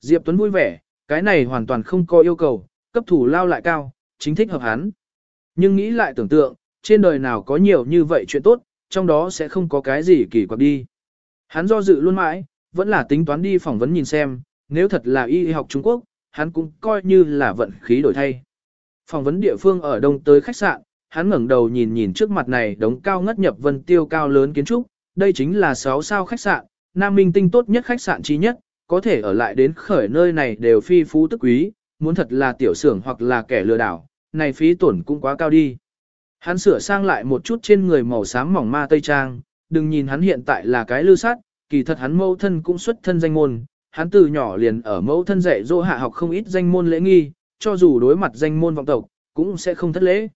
Diệp Tuấn vui vẻ, cái này hoàn toàn không có yêu cầu, cấp thủ lao lại cao, chính thích hợp hắn. Nhưng nghĩ lại tưởng tượng, trên đời nào có nhiều như vậy chuyện tốt, trong đó sẽ không có cái gì kỳ quặc đi. Hắn do dự luôn mãi, vẫn là tính toán đi phỏng vấn nhìn xem, nếu thật là y học Trung Quốc, hắn cũng coi như là vận khí đổi thay. Phỏng vấn địa phương ở đông tới khách sạn, hắn ngẩng đầu nhìn nhìn trước mặt này đống cao ngất nhập vân tiêu cao lớn kiến trúc, đây chính là 6 sao khách sạn, Nam Minh tinh tốt nhất khách sạn trí nhất, có thể ở lại đến khởi nơi này đều phi phú tức quý, muốn thật là tiểu xưởng hoặc là kẻ lừa đảo, này phí tổn cũng quá cao đi. Hắn sửa sang lại một chút trên người màu xám mỏng ma tây trang, đừng nhìn hắn hiện tại là cái lư sát, kỳ thật hắn mẫu thân cũng xuất thân danh môn, hắn từ nhỏ liền ở mẫu thân dạy dỗ hạ học không ít danh môn lễ nghi, cho dù đối mặt danh môn vọng tộc, cũng sẽ không thất lễ.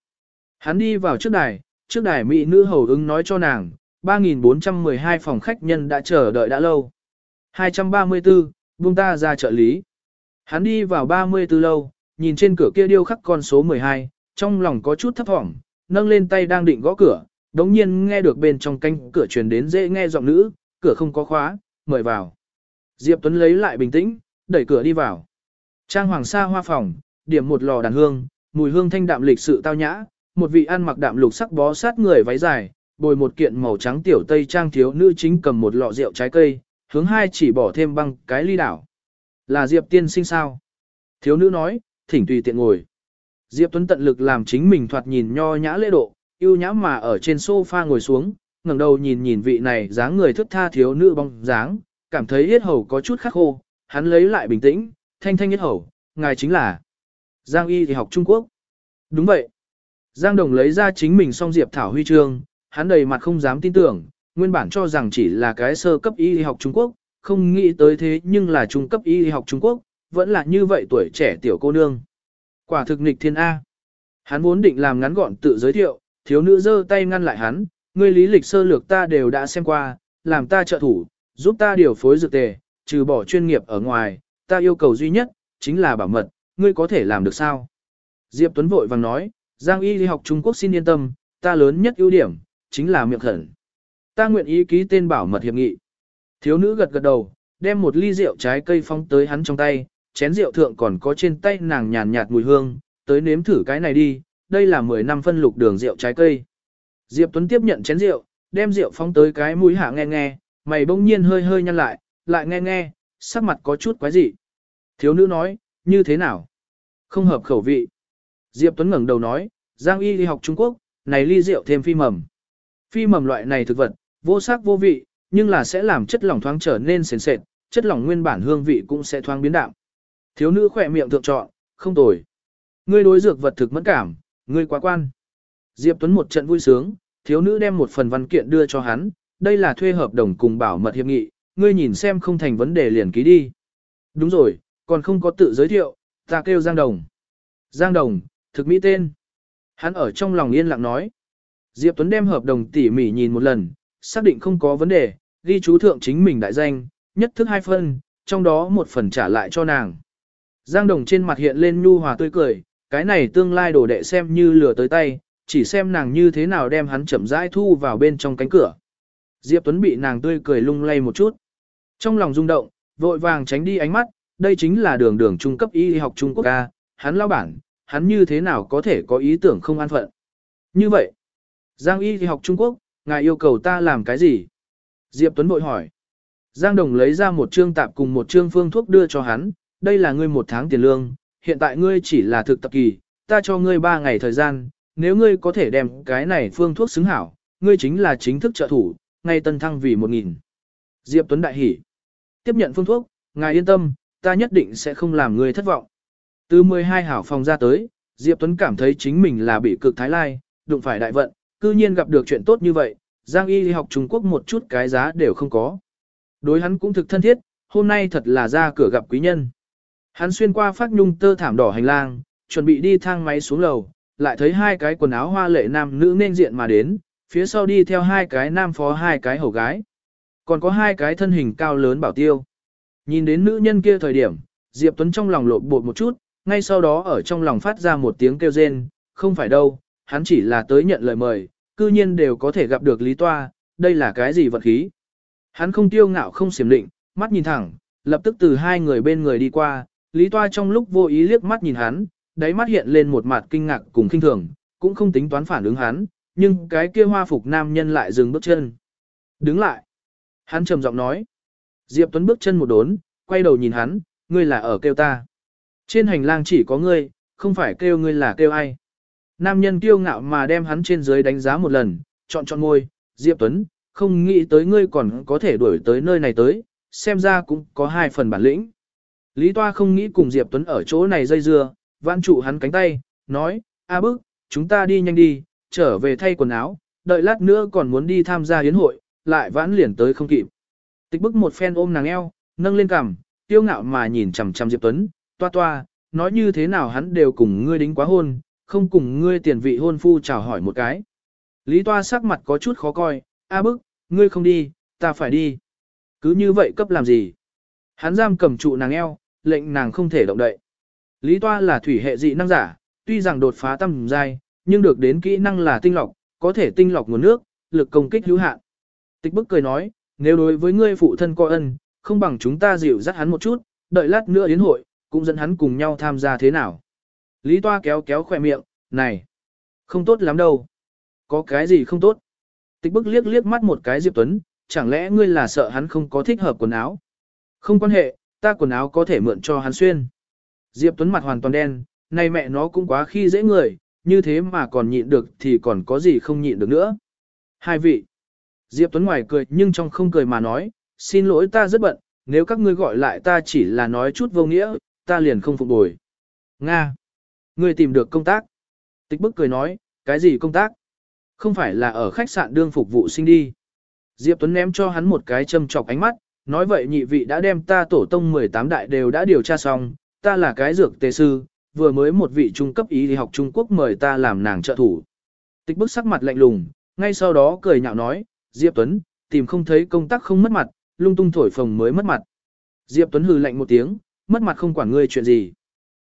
Hắn đi vào trước đài, trước đài mỹ nữ hầu ứng nói cho nàng, 3.412 phòng khách nhân đã chờ đợi đã lâu. 234, buông ta ra trợ lý. Hắn đi vào 34 lâu, nhìn trên cửa kia điêu khắc con số 12, trong lòng có chút thấp thỏm, nâng lên tay đang định gõ cửa, đống nhiên nghe được bên trong canh cửa truyền đến dễ nghe giọng nữ, cửa không có khóa, mời vào. Diệp Tuấn lấy lại bình tĩnh, đẩy cửa đi vào. Trang hoàng sa hoa phòng, điểm một lò đàn hương, mùi hương thanh đạm lịch sự tao nhã, một vị ăn mặc đạm lục sắc bó sát người váy dài, bồi một kiện màu trắng tiểu tây trang thiếu nữ chính cầm một lọ rượu trái cây, hướng hai chỉ bỏ thêm băng cái ly đảo. Là Diệp tiên sinh sao? Thiếu nữ nói, thỉnh tùy tiện ngồi. Diệp Tuấn tận lực làm chính mình thoạt nhìn nho nhã lễ độ, yêu nhã mà ở trên sofa ngồi xuống, ngẩng đầu nhìn nhìn vị này dáng người thức tha thiếu nữ bóng dáng, cảm thấy yết hầu có chút khắc khô, hắn lấy lại bình tĩnh, thanh thanh yết hầu, ngài chính là Giang Y thì học Trung Quốc. Đúng vậy. Giang Đồng lấy ra chính mình song Diệp Thảo huy chương, hắn đầy mặt không dám tin tưởng, nguyên bản cho rằng chỉ là cái sơ cấp y học Trung Quốc, không nghĩ tới thế nhưng là trung cấp y học Trung Quốc, vẫn là như vậy tuổi trẻ tiểu cô nương. Quả thực nghịch thiên A. Hắn muốn định làm ngắn gọn tự giới thiệu, thiếu nữ giơ tay ngăn lại hắn, ngươi lý lịch sơ lược ta đều đã xem qua, làm ta trợ thủ, giúp ta điều phối dược tề, trừ bỏ chuyên nghiệp ở ngoài, ta yêu cầu duy nhất, chính là bảo mật, ngươi có thể làm được sao? Diệp Tuấn vội vàng nói, Giang y đi học Trung Quốc xin yên tâm, ta lớn nhất ưu điểm, chính là miệng khẩn. Ta nguyện ý ký tên bảo mật hiệp nghị. Thiếu nữ gật gật đầu, đem một ly rượu trái cây phóng tới hắn trong tay, chén rượu thượng còn có trên tay nàng nhàn nhạt mùi hương, tới nếm thử cái này đi, đây là 10 năm phân lục đường rượu trái cây. Diệp Tuấn tiếp nhận chén rượu, đem rượu phóng tới cái mũi hạ nghe nghe, mày bỗng nhiên hơi hơi nhăn lại, lại nghe nghe, sắc mặt có chút quái dị. Thiếu nữ nói, như thế nào? Không hợp khẩu vị. Diệp Tuấn ngẩng đầu nói, Giang Y đi học Trung Quốc, này ly rượu thêm phi mầm. Phi mầm loại này thực vật, vô sắc vô vị, nhưng là sẽ làm chất lỏng thoáng trở nên sền sệt, chất lỏng nguyên bản hương vị cũng sẽ thoáng biến đạm. Thiếu nữ khỏe miệng thượng chọn, không tồi. Ngươi đối dược vật thực mẫn cảm, ngươi quá quan. Diệp Tuấn một trận vui sướng, thiếu nữ đem một phần văn kiện đưa cho hắn, đây là thuê hợp đồng cùng bảo mật hiệp nghị, ngươi nhìn xem không thành vấn đề liền ký đi. Đúng rồi, còn không có tự giới thiệu, ta kêu Giang Đồng. Giang Đồng, thực mỹ tên. Hắn ở trong lòng yên lặng nói. Diệp Tuấn đem hợp đồng tỉ mỉ nhìn một lần, xác định không có vấn đề, ghi chú thượng chính mình đại danh, nhất thức hai phân, trong đó một phần trả lại cho nàng. Giang Đồng trên mặt hiện lên nhu hòa tươi cười, cái này tương lai đồ đệ xem như lừa tới tay, chỉ xem nàng như thế nào đem hắn chậm rãi thu vào bên trong cánh cửa. Diệp Tuấn bị nàng tươi cười lung lay một chút. Trong lòng rung động, vội vàng tránh đi ánh mắt, đây chính là đường đường trung cấp y học Trung Quốc ca, hắn lao bản, hắn như thế nào có thể có ý tưởng không an phận. Như vậy, Giang y học Trung Quốc, ngài yêu cầu ta làm cái gì? Diệp Tuấn bội hỏi. Giang Đồng lấy ra một trương tạp cùng một trương phương thuốc đưa cho hắn, đây là ngươi một tháng tiền lương, hiện tại ngươi chỉ là thực tập kỳ, ta cho ngươi ba ngày thời gian, nếu ngươi có thể đem cái này phương thuốc xứng hảo, ngươi chính là chính thức trợ thủ, ngay tân thăng vì một nghìn. Diệp Tuấn đại hỉ. Tiếp nhận phương thuốc, ngài yên tâm, ta nhất định sẽ không làm ngươi thất vọng. Từ 12 hảo phòng ra tới, Diệp Tuấn cảm thấy chính mình là bị cực thái lai, đụng phải đại vận, cư nhiên gặp được chuyện tốt như vậy, Giang Y học Trung Quốc một chút cái giá đều không có. Đối hắn cũng thực thân thiết, hôm nay thật là ra cửa gặp quý nhân. Hắn xuyên qua phát nhung tơ thảm đỏ hành lang, chuẩn bị đi thang máy xuống lầu, lại thấy hai cái quần áo hoa lệ nam nữ nên diện mà đến, phía sau đi theo hai cái nam phó hai cái hầu gái. Còn có hai cái thân hình cao lớn bảo tiêu. Nhìn đến nữ nhân kia thời điểm, Diệp Tuấn trong lòng lộn bột một chút, ngay sau đó ở trong lòng phát ra một tiếng kêu rên, không phải đâu, hắn chỉ là tới nhận lời mời, cư nhiên đều có thể gặp được Lý Toa, đây là cái gì vật khí. Hắn không tiêu ngạo không xiểm định, mắt nhìn thẳng, lập tức từ hai người bên người đi qua, Lý Toa trong lúc vô ý liếc mắt nhìn hắn, đáy mắt hiện lên một mặt kinh ngạc cùng kinh thường, cũng không tính toán phản ứng hắn, nhưng cái kia hoa phục nam nhân lại dừng bước chân. Đứng lại. Hắn trầm giọng nói. Diệp Tuấn bước chân một đốn, quay đầu nhìn hắn, ngươi là ở kêu ta. Trên hành lang chỉ có ngươi, không phải kêu ngươi là kêu ai. Nam nhân kiêu ngạo mà đem hắn trên dưới đánh giá một lần, chọn chọn ngôi, Diệp Tuấn, không nghĩ tới ngươi còn có thể đuổi tới nơi này tới, xem ra cũng có hai phần bản lĩnh. Lý Toa không nghĩ cùng Diệp Tuấn ở chỗ này dây dưa, vãn trụ hắn cánh tay, nói, a bức, chúng ta đi nhanh đi, trở về thay quần áo, đợi lát nữa còn muốn đi tham gia hiến hội, lại vãn liền tới không kịp. Tịch bức một phen ôm nàng eo, nâng lên cằm, tiêu ngạo mà nhìn chằm chằm Diệp Tuấn, toa toa, nói như thế nào hắn đều cùng ngươi đính quá hôn, không cùng ngươi tiền vị hôn phu chào hỏi một cái. Lý toa sắc mặt có chút khó coi, a bức, ngươi không đi, ta phải đi. Cứ như vậy cấp làm gì? Hắn giam cầm trụ nàng eo, lệnh nàng không thể động đậy. Lý toa là thủy hệ dị năng giả, tuy rằng đột phá tâm giai, nhưng được đến kỹ năng là tinh lọc, có thể tinh lọc nguồn nước, lực công kích hữu hạn. Tịch bức cười nói, nếu đối với ngươi phụ thân coi ân, không bằng chúng ta dịu dắt hắn một chút, đợi lát nữa đến hội, cũng dẫn hắn cùng nhau tham gia thế nào. Lý Toa kéo kéo khỏe miệng, này, không tốt lắm đâu. Có cái gì không tốt? Tịch bức liếc liếc mắt một cái Diệp Tuấn, chẳng lẽ ngươi là sợ hắn không có thích hợp quần áo? Không quan hệ, ta quần áo có thể mượn cho hắn xuyên. Diệp Tuấn mặt hoàn toàn đen, này mẹ nó cũng quá khi dễ người, như thế mà còn nhịn được thì còn có gì không nhịn được nữa. Hai vị. Diệp Tuấn ngoài cười nhưng trong không cười mà nói, xin lỗi ta rất bận, nếu các ngươi gọi lại ta chỉ là nói chút vô nghĩa, ta liền không phục bồi. Nga. Ngươi tìm được công tác. Tịch bức cười nói, cái gì công tác? Không phải là ở khách sạn đương phục vụ sinh đi. Diệp Tuấn ném cho hắn một cái châm chọc ánh mắt, nói vậy nhị vị đã đem ta tổ tông 18 đại đều đã điều tra xong, ta là cái dược tề sư, vừa mới một vị trung cấp ý đi học Trung Quốc mời ta làm nàng trợ thủ. Tịch bức sắc mặt lạnh lùng, ngay sau đó cười nhạo nói, Diệp Tuấn, tìm không thấy công tác không mất mặt, lung tung thổi phồng mới mất mặt. Diệp Tuấn hừ lạnh một tiếng, mất mặt không quản ngươi chuyện gì.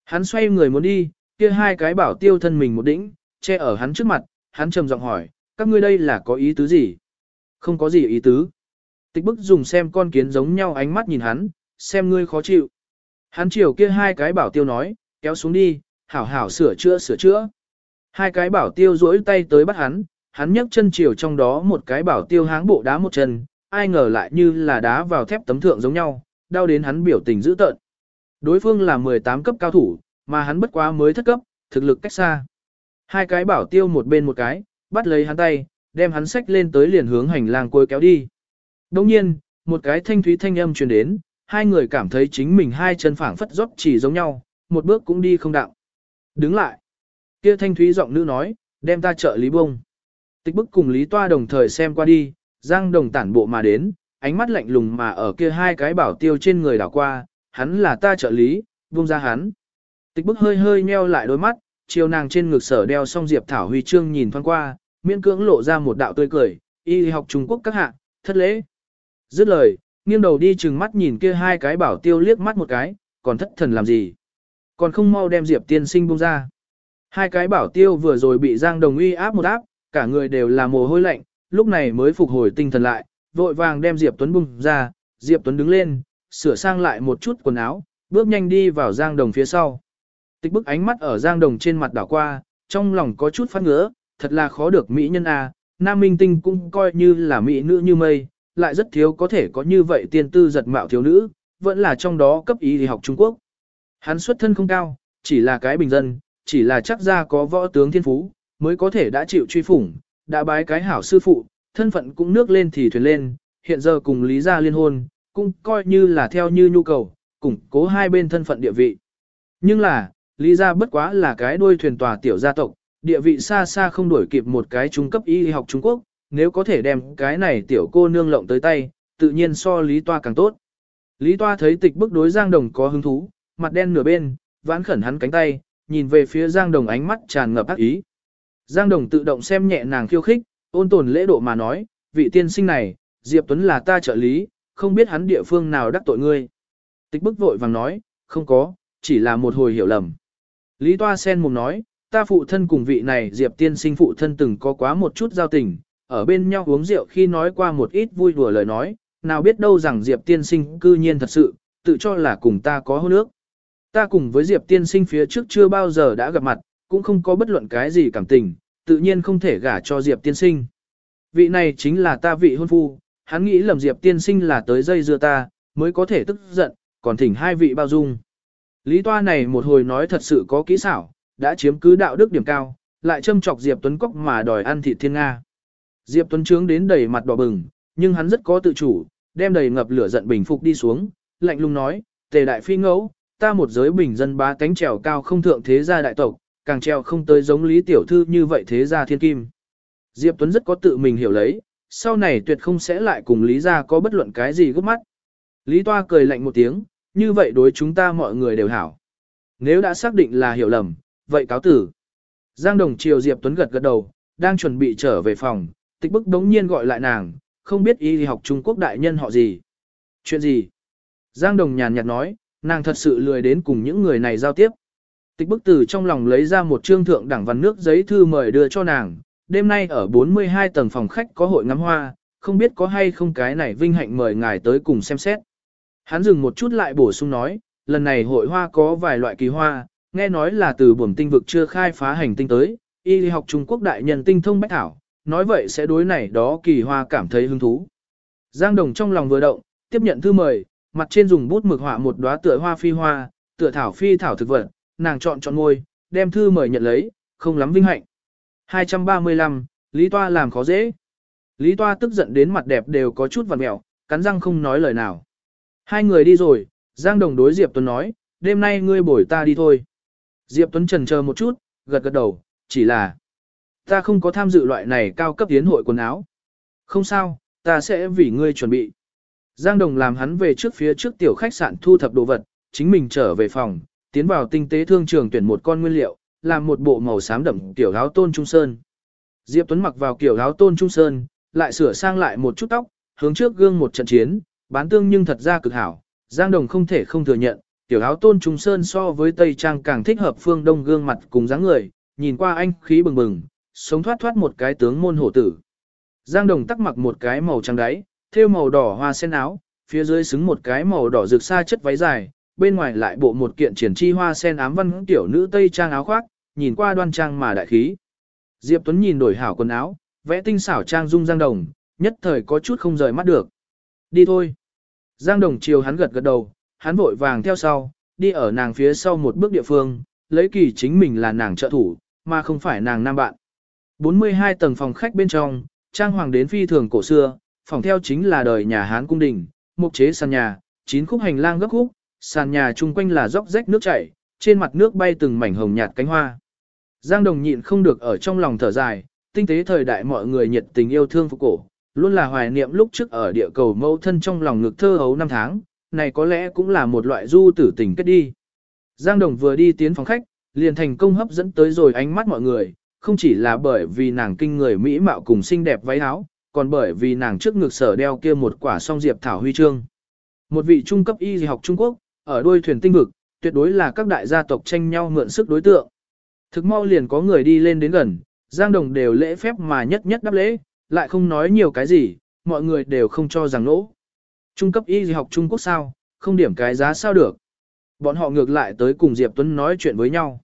Hắn xoay người muốn đi, kia hai cái bảo tiêu thân mình một đỉnh, che ở hắn trước mặt, hắn trầm giọng hỏi, các ngươi đây là có ý tứ gì? Không có gì ý tứ. Tịch bức dùng xem con kiến giống nhau ánh mắt nhìn hắn, xem ngươi khó chịu. Hắn chiều kia hai cái bảo tiêu nói, kéo xuống đi, hảo hảo sửa chữa sửa chữa. Hai cái bảo tiêu duỗi tay tới bắt hắn, hắn nhấc chân chiều trong đó một cái bảo tiêu háng bộ đá một chân, ai ngờ lại như là đá vào thép tấm thượng giống nhau, đau đến hắn biểu tình dữ tợn. Đối phương là 18 cấp cao thủ, mà hắn bất quá mới thất cấp, thực lực cách xa. Hai cái bảo tiêu một bên một cái, bắt lấy hắn tay, đem hắn sách lên tới liền hướng hành lang cuối kéo đi. Đồng nhiên, một cái thanh thúy thanh âm truyền đến, hai người cảm thấy chính mình hai chân phảng phất rót chỉ giống nhau, một bước cũng đi không đạo. Đứng lại. Kia thanh thúy giọng nữ nói, đem ta trợ lý bông. Tịch bức cùng Lý Toa đồng thời xem qua đi, Giang Đồng tản bộ mà đến, ánh mắt lạnh lùng mà ở kia hai cái bảo tiêu trên người đảo qua, hắn là ta trợ lý, buông ra hắn. Tịch bức hơi hơi nheo lại đôi mắt, chiều nàng trên ngực sở đeo song Diệp Thảo Huy chương nhìn thoáng qua, miễn cưỡng lộ ra một đạo tươi cười, y học Trung Quốc các hạ, thất lễ. Dứt lời, nghiêng đầu đi chừng mắt nhìn kia hai cái bảo tiêu liếc mắt một cái, còn thất thần làm gì. Còn không mau đem Diệp tiên sinh buông ra. Hai cái bảo tiêu vừa rồi bị Giang Đồng uy áp một áp, cả người đều là mồ hôi lạnh, lúc này mới phục hồi tinh thần lại, vội vàng đem Diệp Tuấn bung ra, Diệp Tuấn đứng lên, sửa sang lại một chút quần áo, bước nhanh đi vào Giang Đồng phía sau. Tịch bức ánh mắt ở Giang Đồng trên mặt đảo qua, trong lòng có chút phát ngứa, thật là khó được mỹ nhân a, à, Nam Minh Tinh cũng coi như là mỹ nữ như mây, lại rất thiếu có thể có như vậy tiên tư giật mạo thiếu nữ, vẫn là trong đó cấp ý thì học Trung Quốc. Hắn xuất thân không cao, chỉ là cái bình dân, chỉ là chắc ra có võ tướng thiên phú, mới có thể đã chịu truy phủng, đã bái cái hảo sư phụ, thân phận cũng nước lên thì thuyền lên, hiện giờ cùng Lý gia liên hôn, cũng coi như là theo như nhu cầu, củng cố hai bên thân phận địa vị. Nhưng là, Lý gia bất quá là cái đuôi thuyền tòa tiểu gia tộc, địa vị xa xa không đuổi kịp một cái trung cấp y học Trung Quốc, nếu có thể đem cái này tiểu cô nương lộng tới tay, tự nhiên so Lý Toa càng tốt. Lý Toa thấy tịch bức đối Giang Đồng có hứng thú, mặt đen nửa bên, vãn khẩn hắn cánh tay, nhìn về phía Giang Đồng ánh mắt tràn ngập ác ý. Giang Đồng tự động xem nhẹ nàng khiêu khích, ôn tồn lễ độ mà nói, vị tiên sinh này, Diệp Tuấn là ta trợ lý, không biết hắn địa phương nào đắc tội ngươi. Tịch bức vội vàng nói, không có, chỉ là một hồi hiểu lầm. Lý Toa sen mồm nói, ta phụ thân cùng vị này Diệp tiên sinh phụ thân từng có quá một chút giao tình, ở bên nhau uống rượu khi nói qua một ít vui đùa lời nói, nào biết đâu rằng Diệp tiên sinh cư nhiên thật sự, tự cho là cùng ta có hôn ước. Ta cùng với Diệp tiên sinh phía trước chưa bao giờ đã gặp mặt, cũng không có bất luận cái gì cảm tình, tự nhiên không thể gả cho Diệp tiên sinh. Vị này chính là ta vị hôn phu, hắn nghĩ lầm Diệp tiên sinh là tới dây dưa ta, mới có thể tức giận, còn thỉnh hai vị bao dung. Lý toa này một hồi nói thật sự có kỹ xảo, đã chiếm cứ đạo đức điểm cao, lại châm chọc Diệp Tuấn Cốc mà đòi ăn thịt thiên Nga. Diệp Tuấn trướng đến đầy mặt đỏ bừng, nhưng hắn rất có tự chủ, đem đầy ngập lửa giận bình phục đi xuống, lạnh lùng nói, tề đại phi ngẫu, ta một giới bình dân bá cánh trèo cao không thượng thế gia đại tộc, càng treo không tới giống Lý Tiểu Thư như vậy thế gia thiên kim. Diệp Tuấn rất có tự mình hiểu lấy, sau này tuyệt không sẽ lại cùng Lý gia có bất luận cái gì gấp mắt. Lý Toa cười lạnh một tiếng, như vậy đối chúng ta mọi người đều hảo. Nếu đã xác định là hiểu lầm, vậy cáo tử. Giang Đồng Triều Diệp Tuấn gật gật đầu, đang chuẩn bị trở về phòng, tịch bức đống nhiên gọi lại nàng, không biết y học Trung Quốc đại nhân họ gì. Chuyện gì? Giang Đồng nhàn nhạt nói, nàng thật sự lười đến cùng những người này giao tiếp. Tịch bức từ trong lòng lấy ra một trương thượng đẳng văn nước giấy thư mời đưa cho nàng, đêm nay ở 42 tầng phòng khách có hội ngắm hoa, không biết có hay không cái này vinh hạnh mời ngài tới cùng xem xét. Hắn dừng một chút lại bổ sung nói, lần này hội hoa có vài loại kỳ hoa, nghe nói là từ buồm tinh vực chưa khai phá hành tinh tới, y học Trung Quốc đại nhân tinh thông bách thảo, nói vậy sẽ đối này đó kỳ hoa cảm thấy hứng thú. Giang Đồng trong lòng vừa động, tiếp nhận thư mời, mặt trên dùng bút mực họa một đóa tựa hoa phi hoa, tựa thảo phi thảo thực vật, nàng chọn chọn ngôi, đem thư mời nhận lấy, không lắm vinh hạnh. 235, Lý Toa làm khó dễ. Lý Toa tức giận đến mặt đẹp đều có chút vằn mẹo, cắn răng không nói lời nào. Hai người đi rồi, Giang Đồng đối Diệp Tuấn nói, đêm nay ngươi bồi ta đi thôi. Diệp Tuấn trần chờ một chút, gật gật đầu, chỉ là ta không có tham dự loại này cao cấp tiến hội quần áo. Không sao, ta sẽ vì ngươi chuẩn bị. Giang Đồng làm hắn về trước phía trước tiểu khách sạn thu thập đồ vật, chính mình trở về phòng, tiến vào tinh tế thương trường tuyển một con nguyên liệu, làm một bộ màu xám đậm tiểu áo tôn trung sơn. Diệp Tuấn mặc vào kiểu áo tôn trung sơn, lại sửa sang lại một chút tóc, hướng trước gương một trận chiến, bán tương nhưng thật ra cực hảo. Giang Đồng không thể không thừa nhận, tiểu áo tôn trung sơn so với Tây Trang càng thích hợp phương đông gương mặt cùng dáng người, nhìn qua anh khí bừng bừng, sống thoát thoát một cái tướng môn hổ tử. Giang Đồng tắc mặc một cái màu trắng đáy, thêu màu đỏ hoa sen áo, phía dưới xứng một cái màu đỏ rực xa chất váy dài, bên ngoài lại bộ một kiện triển chi hoa sen ám văn tiểu nữ tây trang áo khoác, nhìn qua đoan trang mà đại khí. Diệp Tuấn nhìn đổi hảo quần áo, vẽ tinh xảo trang dung Giang Đồng, nhất thời có chút không rời mắt được. Đi thôi. Giang Đồng chiều hắn gật gật đầu, hắn vội vàng theo sau, đi ở nàng phía sau một bước địa phương, lấy kỳ chính mình là nàng trợ thủ, mà không phải nàng nam bạn. 42 tầng phòng khách bên trong, trang hoàng đến phi thường cổ xưa, phòng theo chính là đời nhà Hán cung đình, mục chế sàn nhà, chín khúc hành lang gấp khúc, sàn nhà chung quanh là róc rách nước chảy, trên mặt nước bay từng mảnh hồng nhạt cánh hoa. Giang Đồng nhịn không được ở trong lòng thở dài, tinh tế thời đại mọi người nhiệt tình yêu thương phục cổ, luôn là hoài niệm lúc trước ở địa cầu mẫu thân trong lòng ngực thơ hấu năm tháng, này có lẽ cũng là một loại du tử tình kết đi. Giang Đồng vừa đi tiến phòng khách, liền thành công hấp dẫn tới rồi ánh mắt mọi người, không chỉ là bởi vì nàng kinh người mỹ mạo cùng xinh đẹp váy áo, còn bởi vì nàng trước ngực sở đeo kia một quả song diệp thảo huy chương. Một vị trung cấp y học Trung Quốc, ở đuôi thuyền tinh vực, tuyệt đối là các đại gia tộc tranh nhau mượn sức đối tượng. Thực mau liền có người đi lên đến gần, Giang Đồng đều lễ phép mà nhất nhất đáp lễ, lại không nói nhiều cái gì, mọi người đều không cho rằng nỗ. Trung cấp y học Trung Quốc sao, không điểm cái giá sao được. Bọn họ ngược lại tới cùng Diệp Tuấn nói chuyện với nhau.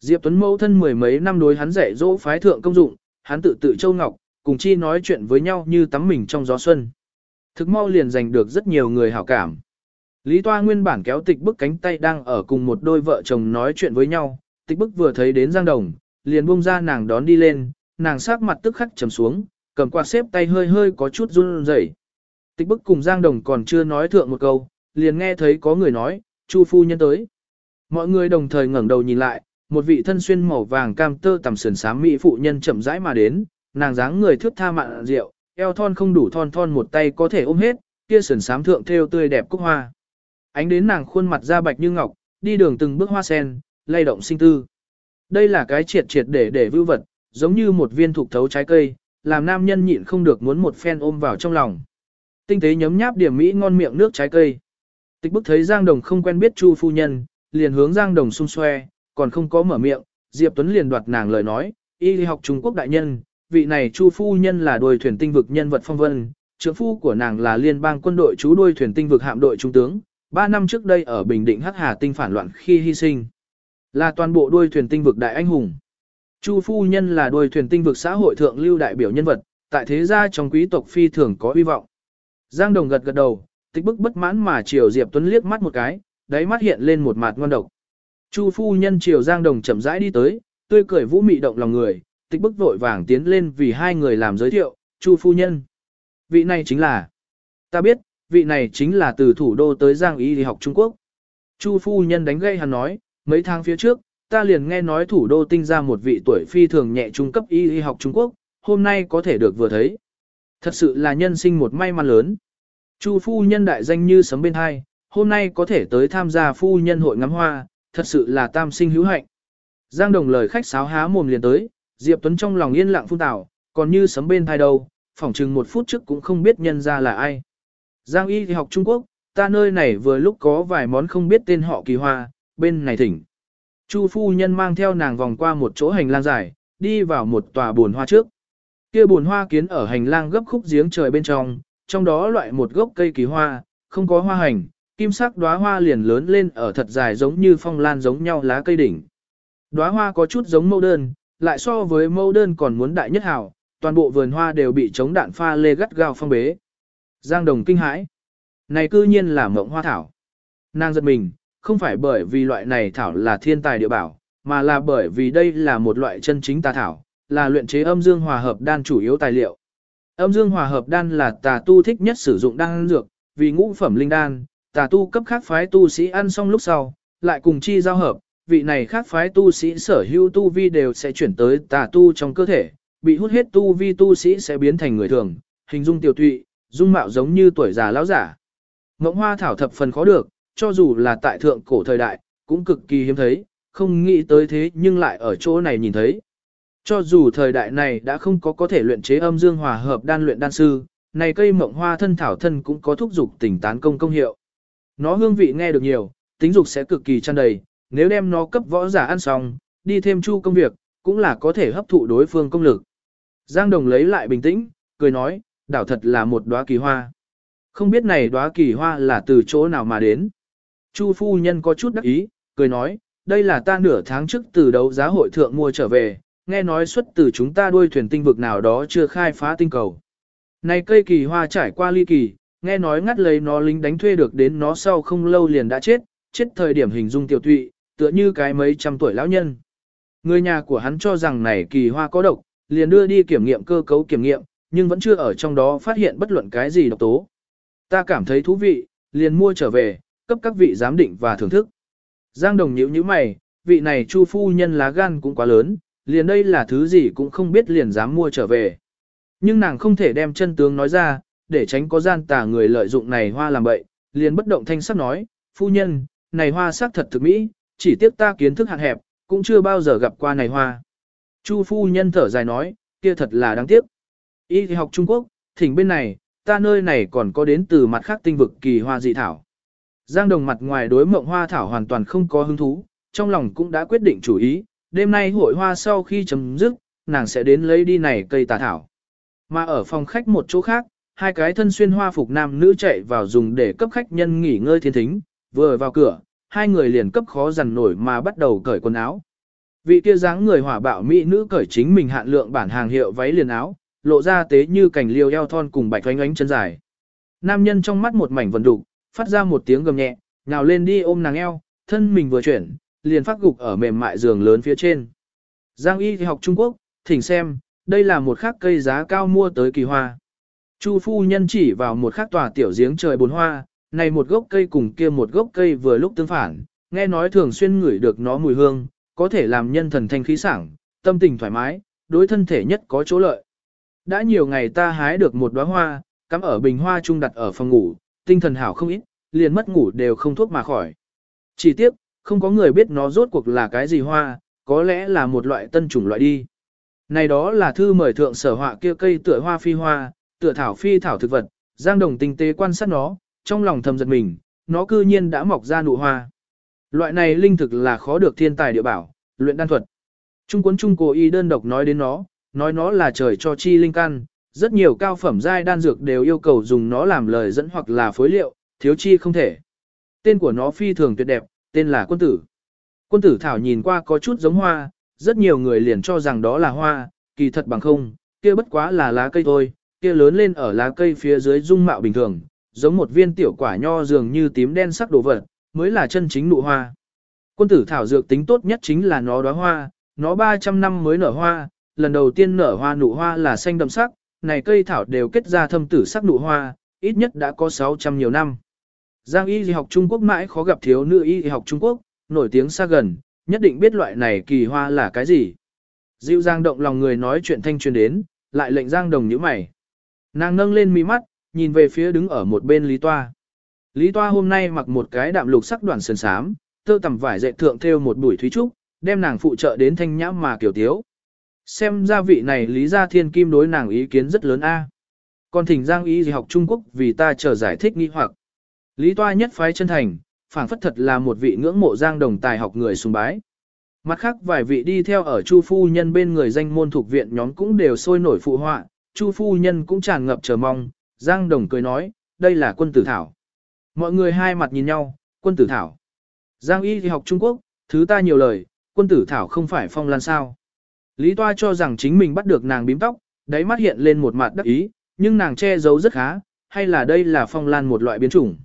Diệp Tuấn mẫu thân mười mấy năm đối hắn dạy dỗ phái thượng công dụng, hắn tự tự châu ngọc, cùng chi nói chuyện với nhau như tắm mình trong gió xuân. Thực mau liền giành được rất nhiều người hảo cảm. Lý Toa nguyên bản kéo tịch bức cánh tay đang ở cùng một đôi vợ chồng nói chuyện với nhau, tịch bức vừa thấy đến Giang Đồng, liền buông ra nàng đón đi lên, nàng sắc mặt tức khắc trầm xuống, cầm quạt xếp tay hơi hơi có chút run rẩy. Tịch bức cùng Giang Đồng còn chưa nói thượng một câu, liền nghe thấy có người nói, Chu phu nhân tới. Mọi người đồng thời ngẩng đầu nhìn lại, một vị thân xuyên màu vàng cam tơ tầm sườn xám mỹ phụ nhân chậm rãi mà đến, nàng dáng người thước tha mạn rượu, eo thon không đủ thon thon một tay có thể ôm hết, kia sườn xám thượng thêu tươi đẹp cúc hoa. Ánh đến nàng khuôn mặt da bạch như ngọc, đi đường từng bước hoa sen, lay động sinh tư. Đây là cái triệt triệt để để vưu vật, giống như một viên thuộc thấu trái cây, làm nam nhân nhịn không được muốn một phen ôm vào trong lòng. Tinh tế nhấm nháp điểm mỹ ngon miệng nước trái cây. Tịch bức thấy Giang Đồng không quen biết Chu phu nhân, liền hướng Giang Đồng xung xoe, còn không có mở miệng, Diệp Tuấn liền đoạt nàng lời nói, y học Trung Quốc đại nhân, vị này Chu phu nhân là đuôi thuyền tinh vực nhân vật phong vân, trưởng phu của nàng là liên bang quân đội chú đuôi thuyền tinh vực hạm đội trung tướng, 3 năm trước đây ở Bình Định Hắc Hà tinh phản loạn khi hy sinh. Là toàn bộ đuôi thuyền tinh vực đại anh hùng. Chu phu nhân là đuôi thuyền tinh vực xã hội thượng lưu đại biểu nhân vật, tại thế gia trong quý tộc phi thường có hy vọng. Giang Đồng gật gật đầu, tích bức bất mãn mà chiều Diệp Tuấn liếc mắt một cái, đáy mắt hiện lên một mặt ngon độc. Chu phu nhân chiều Giang Đồng chậm rãi đi tới, tươi cười vũ mị động lòng người, tích bức vội vàng tiến lên vì hai người làm giới thiệu, Chu phu nhân. Vị này chính là, ta biết, vị này chính là từ thủ đô tới Giang Y đi học Trung Quốc. Chu phu nhân đánh gây hắn nói, mấy tháng phía trước, ta liền nghe nói thủ đô tinh ra một vị tuổi phi thường nhẹ trung cấp y y học Trung Quốc, hôm nay có thể được vừa thấy. Thật sự là nhân sinh một may mắn lớn. Chu phu nhân đại danh như sấm bên hai, hôm nay có thể tới tham gia phu nhân hội ngắm hoa, thật sự là tam sinh hữu hạnh. Giang Đồng lời khách sáo há mồm liền tới, Diệp Tuấn trong lòng yên lặng phun tảo, còn như sấm bên thai đâu, phỏng chừng một phút trước cũng không biết nhân ra là ai. Giang Y thì học Trung Quốc, ta nơi này vừa lúc có vài món không biết tên họ kỳ hoa, bên này thỉnh. Chu phu nhân mang theo nàng vòng qua một chỗ hành lang dài, đi vào một tòa buồn hoa trước. Kia buồn hoa kiến ở hành lang gấp khúc giếng trời bên trong, trong đó loại một gốc cây kỳ hoa, không có hoa hành, kim sắc đóa hoa liền lớn lên ở thật dài giống như phong lan giống nhau lá cây đỉnh. Đóa hoa có chút giống mẫu đơn, lại so với mẫu đơn còn muốn đại nhất hảo, toàn bộ vườn hoa đều bị chống đạn pha lê gắt gao phong bế. Giang Đồng kinh hãi. Này cư nhiên là mộng hoa thảo. Nàng giật mình, không phải bởi vì loại này thảo là thiên tài địa bảo, mà là bởi vì đây là một loại chân chính tà thảo, là luyện chế âm dương hòa hợp đan chủ yếu tài liệu. Âm dương hòa hợp đan là tà tu thích nhất sử dụng đan dược, vì ngũ phẩm linh đan, tà tu cấp khác phái tu sĩ ăn xong lúc sau, lại cùng chi giao hợp, vị này khác phái tu sĩ sở hữu tu vi đều sẽ chuyển tới tà tu trong cơ thể, bị hút hết tu vi tu sĩ sẽ biến thành người thường, hình dung tiểu tụy, dung mạo giống như tuổi già lão giả. Ngỗng hoa thảo thập phần khó được, cho dù là tại thượng cổ thời đại, cũng cực kỳ hiếm thấy, không nghĩ tới thế nhưng lại ở chỗ này nhìn thấy. Cho dù thời đại này đã không có có thể luyện chế âm dương hòa hợp đan luyện đan sư, này cây mộng hoa thân thảo thân cũng có thúc dục tỉnh tán công công hiệu. Nó hương vị nghe được nhiều, tính dục sẽ cực kỳ tràn đầy, nếu đem nó cấp võ giả ăn xong, đi thêm chu công việc, cũng là có thể hấp thụ đối phương công lực. Giang Đồng lấy lại bình tĩnh, cười nói, đảo thật là một đóa kỳ hoa. Không biết này đóa kỳ hoa là từ chỗ nào mà đến. Chu phu nhân có chút đắc ý, cười nói, đây là ta nửa tháng trước từ đấu giá hội thượng mua trở về, nghe nói xuất từ chúng ta đuôi thuyền tinh vực nào đó chưa khai phá tinh cầu. Này cây kỳ hoa trải qua ly kỳ, nghe nói ngắt lấy nó lính đánh thuê được đến nó sau không lâu liền đã chết, chết thời điểm hình dung tiểu tụy, tựa như cái mấy trăm tuổi lão nhân. Người nhà của hắn cho rằng này kỳ hoa có độc, liền đưa đi kiểm nghiệm cơ cấu kiểm nghiệm, nhưng vẫn chưa ở trong đó phát hiện bất luận cái gì độc tố. Ta cảm thấy thú vị, liền mua trở về, cấp các vị giám định và thưởng thức. Giang Đồng nhíu nhíu mày, vị này Chu phu nhân lá gan cũng quá lớn, liền đây là thứ gì cũng không biết liền dám mua trở về. Nhưng nàng không thể đem chân tướng nói ra, để tránh có gian tà người lợi dụng này hoa làm bậy, liền bất động thanh sắc nói, phu nhân, này hoa sắc thật thực mỹ, chỉ tiếc ta kiến thức hạn hẹp, cũng chưa bao giờ gặp qua này hoa. Chu phu nhân thở dài nói, kia thật là đáng tiếc. Y học Trung Quốc, thỉnh bên này, ta nơi này còn có đến từ mặt khác tinh vực kỳ hoa dị thảo. Giang Đồng mặt ngoài đối mộng hoa thảo hoàn toàn không có hứng thú, trong lòng cũng đã quyết định chủ ý, đêm nay hội hoa sau khi chấm dứt, nàng sẽ đến lấy đi này cây tà thảo. Mà ở phòng khách một chỗ khác, hai cái thân xuyên hoa phục nam nữ chạy vào dùng để cấp khách nhân nghỉ ngơi thiên thính, vừa vào cửa, hai người liền cấp khó dằn nổi mà bắt đầu cởi quần áo. Vị kia dáng người hỏa bạo mỹ nữ cởi chính mình hạn lượng bản hàng hiệu váy liền áo, lộ ra tế như cảnh liêu eo thon cùng bạch oánh oánh chân dài. Nam nhân trong mắt một mảnh vần đục, phát ra một tiếng gầm nhẹ, nhào lên đi ôm nàng eo, thân mình vừa chuyển, liền phát gục ở mềm mại giường lớn phía trên. Giang y thì học Trung Quốc, thỉnh xem, đây là một khắc cây giá cao mua tới kỳ hoa. Chu phu nhân chỉ vào một khắc tòa tiểu giếng trời bốn hoa, này một gốc cây cùng kia một gốc cây vừa lúc tương phản, nghe nói thường xuyên ngửi được nó mùi hương, có thể làm nhân thần thanh khí sảng, tâm tình thoải mái, đối thân thể nhất có chỗ lợi. Đã nhiều ngày ta hái được một đóa hoa, cắm ở bình hoa trung đặt ở phòng ngủ, tinh thần hảo không ít, liền mất ngủ đều không thuốc mà khỏi. Chỉ tiếc, không có người biết nó rốt cuộc là cái gì hoa, có lẽ là một loại tân chủng loại đi. Này đó là thư mời thượng sở họa kia cây tựa hoa phi hoa, tựa thảo phi thảo thực vật, Giang Đồng tinh tế quan sát nó, trong lòng thầm giật mình, nó cư nhiên đã mọc ra nụ hoa. Loại này linh thực là khó được thiên tài địa bảo, luyện đan thuật. Trung cuốn Trung Cổ y đơn độc nói đến nó, nói nó là trời cho chi linh căn, rất nhiều cao phẩm giai đan dược đều yêu cầu dùng nó làm lời dẫn hoặc là phối liệu, thiếu chi không thể. tên của nó phi thường tuyệt đẹp, tên là quân tử. Quân tử thảo nhìn qua có chút giống hoa, rất nhiều người liền cho rằng đó là hoa, kỳ thật bằng không, kia bất quá là lá cây thôi, kia lớn lên ở lá cây phía dưới dung mạo bình thường, giống một viên tiểu quả nho dường như tím đen sắc đồ vật, mới là chân chính nụ hoa. Quân tử thảo dược tính tốt nhất chính là nó đóa hoa, nó 300 năm mới nở hoa, lần đầu tiên nở hoa nụ hoa là xanh đậm sắc, này cây thảo đều kết ra thâm tử sắc nụ hoa, ít nhất đã có 600 nhiều năm. Giang y học Trung Quốc mãi khó gặp thiếu nữ y học Trung Quốc, nổi tiếng xa gần, nhất định biết loại này kỳ hoa là cái gì. Dịu Giang động lòng người nói chuyện thanh truyền đến, lại lệnh Giang đồng nhíu mày. Nàng nâng lên mi mắt, nhìn về phía đứng ở một bên Lý Toa. Lý Toa hôm nay mặc một cái đạm lục sắc đoàn sơn sám, tơ tầm vải dệt thượng thêu một bụi thúy trúc, đem nàng phụ trợ đến thanh nhã mà kiểu tiếu. Xem ra vị này Lý Gia Thiên Kim đối nàng ý kiến rất lớn a. Còn thỉnh Giang Y gì học Trung Quốc vì ta chờ giải thích nghi hoặc. Lý Toa nhất phái chân thành, phảng phất thật là một vị ngưỡng mộ Giang Đồng tài học người sùng bái. Mặt khác vài vị đi theo ở Chu phu nhân bên người danh môn thuộc viện nhóm cũng đều sôi nổi phụ họa, Chu phu nhân cũng tràn ngập chờ mong, Giang Đồng cười nói, đây là quân tử thảo. Mọi người hai mặt nhìn nhau, quân tử thảo. Giang Y thì học Trung Quốc, thứ ta nhiều lời, quân tử thảo không phải phong lan sao. Lý Toa cho rằng chính mình bắt được nàng bím tóc, đáy mắt hiện lên một mặt đắc ý, nhưng nàng che giấu rất khá, hay là đây là phong lan một loại biến chủng?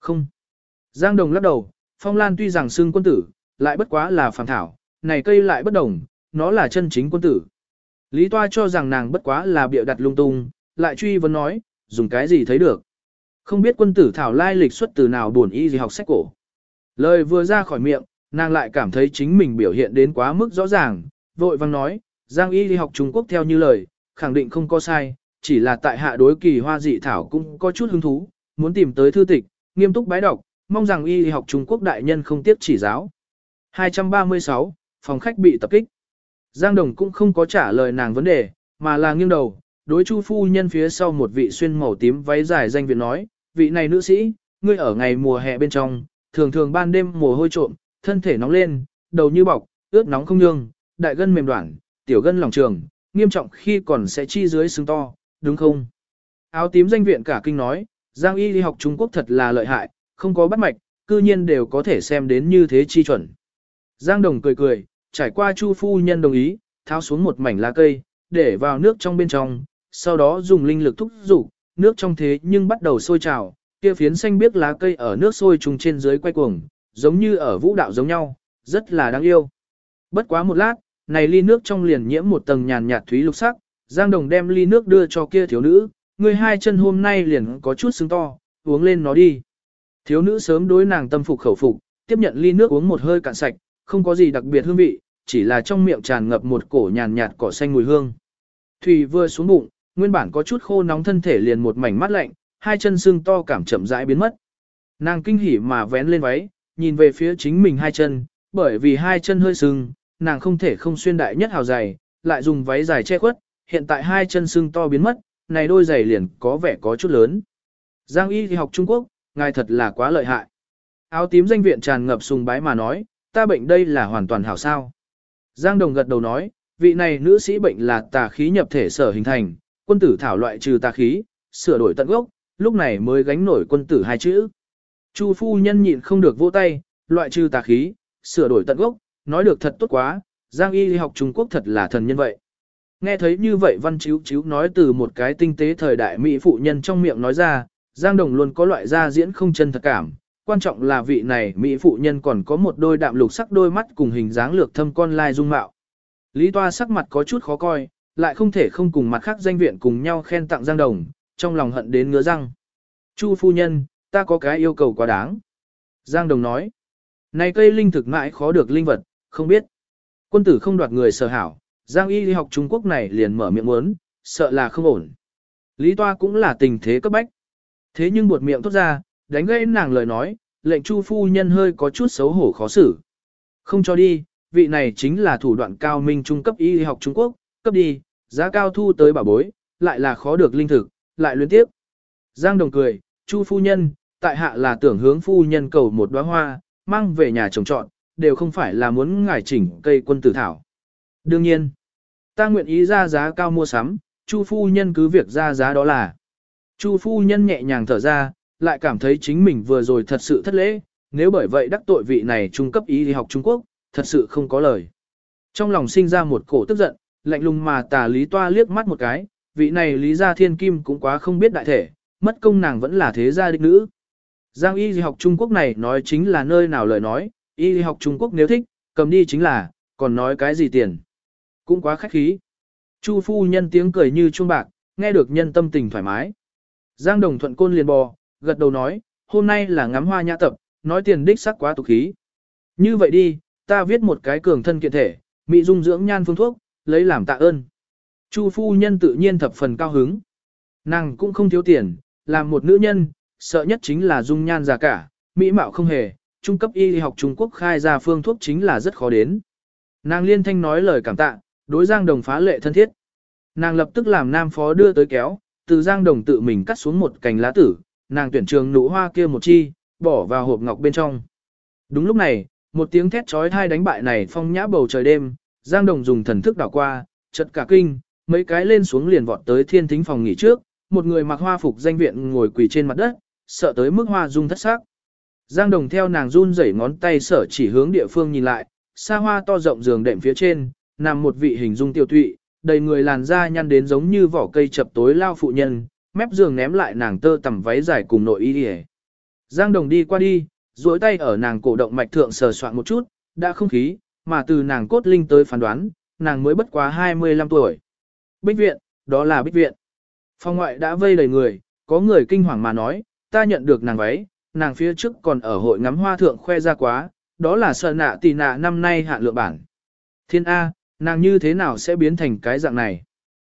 Không. Giang Đồng lắc đầu, phong lan tuy rằng xưng quân tử, lại bất quá là phàm thảo, này cây lại bất đồng, nó là chân chính quân tử. Lý Toa cho rằng nàng bất quá là bịa đặt lung tung, lại truy vấn nói, dùng cái gì thấy được. Không biết quân tử thảo lai lịch xuất từ nào buồn y gì học sách cổ. Lời vừa ra khỏi miệng, nàng lại cảm thấy chính mình biểu hiện đến quá mức rõ ràng, vội vang nói, Giang y đi học Trung Quốc theo như lời, khẳng định không có sai, chỉ là tại hạ đối kỳ hoa dị thảo cũng có chút hứng thú, muốn tìm tới thư tịch, nghiêm túc bái đọc, mong rằng y học Trung Quốc đại nhân không tiếp chỉ giáo. 236, phòng khách bị tập kích. Giang Đồng cũng không có trả lời nàng vấn đề, mà là nghiêng đầu, đối chu phu nhân phía sau một vị xuyên màu tím váy dài danh viện nói, vị này nữ sĩ, ngươi ở ngày mùa hè bên trong, thường thường ban đêm mùa hôi trộm, thân thể nóng lên, đầu như bọc, ướt nóng không nhương, đại gân mềm đoạn, tiểu gân lòng trường, nghiêm trọng khi còn sẽ chi dưới xương to, đúng không? Áo tím danh viện cả kinh nói, Giang y đi học Trung Quốc thật là lợi hại, không có bắt mạch, cư nhiên đều có thể xem đến như thế chi chuẩn. Giang Đồng cười cười, trải qua Chu phu nhân đồng ý, tháo xuống một mảnh lá cây, để vào nước trong bên trong, sau đó dùng linh lực thúc rủ nước trong thế nhưng bắt đầu sôi trào, kia phiến xanh biếc lá cây ở nước sôi trùng trên dưới quay cuồng, giống như ở vũ đạo giống nhau, rất là đáng yêu. Bất quá một lát, này ly nước trong liền nhiễm một tầng nhàn nhạt thúy lục sắc, Giang Đồng đem ly nước đưa cho kia thiếu nữ, người hai chân hôm nay liền có chút sưng to, uống lên nó đi. Thiếu nữ sớm đối nàng tâm phục khẩu phục, tiếp nhận ly nước uống một hơi cạn sạch, không có gì đặc biệt hương vị, chỉ là trong miệng tràn ngập một cổ nhàn nhạt cỏ xanh mùi hương. Thủy vừa xuống bụng, nguyên bản có chút khô nóng thân thể liền một mảnh mát lạnh, hai chân sưng to cảm chậm rãi biến mất. Nàng kinh hỉ mà vén lên váy, nhìn về phía chính mình hai chân, bởi vì hai chân hơi sưng, nàng không thể không xuyên đại nhất hào dày, lại dùng váy dài che khuất, hiện tại hai chân sưng to biến mất, này đôi giày liền có vẻ có chút lớn. Giang y thì học Trung Quốc, ngài thật là quá lợi hại. Áo tím danh viện tràn ngập sùng bái mà nói, ta bệnh đây là hoàn toàn hảo sao. Giang Đồng gật đầu nói, vị này nữ sĩ bệnh là tà khí nhập thể sở hình thành, quân tử thảo loại trừ tà khí, sửa đổi tận gốc, lúc này mới gánh nổi quân tử hai chữ. Chu phu nhân nhịn không được vỗ tay, loại trừ tà khí, sửa đổi tận gốc, nói được thật tốt quá, Giang y học Trung Quốc thật là thần nhân vậy. Nghe thấy như vậy văn chiếu chiếu nói từ một cái tinh tế thời đại Mỹ phụ nhân trong miệng nói ra, Giang Đồng luôn có loại da diễn không chân thật cảm, quan trọng là vị này Mỹ phụ nhân còn có một đôi đạm lục sắc đôi mắt cùng hình dáng lược thâm con lai dung mạo. Lý Toa sắc mặt có chút khó coi, lại không thể không cùng mặt khác danh viện cùng nhau khen tặng Giang Đồng, trong lòng hận đến ngứa răng. Chu phu nhân, ta có cái yêu cầu quá đáng. Giang Đồng nói, này cây linh thực mãi khó được linh vật, không biết. Quân tử không đoạt người sở hảo, Giang y đi học Trung Quốc này liền mở miệng muốn, sợ là không ổn. Lý Toa cũng là tình thế cấp bách. Thế nhưng buột miệng thốt ra, đánh gây nàng lời nói, lệnh Chu phu nhân hơi có chút xấu hổ khó xử. Không cho đi, vị này chính là thủ đoạn cao minh trung cấp y học Trung Quốc, cấp đi, giá cao thu tới bảo bối, lại là khó được linh thực, lại luyến tiếp. Giang Đồng cười, Chu phu nhân, tại hạ là tưởng hướng phu nhân cầu một đóa hoa, mang về nhà trồng trọn, đều không phải là muốn ngải chỉnh cây quân tử thảo. Đương nhiên, ta nguyện ý ra giá cao mua sắm, Chu phu nhân cứ việc ra giá đó là. Chu phu nhân nhẹ nhàng thở ra, lại cảm thấy chính mình vừa rồi thật sự thất lễ, nếu bởi vậy đắc tội vị này trung cấp y học Trung Quốc, thật sự không có lời. Trong lòng sinh ra một cổ tức giận, lạnh lùng mà tà lý toa liếc mắt một cái, vị này lý gia thiên kim cũng quá không biết đại thể, mất công nàng vẫn là thế gia đích nữ. Giang y học Trung Quốc này nói chính là nơi nào lời nói, y học Trung Quốc nếu thích, cầm đi chính là, còn nói cái gì tiền. Cũng quá khách khí. Chu phu nhân tiếng cười như chuông bạc, nghe được nhân tâm tình thoải mái. Giang đồng thuận côn liền bò, gật đầu nói, hôm nay là ngắm hoa nhã tập, nói tiền đích sắc quá tục khí. Như vậy đi, ta viết một cái cường thân kiện thể, mỹ dung dưỡng nhan phương thuốc, lấy làm tạ ơn. Chu phu nhân tự nhiên thập phần cao hứng. Nàng cũng không thiếu tiền, làm một nữ nhân, sợ nhất chính là dung nhan già cả, mỹ mạo không hề, trung cấp y học Trung Quốc khai ra phương thuốc chính là rất khó đến. Nàng liên thanh nói lời cảm tạ, đối Giang Đồng phá lệ thân thiết. Nàng lập tức làm nam phó đưa tới kéo, từ Giang Đồng tự mình cắt xuống một cành lá tử, nàng tuyển trường nụ hoa kia một chi, bỏ vào hộp ngọc bên trong. Đúng lúc này, một tiếng thét trói thai đánh bại này phong nhã bầu trời đêm, Giang Đồng dùng thần thức đảo qua, chật cả kinh, mấy cái lên xuống liền vọt tới thiên thính phòng nghỉ trước, một người mặc hoa phục danh viện ngồi quỳ trên mặt đất, sợ tới mức hoa rung thất sắc. Giang Đồng theo nàng run rẩy ngón tay sở chỉ hướng địa phương nhìn lại, xa hoa to rộng giường đệm phía trên, nằm một vị hình dung tiêu tụy, đầy người làn da nhăn đến giống như vỏ cây chập tối lao phụ nhân, mép giường ném lại nàng tơ tằm váy dài cùng nội y đi Giang Đồng đi qua đi, duỗi tay ở nàng cổ động mạch thượng sờ soạn một chút, đã không khí, mà từ nàng cốt linh tới phán đoán, nàng mới bất quá 25 tuổi. Bích viện, đó là bích viện. Phòng ngoại đã vây đầy người, có người kinh hoàng mà nói, ta nhận được nàng váy, nàng phía trước còn ở hội ngắm hoa thượng khoe ra quá, đó là sợ nạ tỷ nạ năm nay hạn lượng bản. Thiên A, nàng như thế nào sẽ biến thành cái dạng này?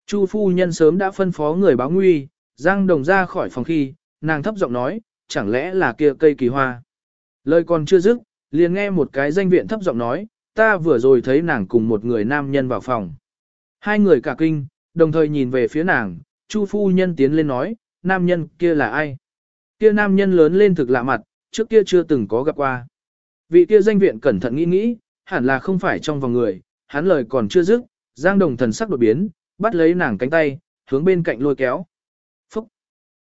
Chu phu nhân sớm đã phân phó người báo nguy, Giang Đồng ra khỏi phòng khi, nàng thấp giọng nói, chẳng lẽ là kia cây kỳ hoa. Lời còn chưa dứt, liền nghe một cái danh viện thấp giọng nói, ta vừa rồi thấy nàng cùng một người nam nhân vào phòng. Hai người cả kinh, đồng thời nhìn về phía nàng, Chu phu nhân tiến lên nói, nam nhân kia là ai? Kia nam nhân lớn lên thực lạ mặt, trước kia chưa từng có gặp qua. Vị kia danh viện cẩn thận nghĩ nghĩ, hẳn là không phải trong vòng người, hắn lời còn chưa dứt, Giang Đồng thần sắc đột biến, bắt lấy nàng cánh tay, hướng bên cạnh lôi kéo. Phúc!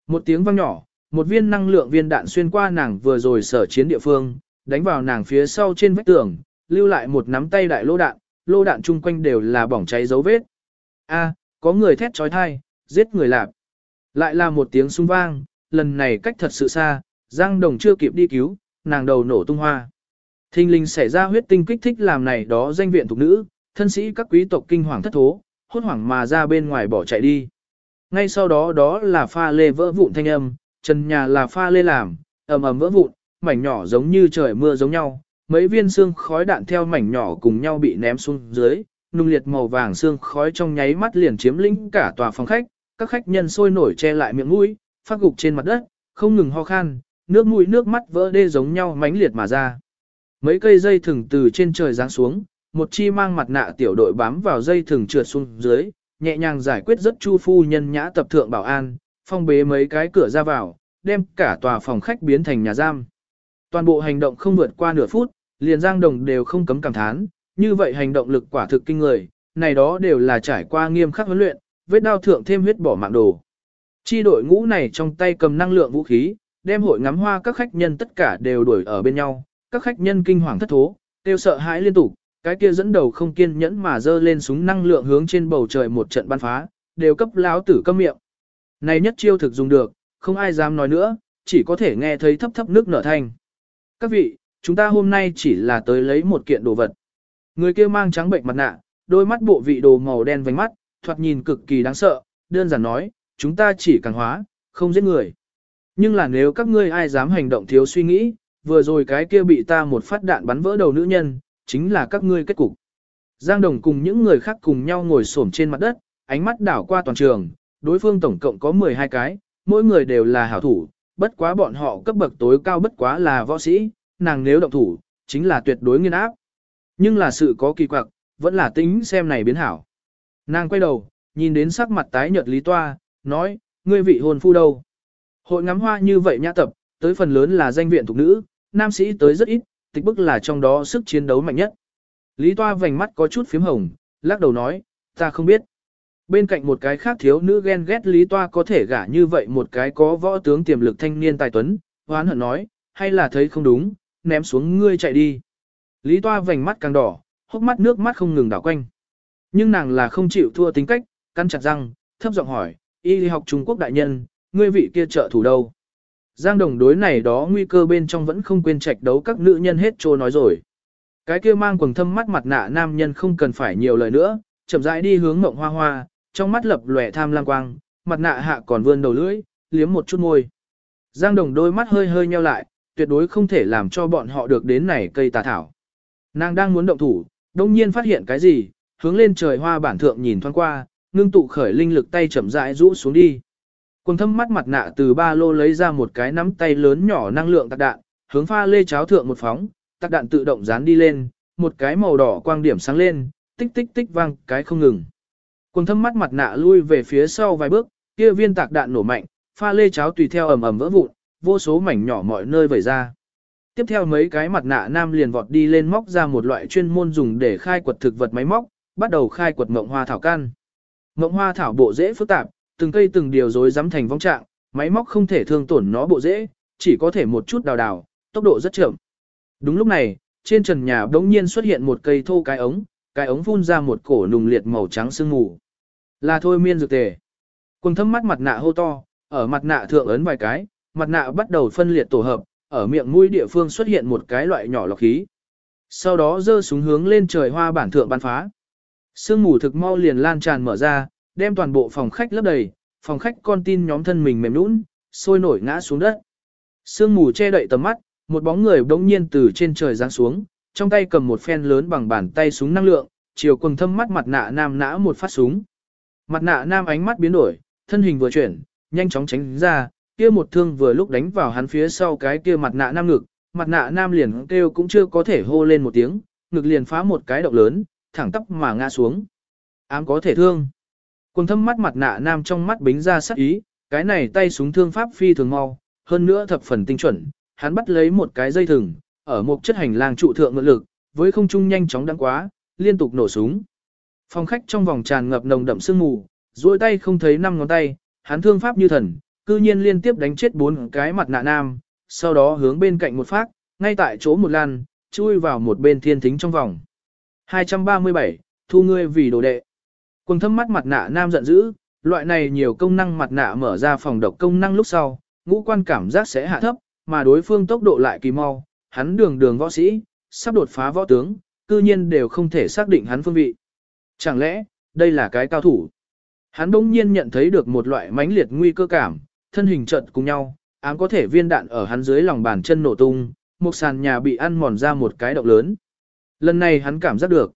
Một tiếng vang nhỏ, một viên năng lượng viên đạn xuyên qua nàng vừa rồi sở chiến địa phương, đánh vào nàng phía sau trên vách tường, lưu lại một nắm tay đại lô đạn, lô đạn chung quanh đều là bỏng cháy dấu vết. A, có người thét trói thai, giết người lạp. Lại là một tiếng súng vang, lần này cách thật sự xa, Giang Đồng chưa kịp đi cứu, nàng đầu nổ tung hoa. Thinh linh xảy ra huyết tinh kích thích làm này đó danh viện thuộc nữ, thân sĩ các quý tộc kinh hoàng thất thố, hốt hoảng mà ra bên ngoài bỏ chạy đi. Ngay sau đó đó là pha lê vỡ vụn thanh âm, trần nhà là pha lê làm, ầm ầm vỡ vụn, mảnh nhỏ giống như trời mưa giống nhau, mấy viên xương khói đạn theo mảnh nhỏ cùng nhau bị ném xuống dưới, nung liệt màu vàng xương khói trong nháy mắt liền chiếm lĩnh cả tòa phòng khách, các khách nhân sôi nổi che lại miệng mũi, phát gục trên mặt đất, không ngừng ho khan, nước mũi nước mắt vỡ đê giống nhau mãnh liệt mà ra. Mấy cây dây thừng từ trên trời giáng xuống, một chi mang mặt nạ tiểu đội bám vào dây thừng trượt xuống dưới, nhẹ nhàng giải quyết rất chu phu nhân nhã tập thượng bảo an, phong bế mấy cái cửa ra vào, đem cả tòa phòng khách biến thành nhà giam. Toàn bộ hành động không vượt qua nửa phút, liền Giang Đồng đều không cấm cảm thán, như vậy hành động lực quả thực kinh người, này đó đều là trải qua nghiêm khắc huấn luyện, vết đao thượng thêm huyết bỏ mạng đồ. Chi đội ngũ này trong tay cầm năng lượng vũ khí, đem hội ngắm hoa các khách nhân tất cả đều đuổi ở bên nhau, các khách nhân kinh hoàng thất thố, đều sợ hãi liên tục, cái kia dẫn đầu không kiên nhẫn mà dơ lên súng năng lượng hướng trên bầu trời một trận bắn phá, đều cấp láo tử câm miệng. Này nhất chiêu thực dùng được, không ai dám nói nữa, chỉ có thể nghe thấy thấp thấp nước nở thanh. Các vị, chúng ta hôm nay chỉ là tới lấy một kiện đồ vật. Người kia mang trắng bệnh mặt nạ, đôi mắt bộ vị đồ màu đen vành mắt, thoạt nhìn cực kỳ đáng sợ, đơn giản nói, chúng ta chỉ càng hóa, không giết người. Nhưng là nếu các ngươi ai dám hành động thiếu suy nghĩ, vừa rồi cái kia bị ta một phát đạn bắn vỡ đầu nữ nhân, chính là các ngươi kết cục. Giang Đồng cùng những người khác cùng nhau ngồi xổm trên mặt đất, ánh mắt đảo qua toàn trường, đối phương tổng cộng có 12 cái, mỗi người đều là hảo thủ, bất quá bọn họ cấp bậc tối cao bất quá là võ sĩ, nàng nếu động thủ, chính là tuyệt đối nghiên áp. Nhưng là sự có kỳ quặc, vẫn là tính xem này biến hảo. Nàng quay đầu, nhìn đến sắc mặt tái nhợt Lý Toa, nói, ngươi vị hôn phu đâu? Hội ngắm hoa như vậy nhã tập, tới phần lớn là danh viện thuộc nữ, nam sĩ tới rất ít, tịch bức là trong đó sức chiến đấu mạnh nhất. Lý Toa vành mắt có chút phím hồng, lắc đầu nói, ta không biết. Bên cạnh một cái khác thiếu nữ ghen ghét Lý Toa có thể gả như vậy một cái có võ tướng tiềm lực thanh niên tài tuấn, hoán hận nói, hay là thấy không đúng, ném xuống ngươi chạy đi. Lý Toa vành mắt càng đỏ, hốc mắt nước mắt không ngừng đảo quanh. Nhưng nàng là không chịu thua tính cách, căn chặt răng, thấp giọng hỏi, y học Trung Quốc đại nhân, ngươi vị kia trợ thủ đâu? Giang đồng đối này đó nguy cơ bên trong vẫn không quên trạch đấu các nữ nhân hết trô nói rồi. Cái kia mang quần thâm mắt mặt nạ nam nhân không cần phải nhiều lời nữa, chậm rãi đi hướng mộng hoa hoa, trong mắt lập lòe tham lang quang, mặt nạ hạ còn vươn đầu lưỡi, liếm một chút môi. Giang đồng đôi mắt hơi hơi nheo lại, tuyệt đối không thể làm cho bọn họ được đến này cây tà thảo. Nàng đang muốn động thủ, đông nhiên phát hiện cái gì, hướng lên trời hoa bản thượng nhìn thoáng qua, ngưng tụ khởi linh lực tay chậm rãi rũ xuống đi. Quần thâm mắt mặt nạ từ ba lô lấy ra một cái nắm tay lớn nhỏ năng lượng tạc đạn, hướng pha lê cháo thượng một phóng, tạc đạn tự động dán đi lên, một cái màu đỏ quang điểm sáng lên, tích tích tích vang, cái không ngừng. Quần thâm mắt mặt nạ lui về phía sau vài bước, kia viên tạc đạn nổ mạnh, pha lê cháo tùy theo ầm ầm vỡ vụn, vô số mảnh nhỏ mọi nơi vẩy ra. Tiếp theo mấy cái mặt nạ nam liền vọt đi lên móc ra một loại chuyên môn dùng để khai quật thực vật máy móc, bắt đầu khai quật mộng hoa thảo căn. Mộng hoa thảo bộ dễ phức tạp, từng cây từng điều rối rắm thành vong trạng, máy móc không thể thương tổn nó bộ dễ, chỉ có thể một chút đào đào, tốc độ rất chậm. Đúng lúc này, trên trần nhà đống nhiên xuất hiện một cây thô cái ống, cái ống phun ra một cổ nùng liệt màu trắng sương mù. Là thôi miên dược tề. Quần thâm mắt mặt nạ hô to, ở mặt nạ thượng ấn vài cái, mặt nạ bắt đầu phân liệt tổ hợp, ở miệng mũi địa phương xuất hiện một cái loại nhỏ lọc khí. Sau đó giơ súng hướng lên trời hoa bản thượng bắn phá. Sương mù thực mau liền lan tràn mở ra, đem toàn bộ phòng khách lấp đầy, phòng khách con tin nhóm thân mình mềm nũng, sôi nổi ngã xuống đất. Sương mù che đậy tầm mắt, một bóng người bỗng nhiên từ trên trời giáng xuống, trong tay cầm một phen lớn bằng bàn tay súng năng lượng, chiều quần thâm mắt mặt nạ nam nã một phát súng. Mặt nạ nam ánh mắt biến đổi, thân hình vừa chuyển, nhanh chóng tránh ra, kia một thương vừa lúc đánh vào hắn phía sau cái kia mặt nạ nam ngực, mặt nạ nam liền kêu cũng chưa có thể hô lên một tiếng, ngực liền phá một cái động lớn, thẳng tóc mà ngã xuống. Ám có thể thương. Cùng thâm mắt mặt nạ nam trong mắt bính ra sắc ý, cái này tay súng thương pháp phi thường mau, hơn nữa thập phần tinh chuẩn, hắn bắt lấy một cái dây thừng, ở một chất hành lang trụ thượng ngựa lực, với không trung nhanh chóng đăng quá, liên tục nổ súng. Phòng khách trong vòng tràn ngập nồng đậm sương mù, duỗi tay không thấy năm ngón tay, hắn thương pháp như thần, cư nhiên liên tiếp đánh chết bốn cái mặt nạ nam, sau đó hướng bên cạnh một phát, ngay tại chỗ một lan, chui vào một bên thiên thính trong vòng. 237, thu ngươi vì đồ đệ. Quần thâm mắt mặt nạ nam giận dữ, loại này nhiều công năng mặt nạ mở ra phòng độc công năng lúc sau, ngũ quan cảm giác sẽ hạ thấp, mà đối phương tốc độ lại kỳ mau, hắn đường đường võ sĩ, sắp đột phá võ tướng, cư nhiên đều không thể xác định hắn phương vị. Chẳng lẽ, đây là cái cao thủ? Hắn bỗng nhiên nhận thấy được một loại mãnh liệt nguy cơ cảm, thân hình trận cùng nhau, ám có thể viên đạn ở hắn dưới lòng bàn chân nổ tung, một sàn nhà bị ăn mòn ra một cái động lớn. Lần này hắn cảm giác được.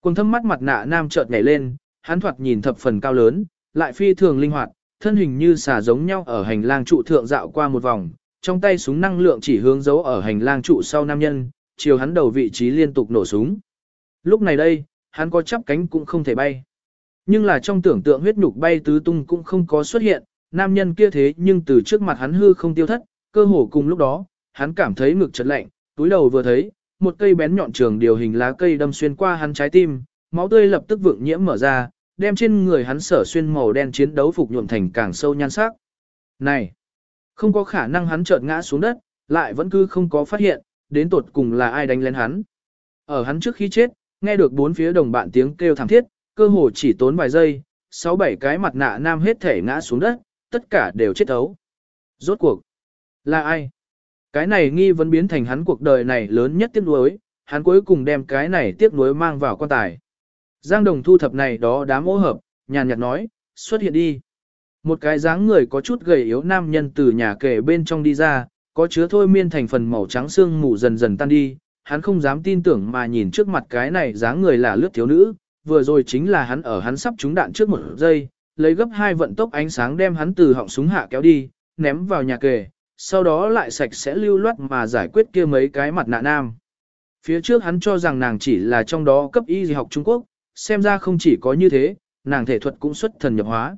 quần thâm mắt mặt nạ nam chợt nhảy lên, hắn thoạt nhìn thập phần cao lớn, lại phi thường linh hoạt, thân hình như xà giống nhau ở hành lang trụ thượng dạo qua một vòng, trong tay súng năng lượng chỉ hướng dấu ở hành lang trụ sau nam nhân, chiều hắn đầu vị trí liên tục nổ súng. Lúc này đây, hắn có chắp cánh cũng không thể bay. Nhưng là trong tưởng tượng huyết nhục bay tứ tung cũng không có xuất hiện, nam nhân kia thế nhưng từ trước mặt hắn hư không tiêu thất, cơ hồ cùng lúc đó, hắn cảm thấy ngực chật lạnh, túi đầu vừa thấy, một cây bén nhọn trường điều hình lá cây đâm xuyên qua hắn trái tim, máu tươi lập tức vượng nhiễm mở ra, đem trên người hắn sở xuyên màu đen chiến đấu phục nhuộm thành càng sâu nhan sắc. Này, không có khả năng hắn chợt ngã xuống đất, lại vẫn cứ không có phát hiện, đến tột cùng là ai đánh lên hắn. Ở hắn trước khi chết, nghe được bốn phía đồng bạn tiếng kêu thảm thiết, cơ hồ chỉ tốn vài giây, sáu bảy cái mặt nạ nam hết thể ngã xuống đất, tất cả đều chết thấu Rốt cuộc, là ai? Cái này nghi vấn biến thành hắn cuộc đời này lớn nhất tiếc nuối, hắn cuối cùng đem cái này tiếc nuối mang vào quan tài. Giang đồng thu thập này đó đám ô hợp, nhàn nhạt nói, xuất hiện đi. Một cái dáng người có chút gầy yếu nam nhân từ nhà kể bên trong đi ra, có chứa thôi miên thành phần màu trắng xương mù dần dần tan đi, hắn không dám tin tưởng mà nhìn trước mặt cái này dáng người là lướt thiếu nữ, vừa rồi chính là hắn ở hắn sắp trúng đạn trước một giây, lấy gấp hai vận tốc ánh sáng đem hắn từ họng súng hạ kéo đi, ném vào nhà kề, sau đó lại sạch sẽ lưu loát mà giải quyết kia mấy cái mặt nạ nam. Phía trước hắn cho rằng nàng chỉ là trong đó cấp y học Trung Quốc, xem ra không chỉ có như thế, nàng thể thuật cũng xuất thần nhập hóa.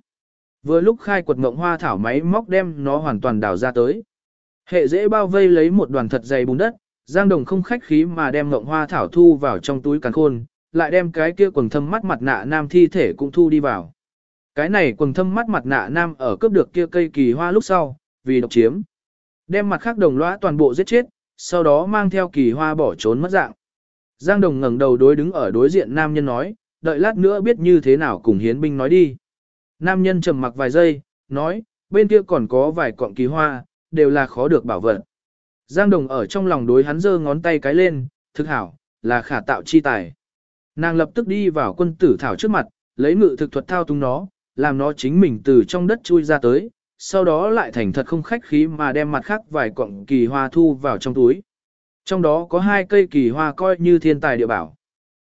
Vừa lúc khai quật mộng hoa thảo máy móc đem nó hoàn toàn đào ra tới. Hệ dễ bao vây lấy một đoàn thật dày bùn đất, Giang Đồng không khách khí mà đem mộng hoa thảo thu vào trong túi càn khôn, lại đem cái kia quần thâm mắt mặt nạ nam thi thể cũng thu đi vào. Cái này quần thâm mắt mặt nạ nam ở cướp được kia cây kỳ hoa lúc sau, vì độc chiếm. Đem mặt khác đồng lõa toàn bộ giết chết, sau đó mang theo kỳ hoa bỏ trốn mất dạng. Giang Đồng ngẩng đầu đối đứng ở đối diện nam nhân nói, đợi lát nữa biết như thế nào cùng hiến binh nói đi. Nam nhân trầm mặc vài giây, nói, bên kia còn có vài cọng kỳ hoa, đều là khó được bảo vật. Giang Đồng ở trong lòng đối hắn giơ ngón tay cái lên, thực hảo, là khả tạo chi tài. Nàng lập tức đi vào quân tử thảo trước mặt, lấy ngự thực thuật thao túng nó, làm nó chính mình từ trong đất chui ra tới, sau đó lại thành thật không khách khí mà đem mặt khác vài cọng kỳ hoa thu vào trong túi. Trong đó có hai cây kỳ hoa coi như thiên tài địa bảo.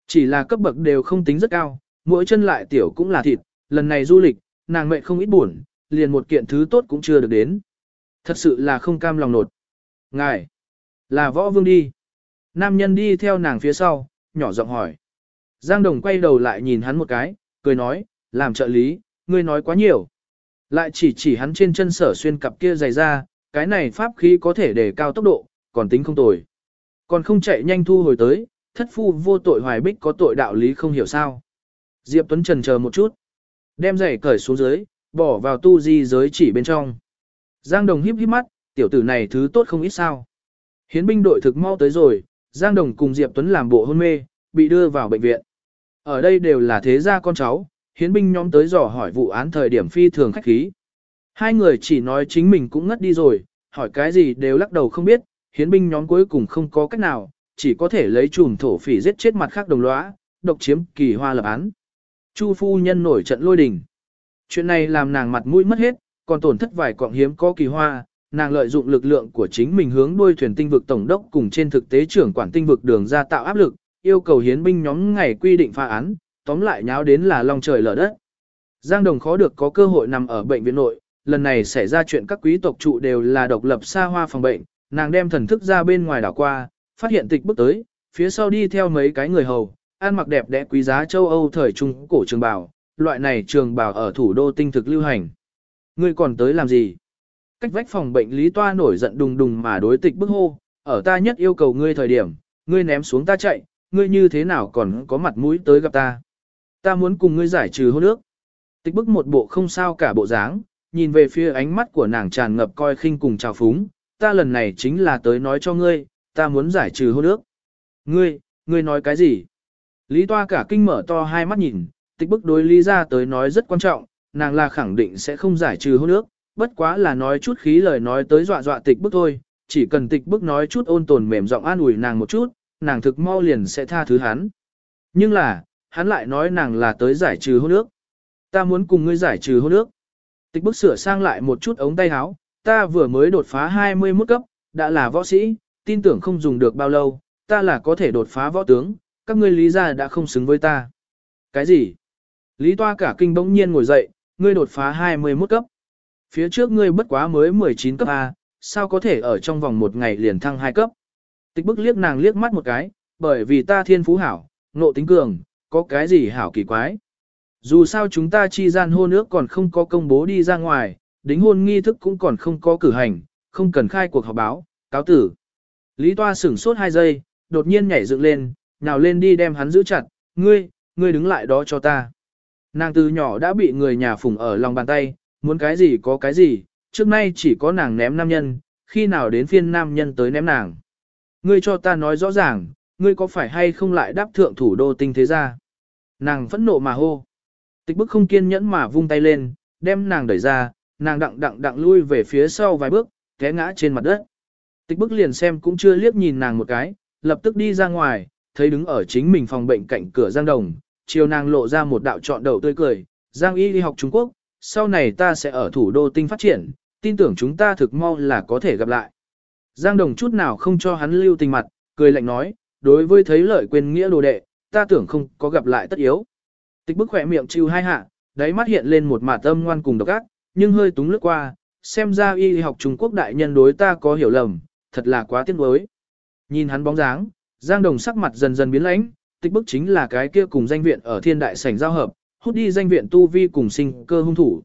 Chỉ là cấp bậc đều không tính rất cao, mỗi chân lại tiểu cũng là thịt, lần này du lịch, nàng mệnh không ít buồn, liền một kiện thứ tốt cũng chưa được đến. Thật sự là không cam lòng nột. Ngài, là võ vương đi. Nam nhân đi theo nàng phía sau, nhỏ giọng hỏi. Giang Đồng quay đầu lại nhìn hắn một cái, cười nói, làm trợ lý, ngươi nói quá nhiều. Lại chỉ chỉ hắn trên chân sở xuyên cặp kia dày ra, cái này pháp khí có thể để cao tốc độ, còn tính không tồi. Còn không chạy nhanh thu hồi tới, thất phu vô tội hoài bích có tội đạo lý không hiểu sao. Diệp Tuấn trần chờ một chút, đem giày cởi xuống dưới, bỏ vào tu di giới chỉ bên trong. Giang Đồng híp híp mắt, tiểu tử này thứ tốt không ít sao. Hiến binh đội thực mau tới rồi, Giang Đồng cùng Diệp Tuấn làm bộ hôn mê, bị đưa vào bệnh viện. Ở đây đều là thế gia con cháu, hiến binh nhóm tới dò hỏi vụ án thời điểm phi thường khách khí. Hai người chỉ nói chính mình cũng ngất đi rồi, hỏi cái gì đều lắc đầu không biết, hiến binh nhóm cuối cùng không có cách nào, chỉ có thể lấy chùm thổ phỉ giết chết mặt khác đồng lõa, độc chiếm kỳ hoa lập án. Chu phu nhân nổi trận lôi đình. Chuyện này làm nàng mặt mũi mất hết, còn tổn thất vài quạng hiếm có kỳ hoa, nàng lợi dụng lực lượng của chính mình hướng đuôi thuyền tinh vực tổng đốc cùng trên thực tế trưởng quản tinh vực đường ra tạo áp lực, yêu cầu hiến binh nhóm ngày quy định phá án, tóm lại nháo đến là long trời lở đất. Giang Đồng khó được có cơ hội nằm ở bệnh viện nội, lần này xảy ra chuyện các quý tộc trụ đều là độc lập xa hoa phòng bệnh, nàng đem thần thức ra bên ngoài đảo qua, phát hiện tịch bước tới, phía sau đi theo mấy cái người hầu, ăn mặc đẹp đẽ quý giá châu Âu thời trung cổ trường bào, loại này trường bào ở thủ đô tinh thực lưu hành. Ngươi còn tới làm gì? Cách vách phòng bệnh Lý Toa nổi giận đùng đùng mà đối tịch bức hô, ở ta nhất yêu cầu ngươi thời điểm, ngươi ném xuống ta chạy, ngươi như thế nào còn có mặt mũi tới gặp ta. Ta muốn cùng ngươi giải trừ hôn ước. Tịch bức một bộ không sao cả bộ dáng, nhìn về phía ánh mắt của nàng tràn ngập coi khinh cùng trào phúng, ta lần này chính là tới nói cho ngươi, ta muốn giải trừ hôn ước. Ngươi, ngươi nói cái gì? Lý Toa cả kinh mở to hai mắt nhìn, tịch bức đối Lý ra tới nói rất quan trọng, nàng là khẳng định sẽ không giải trừ hôn ước, bất quá là nói chút khí lời nói tới dọa dọa tịch bức thôi, chỉ cần tịch bức nói chút ôn tồn mềm giọng an ủi nàng một chút, nàng thực mau liền sẽ tha thứ hắn. Nhưng là, hắn lại nói nàng là tới giải trừ hôn ước. Ta muốn cùng ngươi giải trừ hôn ước. Tịch bức sửa sang lại một chút ống tay áo, ta vừa mới đột phá 21 cấp, đã là võ sĩ, tin tưởng không dùng được bao lâu, ta là có thể đột phá võ tướng, các ngươi lý gia đã không xứng với ta. Cái gì? Lý toa cả kinh bỗng nhiên ngồi dậy, ngươi đột phá 21 cấp. Phía trước ngươi bất quá mới 19 cấp A, sao có thể ở trong vòng một ngày liền thăng 2 cấp? Tịch bức liếc nàng liếc mắt một cái, bởi vì ta thiên phú hảo, nộ tính cường, có cái gì hảo kỳ quái. Dù sao chúng ta chi gian hôn ước còn không có công bố đi ra ngoài, đính hôn nghi thức cũng còn không có cử hành, không cần khai cuộc họp báo, cáo tử. Lý Toa sửng sốt hai giây, đột nhiên nhảy dựng lên, nhào lên đi đem hắn giữ chặt, ngươi, ngươi đứng lại đó cho ta. Nàng từ nhỏ đã bị người nhà phủng ở lòng bàn tay, muốn cái gì có cái gì, trước nay chỉ có nàng ném nam nhân, khi nào đến phiên nam nhân tới ném nàng. Ngươi cho ta nói rõ ràng, ngươi có phải hay không lại đáp thượng thủ đô tinh thế gia? Nàng phẫn nộ mà hô. Tịch bức không kiên nhẫn mà vung tay lên, đem nàng đẩy ra, nàng đặng đặng đặng lui về phía sau vài bước, té ngã trên mặt đất. Tịch bức liền xem cũng chưa liếc nhìn nàng một cái, lập tức đi ra ngoài, thấy đứng ở chính mình phòng bệnh cạnh cửa Giang Đồng, chiều nàng lộ ra một đạo trọn đầu tươi cười, Giang Y đi học Trung Quốc, sau này ta sẽ ở thủ đô tinh phát triển, tin tưởng chúng ta thực mau là có thể gặp lại. Giang Đồng chút nào không cho hắn lưu tình mặt, cười lạnh nói, đối với thấy lợi quên nghĩa đồ đệ, ta tưởng không có gặp lại tất yếu. Tịch bức khỏe miệng chịu hai hạ, đáy mắt hiện lên một mạt âm ngoan cùng độc ác, nhưng hơi túng lướt qua, xem ra y học Trung Quốc đại nhân đối ta có hiểu lầm, thật là quá tiếc nuối. Nhìn hắn bóng dáng, Giang Đồng sắc mặt dần dần biến lãnh, tịch bức chính là cái kia cùng danh viện ở thiên đại sảnh giao hợp, hút đi danh viện tu vi cùng sinh cơ hung thủ.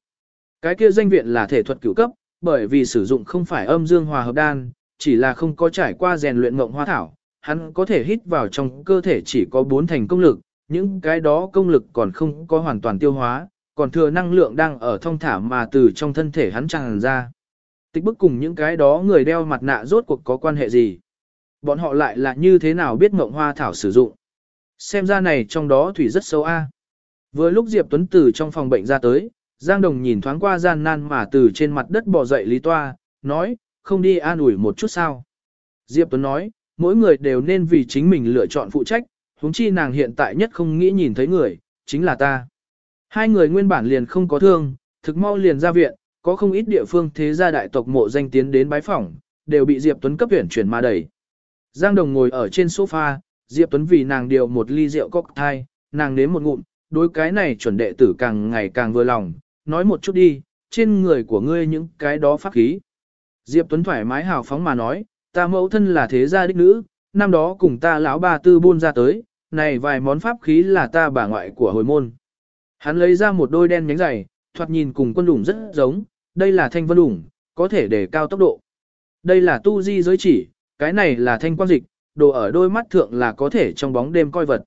Cái kia danh viện là thể thuật cửu cấp, bởi vì sử dụng không phải âm dương hòa hợp đan, chỉ là không có trải qua rèn luyện ngộng hoa thảo, hắn có thể hít vào trong cơ thể chỉ có bốn thành công lực, những cái đó công lực còn không có hoàn toàn tiêu hóa, còn thừa năng lượng đang ở thông thả mà từ trong thân thể hắn tràn ra. Tịch bức cùng những cái đó người đeo mặt nạ rốt cuộc có quan hệ gì? Bọn họ lại là như thế nào biết mộng hoa thảo sử dụng. Xem ra này trong đó thủy rất sâu a. Vừa lúc Diệp Tuấn từ trong phòng bệnh ra tới, Giang Đồng nhìn thoáng qua gian nan mà từ trên mặt đất bò dậy Lý Toa, nói, không đi an ủi một chút sao. Diệp Tuấn nói, mỗi người đều nên vì chính mình lựa chọn phụ trách, huống chi nàng hiện tại nhất không nghĩ nhìn thấy người, chính là ta. Hai người nguyên bản liền không có thương, thực mau liền ra viện, có không ít địa phương thế gia đại tộc mộ danh tiến đến bái phỏng, đều bị Diệp Tuấn cấp tuyển chuyển mà đẩy. Giang Đồng ngồi ở trên sofa, Diệp Tuấn vì nàng điều một ly rượu cocktail, nàng nếm một ngụm, đối cái này chuẩn đệ tử càng ngày càng vừa lòng, nói một chút đi, trên người của ngươi những cái đó pháp khí. Diệp Tuấn thoải mái hào phóng mà nói, ta mẫu thân là thế gia đích nữ, năm đó cùng ta lão bà tư buôn ra tới, này vài món pháp khí là ta bà ngoại của hồi môn. Hắn lấy ra một đôi đen nhánh dày, thoạt nhìn cùng quân đủng rất giống, đây là thanh vân đủng, có thể để cao tốc độ. Đây là tu di giới chỉ, cái này là thanh quan dịch, đồ ở đôi mắt thượng là có thể trong bóng đêm coi vật.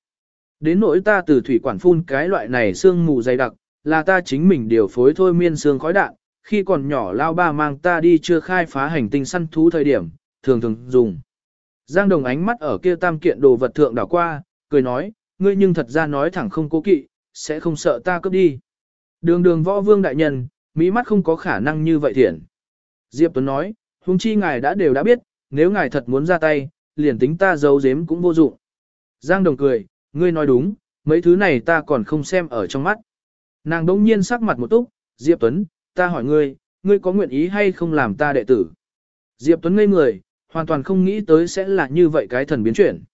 Đến nỗi ta từ thủy quản phun cái loại này xương mù dày đặc, là ta chính mình điều phối thôi miên xương khói đạn, khi còn nhỏ lao ba mang ta đi chưa khai phá hành tinh săn thú thời điểm, thường thường dùng. Giang Đồng ánh mắt ở kia tam kiện đồ vật thượng đảo qua, cười nói, ngươi nhưng thật ra nói thẳng không cố kỵ, sẽ không sợ ta cướp đi. Đường đường võ vương đại nhân, mỹ mắt không có khả năng như vậy thiện. Diệp Tuấn nói, huống chi ngài đã đều đã biết, nếu ngài thật muốn ra tay, liền tính ta giấu giếm cũng vô dụng. Giang Đồng cười, ngươi nói đúng, mấy thứ này ta còn không xem ở trong mắt. Nàng đống nhiên sắc mặt một túc, Diệp Tuấn, ta hỏi ngươi, ngươi có nguyện ý hay không làm ta đệ tử? Diệp Tuấn ngây người, hoàn toàn không nghĩ tới sẽ là như vậy cái thần biến chuyển.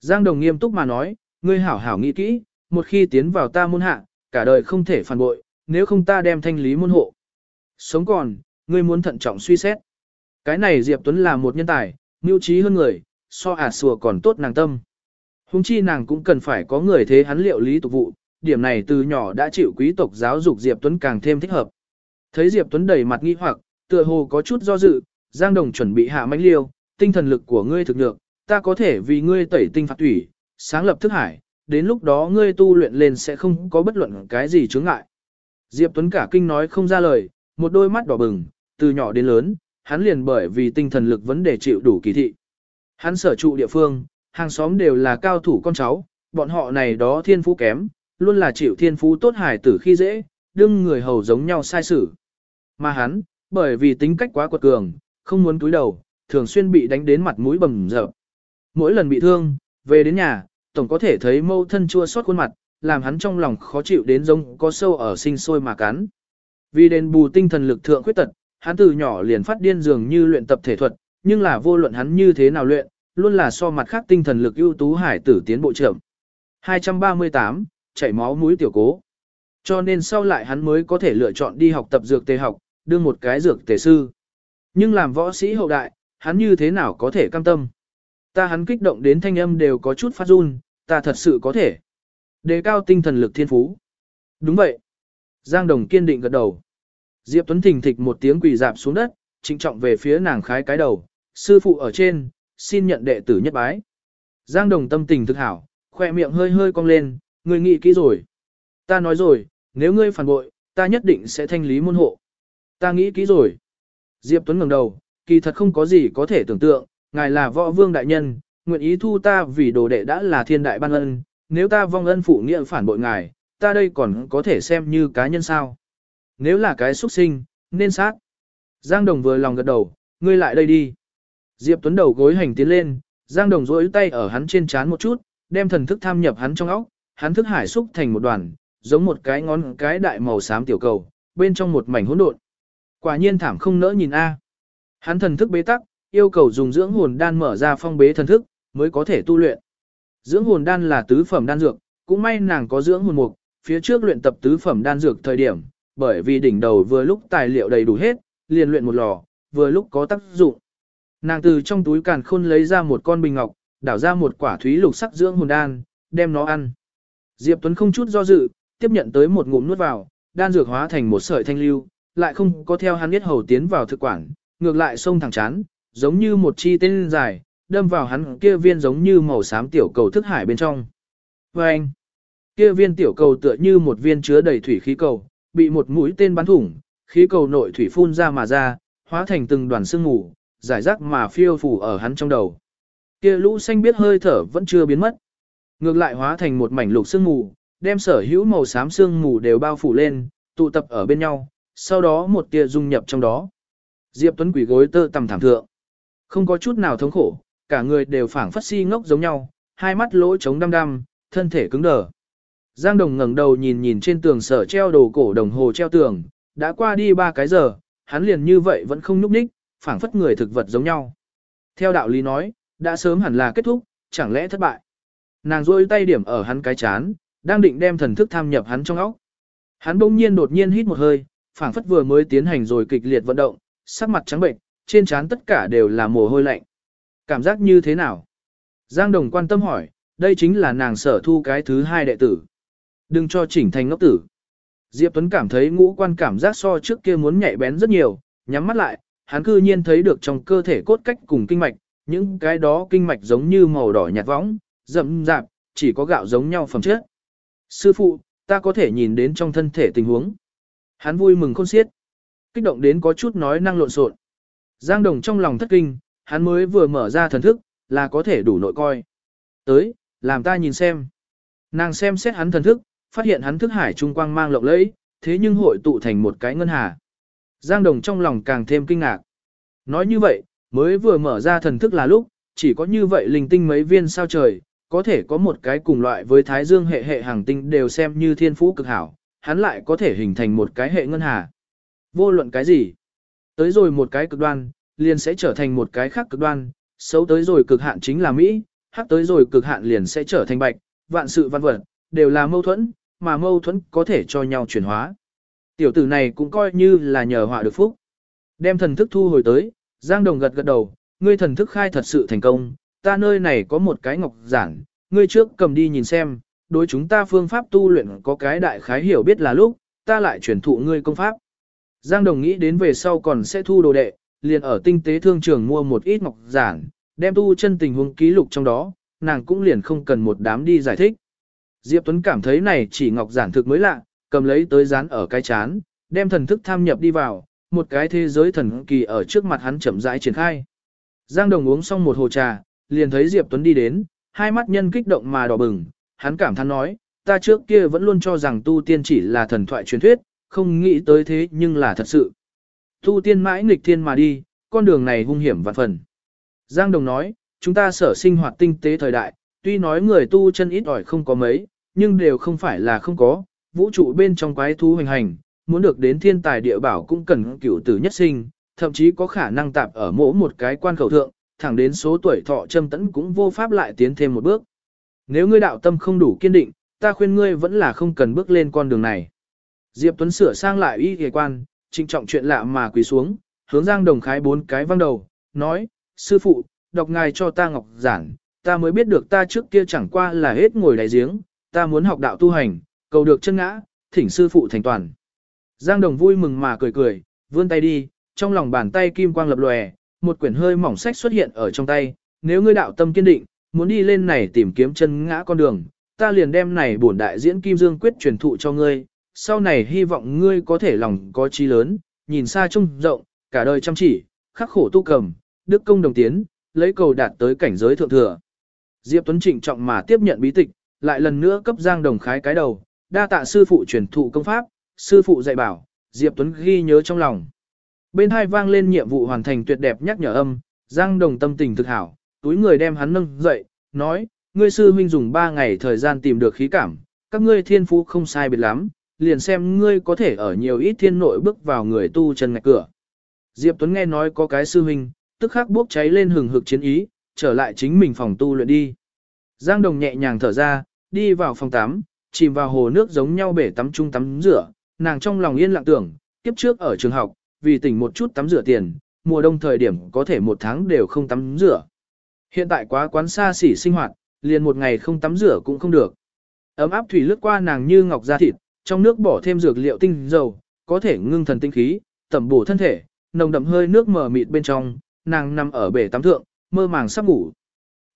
Giang Đồng nghiêm túc mà nói, ngươi hảo hảo nghĩ kỹ, một khi tiến vào ta môn hạ, cả đời không thể phản bội, nếu không ta đem thanh lý môn hộ. Sống còn, ngươi muốn thận trọng suy xét. Cái này Diệp Tuấn là một nhân tài, mưu trí hơn người, so ả à sùa còn tốt nàng tâm. Hùng chi nàng cũng cần phải có người thế hắn liệu lý tục vụ, điểm này từ nhỏ đã chịu quý tộc giáo dục Diệp Tuấn càng thêm thích hợp. Thấy Diệp Tuấn đầy mặt nghi hoặc, tựa hồ có chút do dự, Giang Đồng chuẩn bị hạ mãnh liêu, tinh thần lực của ngươi thực nhược, ta có thể vì ngươi tẩy tinh phạt thủy, sáng lập thức hải, đến lúc đó ngươi tu luyện lên sẽ không có bất luận cái gì chướng ngại. Diệp Tuấn cả kinh nói không ra lời, một đôi mắt đỏ bừng, từ nhỏ đến lớn, hắn liền bởi vì tinh thần lực vấn đề chịu đủ kỳ thị. Hắn sở trụ địa phương, hàng xóm đều là cao thủ con cháu, bọn họ này đó thiên phú kém, luôn là chịu thiên phú tốt hải tử khi dễ, đương người hầu giống nhau sai xử. Mà hắn, bởi vì tính cách quá quật cường, không muốn túi đầu, thường xuyên bị đánh đến mặt mũi bầm dập. Mỗi lần bị thương, về đến nhà, tổng có thể thấy mâu thân chua xót khuôn mặt, làm hắn trong lòng khó chịu đến giống có sâu ở sinh sôi mà cắn. Vì đền bù tinh thần lực thượng khuyết tật, hắn từ nhỏ liền phát điên dường như luyện tập thể thuật, nhưng là vô luận hắn như thế nào luyện, luôn là so mặt khác tinh thần lực ưu tú hải tử tiến bộ trưởng. 238, chảy máu mũi tiểu cố. Cho nên sau lại hắn mới có thể lựa chọn đi học tập dược tề học, đương một cái dược tề sư. Nhưng làm võ sĩ hậu đại, hắn như thế nào có thể cam tâm. Ta hắn kích động đến thanh âm đều có chút phát run, ta thật sự có thể. Đề cao tinh thần lực thiên phú. Đúng vậy. Giang Đồng kiên định gật đầu. Diệp Tuấn thình thịch một tiếng quỳ dạp xuống đất, trịnh trọng về phía nàng khái cái đầu. Sư phụ ở trên, xin nhận đệ tử nhất bái. Giang Đồng tâm tình thực hảo, khỏe miệng hơi hơi cong lên, ngươi nghĩ kỹ rồi. Ta nói rồi, nếu ngươi phản bội, ta nhất định sẽ thanh lý môn hộ. Ta nghĩ kỹ rồi. Diệp Tuấn ngẩng đầu, kỳ thật không có gì có thể tưởng tượng, ngài là võ vương đại nhân, nguyện ý thu ta vì đồ đệ đã là thiên đại ban ân, nếu ta vong ân phụ nghĩa phản bội ngài, ta đây còn có thể xem như cá nhân sao. Nếu là cái xuất sinh, nên sát. Giang Đồng vừa lòng gật đầu, ngươi lại đây đi. Diệp Tuấn đầu gối hành tiến lên, Giang Đồng duỗi tay ở hắn trên chán một chút, đem thần thức tham nhập hắn trong óc, hắn thức hải xúc thành một đoàn, giống một cái ngón cái đại màu xám tiểu cầu, bên trong một mảnh hỗn độn. Quả nhiên thảm không nỡ nhìn a. Hắn thần thức bế tắc, yêu cầu dùng dưỡng hồn đan mở ra phong bế thần thức, mới có thể tu luyện. Dưỡng hồn đan là tứ phẩm đan dược, cũng may nàng có dưỡng hồn mục, phía trước luyện tập tứ phẩm đan dược thời điểm, bởi vì đỉnh đầu vừa lúc tài liệu đầy đủ hết, liền luyện một lò, vừa lúc có tác dụng. Nàng từ trong túi càn khôn lấy ra một con bình ngọc, đảo ra một quả thúy lục sắc dưỡng hồn đan, đem nó ăn. Diệp Tuấn không chút do dự, tiếp nhận tới một ngụm nuốt vào, đan dược hóa thành một sợi thanh lưu, lại không có theo hắn biết hầu tiến vào thực quản, ngược lại xông thẳng chán, giống như một chi tên dài, đâm vào hắn kia viên giống như màu xám tiểu cầu thức hải bên trong. Và anh, kia viên tiểu cầu tựa như một viên chứa đầy thủy khí cầu, bị một mũi tên bắn thủng, khí cầu nội thủy phun ra mà ra, hóa thành từng đoàn sương mù, giải rác mà phiêu phủ ở hắn trong đầu. kia lũ xanh biết hơi thở vẫn chưa biến mất. Ngược lại hóa thành một mảnh lục sương mù, đem sở hữu màu xám sương mù đều bao phủ lên, tụ tập ở bên nhau, sau đó một tia dung nhập trong đó. Diệp Tuấn quỷ gối tơ tầm thảm thượng. Không có chút nào thống khổ, cả người đều phảng phất si ngốc giống nhau, hai mắt lỗ trống đăm đăm, thân thể cứng đờ. Giang Đồng ngẩng đầu nhìn nhìn trên tường sở treo đồ cổ đồng hồ treo tường, đã qua đi ba cái giờ, hắn liền như vậy vẫn không nhúc nhích, phảng phất người thực vật giống nhau. Theo đạo lý nói, đã sớm hẳn là kết thúc, chẳng lẽ thất bại. Nàng rôi tay điểm ở hắn cái chán, đang định đem thần thức tham nhập hắn trong óc. Hắn bỗng nhiên đột nhiên hít một hơi, phảng phất vừa mới tiến hành rồi kịch liệt vận động, sắc mặt trắng bệnh, trên trán tất cả đều là mồ hôi lạnh. Cảm giác như thế nào? Giang Đồng quan tâm hỏi, đây chính là nàng sở thu cái thứ hai đệ tử. Đừng cho chỉnh thành ngốc tử. Diệp Tuấn cảm thấy ngũ quan cảm giác so trước kia muốn nhạy bén rất nhiều, nhắm mắt lại, hắn cư nhiên thấy được trong cơ thể cốt cách cùng kinh mạch, những cái đó kinh mạch giống như màu đỏ nhạt võng, rậm rạp, chỉ có gạo giống nhau phẩm chất. Sư phụ, ta có thể nhìn đến trong thân thể tình huống. Hắn vui mừng khôn xiết. Kích động đến có chút nói năng lộn xộn. Giang Đồng trong lòng thất kinh, hắn mới vừa mở ra thần thức, là có thể đủ nội coi. Tới, làm ta nhìn xem. Nàng xem xét hắn thần thức, phát hiện hắn thức hải trung quang mang lộng lẫy, thế nhưng hội tụ thành một cái ngân hà. Giang Đồng trong lòng càng thêm kinh ngạc. Nói như vậy, mới vừa mở ra thần thức là lúc, chỉ có như vậy linh tinh mấy viên sao trời, có thể có một cái cùng loại với thái dương hệ hệ hàng tinh đều xem như thiên phú cực hảo, hắn lại có thể hình thành một cái hệ ngân hà. Vô luận cái gì? Tới rồi một cái cực đoan, liền sẽ trở thành một cái khác cực đoan, xấu tới rồi cực hạn chính là Mỹ, hắc tới rồi cực hạn liền sẽ trở thành bạch, vạn sự văn vật, đều là mâu thuẫn, mà mâu thuẫn có thể cho nhau chuyển hóa. Tiểu tử này cũng coi như là nhờ họa được phúc. Đem thần thức thu hồi tới, Giang Đồng gật gật đầu, ngươi thần thức khai thật sự thành công, ta nơi này có một cái ngọc giản, ngươi trước cầm đi nhìn xem, đối chúng ta phương pháp tu luyện có cái đại khái hiểu biết là lúc, ta lại truyền thụ ngươi công pháp. Giang Đồng nghĩ đến về sau còn sẽ thu đồ đệ, liền ở tinh tế thương trường mua một ít ngọc giản, đem tu chân tình huống ký lục trong đó, nàng cũng liền không cần một đám đi giải thích. Diệp Tuấn cảm thấy này chỉ ngọc giản thực mới lạ, cầm lấy tới dán ở cái chán, đem thần thức tham nhập đi vào, một cái thế giới thần kỳ ở trước mặt hắn chậm rãi triển khai. Giang Đồng uống xong một hồ trà, liền thấy Diệp Tuấn đi đến, hai mắt nhân kích động mà đỏ bừng, hắn cảm thán nói, ta trước kia vẫn luôn cho rằng tu tiên chỉ là thần thoại truyền thuyết, không nghĩ tới thế nhưng là thật sự. Tu tiên mãi nghịch thiên mà đi, con đường này hung hiểm vạn phần. Giang Đồng nói, chúng ta sở sinh hoạt tinh tế thời đại, tuy nói người tu chân ít ỏi không có mấy, nhưng đều không phải là không có, vũ trụ bên trong quái thú hành hành, muốn được đến thiên tài địa bảo cũng cần cửu tử nhất sinh, thậm chí có khả năng tạp ở mỗi một cái quan khẩu thượng, thẳng đến số tuổi thọ châm tẫn cũng vô pháp lại tiến thêm một bước. Nếu ngươi đạo tâm không đủ kiên định, ta khuyên ngươi vẫn là không cần bước lên con đường này. Diệp Tuấn sửa sang lại y ghề quan, trinh trọng chuyện lạ mà quỳ xuống, hướng Giang Đồng Khái bốn cái văng đầu, nói, sư phụ, đọc ngài cho ta ngọc giảng, ta mới biết được ta trước kia chẳng qua là hết ngồi đáy giếng, ta muốn học đạo tu hành, cầu được chân ngã, thỉnh sư phụ thành toàn. Giang Đồng vui mừng mà cười cười, vươn tay đi, trong lòng bàn tay kim quang lập lòe, một quyển hơi mỏng sách xuất hiện ở trong tay, nếu ngươi đạo tâm kiên định, muốn đi lên này tìm kiếm chân ngã con đường, ta liền đem này bổn đại diễn kim dương quyết truyền thụ cho ngươi, sau này hy vọng ngươi có thể lòng có trí lớn, nhìn xa trông rộng, cả đời chăm chỉ, khắc khổ tu cầm, đức công đồng tiến, lấy cầu đạt tới cảnh giới thượng thừa. Diệp Tuấn trịnh trọng mà tiếp nhận bí tịch, lại lần nữa cấp Giang Đồng khái cái đầu, đa tạ sư phụ truyền thụ công pháp, sư phụ dạy bảo, Diệp Tuấn ghi nhớ trong lòng. Bên hai vang lên nhiệm vụ hoàn thành tuyệt đẹp nhắc nhở âm, Giang Đồng tâm tình thực hảo, túi người đem hắn nâng dậy, nói, ngươi sư huynh dùng 3 ngày thời gian tìm được khí cảm, các ngươi thiên phú không sai biệt lắm, liền xem ngươi có thể ở nhiều ít thiên nội bước vào người tu chân ngạch cửa. Diệp Tuấn nghe nói có cái sư huynh, tức khắc bốc cháy lên hừng hực chiến ý, trở lại chính mình phòng tu luyện đi. Giang Đồng nhẹ nhàng thở ra, đi vào phòng tắm, chìm vào hồ nước giống nhau bể tắm chung tắm rửa, nàng trong lòng yên lặng tưởng, kiếp trước ở trường học, vì tỉnh một chút tắm rửa tiền, mùa đông thời điểm có thể một tháng đều không tắm rửa. Hiện tại quá quán xa xỉ sinh hoạt, liền một ngày không tắm rửa cũng không được. Ấm áp thủy lướt qua nàng như ngọc da thịt, trong nước bỏ thêm dược liệu tinh dầu, có thể ngưng thần tinh khí, tẩm bổ thân thể, nồng đậm hơi nước mờ mịt bên trong, nàng nằm ở bể tắm thượng, mơ màng sắp ngủ.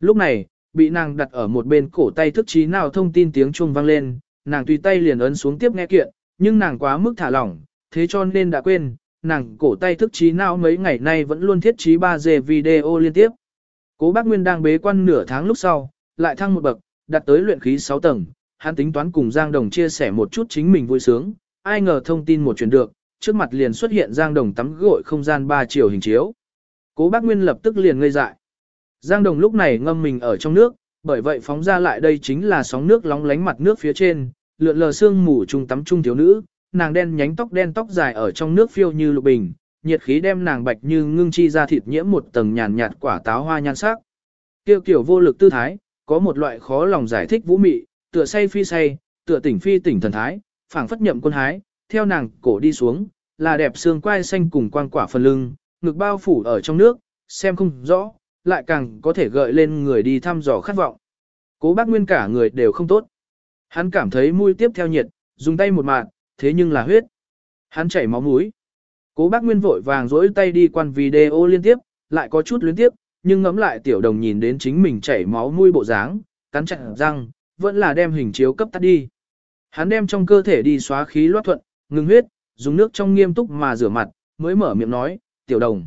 Lúc này, bị nàng đặt ở một bên cổ tay thức trí nào thông tin tiếng chuông vang lên, nàng tùy tay liền ấn xuống tiếp nghe kiện, nhưng nàng quá mức thả lỏng, thế cho nên đã quên, nàng cổ tay thức trí nào mấy ngày nay vẫn luôn thiết trí 3G video liên tiếp. Cố bác Nguyên đang bế quan nửa tháng lúc sau, lại thăng một bậc, đạt tới luyện khí 6 tầng, hắn tính toán cùng Giang Đồng chia sẻ một chút chính mình vui sướng, ai ngờ thông tin một chuyện được, trước mặt liền xuất hiện Giang Đồng tắm gội không gian 3 chiều hình chiếu. Cố bác Nguyên lập tức liền ngây dại. Giang Đồng lúc này ngâm mình ở trong nước, bởi vậy phóng ra lại đây chính là sóng nước lóng lánh mặt nước phía trên, lượn lờ sương mù trung tắm trung thiếu nữ, nàng đen nhánh tóc đen tóc dài ở trong nước phiêu như lục bình, nhiệt khí đem nàng bạch như ngưng chi ra thịt nhiễm một tầng nhàn nhạt quả táo hoa nhan sắc. Kiêu kiểu vô lực tư thái, có một loại khó lòng giải thích vũ mị, tựa say phi say, tựa tỉnh phi tỉnh thần thái, phảng phất nhậm quân hái, theo nàng cổ đi xuống, là đẹp xương quai xanh cùng quang quả phần lưng, ngực bao phủ ở trong nước, xem không rõ, lại càng có thể gợi lên người đi thăm dò khát vọng. Cố bác nguyên cả người đều không tốt. Hắn cảm thấy mũi tiếp theo nhiệt, dùng tay một mạng, thế nhưng là huyết. Hắn chảy máu mũi. Cố bác nguyên vội vàng rỗi tay đi quan video liên tiếp, lại có chút liên tiếp, nhưng ngẫm lại tiểu đồng nhìn đến chính mình chảy máu mũi bộ dáng, cắn chặt răng, vẫn là đem hình chiếu cấp tắt đi. Hắn đem trong cơ thể đi xóa khí loát thuận, ngừng huyết, dùng nước trong nghiêm túc mà rửa mặt, mới mở miệng nói, tiểu đồng.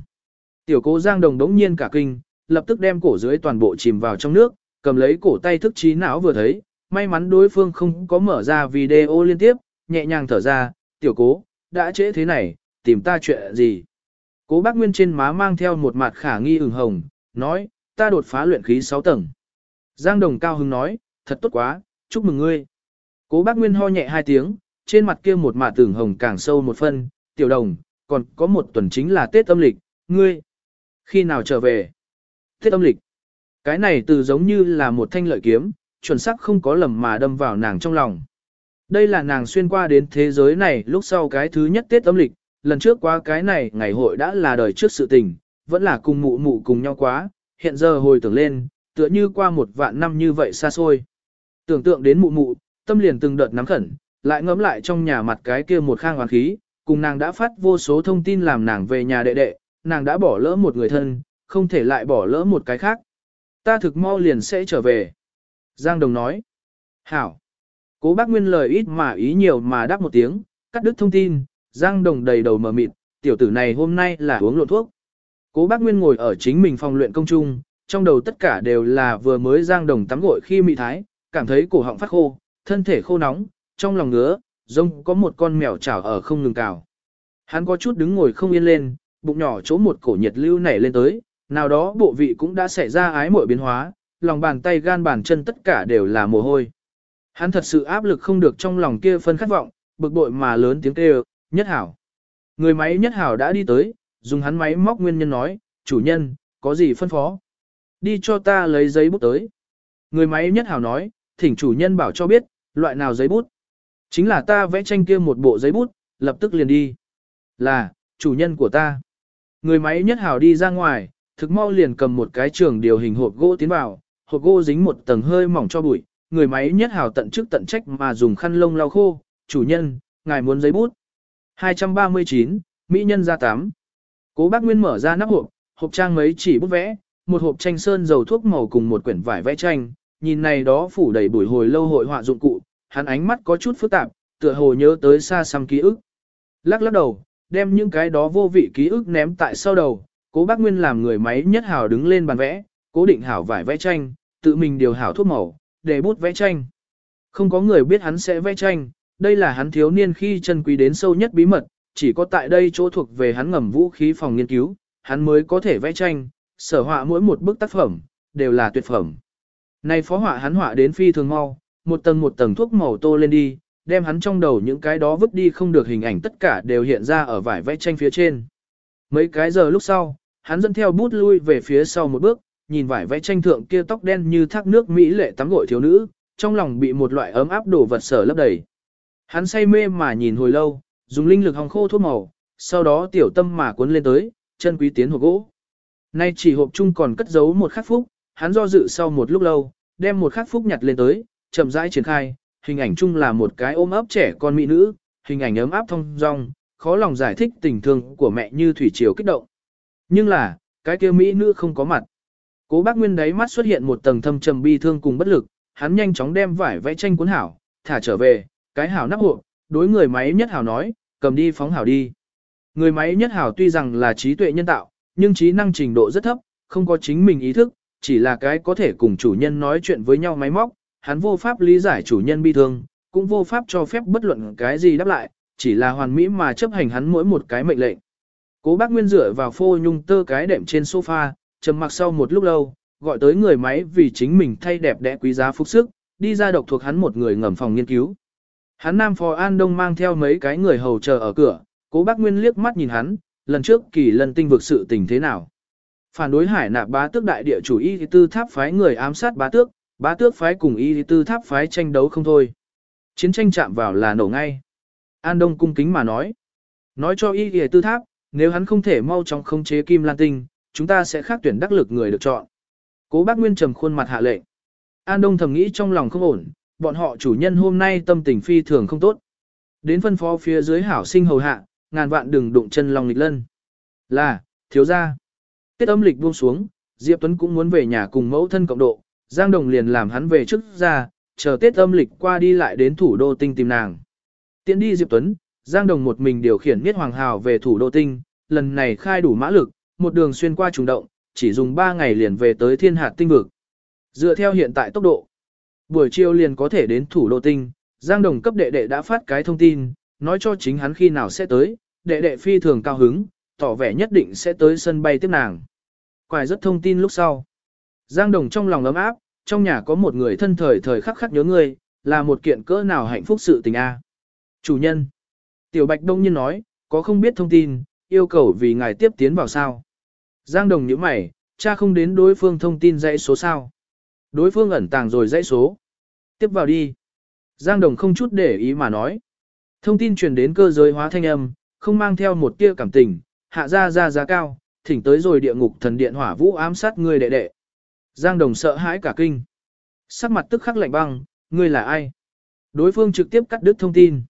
Tiểu cố giang đồng đống nhiên cả kinh, lập tức đem cổ dưới toàn bộ chìm vào trong nước, cầm lấy cổ tay thức trí não vừa thấy, may mắn đối phương không có mở ra video liên tiếp, nhẹ nhàng thở ra, tiểu cố, đã trễ thế này, tìm ta chuyện gì. Cố bác Nguyên trên má mang theo một mặt khả nghi ửng hồng, nói, ta đột phá luyện khí 6 tầng. Giang Đồng cao hứng nói, thật tốt quá, chúc mừng ngươi. Cố bác Nguyên ho nhẹ hai tiếng, trên mặt kia một mặt tưởng hồng càng sâu một phân, tiểu đồng, còn có một tuần chính là Tết âm lịch, ngươi. Khi nào trở về? Tết âm lịch. Cái này từ giống như là một thanh lợi kiếm, chuẩn xác không có lầm mà đâm vào nàng trong lòng. Đây là nàng xuyên qua đến thế giới này lúc sau cái thứ nhất Tết âm lịch, lần trước qua cái này ngày hội đã là đời trước sự tình, vẫn là cùng mụ mụ cùng nhau quá, hiện giờ hồi tưởng lên, tựa như qua một vạn năm như vậy xa xôi. Tưởng tượng đến mụ mụ, tâm liền từng đợt nắm khẩn, lại ngẫm lại trong nhà mặt cái kia một khang hoàn khí, cùng nàng đã phát vô số thông tin làm nàng về nhà đệ đệ, nàng đã bỏ lỡ một người thân, không thể lại bỏ lỡ một cái khác. Ta thực mau liền sẽ trở về. Giang Đồng nói. Hảo. Cố bác Nguyên lời ít mà ý nhiều mà đáp một tiếng, cắt đứt thông tin, Giang Đồng đầy đầu mờ mịt, tiểu tử này hôm nay là uống lộn thuốc. Cố bác Nguyên ngồi ở chính mình phòng luyện công trung, trong đầu tất cả đều là vừa mới Giang Đồng tắm gội khi mị thái, cảm thấy cổ họng phát khô, thân thể khô nóng, trong lòng ngứa, rông có một con mèo chảo ở không ngừng cào. Hắn có chút đứng ngồi không yên lên, bụng nhỏ chỗ một cổ nhiệt lưu nảy lên tới, nào đó bộ vị cũng đã xảy ra ái muội biến hóa, lòng bàn tay gan bàn chân tất cả đều là mồ hôi. Hắn thật sự áp lực không được trong lòng kia phân khát vọng, bực bội mà lớn tiếng kêu, nhất hảo. Người máy nhất hảo đã đi tới, dùng hắn máy móc nguyên nhân nói, chủ nhân, có gì phân phó? Đi cho ta lấy giấy bút tới. Người máy nhất hảo nói, thỉnh chủ nhân bảo cho biết, loại nào giấy bút. Chính là ta vẽ tranh kia một bộ giấy bút, lập tức liền đi. Là, chủ nhân của ta. Người máy nhất hảo đi ra ngoài, thực mau liền cầm một cái trường điều hình hộp gỗ tiến vào, hộp gỗ dính một tầng hơi mỏng cho bụi, người máy nhất hảo tận chức tận trách mà dùng khăn lông lau khô, chủ nhân, ngài muốn giấy bút. 239, Mỹ nhân ra tám. Cố bác Nguyên mở ra nắp hộp, hộp trang mấy chỉ bút vẽ, một hộp tranh sơn dầu thuốc màu cùng một quyển vải vẽ tranh, nhìn này đó phủ đầy buổi hồi lâu hội họa dụng cụ, hắn ánh mắt có chút phức tạp, tựa hồ nhớ tới xa xăm ký ức. Lắc lắc đầu, đem những cái đó vô vị ký ức ném tại sau đầu, cố bác Nguyên làm người máy nhất hảo đứng lên bàn vẽ, cố định hảo vải vẽ tranh, tự mình điều hảo thuốc màu, để bút vẽ tranh. Không có người biết hắn sẽ vẽ tranh, đây là hắn thiếu niên khi chân quý đến sâu nhất bí mật, chỉ có tại đây chỗ thuộc về hắn ngầm vũ khí phòng nghiên cứu, hắn mới có thể vẽ tranh, sở họa mỗi một bức tác phẩm, đều là tuyệt phẩm. Này phó họa hắn họa đến phi thường mau, một tầng một tầng thuốc màu tô lên đi, đem hắn trong đầu những cái đó vứt đi không được hình ảnh tất cả đều hiện ra ở vải vẽ tranh phía trên. Mấy cái giờ lúc sau, hắn dẫn theo bút lui về phía sau một bước, nhìn vải vẽ tranh thượng kia tóc đen như thác nước mỹ lệ tắm gội thiếu nữ, trong lòng bị một loại ấm áp đổ vật sở lấp đầy. Hắn say mê mà nhìn hồi lâu, dùng linh lực hòng khô thuốc màu, sau đó tiểu tâm mà cuốn lên tới, chân quý tiến hộp gỗ. Nay chỉ hộp chung còn cất giấu một khắc phúc, hắn do dự sau một lúc lâu, đem một khắc phúc nhặt lên tới, chậm rãi triển khai, hình ảnh chung là một cái ôm ấp trẻ con mỹ nữ, hình ảnh ấm áp thông dong, khó lòng giải thích tình thương của mẹ như thủy triều kích động. Nhưng là, cái kia mỹ nữ không có mặt. Cố bác Nguyên đáy mắt xuất hiện một tầng thâm trầm bi thương cùng bất lực, hắn nhanh chóng đem vải vẽ tranh cuốn hảo, thả trở về, cái hảo nắp hộp, đối người máy nhất hảo nói, cầm đi phóng hảo đi. Người máy nhất hảo tuy rằng là trí tuệ nhân tạo, nhưng trí năng trình độ rất thấp, không có chính mình ý thức, chỉ là cái có thể cùng chủ nhân nói chuyện với nhau máy móc, hắn vô pháp lý giải chủ nhân bi thương, cũng vô pháp cho phép bất luận cái gì đáp lại, chỉ là hoàn mỹ mà chấp hành hắn mỗi một cái mệnh lệnh. Cố bác Nguyên dựa vào phô nhung tơ cái đệm trên sofa, trầm mặc sau một lúc lâu, gọi tới người máy vì chính mình thay đẹp đẽ quý giá phúc sức, đi ra độc thuộc hắn một người ngầm phòng nghiên cứu. Hắn Nam Phò An Đông mang theo mấy cái người hầu chờ ở cửa, cố bác Nguyên liếc mắt nhìn hắn, lần trước kỳ lần tinh vực sự tình thế nào. Phản đối hải nạp bá tước đại địa chủ y tư tháp phái người ám sát bá tước, bá tước phái cùng y tư tháp phái tranh đấu không thôi. Chiến tranh chạm vào là nổ ngay. An Đông cung kính mà nói. Nói cho y tư tháp, nếu hắn không thể mau chóng khống chế kim lan tinh, chúng ta sẽ khác tuyển đắc lực người được chọn. Cố bác Nguyên trầm khuôn mặt hạ lệnh. An Đông thầm nghĩ trong lòng không ổn, bọn họ chủ nhân hôm nay tâm tình phi thường không tốt. Đến phân phó phía dưới hảo sinh hầu hạ, ngàn vạn đừng đụng chân lòng lịch lân. Là, thiếu ra. Tết âm lịch buông xuống, Diệp Tuấn cũng muốn về nhà cùng mẫu thân cộng độ, Giang Đồng liền làm hắn về trước ra, chờ Tết âm lịch qua đi lại đến thủ đô tinh tìm nàng. Tiến đi Diệp Tuấn, Giang Đồng một mình điều khiển Niết Hoàng Hào về thủ đô tinh, lần này khai đủ mã lực, một đường xuyên qua trùng động, chỉ dùng 3 ngày liền về tới thiên hạt tinh vực. Dựa theo hiện tại tốc độ, buổi chiều liền có thể đến thủ đô tinh, Giang Đồng cấp đệ đệ đã phát cái thông tin, nói cho chính hắn khi nào sẽ tới, đệ đệ phi thường cao hứng, tỏ vẻ nhất định sẽ tới sân bay tiếp nàng. Quài rất thông tin lúc sau. Giang Đồng trong lòng ấm áp, trong nhà có một người thân thời thời khắc khắc nhớ ngươi, là một kiện cỡ nào hạnh phúc sự tình a. Chủ nhân. Tiểu Bạch Đông Nhiên nói, có không biết thông tin, yêu cầu vì ngài tiếp tiến vào sao. Giang Đồng nhíu mày, cha không đến đối phương thông tin dãy số sao. Đối phương ẩn tàng rồi dãy số. Tiếp vào đi. Giang Đồng không chút để ý mà nói. Thông tin truyền đến cơ giới hóa thanh âm, không mang theo một tia cảm tình, hạ ra ra giá cao, thỉnh tới rồi địa ngục thần điện hỏa vũ ám sát người đệ đệ. Giang Đồng sợ hãi cả kinh. Sắc mặt tức khắc lạnh băng, ngươi là ai? Đối phương trực tiếp cắt đứt thông tin.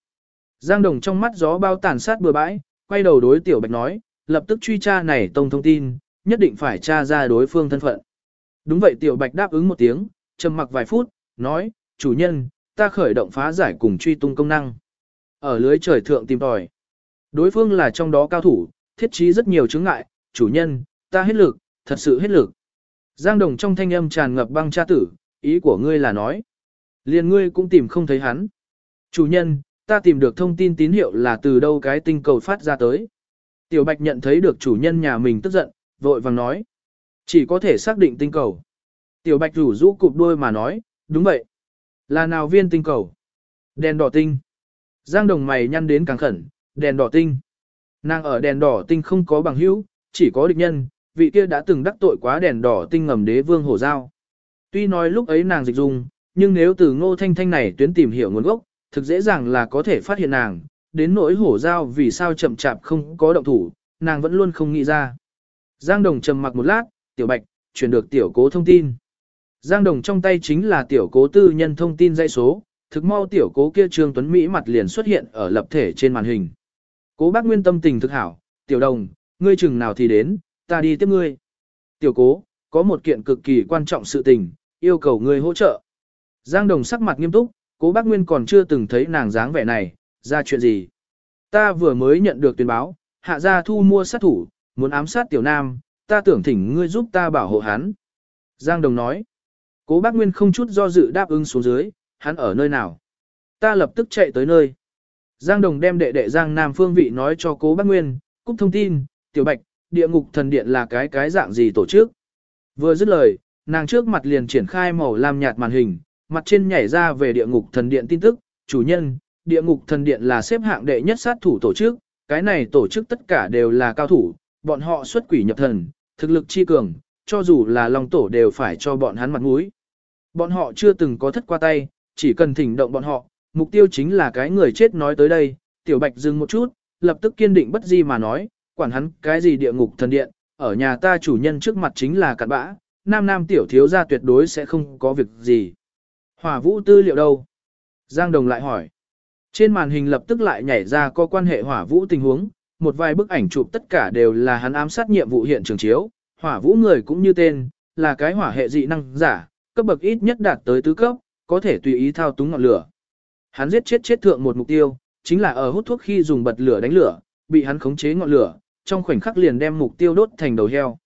Giang Đồng trong mắt gió bao tàn sát bừa bãi, quay đầu đối Tiểu Bạch nói, lập tức truy tra này tông thông tin, nhất định phải tra ra đối phương thân phận. Đúng vậy Tiểu Bạch đáp ứng một tiếng, trầm mặc vài phút, nói, chủ nhân, ta khởi động phá giải cùng truy tung công năng. Ở lưới trời thượng tìm tòi. Đối phương là trong đó cao thủ, thiết trí rất nhiều chứng ngại, chủ nhân, ta hết lực, thật sự hết lực. Giang Đồng trong thanh âm tràn ngập băng cha tử, ý của ngươi là nói. Liền ngươi cũng tìm không thấy hắn. Chủ nhân, ta tìm được thông tin tín hiệu là từ đâu cái tinh cầu phát ra tới. Tiểu Bạch nhận thấy được chủ nhân nhà mình tức giận, vội vàng nói. Chỉ có thể xác định tinh cầu. Tiểu Bạch rủ rũ cụp đuôi mà nói, đúng vậy. Là nào viên tinh cầu? Đèn đỏ tinh. Giang đồng mày nhăn đến càng khẩn, đèn đỏ tinh. Nàng ở đèn đỏ tinh không có bằng hữu, chỉ có địch nhân, vị kia đã từng đắc tội quá đèn đỏ tinh ngầm đế vương hổ giao. Tuy nói lúc ấy nàng dịch dung, nhưng nếu từ ngô thanh thanh này tuyến tìm hiểu nguồn gốc, thực dễ dàng là có thể phát hiện nàng, đến nỗi hổ giao vì sao chậm chạp không có động thủ, nàng vẫn luôn không nghĩ ra. Giang Đồng trầm mặc một lát, tiểu bạch, chuyển được tiểu cố thông tin. Giang Đồng trong tay chính là tiểu cố tư nhân thông tin dây số, thực mau tiểu cố kia Trương Tuấn Mỹ mặt liền xuất hiện ở lập thể trên màn hình. Cố bác nguyên tâm tình thực hảo, tiểu đồng, ngươi chừng nào thì đến, ta đi tiếp ngươi. Tiểu cố, có một kiện cực kỳ quan trọng sự tình, yêu cầu ngươi hỗ trợ. Giang Đồng sắc mặt nghiêm túc, cố bác Nguyên còn chưa từng thấy nàng dáng vẻ này, ra chuyện gì. Ta vừa mới nhận được tuyên báo, hạ gia thu mua sát thủ, muốn ám sát tiểu nam, ta tưởng thỉnh ngươi giúp ta bảo hộ hắn. Giang Đồng nói, cố bác Nguyên không chút do dự đáp ứng xuống dưới, hắn ở nơi nào. Ta lập tức chạy tới nơi. Giang Đồng đem đệ đệ Giang Nam phương vị nói cho cố bác Nguyên, cúc thông tin, tiểu bạch, địa ngục thần điện là cái cái dạng gì tổ chức. Vừa dứt lời, nàng trước mặt liền triển khai màu lam nhạt màn hình, mặt trên nhảy ra về địa ngục thần điện tin tức, chủ nhân, địa ngục thần điện là xếp hạng đệ nhất sát thủ tổ chức, cái này tổ chức tất cả đều là cao thủ, bọn họ xuất quỷ nhập thần, thực lực chi cường, cho dù là lòng tổ đều phải cho bọn hắn mặt mũi. Bọn họ chưa từng có thất qua tay, chỉ cần thỉnh động bọn họ, mục tiêu chính là cái người chết nói tới đây, tiểu bạch dừng một chút, lập tức kiên định bất di mà nói, quản hắn cái gì địa ngục thần điện, ở nhà ta chủ nhân trước mặt chính là cặn bã, nam nam tiểu thiếu gia tuyệt đối sẽ không có việc gì. Hỏa vũ tư liệu đâu? Giang Đồng lại hỏi. Trên màn hình lập tức lại nhảy ra có quan hệ hỏa vũ tình huống, một vài bức ảnh chụp tất cả đều là hắn ám sát nhiệm vụ hiện trường chiếu, hỏa vũ người cũng như tên, là cái hỏa hệ dị năng giả, cấp bậc ít nhất đạt tới tứ cấp, có thể tùy ý thao túng ngọn lửa. Hắn giết chết chết thượng một mục tiêu, chính là ở hút thuốc khi dùng bật lửa đánh lửa, bị hắn khống chế ngọn lửa, trong khoảnh khắc liền đem mục tiêu đốt thành đầu heo.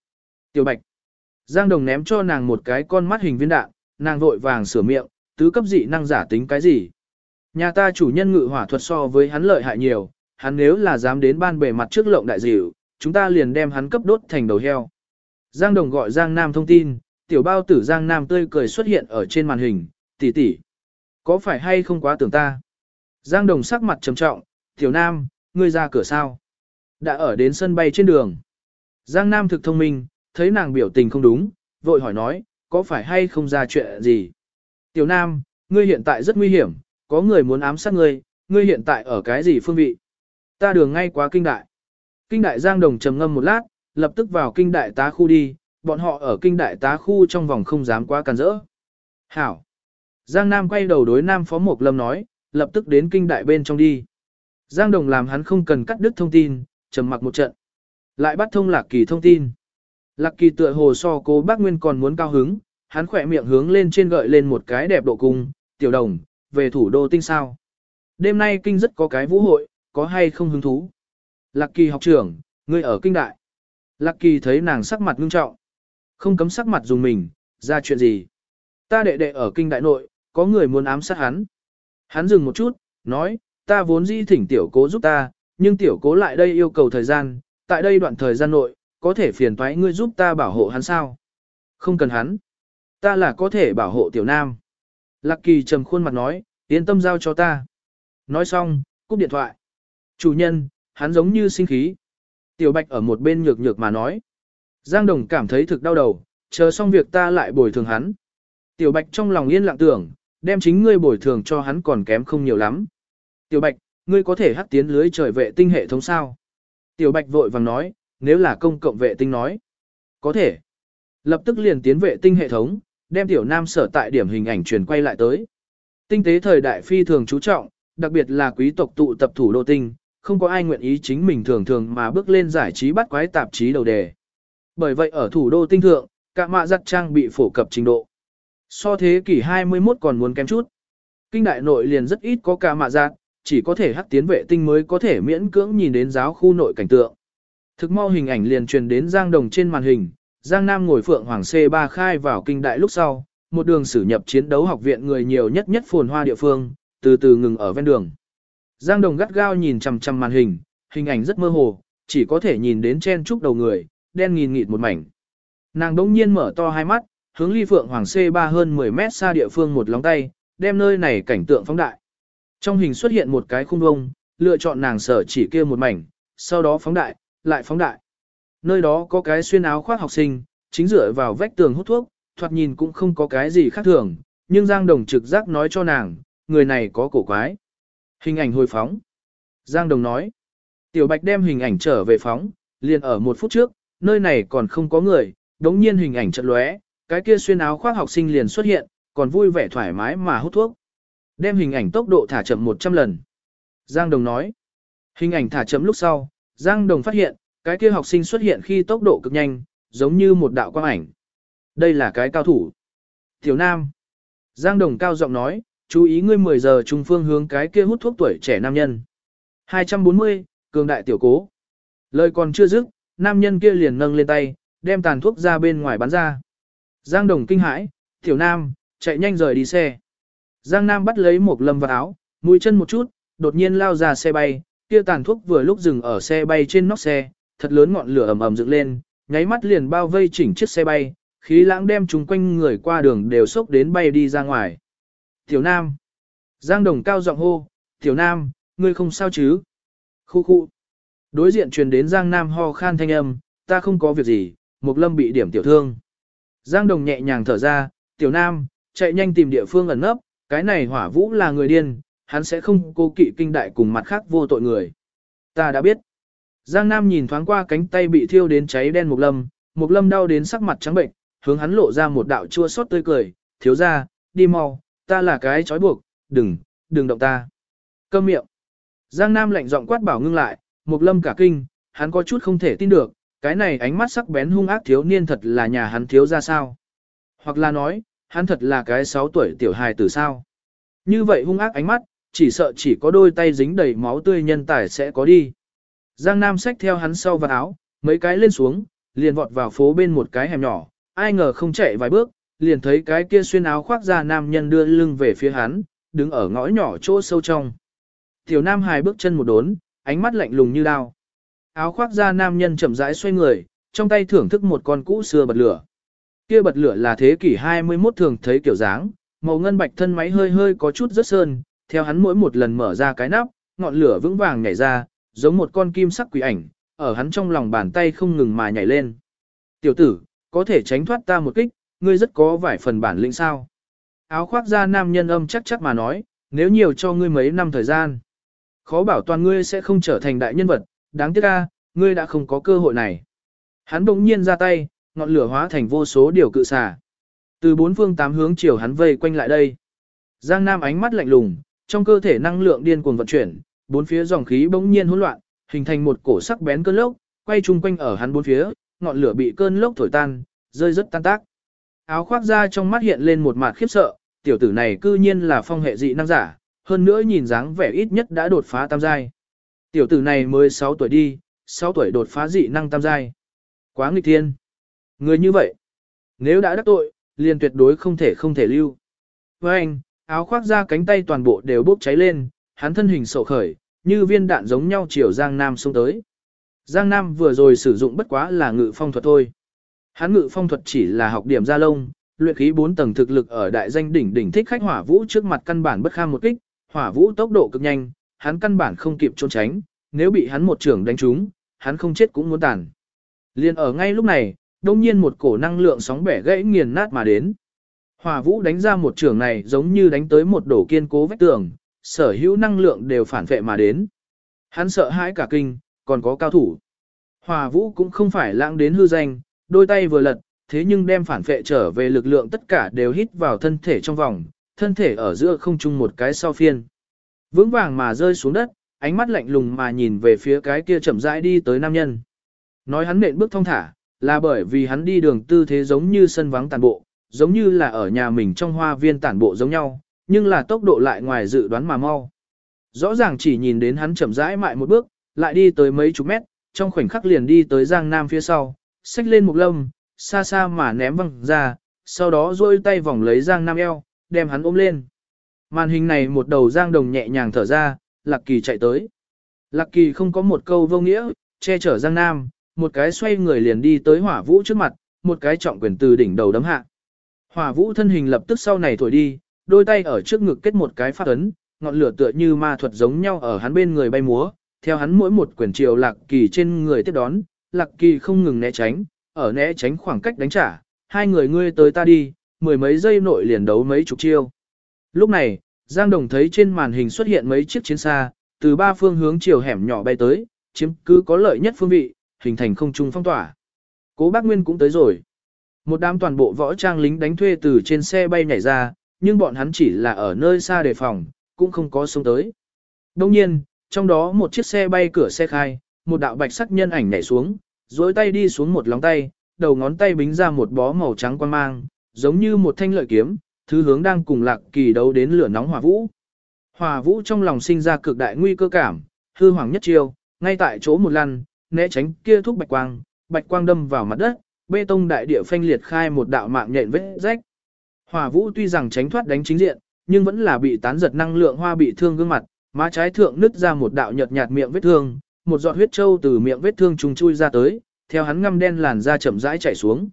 Tiểu Bạch. Giang Đồng ném cho nàng một cái con mắt hình viên đạn, nàng vội vàng sửa miệng, tứ cấp dị năng giả tính cái gì. Nhà ta chủ nhân ngự hỏa thuật so với hắn lợi hại nhiều, hắn nếu là dám đến ban bề mặt trước lộng đại dịu, chúng ta liền đem hắn cấp đốt thành đầu heo. Giang Đồng gọi Giang Nam thông tin, tiểu bao tử Giang Nam tươi cười xuất hiện ở trên màn hình, tỷ tỷ, Có phải hay không quá tưởng ta? Giang Đồng sắc mặt trầm trọng, tiểu Nam, ngươi ra cửa sao? Đã ở đến sân bay trên đường. Giang Nam thực thông minh, thấy nàng biểu tình không đúng, vội hỏi nói, có phải hay không ra chuyện gì? Tiểu Nam, ngươi hiện tại rất nguy hiểm, có người muốn ám sát ngươi, ngươi hiện tại ở cái gì phương vị? Ta đường ngay quá kinh đại. Kinh đại Giang Đồng trầm ngâm một lát, lập tức vào kinh đại tá khu đi, bọn họ ở kinh đại tá khu trong vòng không dám quá càn rỡ. Hảo. Giang Nam quay đầu đối Nam Phó Mộc Lâm nói, lập tức đến kinh đại bên trong đi. Giang Đồng làm hắn không cần cắt đứt thông tin, trầm mặc một trận. Lại bắt thông Lạc Kỳ thông tin. Lạc Kỳ tựa hồ so cố bác Nguyên còn muốn cao hứng, hắn khỏe miệng hướng lên trên gợi lên một cái đẹp độ cung, tiểu đồng, về thủ đô tinh sao. Đêm nay kinh rất có cái vũ hội, có hay không hứng thú. Lạc Kỳ học trưởng, ngươi ở kinh đại. Lạc Kỳ thấy nàng sắc mặt ngưng trọng. Không cấm sắc mặt dùng mình, ra chuyện gì. Ta đệ đệ ở kinh đại nội, có người muốn ám sát hắn. Hắn dừng một chút, nói, ta vốn dĩ thỉnh tiểu cố giúp ta, nhưng tiểu cố lại đây yêu cầu thời gian, tại đây đoạn thời gian nội, có thể phiền toái ngươi giúp ta bảo hộ hắn sao? Không cần hắn. Ta là có thể bảo hộ tiểu nam. Lạc kỳ trầm khuôn mặt nói, yên tâm giao cho ta. Nói xong, cúp điện thoại. Chủ nhân, hắn giống như sinh khí. Tiểu bạch ở một bên nhược nhược mà nói. Giang đồng cảm thấy thực đau đầu, chờ xong việc ta lại bồi thường hắn. Tiểu bạch trong lòng yên lặng tưởng, đem chính ngươi bồi thường cho hắn còn kém không nhiều lắm. Tiểu bạch, ngươi có thể hắc tiến lưới trời vệ tinh hệ thống sao? Tiểu bạch vội vàng nói, nếu là công cộng vệ tinh nói. Có thể. Lập tức liền tiến vệ tinh hệ thống, đem tiểu nam sở tại điểm hình ảnh truyền quay lại tới. Tinh tế thời đại phi thường chú trọng, đặc biệt là quý tộc tụ tập thủ đô tinh, không có ai nguyện ý chính mình thường thường mà bước lên giải trí bắt quái tạp chí đầu đề. Bởi vậy ở thủ đô tinh thượng, cả mạ giặt trang bị phổ cập trình độ. So thế kỷ 21 còn muốn kém chút. Kinh đại nội liền rất ít có cả mạ giặt, chỉ có thể hắc tiến vệ tinh mới có thể miễn cưỡng nhìn đến giáo khu nội cảnh tượng. Thực mau hình ảnh liền truyền đến Giang Đồng trên màn hình, Giang Nam ngồi phượng hoàng C3 khai vào kinh đại lúc sau, một đường sử nhập chiến đấu học viện người nhiều nhất nhất phồn hoa địa phương, từ từ ngừng ở ven đường. Giang Đồng gắt gao nhìn chằm chằm màn hình, hình ảnh rất mơ hồ, chỉ có thể nhìn đến chen trúc đầu người, đen nghìn nghịt một mảnh. Nàng đống nhiên mở to hai mắt, hướng ly phượng hoàng C3 hơn 10 mét xa địa phương một lóng tay, đem nơi này cảnh tượng phóng đại. Trong hình xuất hiện một cái khung vông, lựa chọn nàng sở chỉ kia một mảnh, sau đó phóng đại, lại phóng đại. Nơi đó có cái xuyên áo khoác học sinh, chính dựa vào vách tường hút thuốc, thoạt nhìn cũng không có cái gì khác thường, nhưng Giang Đồng trực giác nói cho nàng, người này có cổ quái. Hình ảnh hồi phóng. Giang Đồng nói, Tiểu Bạch đem hình ảnh trở về phóng, liền ở một phút trước, nơi này còn không có người, đống nhiên hình ảnh chợt lóe, cái kia xuyên áo khoác học sinh liền xuất hiện, còn vui vẻ thoải mái mà hút thuốc. Đem hình ảnh tốc độ thả chậm 100 lần. Giang Đồng nói, hình ảnh thả chậm lúc sau, Giang Đồng phát hiện, cái kia học sinh xuất hiện khi tốc độ cực nhanh, giống như một đạo quang ảnh. Đây là cái cao thủ. Tiểu Nam. Giang Đồng cao giọng nói, chú ý ngươi 10 giờ trung phương hướng cái kia hút thuốc tuổi trẻ nam nhân. 240, cường đại tiểu cố. Lời còn chưa dứt, nam nhân kia liền nâng lên tay, đem tàn thuốc ra bên ngoài bắn ra. Giang Đồng kinh hãi, tiểu nam, chạy nhanh rời đi xe. Giang Nam bắt lấy một lâm vào áo, mũi chân một chút, đột nhiên lao ra xe bay, kia tàn thuốc vừa lúc dừng ở xe bay trên nóc xe, thật lớn ngọn lửa ầm ầm dựng lên, nháy mắt liền bao vây chỉnh chiếc xe bay, khí lãng đem chúng quanh người qua đường đều sốc đến bay đi ra ngoài. Tiểu Nam. Giang Đồng cao giọng hô, Tiểu Nam, ngươi không sao chứ? Khu khu. Đối diện truyền đến Giang Nam ho khan thanh âm, ta không có việc gì, Mục Lâm bị điểm tiểu thương. Giang Đồng nhẹ nhàng thở ra, Tiểu Nam, chạy nhanh tìm địa phương ẩn nấp, cái này hỏa vũ là người điên, hắn sẽ không cố kỵ kinh đại cùng mặt khác vô tội người. Ta đã biết. Giang Nam nhìn thoáng qua cánh tay bị thiêu đến cháy đen Mục Lâm, Mục Lâm đau đến sắc mặt trắng bệnh, hướng hắn lộ ra một đạo chua xót tươi cười, thiếu ra, đi mau, ta là cái trói buộc, đừng, đừng động ta. Câm miệng. Giang Nam lạnh giọng quát bảo ngưng lại, Mục Lâm cả kinh, hắn có chút không thể tin được, cái này ánh mắt sắc bén hung ác thiếu niên thật là nhà hắn thiếu ra sao. Hoặc là nói, hắn thật là cái 6 tuổi tiểu hài tử sao. Như vậy hung ác ánh mắt, chỉ sợ chỉ có đôi tay dính đầy máu tươi nhân tài sẽ có đi. Giang Nam xách theo hắn sau vào áo, mấy cái lên xuống, liền vọt vào phố bên một cái hẻm nhỏ, ai ngờ không chạy vài bước, liền thấy cái kia xuyên áo khoác ra nam nhân đưa lưng về phía hắn, đứng ở ngõ nhỏ chỗ sâu trong. Tiểu nam hài bước chân một đốn, ánh mắt lạnh lùng như đao. Áo khoác ra nam nhân chậm rãi xoay người, trong tay thưởng thức một con cũ xưa bật lửa. Kia bật lửa là thế kỷ 21 thường thấy kiểu dáng, màu ngân bạch thân máy hơi hơi có chút rất sơn, theo hắn mỗi một lần mở ra cái nắp, ngọn lửa vững vàng nhảy ra, giống một con kim sắc quỷ ảnh, ở hắn trong lòng bàn tay không ngừng mà nhảy lên. Tiểu tử, có thể tránh thoát ta một kích, ngươi rất có vài phần bản lĩnh sao. Áo khoác da nam nhân âm chắc chắc mà nói, nếu nhiều cho ngươi mấy năm thời gian. Khó bảo toàn ngươi sẽ không trở thành đại nhân vật, đáng tiếc ca, ngươi đã không có cơ hội này. Hắn bỗng nhiên ra tay, ngọn lửa hóa thành vô số điều cự xả. Từ bốn phương tám hướng chiều hắn vây quanh lại đây. Giang Nam ánh mắt lạnh lùng, trong cơ thể năng lượng điên cuồng vận chuyển, bốn phía dòng khí bỗng nhiên hỗn loạn, hình thành một cổ sắc bén cơn lốc, quay chung quanh ở hắn bốn phía, ngọn lửa bị cơn lốc thổi tan, rơi rất tan tác. Áo khoác ra trong mắt hiện lên một mặt khiếp sợ, tiểu tử này cư nhiên là phong hệ dị năng giả, hơn nữa nhìn dáng vẻ ít nhất đã đột phá tam giai. Tiểu tử này mới 6 tuổi đi, 6 tuổi đột phá dị năng tam giai. Quá nghịch thiên. Người như vậy, nếu đã đắc tội, liền tuyệt đối không thể không thể lưu. Với anh, áo khoác ra cánh tay toàn bộ đều bốc cháy lên, hắn thân hình sổ khởi, như viên đạn giống nhau chiều Giang Nam xông tới. Giang Nam vừa rồi sử dụng bất quá là ngự phong thuật thôi. Hắn ngự phong thuật chỉ là học điểm gia lông, luyện khí 4 tầng thực lực ở đại danh đỉnh đỉnh thích khách hỏa vũ trước mặt căn bản bất kham một kích, hỏa vũ tốc độ cực nhanh, hắn căn bản không kịp trốn tránh, nếu bị hắn một trưởng đánh trúng, hắn không chết cũng muốn tàn. Liên ở ngay lúc này, đông nhiên một cổ năng lượng sóng bẻ gãy nghiền nát mà đến. Hỏa vũ đánh ra một trưởng này giống như đánh tới một đổ kiên cố vách tường, sở hữu năng lượng đều phản vệ mà đến. Hắn sợ hãi cả kinh, còn có cao thủ. Hỏa vũ cũng không phải lãng đến hư danh, đôi tay vừa lật, thế nhưng đem phản vệ trở về lực lượng tất cả đều hít vào thân thể trong vòng, thân thể ở giữa không chung một cái sau phiên. Vững vàng mà rơi xuống đất, ánh mắt lạnh lùng mà nhìn về phía cái kia chậm rãi đi tới nam nhân. Nói hắn nện bước thong thả, là bởi vì hắn đi đường tư thế giống như sân vắng tàn bộ, giống như là ở nhà mình trong hoa viên tản bộ giống nhau, nhưng là tốc độ lại ngoài dự đoán mà mau. Rõ ràng chỉ nhìn đến hắn chậm rãi mại một bước, lại đi tới mấy chục mét, trong khoảnh khắc liền đi tới Giang Nam phía sau, xách lên một lâm, xa xa mà ném văng ra, sau đó duỗi tay vòng lấy Giang Nam eo, đem hắn ôm lên. Màn hình này một đầu Giang Đồng nhẹ nhàng thở ra, Lạc Kỳ chạy tới. Lạc Kỳ không có một câu vô nghĩa, che chở Giang Nam, một cái xoay người liền đi tới hỏa vũ trước mặt, một cái trọng quyền từ đỉnh đầu đấm hạ. Hỏa vũ thân hình lập tức sau này thổi đi, đôi tay ở trước ngực kết một cái phát ấn, ngọn lửa tựa như ma thuật giống nhau ở hắn bên người bay múa, theo hắn mỗi một quyền chiều lạc kỳ trên người tiếp đón, lạc kỳ không ngừng né tránh, ở né tránh khoảng cách đánh trả, hai người ngươi tới ta đi, mười mấy giây nội liền đấu mấy chục chiêu. Lúc này, Giang Đồng thấy trên màn hình xuất hiện mấy chiếc chiến xa, từ ba phương hướng chiều hẻm nhỏ bay tới, chiếm cứ có lợi nhất phương vị, hình thành không trung phong tỏa. Cố Bác Nguyên cũng tới rồi. Một đám toàn bộ võ trang lính đánh thuê từ trên xe bay nhảy ra, nhưng bọn hắn chỉ là ở nơi xa đề phòng, cũng không có xuống tới. Đông nhiên, trong đó một chiếc xe bay cửa xe khai, một đạo bạch sắc nhân ảnh nhảy xuống, duỗi tay đi xuống một lóng tay, đầu ngón tay bính ra một bó màu trắng quan mang, giống như một thanh lợi kiếm, thứ hướng đang cùng lạc kỳ đấu đến lửa nóng hỏa vũ. Hỏa vũ trong lòng sinh ra cực đại nguy cơ cảm, hư hoàng nhất chiêu, ngay tại chỗ một lần, né tránh kia thúc bạch quang, bạch quang đâm vào mặt đất, bê tông đại địa phanh liệt khai một đạo mạng nhện vết rách. Hỏa vũ tuy rằng tránh thoát đánh chính diện, nhưng vẫn là bị tán giật năng lượng hoa bị thương gương mặt, má trái thượng nứt ra một đạo nhợt nhạt miệng vết thương, một giọt huyết trâu từ miệng vết thương trùng chui ra tới, theo hắn ngăm đen làn da chậm rãi chảy xuống.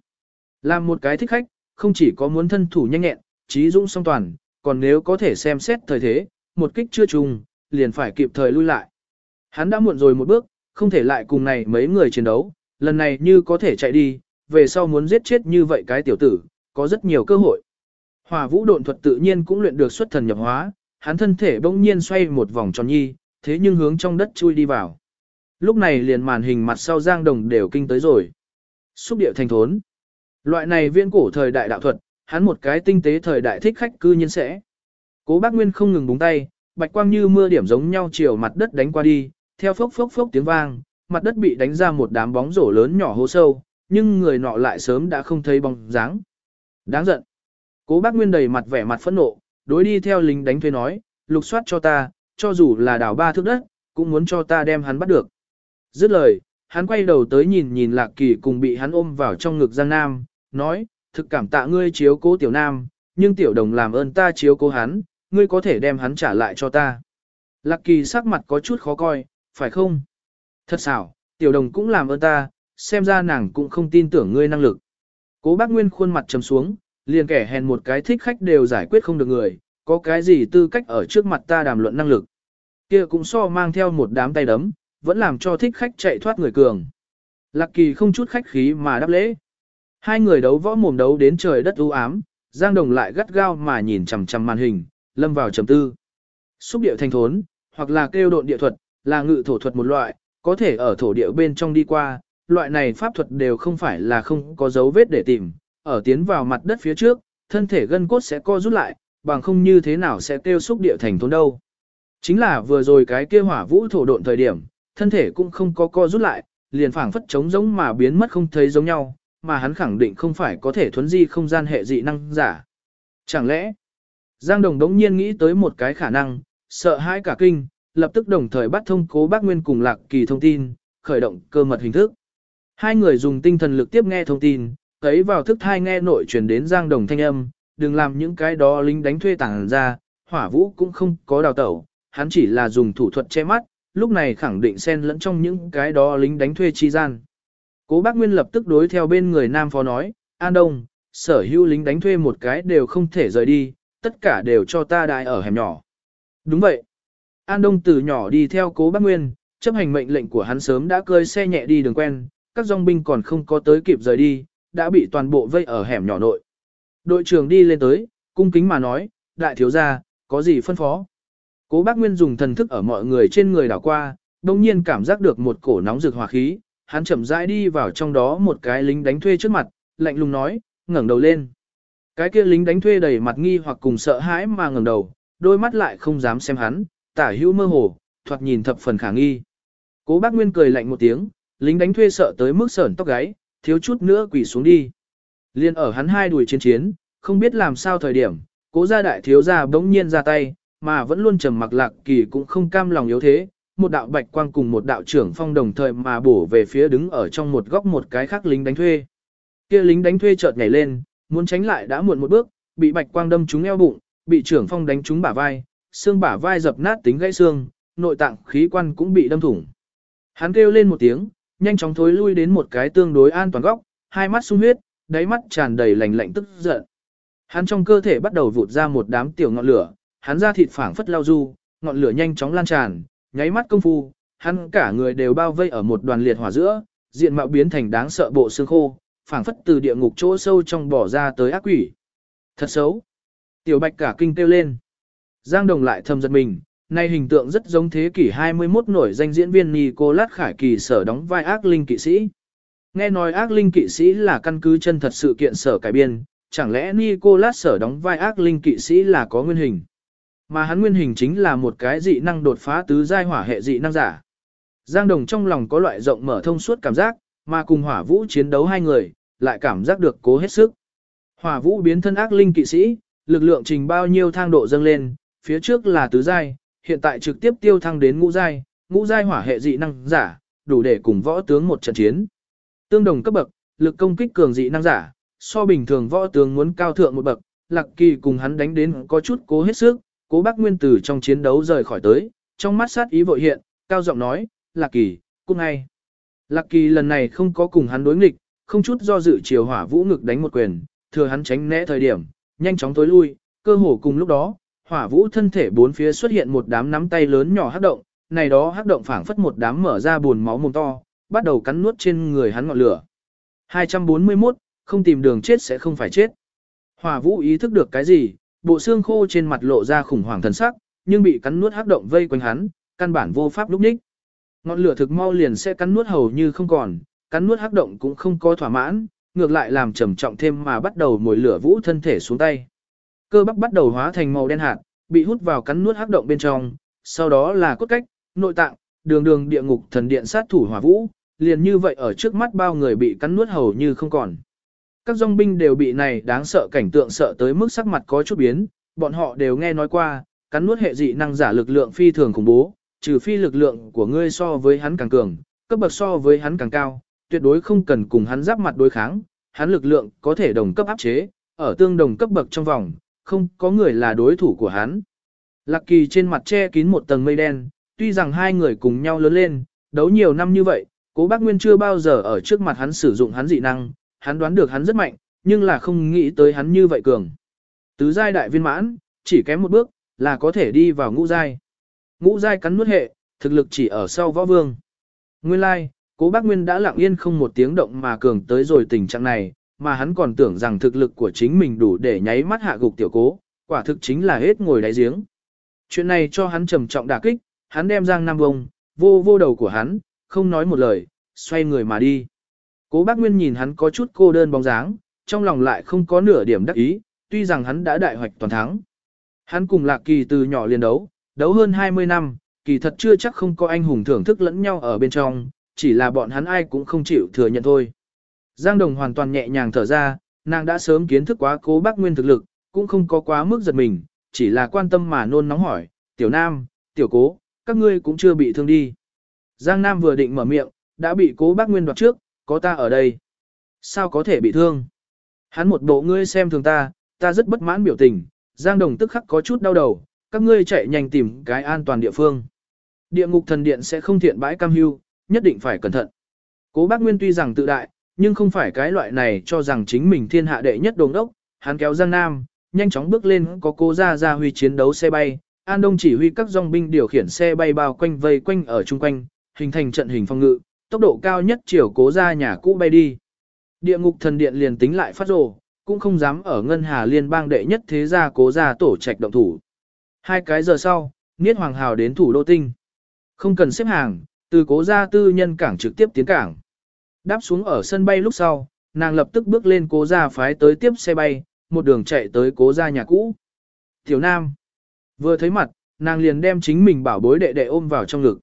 Làm một cái thích khách, không chỉ có muốn thân thủ nhanh nhẹn, trí dũng song toàn, còn nếu có thể xem xét thời thế, một kích chưa trùng, liền phải kịp thời lui lại. Hắn đã muộn rồi một bước, không thể lại cùng này mấy người chiến đấu, lần này như có thể chạy đi, về sau muốn giết chết như vậy cái tiểu tử, có rất nhiều cơ hội. Hỏa vũ độn thuật tự nhiên cũng luyện được xuất thần nhập hóa, hắn thân thể bỗng nhiên xoay một vòng tròn nhi, thế nhưng hướng trong đất chui đi vào. Lúc này liền màn hình mặt sau giang đồng đều kinh tới rồi. Xúc điệu thành thốn. Loại này viên cổ thời đại đạo thuật, hắn một cái tinh tế thời đại thích khách cư nhiên sẽ. Cố bác Nguyên không ngừng búng tay, bạch quang như mưa điểm giống nhau chiều mặt đất đánh qua đi, theo phốc phốc phốc tiếng vang, mặt đất bị đánh ra một đám bóng rổ lớn nhỏ hố sâu, nhưng người nọ lại sớm đã không thấy bóng dáng. Đáng giận. Cố bác Nguyên đầy mặt vẻ mặt phẫn nộ, đối đi theo lính đánh thuê nói, lục soát cho ta, cho dù là đảo ba thước đất, cũng muốn cho ta đem hắn bắt được. Dứt lời, hắn quay đầu tới nhìn nhìn Lạc Kỳ cùng bị hắn ôm vào trong ngực Giang Nam, nói, thực cảm tạ ngươi chiếu cố tiểu nam, nhưng tiểu đồng làm ơn ta chiếu cố hắn, ngươi có thể đem hắn trả lại cho ta. Lạc kỳ sắc mặt có chút khó coi, phải không? Thật xảo, tiểu đồng cũng làm ơn ta, xem ra nàng cũng không tin tưởng ngươi năng lực. Cố bác Nguyên khuôn mặt trầm xuống, liền kẻ hèn một cái thích khách đều giải quyết không được người, có cái gì tư cách ở trước mặt ta đàm luận năng lực. kia cũng so mang theo một đám tay đấm, vẫn làm cho thích khách chạy thoát người cường. Lạc kỳ không chút khách khí mà đáp lễ. Hai người đấu võ mồm đấu đến trời đất u ám, Giang Đồng lại gắt gao mà nhìn chằm chằm màn hình, lâm vào trầm tư. Xúc điệu thành thốn, hoặc là kêu độn địa thuật, là ngự thổ thuật một loại, có thể ở thổ địa bên trong đi qua, loại này pháp thuật đều không phải là không có dấu vết để tìm, ở tiến vào mặt đất phía trước, thân thể gân cốt sẽ co rút lại, bằng không như thế nào sẽ kêu xúc địa thành thốn đâu. Chính là vừa rồi cái kia hỏa vũ thổ độn thời điểm, thân thể cũng không có co rút lại, liền phảng phất trống giống mà biến mất không thấy giống nhau, mà hắn khẳng định không phải có thể thuấn di không gian hệ dị năng giả. Chẳng lẽ, Giang Đồng đống nhiên nghĩ tới một cái khả năng, sợ hãi cả kinh, lập tức đồng thời bắt thông cố bác Nguyên cùng Lạc Kỳ thông tin, khởi động cơ mật hình thức. Hai người dùng tinh thần lực tiếp nghe thông tin, thấy vào thức thai nghe nội truyền đến Giang Đồng thanh âm, đừng làm những cái đó lính đánh thuê tàng ra, hỏa vũ cũng không có đào tẩu, hắn chỉ là dùng thủ thuật che mắt, lúc này khẳng định xen lẫn trong những cái đó lính đánh thuê chi gian. Cố bác Nguyên lập tức đối theo bên người Nam Phó nói, An Đông, sở hữu lính đánh thuê một cái đều không thể rời đi, tất cả đều cho ta đại ở hẻm nhỏ. Đúng vậy. An Đông từ nhỏ đi theo cố bác Nguyên, chấp hành mệnh lệnh của hắn sớm đã cơi xe nhẹ đi đường quen, các dòng binh còn không có tới kịp rời đi, đã bị toàn bộ vây ở hẻm nhỏ nội. Đội trưởng đi lên tới, cung kính mà nói, đại thiếu gia, có gì phân phó? Cố bác Nguyên dùng thần thức ở mọi người trên người đảo qua, đồng nhiên cảm giác được một cổ nóng rực hỏa khí, hắn chậm rãi đi vào trong đó một cái lính đánh thuê trước mặt, lạnh lùng nói, ngẩng đầu lên. Cái kia lính đánh thuê đầy mặt nghi hoặc cùng sợ hãi mà ngẩng đầu, đôi mắt lại không dám xem hắn, tả hữu mơ hồ, thoạt nhìn thập phần khả nghi. Cố bác Nguyên cười lạnh một tiếng, lính đánh thuê sợ tới mức sởn tóc gáy, thiếu chút nữa quỳ xuống đi. Liên ở hắn hai đuổi chiến chiến, không biết làm sao thời điểm, cố gia đại thiếu gia bỗng nhiên ra tay, mà vẫn luôn trầm mặc lạc kỳ cũng không cam lòng yếu thế, một đạo bạch quang cùng một đạo trưởng phong đồng thời mà bổ về phía đứng ở trong một góc một cái khác lính đánh thuê. Kia lính đánh thuê chợt nhảy lên, muốn tránh lại đã muộn một bước, bị bạch quang đâm trúng eo bụng, bị trưởng phong đánh trúng bả vai, xương bả vai dập nát tính gãy xương, nội tạng khí quan cũng bị đâm thủng. Hắn kêu lên một tiếng, nhanh chóng thối lui đến một cái tương đối an toàn góc, hai mắt sung huyết, đáy mắt tràn đầy lạnh lạnh tức giận. Hắn trong cơ thể bắt đầu vụt ra một đám tiểu ngọn lửa, hắn ra thịt phảng phất lao du, ngọn lửa nhanh chóng lan tràn, nháy mắt công phu, hắn cả người đều bao vây ở một đoàn liệt hỏa giữa, diện mạo biến thành đáng sợ bộ xương khô, phảng phất từ địa ngục chỗ sâu trong bỏ ra tới ác quỷ. Thật xấu. Tiểu Bạch cả kinh kêu lên. Giang Đồng lại thầm giật mình, nay hình tượng rất giống thế kỷ 21 nổi danh diễn viên Nicolas Khải Kỳ sở đóng vai ác linh kỵ sĩ. Nghe nói ác linh kỵ sĩ là căn cứ chân thật sự kiện sở cải biên, chẳng lẽ Nicolas sở đóng vai ác linh kỵ sĩ là có nguyên hình. Mà hắn nguyên hình chính là một cái dị năng đột phá tứ giai hỏa hệ dị năng giả. Giang Đồng trong lòng có loại rộng mở thông suốt cảm giác, mà cùng hỏa vũ chiến đấu hai người, lại cảm giác được cố hết sức. Hỏa vũ biến thân ác linh kỵ sĩ, lực lượng trình bao nhiêu thang độ dâng lên, phía trước là tứ giai, hiện tại trực tiếp tiêu thăng đến ngũ giai, ngũ giai hỏa hệ dị năng giả, đủ để cùng võ tướng một trận chiến. Tương đồng cấp bậc, lực công kích cường dị năng giả, so bình thường võ tướng muốn cao thượng một bậc, Lạc Kỳ cùng hắn đánh đến có chút cố hết sức, cố bác Nguyên Tử trong chiến đấu rời khỏi tới, trong mắt sát ý vội hiện, cao giọng nói, Lạc Kỳ, cung ngay. Lạc Kỳ lần này không có cùng hắn đối nghịch, không chút do dự chiều hỏa vũ ngực đánh một quyền, thừa hắn tránh né thời điểm, nhanh chóng tối lui, cơ hồ cùng lúc đó, hỏa vũ thân thể bốn phía xuất hiện một đám nắm tay lớn nhỏ hắc động, này đó hắc động phảng phất một đám mở ra buồn máu mồm to, bắt đầu cắn nuốt trên người hắn ngọn lửa. 241, không tìm đường chết sẽ không phải chết. Hỏa vũ ý thức được cái gì, bộ xương khô trên mặt lộ ra khủng hoảng thần sắc, nhưng bị cắn nuốt hắc động vây quanh hắn, căn bản vô pháp lúc ních. Ngọn lửa thực mau liền sẽ cắn nuốt hầu như không còn, cắn nuốt hắc động cũng không có thỏa mãn, ngược lại làm trầm trọng thêm mà bắt đầu mồi lửa vũ thân thể xuống tay. Cơ bắp bắt đầu hóa thành màu đen hạt, bị hút vào cắn nuốt hắc động bên trong, sau đó là cốt cách, nội tạng, đường đường địa ngục thần điện sát thủ hỏa vũ, liền như vậy ở trước mắt bao người bị cắn nuốt hầu như không còn. Các dòng binh đều bị này đáng sợ cảnh tượng sợ tới mức sắc mặt có chút biến, bọn họ đều nghe nói qua, cắn nuốt hệ dị năng giả lực lượng phi thường khủng bố, trừ phi lực lượng của ngươi so với hắn càng cường, cấp bậc so với hắn càng cao, tuyệt đối không cần cùng hắn giáp mặt đối kháng, hắn lực lượng có thể đồng cấp áp chế, ở tương đồng cấp bậc trong vòng, không có người là đối thủ của hắn. Lạc kỳ trên mặt che kín một tầng mây đen, tuy rằng hai người cùng nhau lớn lên, đấu nhiều năm như vậy, cố bác Nguyên chưa bao giờ ở trước mặt hắn sử dụng hắn dị năng, hắn đoán được hắn rất mạnh, nhưng là không nghĩ tới hắn như vậy cường. Tứ giai đại viên mãn, chỉ kém một bước, là có thể đi vào ngũ giai. Ngũ giai cắn nuốt hệ, thực lực chỉ ở sau võ vương. Nguyên lai, like, cố bác Nguyên đã lặng yên không một tiếng động mà cường tới rồi tình trạng này, mà hắn còn tưởng rằng thực lực của chính mình đủ để nháy mắt hạ gục tiểu cố, quả thực chính là hết ngồi đáy giếng. Chuyện này cho hắn trầm trọng đả kích, hắn đem Giang Nam Vông, vô vô đầu của hắn, không nói một lời, xoay người mà đi. Cố bác Nguyên nhìn hắn có chút cô đơn bóng dáng, trong lòng lại không có nửa điểm đắc ý, tuy rằng hắn đã đại hoạch toàn thắng. Hắn cùng Lạc Kỳ từ nhỏ liền đấu, đấu hơn 20 năm, kỳ thật chưa chắc không có anh hùng thưởng thức lẫn nhau ở bên trong, chỉ là bọn hắn ai cũng không chịu thừa nhận thôi. Giang Đồng hoàn toàn nhẹ nhàng thở ra, nàng đã sớm kiến thức quá cố bác Nguyên thực lực, cũng không có quá mức giật mình, chỉ là quan tâm mà nôn nóng hỏi, tiểu nam, tiểu cố, các ngươi cũng chưa bị thương đi. Giang Nam vừa định mở miệng, đã bị cố bác Nguyên đoạt trước, có ta ở đây. Sao có thể bị thương? Hắn một bộ ngươi xem thường ta, ta rất bất mãn biểu tình, Giang Đồng tức khắc có chút đau đầu, các ngươi chạy nhanh tìm cái an toàn địa phương. Địa ngục thần điện sẽ không thiện bãi cam hưu, nhất định phải cẩn thận. Cố bác Nguyên tuy rằng tự đại, nhưng không phải cái loại này cho rằng chính mình thiên hạ đệ nhất đồng đốc, hắn kéo Giang Nam, nhanh chóng bước lên có cố ra ra huy chiến đấu xe bay, An Đông chỉ huy các dòng binh điều khiển xe bay bao quanh vây quanh ở chung quanh, hình thành trận hình phong ngự, tốc độ cao nhất chiều cố ra nhà cũ bay đi. Địa ngục thần điện liền tính lại phát rồ, cũng không dám ở ngân hà liên bang đệ nhất thế gia cố ra tổ trạch động thủ. Hai cái giờ sau, Niết Hoàng Hào đến thủ đô tinh. Không cần xếp hàng, từ cố gia tư nhân cảng trực tiếp tiến cảng. Đáp xuống ở sân bay lúc sau, nàng lập tức bước lên cố gia phái tới tiếp xe bay, một đường chạy tới cố gia nhà cũ. Tiểu Nam. Vừa thấy mặt, nàng liền đem chính mình bảo bối đệ đệ ôm vào trong ngực.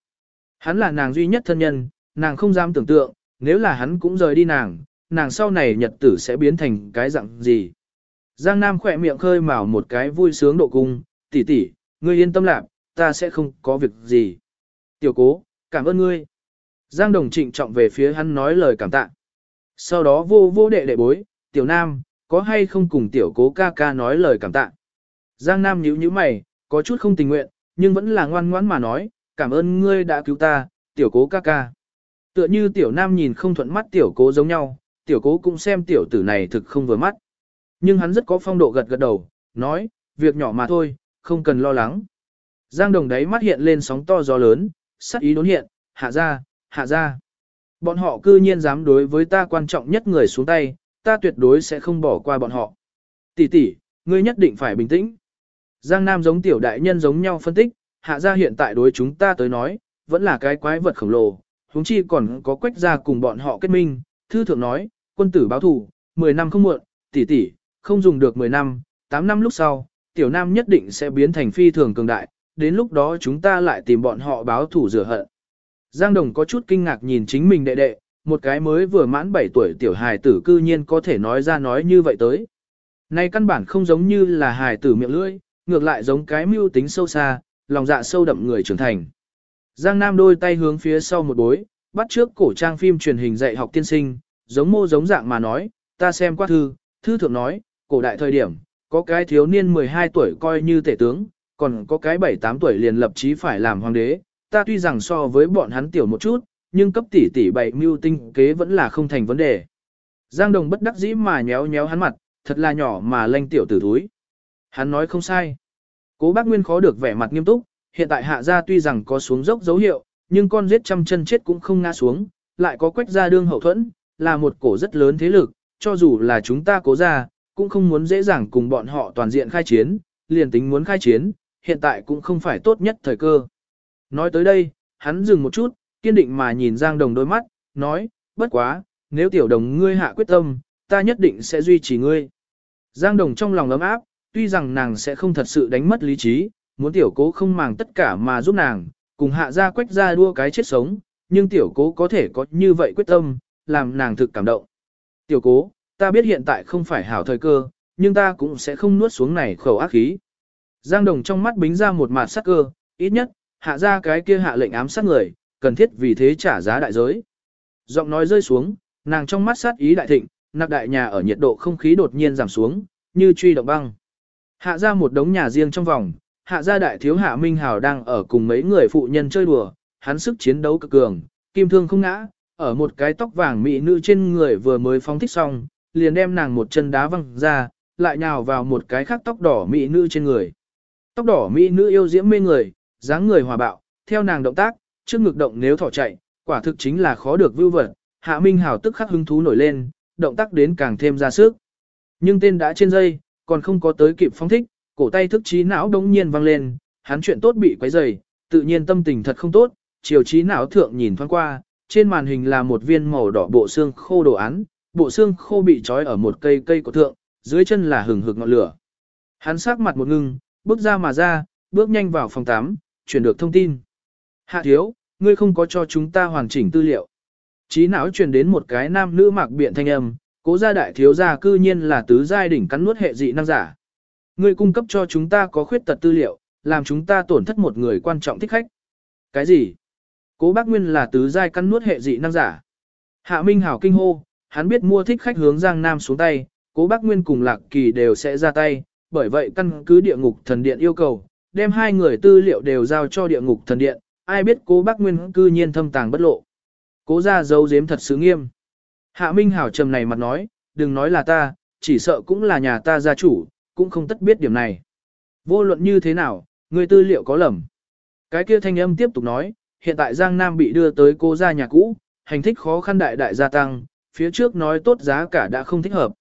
Hắn là nàng duy nhất thân nhân, nàng không dám tưởng tượng, nếu là hắn cũng rời đi nàng, nàng sau này nhật tử sẽ biến thành cái dạng gì. Giang Nam khỏe miệng khơi mào một cái vui sướng độ cung, tỷ tỷ, ngươi yên tâm lạc, ta sẽ không có việc gì. Tiểu cố, cảm ơn ngươi. Giang Đồng trịnh trọng về phía hắn nói lời cảm tạ. Sau đó vô vô đệ đệ bối, tiểu nam, có hay không cùng tiểu cố ca ca nói lời cảm tạ. Giang Nam nhíu nhíu mày, có chút không tình nguyện, nhưng vẫn là ngoan ngoãn mà nói, cảm ơn ngươi đã cứu ta, tiểu cố ca ca. Tựa như tiểu nam nhìn không thuận mắt tiểu cố giống nhau, tiểu cố cũng xem tiểu tử này thực không vừa mắt. Nhưng hắn rất có phong độ gật gật đầu, nói, việc nhỏ mà thôi, không cần lo lắng. Giang đồng đáy mắt hiện lên sóng to gió lớn, sắc ý đốn hiện, hạ ra, hạ ra. Bọn họ cư nhiên dám đối với ta quan trọng nhất người xuống tay, ta tuyệt đối sẽ không bỏ qua bọn họ. Tỷ tỷ, ngươi nhất định phải bình tĩnh. Giang Nam giống tiểu đại nhân giống nhau phân tích, hạ ra hiện tại đối chúng ta tới nói, vẫn là cái quái vật khổng lồ, huống chi còn có quách ra cùng bọn họ kết minh. Thư thượng nói, quân tử báo thủ, 10 năm không muộn, tỷ tỷ, không dùng được 10 năm, 8 năm lúc sau, tiểu nam nhất định sẽ biến thành phi thường cường đại, đến lúc đó chúng ta lại tìm bọn họ báo thủ rửa hận. Giang Đồng có chút kinh ngạc nhìn chính mình đệ đệ, một cái mới vừa mãn 7 tuổi tiểu hài tử cư nhiên có thể nói ra nói như vậy tới. Này căn bản không giống như là hài tử miệng lưỡi, ngược lại giống cái mưu tính sâu xa, lòng dạ sâu đậm người trưởng thành. Giang Nam đôi tay hướng phía sau một bối, bắt trước cổ trang phim truyền hình dạy học tiên sinh, giống mô giống dạng mà nói, ta xem qua thư, thư thượng nói, cổ đại thời điểm, có cái thiếu niên 12 tuổi coi như tể tướng, còn có cái 7-8 tuổi liền lập chí phải làm hoàng đế, ta tuy rằng so với bọn hắn tiểu một chút, nhưng cấp tỷ tỷ bảy mưu tinh kế vẫn là không thành vấn đề. Giang Đồng bất đắc dĩ mà nhéo nhéo hắn mặt, thật là nhỏ mà lanh tiểu tử thúi. Hắn nói không sai. Cố bác Nguyên khó được vẻ mặt nghiêm túc, hiện tại hạ gia tuy rằng có xuống dốc dấu hiệu, nhưng con giết trăm chân chết cũng không ngã xuống, lại có quách gia đương hậu thuẫn, là một cổ rất lớn thế lực, cho dù là chúng ta cố ra, cũng không muốn dễ dàng cùng bọn họ toàn diện khai chiến, liền tính muốn khai chiến, hiện tại cũng không phải tốt nhất thời cơ. Nói tới đây, hắn dừng một chút, kiên định mà nhìn Giang Đồng đôi mắt, nói, bất quá, nếu tiểu đồng ngươi hạ quyết tâm, ta nhất định sẽ duy trì ngươi. Giang Đồng trong lòng ấm áp, tuy rằng nàng sẽ không thật sự đánh mất lý trí, muốn tiểu cố không màng tất cả mà giúp nàng, cùng hạ ra quách ra đua cái chết sống, nhưng tiểu cố có thể có như vậy quyết tâm, làm nàng thực cảm động. Tiểu cố, ta biết hiện tại không phải hảo thời cơ, nhưng ta cũng sẽ không nuốt xuống này khẩu ác khí. Giang Đồng trong mắt bính ra một mặt sắc cơ, ít nhất, hạ ra cái kia hạ lệnh ám sát người, cần thiết vì thế trả giá đại giới. Giọng nói rơi xuống, nàng trong mắt sát ý đại thịnh, nạc đại nhà ở nhiệt độ không khí đột nhiên giảm xuống, như truy động băng. Hạ ra một đống nhà riêng trong vòng, hạ gia đại thiếu hạ Minh Hào đang ở cùng mấy người phụ nhân chơi đùa, hắn sức chiến đấu cực cường, kim thương không ngã, ở một cái tóc vàng mỹ nữ trên người vừa mới phóng thích xong, liền đem nàng một chân đá văng ra, lại nhào vào một cái khác tóc đỏ mỹ nữ trên người. Tóc đỏ mỹ nữ yêu diễm mê người, dáng người hòa bạo, theo nàng động tác, trước ngực động nếu thỏ chạy, quả thực chính là khó được vưu vật. Hạ Minh Hào tức khắc hứng thú nổi lên, động tác đến càng thêm ra sức. Nhưng tên đã trên dây, còn không có tới kịp phóng thích, cổ tay thức trí não đống nhiên vang lên, hắn chuyện tốt bị quấy rầy, tự nhiên tâm tình thật không tốt, chiều trí não thượng nhìn thoáng qua, trên màn hình là một viên màu đỏ bộ xương khô đồ án, bộ xương khô bị trói ở một cây cây của thượng, dưới chân là hừng hực ngọn lửa. Hắn sắc mặt một ngưng, bước ra mà ra, bước nhanh vào phòng 8, chuyển được thông tin. Hạ thiếu, ngươi không có cho chúng ta hoàn chỉnh tư liệu. Trí não truyền đến một cái nam nữ mặc biện thanh âm, cố gia đại thiếu gia cư nhiên là tứ giai đỉnh cắn nuốt hệ dị năng giả. Ngươi cung cấp cho chúng ta có khuyết tật tư liệu, làm chúng ta tổn thất một người quan trọng thích khách. Cái gì? Cố bác Nguyên là tứ giai căn nuốt hệ dị năng giả. Hạ Minh Hảo kinh hô, hắn biết mua thích khách hướng Giang Nam xuống tay, cố bác Nguyên cùng Lạc Kỳ đều sẽ ra tay, bởi vậy căn cứ địa ngục thần điện yêu cầu, đem hai người tư liệu đều giao cho địa ngục thần điện, ai biết cố bác Nguyên cư nhiên thâm tàng bất lộ. Cố ra giấu giếm thật sự nghiêm. Hạ Minh Hảo trầm này mặt nói, đừng nói là ta, chỉ sợ cũng là nhà ta gia chủ, cũng không tất biết điểm này. Vô luận như thế nào, người tư liệu có lầm. Cái kia thanh âm tiếp tục nói, hiện tại Giang Nam bị đưa tới cô gia nhà cũ, hành thích khó khăn đại đại gia tăng, phía trước nói tốt giá cả đã không thích hợp.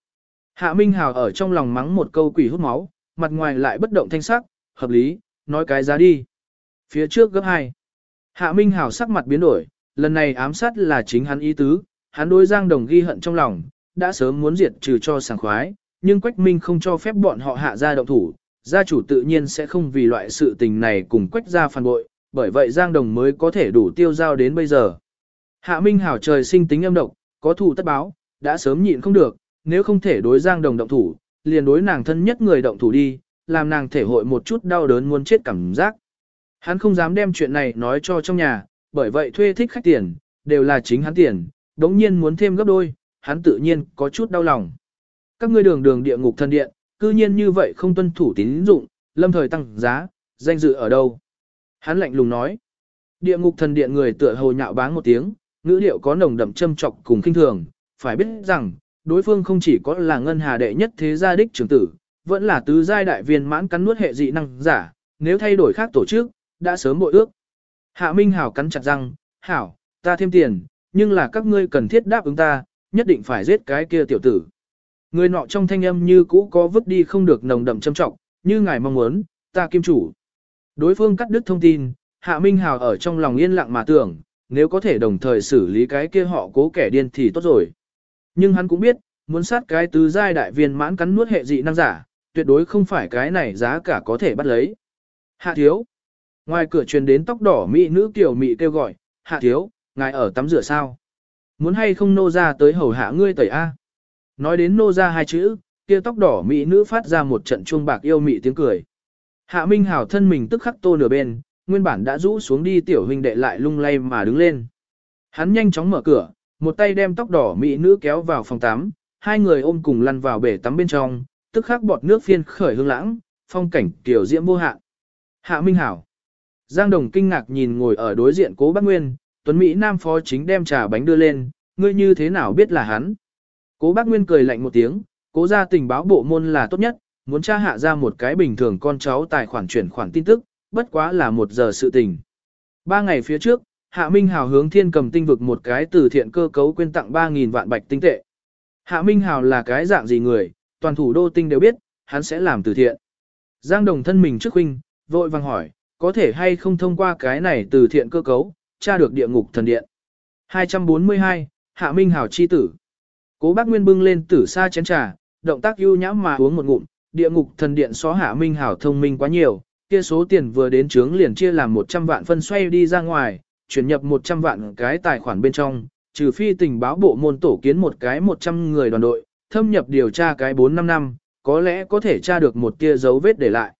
Hạ Minh Hào ở trong lòng mắng một câu quỷ hút máu, mặt ngoài lại bất động thanh sắc, hợp lý, nói cái giá đi. Phía trước gấp 2. Hạ Minh Hào sắc mặt biến đổi, lần này ám sát là chính hắn ý tứ, hắn đối Giang Đồng ghi hận trong lòng, đã sớm muốn diệt trừ cho sảng khoái, nhưng Quách Minh không cho phép bọn họ hạ ra động thủ, gia chủ tự nhiên sẽ không vì loại sự tình này cùng Quách gia phản bội, bởi vậy Giang Đồng mới có thể đủ tiêu giao đến bây giờ. Hạ Minh Hảo trời sinh tính âm độc, có thủ tất báo, đã sớm nhịn không được, nếu không thể đối Giang Đồng động thủ, liền đối nàng thân nhất người động thủ đi, làm nàng thể hội một chút đau đớn muốn chết cảm giác. Hắn không dám đem chuyện này nói cho trong nhà, bởi vậy thuê thích khách tiền, đều là chính hắn tiền, đống nhiên muốn thêm gấp đôi, hắn tự nhiên có chút đau lòng. Các ngươi đường đường địa ngục thân điện, cư nhiên như vậy không tuân thủ tín dụng, lâm thời tăng giá, danh dự ở đâu? Hắn lạnh lùng nói. Địa ngục thần điện người tựa hồ nhạo báng một tiếng, ngữ điệu có nồng đậm châm trọc cùng kinh thường, phải biết rằng, đối phương không chỉ có là ngân hà đệ nhất thế gia đích trưởng tử, vẫn là tứ giai đại viên mãn cắn nuốt hệ dị năng giả, nếu thay đổi khác tổ chức, đã sớm bội ước. Hạ Minh Hảo cắn chặt răng, Hảo, ta thêm tiền, nhưng là các ngươi cần thiết đáp ứng ta, nhất định phải giết cái kia tiểu tử. Người nọ trong thanh âm như cũ có vứt đi không được nồng đậm châm trọng, như ngài mong muốn, ta kim chủ. Đối phương cắt đứt thông tin, Hạ Minh Hào ở trong lòng yên lặng mà tưởng, nếu có thể đồng thời xử lý cái kia họ cố kẻ điên thì tốt rồi. Nhưng hắn cũng biết, muốn sát cái tứ giai đại viên mãn cắn nuốt hệ dị năng giả, tuyệt đối không phải cái này giá cả có thể bắt lấy. Hạ thiếu. Ngoài cửa truyền đến tóc đỏ mỹ nữ tiểu mỹ kêu gọi, hạ thiếu, ngài ở tắm rửa sao? Muốn hay không nô ra tới hầu hạ ngươi tẩy A? Nói đến nô ra hai chữ, kia tóc đỏ mỹ nữ phát ra một trận chuông bạc yêu mị tiếng cười. Hạ Minh Hảo thân mình tức khắc tô nửa bên, nguyên bản đã rũ xuống đi tiểu huynh đệ lại lung lay mà đứng lên. Hắn nhanh chóng mở cửa, một tay đem tóc đỏ mỹ nữ kéo vào phòng tắm, hai người ôm cùng lăn vào bể tắm bên trong, tức khắc bọt nước phiên khởi hương lãng, phong cảnh tiểu diễm vô hạn. Hạ Minh Hảo. Giang Đồng kinh ngạc nhìn ngồi ở đối diện Cố bác Nguyên, Tuấn Mỹ Nam phó chính đem trà bánh đưa lên, ngươi như thế nào biết là hắn? Cố Bác Nguyên cười lạnh một tiếng, cố ra tình báo bộ môn là tốt nhất, muốn tra hạ ra một cái bình thường con cháu tài khoản chuyển khoản tin tức, bất quá là một giờ sự tình. Ba ngày phía trước, Hạ Minh Hào hướng thiên cầm tinh vực một cái từ thiện cơ cấu quyên tặng 3.000 vạn bạch tinh tệ. Hạ Minh Hào là cái dạng gì người, toàn thủ đô tinh đều biết, hắn sẽ làm từ thiện. Giang Đồng thân mình trước huynh, vội vàng hỏi, có thể hay không thông qua cái này từ thiện cơ cấu, tra được địa ngục thần điện. 242, Hạ Minh Hào chi tử. Cố bác Nguyên bưng lên tử sa chén trà, động tác ưu nhãm mà uống một ngụm, địa ngục thần điện xó hạ minh hảo thông minh quá nhiều, kia số tiền vừa đến trướng liền chia làm 100 vạn phân xoay đi ra ngoài, chuyển nhập 100 vạn cái tài khoản bên trong, trừ phi tình báo bộ môn tổ kiến một cái 100 người đoàn đội, thâm nhập điều tra cái 4-5 năm, có lẽ có thể tra được một tia dấu vết để lại.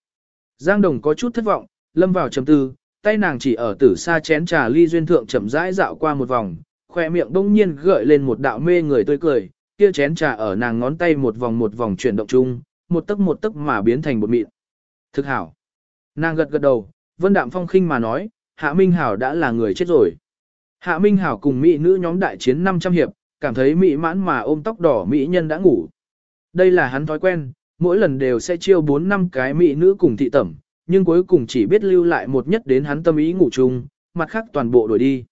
Giang Đồng có chút thất vọng, lâm vào trầm tư, tay nàng chỉ ở tử xa chén trà ly duyên thượng chậm rãi dạo qua một vòng, khoe miệng bỗng nhiên gợi lên một đạo mê người tươi cười, kia chén trà ở nàng ngón tay một vòng một vòng chuyển động chung, một tấc một tấc mà biến thành bột mịn. Thực hảo. Nàng gật gật đầu, Vân Đạm Phong khinh mà nói, Hạ Minh Hảo đã là người chết rồi. Hạ Minh Hảo cùng mỹ nữ nhóm đại chiến 500 hiệp, cảm thấy mỹ mãn mà ôm tóc đỏ mỹ nhân đã ngủ. Đây là hắn thói quen, mỗi lần đều sẽ chiêu 4 năm cái mỹ nữ cùng thị tẩm, nhưng cuối cùng chỉ biết lưu lại một nhất đến hắn tâm ý ngủ chung, mặt khác toàn bộ đổi đi.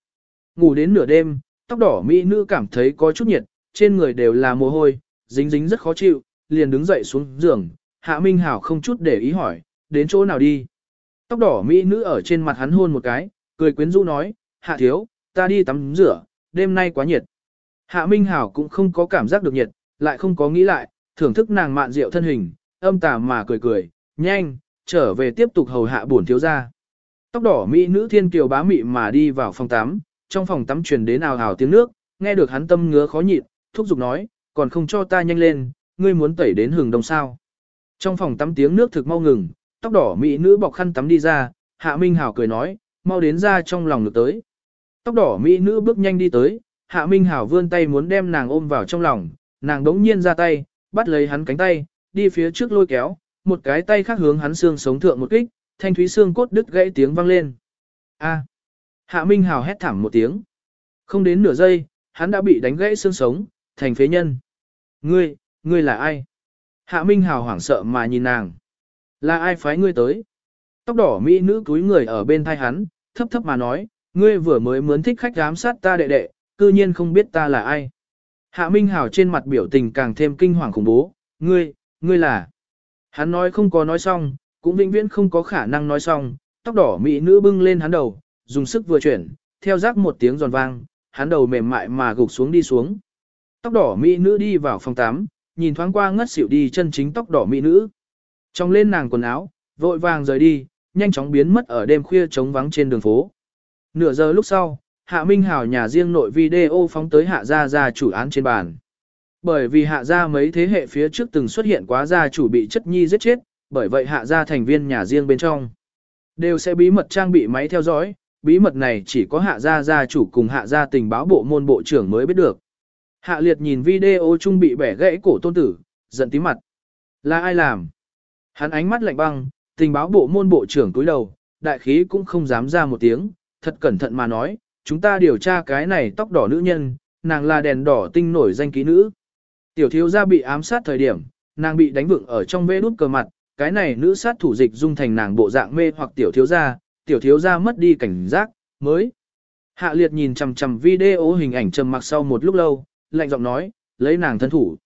Ngủ đến nửa đêm, tóc đỏ mỹ nữ cảm thấy có chút nhiệt, trên người đều là mồ hôi, dính dính rất khó chịu, liền đứng dậy xuống giường, Hạ Minh Hảo không chút để ý hỏi, đến chỗ nào đi. Tóc đỏ mỹ nữ ở trên mặt hắn hôn một cái, cười quyến rũ nói, Hạ thiếu, ta đi tắm rửa, đêm nay quá nhiệt. Hạ Minh Hảo cũng không có cảm giác được nhiệt, lại không có nghĩ lại, thưởng thức nàng mạn rượu thân hình, âm tà mà cười cười, nhanh, trở về tiếp tục hầu hạ bổn thiếu gia. Tóc đỏ mỹ nữ thiên kiều bá mị mà đi vào phòng tắm, trong phòng tắm truyền đến ào ào tiếng nước, nghe được hắn tâm ngứa khó nhịn, thúc giục nói, còn không cho ta nhanh lên, ngươi muốn tẩy đến hừng đông sao. Trong phòng tắm tiếng nước thực mau ngừng, tóc đỏ mỹ nữ bọc khăn tắm đi ra, Hạ Minh Hảo cười nói, mau đến ra trong lòng được tới. Tóc đỏ mỹ nữ bước nhanh đi tới, Hạ Minh Hảo vươn tay muốn đem nàng ôm vào trong lòng, nàng đống nhiên ra tay, bắt lấy hắn cánh tay, đi phía trước lôi kéo, một cái tay khác hướng hắn xương sống thượng một kích, thanh thúy xương cốt đứt gãy tiếng vang lên. A. Hạ Minh Hào hét thảm một tiếng. Không đến nửa giây, hắn đã bị đánh gãy xương sống, thành phế nhân. Ngươi, ngươi là ai? Hạ Minh Hào hoảng sợ mà nhìn nàng. Là ai phái ngươi tới? Tóc đỏ mỹ nữ túi người ở bên thai hắn, thấp thấp mà nói, ngươi vừa mới muốn thích khách giám sát ta đệ đệ, cư nhiên không biết ta là ai. Hạ Minh Hào trên mặt biểu tình càng thêm kinh hoàng khủng bố, ngươi, ngươi là. Hắn nói không có nói xong, cũng vĩnh viễn không có khả năng nói xong, tóc đỏ mỹ nữ bưng lên hắn đầu, dùng sức vừa chuyển, theo rác một tiếng giòn vang, hắn đầu mềm mại mà gục xuống đi xuống. Tóc đỏ mỹ nữ đi vào phòng 8, nhìn thoáng qua ngất xỉu đi chân chính tóc đỏ mỹ nữ. Trong lên nàng quần áo, vội vàng rời đi, nhanh chóng biến mất ở đêm khuya trống vắng trên đường phố. Nửa giờ lúc sau, Hạ Minh Hảo nhà riêng nội video phóng tới Hạ Gia Gia chủ án trên bàn. Bởi vì Hạ Gia mấy thế hệ phía trước từng xuất hiện quá gia chủ bị chất nhi giết chết, bởi vậy Hạ Gia thành viên nhà riêng bên trong. Đều sẽ bí mật trang bị máy theo dõi, bí mật này chỉ có Hạ Gia Gia chủ cùng Hạ Gia tình báo bộ môn bộ trưởng mới biết được. Hạ Liệt nhìn video chung bị bẻ gãy cổ tôn tử, giận tí mặt. Là ai làm? Hắn ánh mắt lạnh băng, tình báo bộ môn bộ trưởng cúi đầu, đại khí cũng không dám ra một tiếng, thật cẩn thận mà nói, chúng ta điều tra cái này tóc đỏ nữ nhân, nàng là đèn đỏ tinh nổi danh ký nữ. Tiểu thiếu gia bị ám sát thời điểm, nàng bị đánh vựng ở trong vê đút cờ mặt, cái này nữ sát thủ dịch dung thành nàng bộ dạng mê hoặc tiểu thiếu gia, tiểu thiếu gia mất đi cảnh giác, mới. Hạ liệt nhìn chằm chằm video hình ảnh trầm mặc sau một lúc lâu, lạnh giọng nói, lấy nàng thân thủ.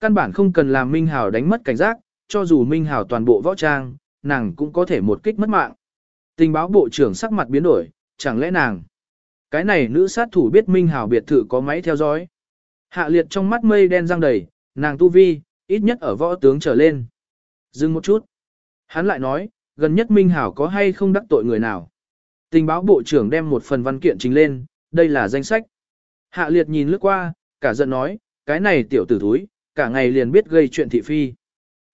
Căn bản không cần làm Minh Hảo đánh mất cảnh giác, cho dù Minh Hảo toàn bộ võ trang, nàng cũng có thể một kích mất mạng. Tình báo bộ trưởng sắc mặt biến đổi, chẳng lẽ nàng. Cái này nữ sát thủ biết Minh Hảo biệt thự có máy theo dõi. Hạ liệt trong mắt mây đen răng đầy, nàng tu vi, ít nhất ở võ tướng trở lên. Dừng một chút. Hắn lại nói, gần nhất Minh Hảo có hay không đắc tội người nào. Tình báo bộ trưởng đem một phần văn kiện trình lên, đây là danh sách. Hạ liệt nhìn lướt qua, cả giận nói, cái này tiểu tử thúi, cả ngày liền biết gây chuyện thị phi.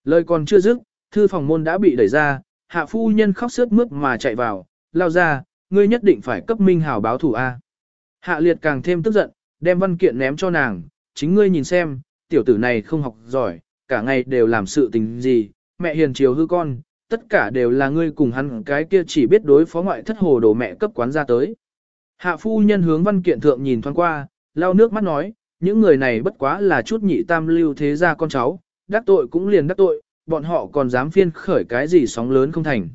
Lời còn chưa dứt, thư phòng môn đã bị đẩy ra, hạ phu nhân khóc sướt mướt mà chạy vào, lao ra, ngươi nhất định phải cấp minh Hảo báo thủ A. Hạ liệt càng thêm tức giận, đem văn kiện ném cho nàng, chính ngươi nhìn xem, tiểu tử này không học giỏi, cả ngày đều làm sự tình gì, mẹ hiền chiều hư con, tất cả đều là ngươi cùng hắn cái kia chỉ biết đối phó ngoại thất hồ đồ mẹ cấp quán ra tới. Hạ phu nhân hướng văn kiện thượng nhìn thoáng qua, lau nước mắt nói, những người này bất quá là chút nhị tam lưu thế gia con cháu, đắc tội cũng liền đắc tội, bọn họ còn dám phiên khởi cái gì sóng lớn không thành.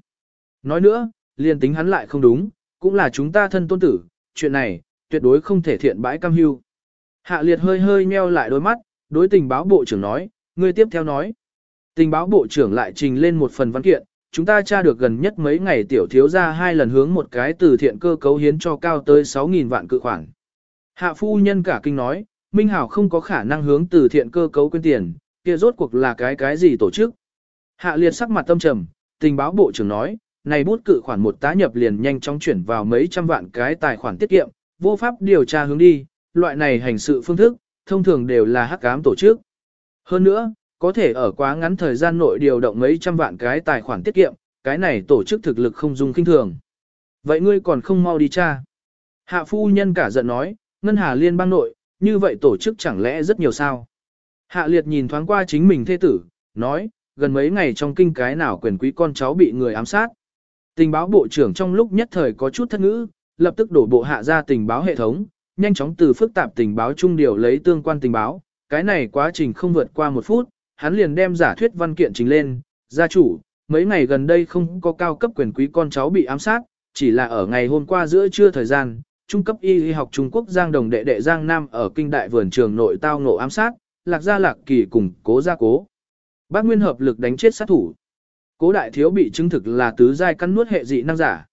Nói nữa, liền tính hắn lại không đúng, cũng là chúng ta thân tôn tử, chuyện này, tuyệt đối không thể thiện bãi cam hưu. Hạ liệt hơi hơi meo lại đôi mắt, đối tình báo bộ trưởng nói, người tiếp theo nói. Tình báo bộ trưởng lại trình lên một phần văn kiện, chúng ta tra được gần nhất mấy ngày tiểu thiếu ra hai lần hướng một cái từ thiện cơ cấu hiến cho cao tới 6.000 vạn cự khoản. Hạ phu nhân cả kinh nói, Minh Hảo không có khả năng hướng từ thiện cơ cấu quyên tiền, kia rốt cuộc là cái cái gì tổ chức. Hạ liệt sắc mặt tâm trầm, tình báo bộ trưởng nói, này bút cự khoản một tá nhập liền nhanh chóng chuyển vào mấy trăm vạn cái tài khoản tiết kiệm, vô pháp điều tra hướng đi, loại này hành sự phương thức, thông thường đều là hắc ám tổ chức. Hơn nữa, có thể ở quá ngắn thời gian nội điều động mấy trăm vạn cái tài khoản tiết kiệm, cái này tổ chức thực lực không dung kinh thường. Vậy ngươi còn không mau đi tra. Hạ phu nhân cả giận nói, ngân hà liên bang nội, như vậy tổ chức chẳng lẽ rất nhiều sao? Hạ liệt nhìn thoáng qua chính mình thê tử, nói, gần mấy ngày trong kinh cái nào quyền quý con cháu bị người ám sát. Tình báo bộ trưởng trong lúc nhất thời có chút thất ngữ, lập tức đổ bộ hạ ra tình báo hệ thống, nhanh chóng từ phức tạp tình báo trung điều lấy tương quan tình báo. Cái này quá trình không vượt qua một phút, hắn liền đem giả thuyết văn kiện trình lên, gia chủ, mấy ngày gần đây không có cao cấp quyền quý con cháu bị ám sát, chỉ là ở ngày hôm qua giữa trưa thời gian, trung cấp y y học Trung Quốc Giang Đồng đệ đệ Giang Nam ở kinh đại vườn trường nội tao ngộ ám sát, lạc gia lạc kỳ cùng cố gia cố. Bác Nguyên hợp lực đánh chết sát thủ. Cố đại thiếu bị chứng thực là tứ giai căn nuốt hệ dị năng giả.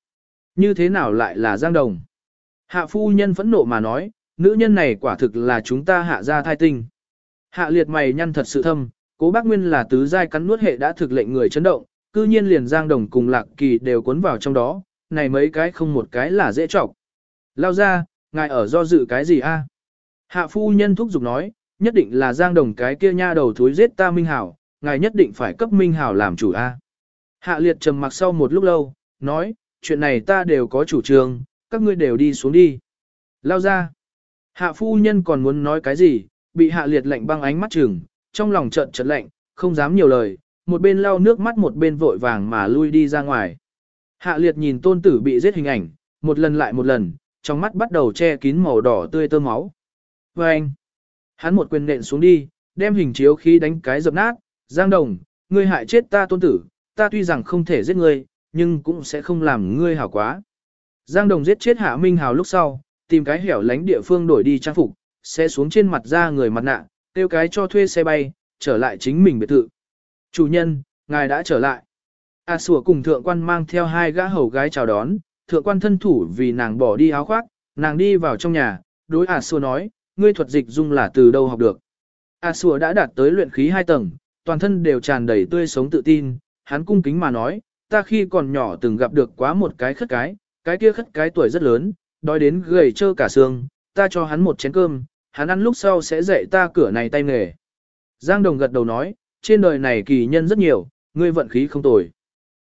Như thế nào lại là Giang Đồng? Hạ phu nhân phẫn nộ mà nói, nữ nhân này quả thực là chúng ta hạ gia thai tinh. Hạ liệt mày nhăn thật sự thâm, cố bác Nguyên là tứ giai cắn nuốt hệ đã thực lệnh người chấn động, cư nhiên liền Giang Đồng cùng Lạc Kỳ đều cuốn vào trong đó, này mấy cái không một cái là dễ trọc. Lao ra, ngài ở do dự cái gì a? Hạ phu nhân thúc giục nói, nhất định là Giang Đồng cái kia nha đầu thối giết ta Minh Hảo, ngài nhất định phải cấp Minh Hảo làm chủ a. Hạ liệt trầm mặc sau một lúc lâu, nói, chuyện này ta đều có chủ trương, các ngươi đều đi xuống đi. Lao ra. Hạ phu nhân còn muốn nói cái gì, bị hạ liệt lạnh băng ánh mắt chừng, trong lòng trận trận lạnh, không dám nhiều lời, một bên lau nước mắt một bên vội vàng mà lui đi ra ngoài. Hạ liệt nhìn tôn tử bị giết hình ảnh, một lần lại một lần, trong mắt bắt đầu che kín màu đỏ tươi tơ máu. Và anh, hắn một quyền nện xuống đi, đem hình chiếu khí đánh cái dập nát, Giang Đồng, ngươi hại chết ta tôn tử, ta tuy rằng không thể giết ngươi, nhưng cũng sẽ không làm ngươi hảo quá. Giang Đồng giết chết Hạ Minh Hào lúc sau, tìm cái hẻo lánh địa phương đổi đi trang phục, sẽ xuống trên mặt ra người mặt nạ, tiêu cái cho thuê xe bay, trở lại chính mình biệt thự. Chủ nhân, ngài đã trở lại. A à, sủa cùng thượng quan mang theo hai gã hầu gái chào đón, thượng quan thân thủ vì nàng bỏ đi áo khoác, nàng đi vào trong nhà, đối A à sủa nói, ngươi thuật dịch dung là từ đâu học được. A à sủa đã đạt tới luyện khí hai tầng, toàn thân đều tràn đầy tươi sống tự tin, hắn cung kính mà nói, ta khi còn nhỏ từng gặp được quá một cái khất cái, cái kia khất cái tuổi rất lớn, đói đến gầy trơ cả xương, ta cho hắn một chén cơm, hắn ăn lúc sau sẽ dạy ta cửa này tay nghề. Giang Đồng gật đầu nói, trên đời này kỳ nhân rất nhiều, ngươi vận khí không tồi.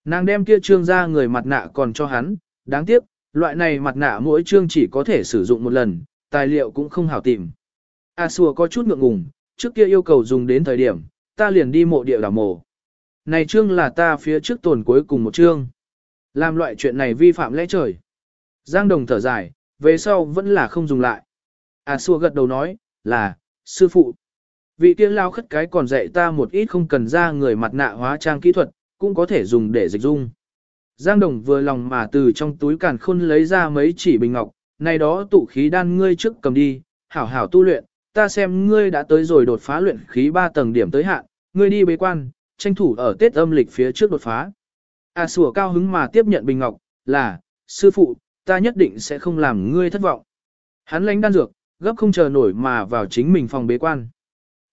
Nàng đem kia trương ra người mặt nạ còn cho hắn, đáng tiếc, loại này mặt nạ mỗi trương chỉ có thể sử dụng một lần, tài liệu cũng không hảo tìm. A à, có chút ngượng ngùng, trước kia yêu cầu dùng đến thời điểm, ta liền đi mộ địa đảo mồ. Này trương là ta phía trước tồn cuối cùng một trương. Làm loại chuyện này vi phạm lẽ trời. Giang Đồng thở dài, về sau vẫn là không dùng lại. À xua gật đầu nói, là, sư phụ. Vị kia lao khất cái còn dạy ta một ít không cần ra người mặt nạ hóa trang kỹ thuật, cũng có thể dùng để dịch dung. Giang Đồng vừa lòng mà từ trong túi càn khôn lấy ra mấy chỉ bình ngọc, này đó tụ khí đan ngươi trước cầm đi, hảo hảo tu luyện, ta xem ngươi đã tới rồi đột phá luyện khí 3 tầng điểm tới hạn, ngươi đi bế quan, tranh thủ ở Tết âm lịch phía trước đột phá. À sủa cao hứng mà tiếp nhận bình ngọc, là, sư phụ, ta nhất định sẽ không làm ngươi thất vọng. Hắn lánh đan dược, gấp không chờ nổi mà vào chính mình phòng bế quan.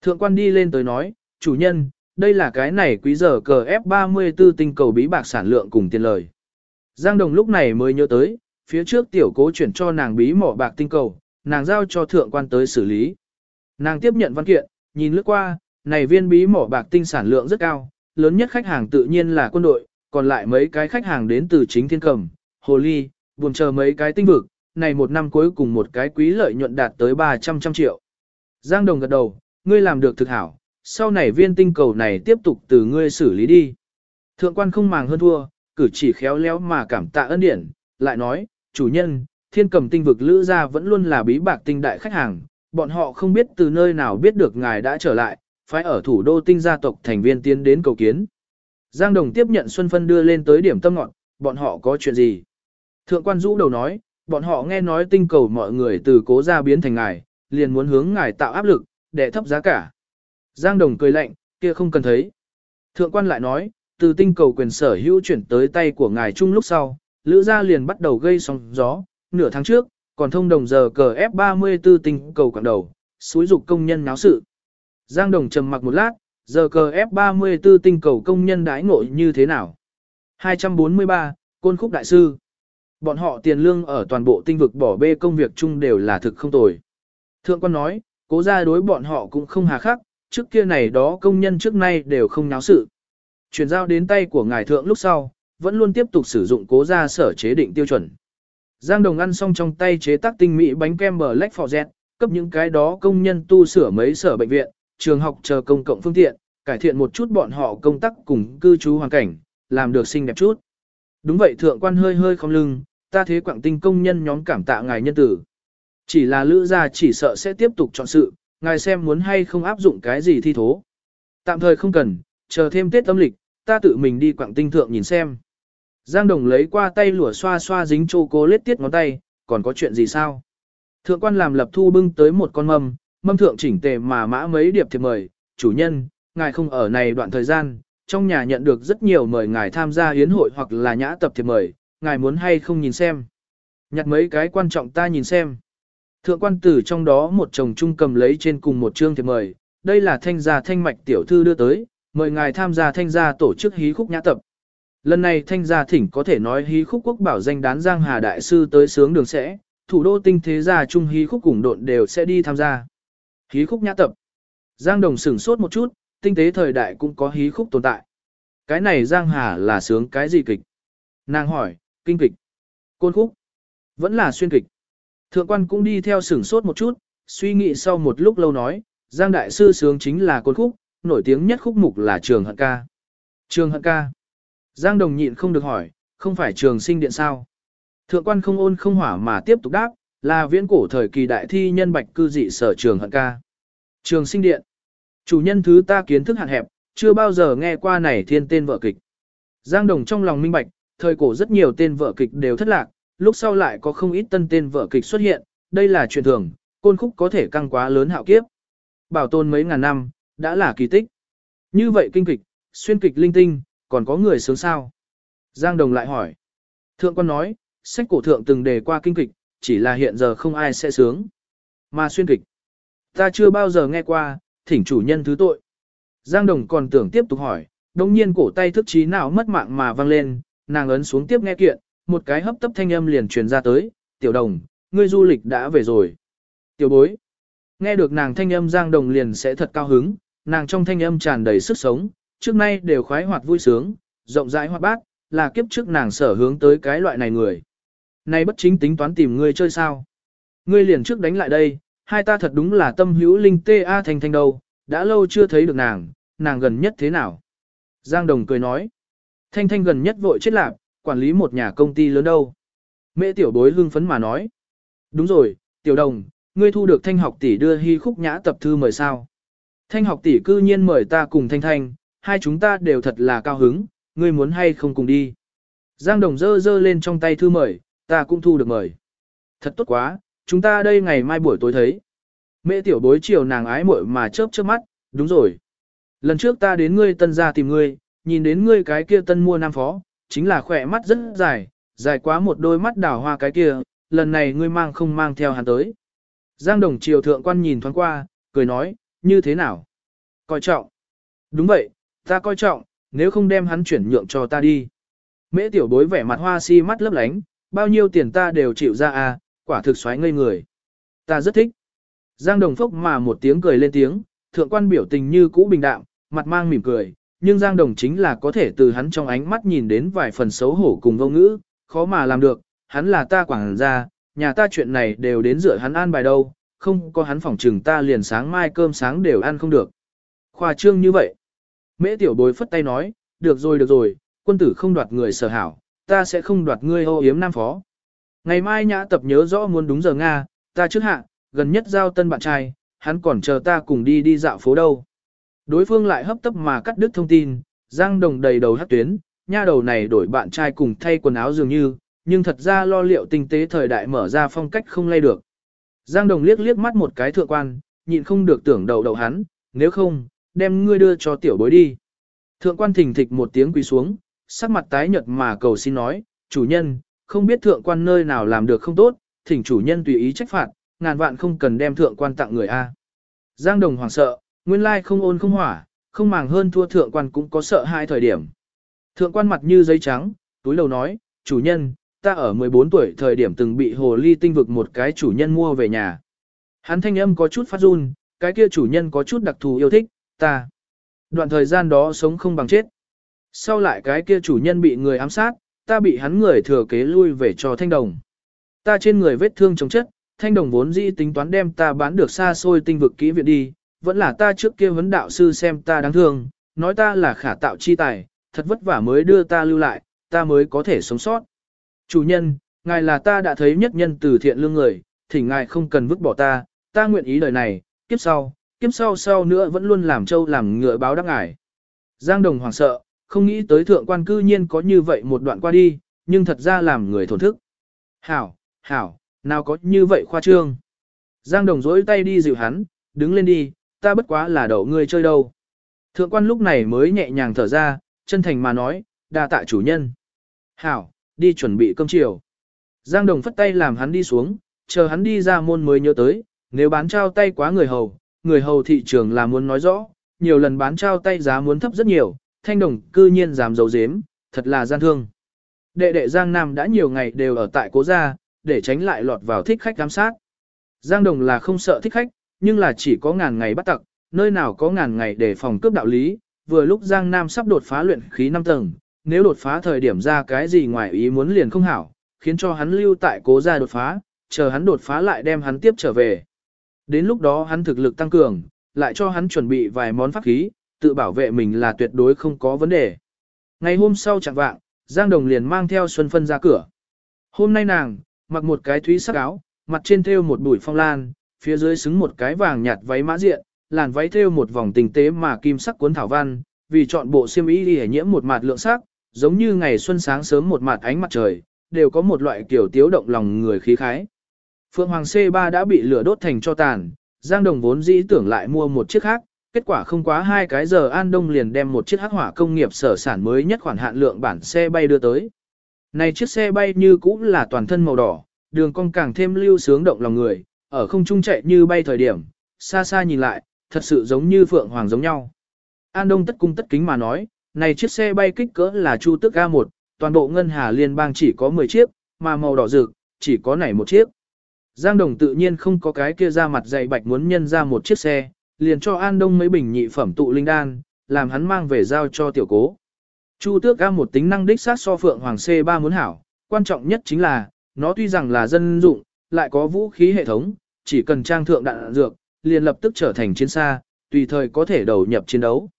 Thượng quan đi lên tới nói, chủ nhân, đây là cái này quý giờ cờ F34 tinh cầu bí bạc sản lượng cùng tiền lời. Giang Đồng lúc này mới nhớ tới, phía trước tiểu cố chuyển cho nàng bí mỏ bạc tinh cầu, nàng giao cho thượng quan tới xử lý. Nàng tiếp nhận văn kiện, nhìn lướt qua, này viên bí mỏ bạc tinh sản lượng rất cao, lớn nhất khách hàng tự nhiên là quân đội, còn lại mấy cái khách hàng đến từ chính thiên cầm, hồ ly, buồn chờ mấy cái tinh vực, này một năm cuối cùng một cái quý lợi nhuận đạt tới 300 trăm triệu. Giang Đồng gật đầu, ngươi làm được thực hảo, sau này viên tinh cầu này tiếp tục từ ngươi xử lý đi. Thượng quan không màng hơn thua, cử chỉ khéo léo mà cảm tạ ân điển, lại nói, chủ nhân, thiên cầm tinh vực lữ gia vẫn luôn là bí bạc tinh đại khách hàng, bọn họ không biết từ nơi nào biết được ngài đã trở lại, phải ở thủ đô tinh gia tộc thành viên tiến đến cầu kiến. Giang Đồng tiếp nhận Xuân Phân đưa lên tới điểm tâm ngọn, bọn họ có chuyện gì? Thượng quan rũ đầu nói, bọn họ nghe nói tinh cầu mọi người từ cố gia biến thành ngài, liền muốn hướng ngài tạo áp lực, để thấp giá cả. Giang Đồng cười lạnh, kia không cần thấy. Thượng quan lại nói, từ tinh cầu quyền sở hữu chuyển tới tay của ngài chung lúc sau, lữ gia liền bắt đầu gây sóng gió, nửa tháng trước, còn thông đồng giờ cờ F34 tinh cầu quảng đầu, xúi dục công nhân náo sự. Giang Đồng trầm mặc một lát, giờ cờ F34 tinh cầu công nhân đãi ngộ như thế nào? 243, Côn Khúc Đại Sư Bọn họ tiền lương ở toàn bộ tinh vực bỏ bê công việc chung đều là thực không tồi. Thượng quan nói, cố gia đối bọn họ cũng không hà khắc, trước kia này đó công nhân trước nay đều không náo sự. Chuyển giao đến tay của ngài thượng lúc sau, vẫn luôn tiếp tục sử dụng cố gia sở chế định tiêu chuẩn. Giang Đồng ăn xong trong tay chế tác tinh mỹ bánh kem bờ phò dẹt cấp những cái đó công nhân tu sửa mấy sở bệnh viện, trường học chờ công cộng phương tiện, cải thiện một chút bọn họ công tác cùng cư trú hoàn cảnh, làm được xinh đẹp chút. Đúng vậy thượng quan hơi hơi không lưng, ta thế quảng tinh công nhân nhóm cảm tạ ngài nhân tử. Chỉ là lữ gia chỉ sợ sẽ tiếp tục chọn sự, ngài xem muốn hay không áp dụng cái gì thi thố. Tạm thời không cần, chờ thêm Tết âm lịch, ta tự mình đi quảng tinh thượng nhìn xem. Giang Đồng lấy qua tay lụa xoa xoa dính chô cô lết tiết ngón tay, còn có chuyện gì sao? Thượng quan làm lập thu bưng tới một con mâm, mâm thượng chỉnh tề mà mã mấy điệp thiệp mời, chủ nhân, ngài không ở này đoạn thời gian, trong nhà nhận được rất nhiều mời ngài tham gia hiến hội hoặc là nhã tập thiệp mời, ngài muốn hay không nhìn xem. Nhặt mấy cái quan trọng ta nhìn xem. Thượng quan tử trong đó một chồng trung cầm lấy trên cùng một chương thiệp mời, đây là thanh gia thanh mạch tiểu thư đưa tới, mời ngài tham gia thanh gia tổ chức hí khúc nhã tập. Lần này thanh gia thỉnh có thể nói hí khúc quốc bảo danh đán Giang Hà Đại Sư tới sướng đường sẽ, thủ đô tinh thế gia trung hí khúc cùng độn đều sẽ đi tham gia. Hí khúc nhã tập. Giang Đồng sửng sốt một chút, tinh tế thời đại cũng có hí khúc tồn tại. Cái này Giang Hà là sướng cái gì kịch? Nàng hỏi, kinh kịch, côn khúc, vẫn là xuyên kịch. Thượng quan cũng đi theo sửng sốt một chút, suy nghĩ sau một lúc lâu nói, Giang Đại Sư sướng chính là côn khúc, nổi tiếng nhất khúc mục là trường hận ca. Trường hận ca. Giang Đồng nhịn không được hỏi, không phải trường sinh điện sao? Thượng quan không ôn không hỏa mà tiếp tục đáp, là viễn cổ thời kỳ đại thi nhân bạch cư dị sở trường hận ca. Trường sinh điện. Chủ nhân thứ ta kiến thức hạn hẹp, chưa bao giờ nghe qua này thiên tên vợ kịch. Giang Đồng trong lòng minh bạch, thời cổ rất nhiều tên vợ kịch đều thất lạc, lúc sau lại có không ít tân tên vợ kịch xuất hiện, đây là chuyện thường, côn khúc có thể căng quá lớn hạo kiếp. Bảo tồn mấy ngàn năm, đã là kỳ tích. Như vậy kinh kịch, xuyên kịch linh tinh, còn có người sướng sao? Giang Đồng lại hỏi. Thượng quan nói, sách cổ thượng từng đề qua kinh kịch, chỉ là hiện giờ không ai sẽ sướng. Mà xuyên kịch, ta chưa bao giờ nghe qua, thỉnh chủ nhân thứ tội. Giang Đồng còn tưởng tiếp tục hỏi, đồng nhiên cổ tay thức trí nào mất mạng mà văng lên, nàng ấn xuống tiếp nghe kiện, một cái hấp tấp thanh âm liền truyền ra tới, tiểu đồng, ngươi du lịch đã về rồi. Tiểu bối, nghe được nàng thanh âm Giang Đồng liền sẽ thật cao hứng, nàng trong thanh âm tràn đầy sức sống, trước nay đều khoái hoạt vui sướng, rộng rãi hoạt bát, là kiếp trước nàng sở hướng tới cái loại này người. Nay bất chính tính toán tìm ngươi chơi sao? Ngươi liền trước đánh lại đây, hai ta thật đúng là tâm hữu linh tê a thanh thanh đâu, đã lâu chưa thấy được nàng, nàng gần nhất thế nào? Giang Đồng cười nói, thanh thanh gần nhất vội chết lạc, quản lý một nhà công ty lớn đâu. Mẹ tiểu bối hưng phấn mà nói, đúng rồi, tiểu đồng, ngươi thu được thanh học tỷ đưa hy khúc nhã tập thư mời sao? Thanh học tỷ cư nhiên mời ta cùng thanh thanh, hai chúng ta đều thật là cao hứng, ngươi muốn hay không cùng đi. Giang Đồng dơ dơ lên trong tay thư mời, ta cũng thu được mời. Thật tốt quá, chúng ta đây ngày mai buổi tối thấy. Mẹ tiểu bối chiều nàng ái muội mà chớp chớp mắt, đúng rồi. Lần trước ta đến ngươi tân gia tìm ngươi, nhìn đến ngươi cái kia tân mua nam phó, chính là khỏe mắt rất dài, dài quá một đôi mắt đào hoa cái kia, lần này ngươi mang không mang theo hắn tới. Giang đồng triều thượng quan nhìn thoáng qua, cười nói, như thế nào? Coi trọng. Đúng vậy, ta coi trọng, nếu không đem hắn chuyển nhượng cho ta đi. Mễ tiểu bối vẻ mặt hoa si mắt lấp lánh, bao nhiêu tiền ta đều chịu ra à, quả thực xoáy ngây người. Ta rất thích. Giang Đồng Phốc mà một tiếng cười lên tiếng, thượng quan biểu tình như cũ bình đạm, mặt mang mỉm cười, nhưng Giang Đồng chính là có thể từ hắn trong ánh mắt nhìn đến vài phần xấu hổ cùng vô ngữ, khó mà làm được, hắn là ta quảng ra, nhà ta chuyện này đều đến dựa hắn an bài đâu, không có hắn phỏng trừng ta liền sáng mai cơm sáng đều ăn không được. Khoa trương như vậy. Mễ tiểu bối phất tay nói, được rồi được rồi, quân tử không đoạt người sở hảo, ta sẽ không đoạt ngươi ô yếm nam phó. Ngày mai nhã tập nhớ rõ muốn đúng giờ Nga, ta trước hạ, gần nhất giao tân bạn trai, hắn còn chờ ta cùng đi đi dạo phố đâu. Đối phương lại hấp tấp mà cắt đứt thông tin, Giang Đồng đầy đầu hát tuyến, nha đầu này đổi bạn trai cùng thay quần áo dường như, nhưng thật ra lo liệu tinh tế thời đại mở ra phong cách không lay được. Giang Đồng liếc liếc mắt một cái thượng quan, nhịn không được tưởng đầu đầu hắn, nếu không, đem ngươi đưa cho tiểu bối đi. Thượng quan thỉnh thịch một tiếng quỳ xuống, sắc mặt tái nhợt mà cầu xin nói, chủ nhân, không biết thượng quan nơi nào làm được không tốt, thỉnh chủ nhân tùy ý trách phạt, ngàn vạn không cần đem thượng quan tặng người A. Giang Đồng hoảng sợ, nguyên lai không ôn không hỏa, không màng hơn thua thượng quan cũng có sợ hai thời điểm. Thượng quan mặt như giấy trắng, túi lầu nói, chủ nhân, ta ở 14 tuổi thời điểm từng bị hồ ly tinh vực một cái chủ nhân mua về nhà. Hắn thanh âm có chút phát run, cái kia chủ nhân có chút đặc thù yêu thích, ta. Đoạn thời gian đó sống không bằng chết. Sau lại cái kia chủ nhân bị người ám sát, ta bị hắn người thừa kế lui về cho thanh đồng. Ta trên người vết thương chống chất, thanh đồng vốn dĩ tính toán đem ta bán được xa xôi tinh vực kỹ viện đi, vẫn là ta trước kia vấn đạo sư xem ta đáng thương, nói ta là khả tạo chi tài, thật vất vả mới đưa ta lưu lại, ta mới có thể sống sót. Chủ nhân, ngài là ta đã thấy nhất nhân từ thiện lương người, thỉnh ngài không cần vứt bỏ ta, ta nguyện ý đời này, kiếp sau, kiếp sau sau nữa vẫn luôn làm trâu làm ngựa báo đáp ngài. Giang Đồng hoảng sợ, không nghĩ tới thượng quan cư nhiên có như vậy một đoạn qua đi, nhưng thật ra làm người thổn thức. Hảo, hảo, nào có như vậy khoa trương. Giang Đồng dỗi tay đi dịu hắn, đứng lên đi, ta bất quá là đậu ngươi chơi đâu. Thượng quan lúc này mới nhẹ nhàng thở ra, chân thành mà nói, đa tạ chủ nhân. Hảo, đi chuẩn bị cơm chiều. Giang Đồng phất tay làm hắn đi xuống, chờ hắn đi ra môn mới nhớ tới, nếu bán trao tay quá người hầu, người hầu thị trường là muốn nói rõ, nhiều lần bán trao tay giá muốn thấp rất nhiều, thanh đồng cư nhiên dám giấu giếm, thật là gian thương. Đệ đệ Giang Nam đã nhiều ngày đều ở tại cố gia, để tránh lại lọt vào thích khách giám sát. Giang Đồng là không sợ thích khách, nhưng là chỉ có ngàn ngày bắt tặc, nơi nào có ngàn ngày để phòng cướp đạo lý, vừa lúc Giang Nam sắp đột phá luyện khí 5 tầng, nếu đột phá thời điểm ra cái gì ngoài ý muốn liền không hảo, khiến cho hắn lưu tại cố gia đột phá, chờ hắn đột phá lại đem hắn tiếp trở về. Đến lúc đó hắn thực lực tăng cường, lại cho hắn chuẩn bị vài món pháp khí, tự bảo vệ mình là tuyệt đối không có vấn đề. Ngày hôm sau chẳng vạng, Giang Đồng liền mang theo Xuân Phân ra cửa. Hôm nay nàng, mặc một cái thúy sắc áo, mặt trên thêu một bụi phong lan, phía dưới xứng một cái vàng nhạt váy mã diện, làn váy thêu một vòng tình tế mà kim sắc cuốn thảo văn, vì chọn bộ xiêm y đi nhiễm một mặt lượng sắc, giống như ngày xuân sáng sớm một mặt ánh mặt trời, đều có một loại kiểu tiếu động lòng người khí khái. Phượng Hoàng C3 đã bị lửa đốt thành cho tàn, Giang Đồng vốn dĩ tưởng lại mua một chiếc khác, kết quả không quá hai cái giờ An Đông liền đem một chiếc hắc hỏa công nghiệp sở sản mới nhất khoản hạn lượng bản xe bay đưa tới. Này chiếc xe bay như cũng là toàn thân màu đỏ, đường cong càng thêm lưu sướng động lòng người, ở không trung chạy như bay thời điểm, xa xa nhìn lại, thật sự giống như Phượng Hoàng giống nhau. An Đông tất cung tất kính mà nói, này chiếc xe bay kích cỡ là Chu Tức A1, toàn bộ ngân hà liên bang chỉ có 10 chiếc, mà màu đỏ rực, chỉ có này một chiếc. Giang Đồng tự nhiên không có cái kia ra mặt dày bạch muốn nhân ra một chiếc xe, liền cho An Đông mấy bình nhị phẩm tụ linh đan, làm hắn mang về giao cho tiểu cố. Chu tước ca một tính năng đích sát so phượng hoàng C3 muốn hảo, quan trọng nhất chính là, nó tuy rằng là dân dụng, lại có vũ khí hệ thống, chỉ cần trang thượng đạn dược, liền lập tức trở thành chiến xa, tùy thời có thể đầu nhập chiến đấu.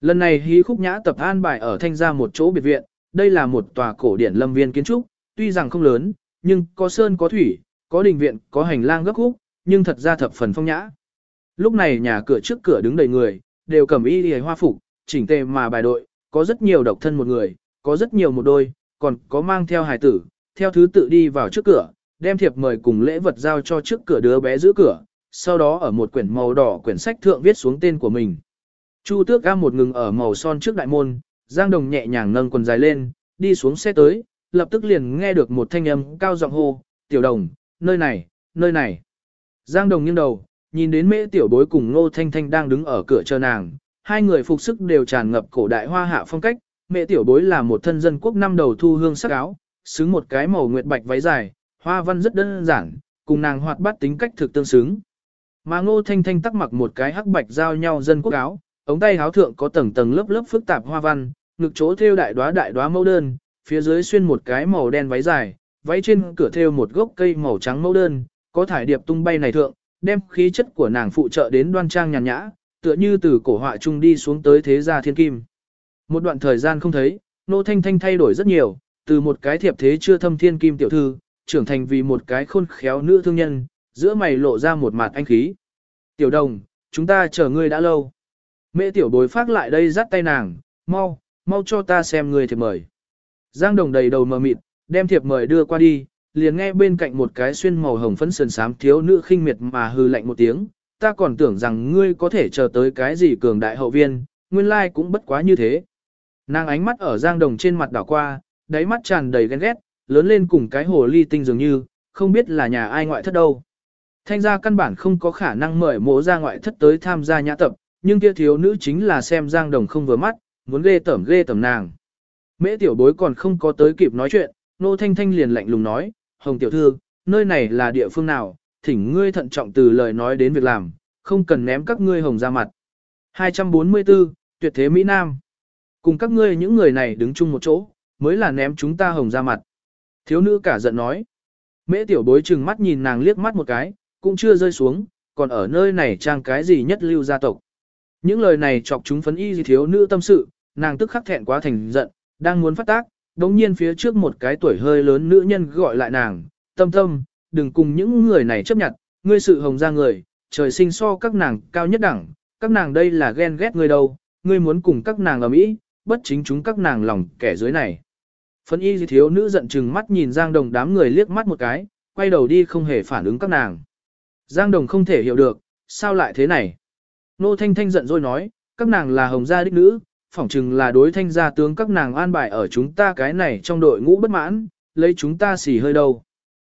Lần này hí khúc nhã tập an bài ở thanh gia một chỗ biệt viện, đây là một tòa cổ điển lâm viên kiến trúc, tuy rằng không lớn, nhưng có sơn có thủy, có đình viện, có hành lang gấp khúc, nhưng thật ra thập phần phong nhã. Lúc này nhà cửa trước cửa đứng đầy người, đều cầm y y hoa phục, chỉnh tề mà bài đội, có rất nhiều độc thân một người, có rất nhiều một đôi, còn có mang theo hài tử, theo thứ tự đi vào trước cửa, đem thiệp mời cùng lễ vật giao cho trước cửa đứa bé giữ cửa, sau đó ở một quyển màu đỏ quyển sách thượng viết xuống tên của mình. Chu tước ga một ngừng ở màu son trước đại môn, Giang Đồng nhẹ nhàng nâng quần dài lên, đi xuống xe tới, lập tức liền nghe được một thanh âm cao giọng hô, tiểu đồng, nơi này, nơi này. Giang Đồng nghiêng đầu, nhìn đến mễ tiểu bối cùng Ngô Thanh Thanh đang đứng ở cửa chờ nàng, hai người phục sức đều tràn ngập cổ đại hoa hạ phong cách, mẹ tiểu bối là một thân dân quốc năm đầu thu hương sắc áo, xứng một cái màu nguyệt bạch váy dài, hoa văn rất đơn giản, cùng nàng hoạt bát tính cách thực tương xứng. Mà Ngô Thanh Thanh tắc mặc một cái hắc bạch giao nhau dân quốc áo, ống tay áo thượng có tầng tầng lớp lớp phức tạp hoa văn, ngực chỗ thêu đại đóa đại đóa mẫu đơn, phía dưới xuyên một cái màu đen váy dài, váy trên cửa thêu một gốc cây màu trắng mẫu đơn, có thải điệp tung bay này thượng, đem khí chất của nàng phụ trợ đến đoan trang nhàn nhã, tựa như từ cổ họa trung đi xuống tới thế gia thiên kim. Một đoạn thời gian không thấy, nô thanh thanh thay đổi rất nhiều, từ một cái thiệp thế chưa thâm thiên kim tiểu thư, trưởng thành vì một cái khôn khéo nữ thương nhân, giữa mày lộ ra một mặt anh khí. Tiểu đồng, chúng ta chờ ngươi đã lâu. Mẹ tiểu bối phát lại đây dắt tay nàng, mau, mau cho ta xem người thiệp mời. Giang đồng đầy đầu mờ mịt, đem thiệp mời đưa qua đi, liền nghe bên cạnh một cái xuyên màu hồng phấn sườn sám thiếu nữ khinh miệt mà hư lạnh một tiếng, ta còn tưởng rằng ngươi có thể chờ tới cái gì cường đại hậu viên, nguyên lai cũng bất quá như thế. Nàng ánh mắt ở giang đồng trên mặt đảo qua, đáy mắt tràn đầy ghen ghét, lớn lên cùng cái hồ ly tinh dường như, không biết là nhà ai ngoại thất đâu. Thanh gia căn bản không có khả năng mời mộ ra ngoại thất tới tham gia nhã tập, nhưng kia thiếu nữ chính là xem giang đồng không vừa mắt, muốn ghê tẩm ghê tẩm nàng. Mễ tiểu bối còn không có tới kịp nói chuyện, nô thanh thanh liền lạnh lùng nói, hồng tiểu thư, nơi này là địa phương nào, thỉnh ngươi thận trọng từ lời nói đến việc làm, không cần ném các ngươi hồng ra mặt. 244, tuyệt thế Mỹ Nam. Cùng các ngươi những người này đứng chung một chỗ, mới là ném chúng ta hồng ra mặt. Thiếu nữ cả giận nói. Mễ tiểu bối chừng mắt nhìn nàng liếc mắt một cái, cũng chưa rơi xuống, còn ở nơi này trang cái gì nhất lưu gia tộc. Những lời này chọc chúng phấn y thiếu nữ tâm sự, nàng tức khắc thẹn quá thành giận, đang muốn phát tác, đống nhiên phía trước một cái tuổi hơi lớn nữ nhân gọi lại nàng, tâm tâm, đừng cùng những người này chấp nhận, ngươi sự hồng ra người, trời sinh so các nàng cao nhất đẳng, các nàng đây là ghen ghét ngươi đâu, ngươi muốn cùng các nàng ở mỹ, bất chính chúng các nàng lòng kẻ dưới này. Phấn y thiếu nữ giận chừng mắt nhìn Giang Đồng đám người liếc mắt một cái, quay đầu đi không hề phản ứng các nàng. Giang Đồng không thể hiểu được, sao lại thế này? Nô Thanh Thanh giận rồi nói, các nàng là hồng gia đích nữ, phỏng chừng là đối thanh gia tướng các nàng an bài ở chúng ta cái này trong đội ngũ bất mãn, lấy chúng ta xỉ hơi đâu.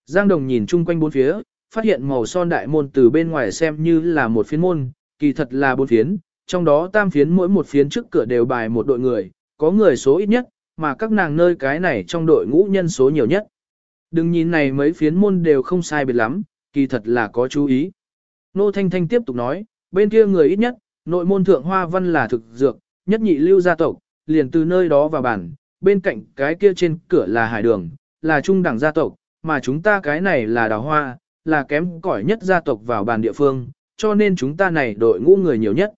Giang Đồng nhìn chung quanh bốn phía, phát hiện màu son đại môn từ bên ngoài xem như là một phiến môn, kỳ thật là bốn phiến, trong đó tam phiến mỗi một phiến trước cửa đều bài một đội người, có người số ít nhất, mà các nàng nơi cái này trong đội ngũ nhân số nhiều nhất. Đừng nhìn này mấy phiến môn đều không sai biệt lắm, kỳ thật là có chú ý. Nô Thanh Thanh tiếp tục nói, bên kia người ít nhất, nội môn thượng hoa văn là thực dược, nhất nhị lưu gia tộc, liền từ nơi đó vào bản, bên cạnh cái kia trên cửa là hải đường, là trung đẳng gia tộc, mà chúng ta cái này là đào hoa, là kém cỏi nhất gia tộc vào bàn địa phương, cho nên chúng ta này đội ngũ người nhiều nhất.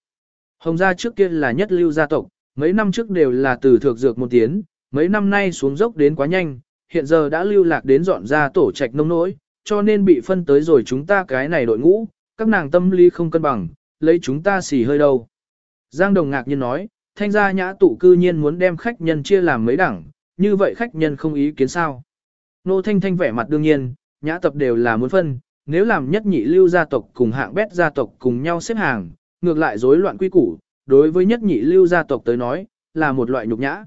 Hồng gia trước kia là nhất lưu gia tộc, mấy năm trước đều là từ thược dược một tiến, mấy năm nay xuống dốc đến quá nhanh, hiện giờ đã lưu lạc đến dọn ra tổ trạch nông nỗi, cho nên bị phân tới rồi chúng ta cái này đội ngũ, các nàng tâm lý không cân bằng, lấy chúng ta xì hơi đâu. Giang Đồng ngạc nhiên nói, thanh gia nhã tụ cư nhiên muốn đem khách nhân chia làm mấy đẳng, như vậy khách nhân không ý kiến sao. Nô Thanh Thanh vẻ mặt đương nhiên, nhã tập đều là muốn phân, nếu làm nhất nhị lưu gia tộc cùng hạng bét gia tộc cùng nhau xếp hàng, ngược lại rối loạn quy củ, đối với nhất nhị lưu gia tộc tới nói, là một loại nhục nhã.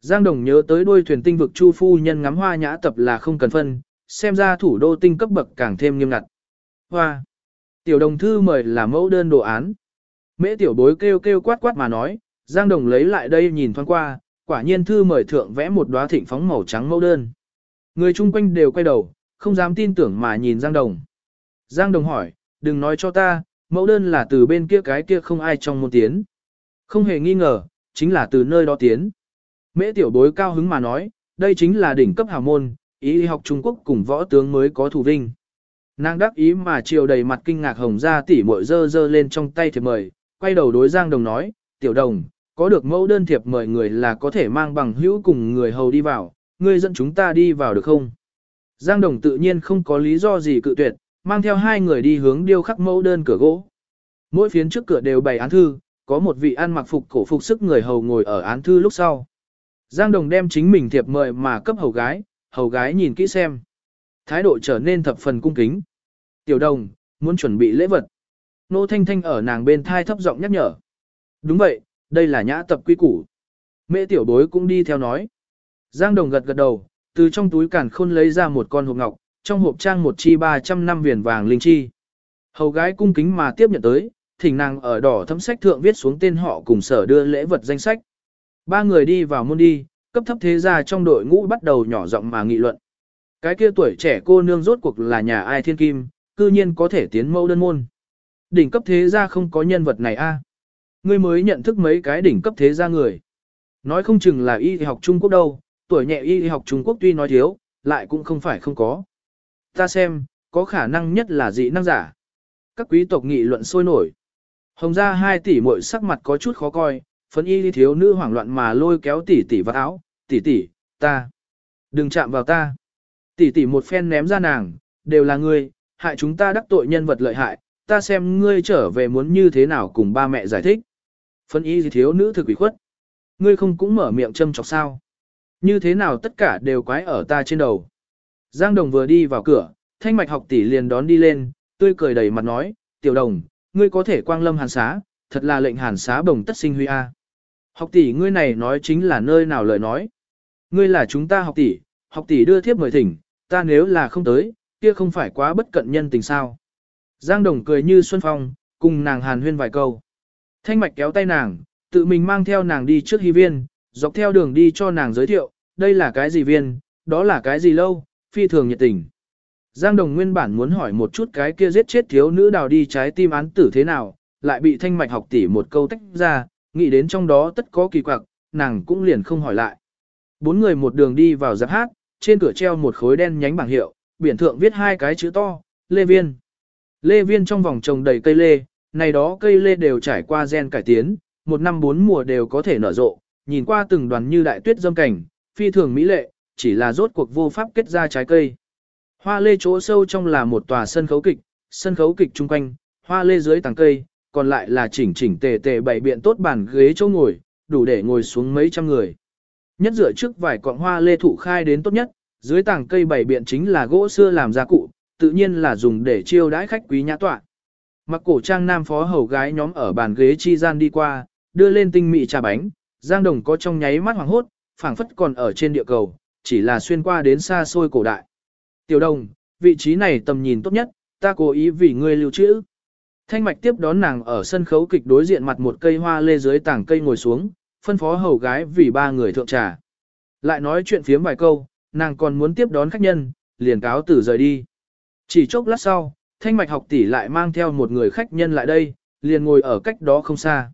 Giang Đồng nhớ tới đôi thuyền tinh vực Chu phu nhân ngắm hoa nhã tập là không cần phân, xem ra thủ đô tinh cấp bậc càng thêm nghiêm ngặt. Hoa. Tiểu đồng thư mời là mẫu đơn đồ án. Mễ tiểu bối kêu kêu quát quát mà nói, Giang Đồng lấy lại đây nhìn thoáng qua, quả nhiên thư mời thượng vẽ một đóa thịnh phóng màu trắng mẫu đơn. Người chung quanh đều quay đầu, không dám tin tưởng mà nhìn Giang Đồng. Giang Đồng hỏi, đừng nói cho ta, mẫu đơn là từ bên kia cái kia không ai trong môn tiến. Không hề nghi ngờ, chính là từ nơi đó tiến. Mễ tiểu bối cao hứng mà nói, đây chính là đỉnh cấp hào môn, ý học Trung Quốc cùng võ tướng mới có thủ vinh. Nàng đắc ý mà chiều đầy mặt kinh ngạc hồng ra tỉ muội dơ dơ lên trong tay thì mời, quay đầu đối Giang Đồng nói, tiểu đồng, có được mẫu đơn thiệp mời người là có thể mang bằng hữu cùng người hầu đi vào, ngươi dẫn chúng ta đi vào được không? Giang Đồng tự nhiên không có lý do gì cự tuyệt, mang theo hai người đi hướng điêu khắc mẫu đơn cửa gỗ. Mỗi phiến trước cửa đều bày án thư, có một vị ăn mặc phục cổ phục sức người hầu ngồi ở án thư lúc sau. Giang Đồng đem chính mình thiệp mời mà cấp hầu gái, hầu gái nhìn kỹ xem. Thái độ trở nên thập phần cung kính. Tiểu Đồng, muốn chuẩn bị lễ vật. Nô Thanh Thanh ở nàng bên thai thấp giọng nhắc nhở. Đúng vậy, đây là nhã tập quy củ. Mẹ tiểu bối cũng đi theo nói. Giang Đồng gật gật đầu, từ trong túi cản khôn lấy ra một con hộp ngọc, trong hộp trang một chi 300 năm viền vàng linh chi. Hầu gái cung kính mà tiếp nhận tới, thỉnh nàng ở đỏ thấm sách thượng viết xuống tên họ cùng sở đưa lễ vật danh sách. Ba người đi vào môn đi, cấp thấp thế gia trong đội ngũ bắt đầu nhỏ giọng mà nghị luận. Cái kia tuổi trẻ cô nương rốt cuộc là nhà ai thiên kim, cư nhiên có thể tiến mâu đơn môn. Đỉnh cấp thế gia không có nhân vật này a. Ngươi mới nhận thức mấy cái đỉnh cấp thế gia người. Nói không chừng là y học Trung Quốc đâu, tuổi nhẹ y học Trung Quốc tuy nói thiếu, lại cũng không phải không có. Ta xem, có khả năng nhất là dị năng giả. Các quý tộc nghị luận sôi nổi. Hồng ra hai tỷ muội sắc mặt có chút khó coi, phấn y thiếu nữ hoảng loạn mà lôi kéo tỷ tỷ vào áo, tỷ tỷ, ta. Đừng chạm vào ta. Tỷ tỷ một phen ném ra nàng, đều là ngươi, hại chúng ta đắc tội nhân vật lợi hại, ta xem ngươi trở về muốn như thế nào cùng ba mẹ giải thích. Phân y thiếu nữ thực ủy khuất. Ngươi không cũng mở miệng châm chọc sao. Như thế nào tất cả đều quái ở ta trên đầu. Giang Đồng vừa đi vào cửa, thanh mạch học tỷ liền đón đi lên, tươi cười đầy mặt nói, tiểu đồng, ngươi có thể quang lâm hàn xá, thật là lệnh hàn xá bồng tất sinh huy a. Học tỷ ngươi này nói chính là nơi nào lời nói. Ngươi là chúng ta học tỷ, học tỷ đưa thiếp mời thỉnh, ta nếu là không tới, kia không phải quá bất cận nhân tình sao. Giang Đồng cười như xuân phong, cùng nàng hàn huyên vài câu. Thanh mạch kéo tay nàng, tự mình mang theo nàng đi trước hy viên, dọc theo đường đi cho nàng giới thiệu, đây là cái gì viên, đó là cái gì lâu, phi thường nhiệt tình. Giang Đồng nguyên bản muốn hỏi một chút cái kia giết chết thiếu nữ đào đi trái tim án tử thế nào, lại bị thanh mạch học tỷ một câu tách ra, nghĩ đến trong đó tất có kỳ quặc, nàng cũng liền không hỏi lại. Bốn người một đường đi vào giáp hát, trên cửa treo một khối đen nhánh bảng hiệu, biển thượng viết hai cái chữ to, Lê Viên. Lê viên trong vòng trồng đầy cây lê, này đó cây lê đều trải qua gen cải tiến, một năm bốn mùa đều có thể nở rộ, nhìn qua từng đoàn như đại tuyết dâm cảnh, phi thường mỹ lệ, chỉ là rốt cuộc vô pháp kết ra trái cây. Hoa lê chỗ sâu trong là một tòa sân khấu kịch, sân khấu kịch chung quanh, hoa lê dưới tàng cây, còn lại là chỉnh chỉnh tề tề bày biện tốt bàn ghế chỗ ngồi, đủ để ngồi xuống mấy trăm người. Nhất dựa trước vài cọng hoa lê thụ khai đến tốt nhất, dưới tàng cây bày biện chính là gỗ xưa làm gia cụ, tự nhiên là dùng để chiêu đãi khách quý nhã tọa. Mặc cổ trang nam phó hầu gái nhóm ở bàn ghế chi gian đi qua, đưa lên tinh mị trà bánh, Giang Đồng có trong nháy mắt hoàng hốt, phảng phất còn ở trên địa cầu, chỉ là xuyên qua đến xa xôi cổ đại. Tiểu Đồng, vị trí này tầm nhìn tốt nhất, ta cố ý vì ngươi lưu trữ. Thanh mạch tiếp đón nàng ở sân khấu kịch đối diện mặt một cây hoa lê dưới tảng cây ngồi xuống, phân phó hầu gái vì ba người thượng trà. Lại nói chuyện phiếm vài câu, nàng còn muốn tiếp đón khách nhân, liền cáo tử rời đi. Chỉ chốc lát sau, thanh mạch học tỷ lại mang theo một người khách nhân lại đây, liền ngồi ở cách đó không xa.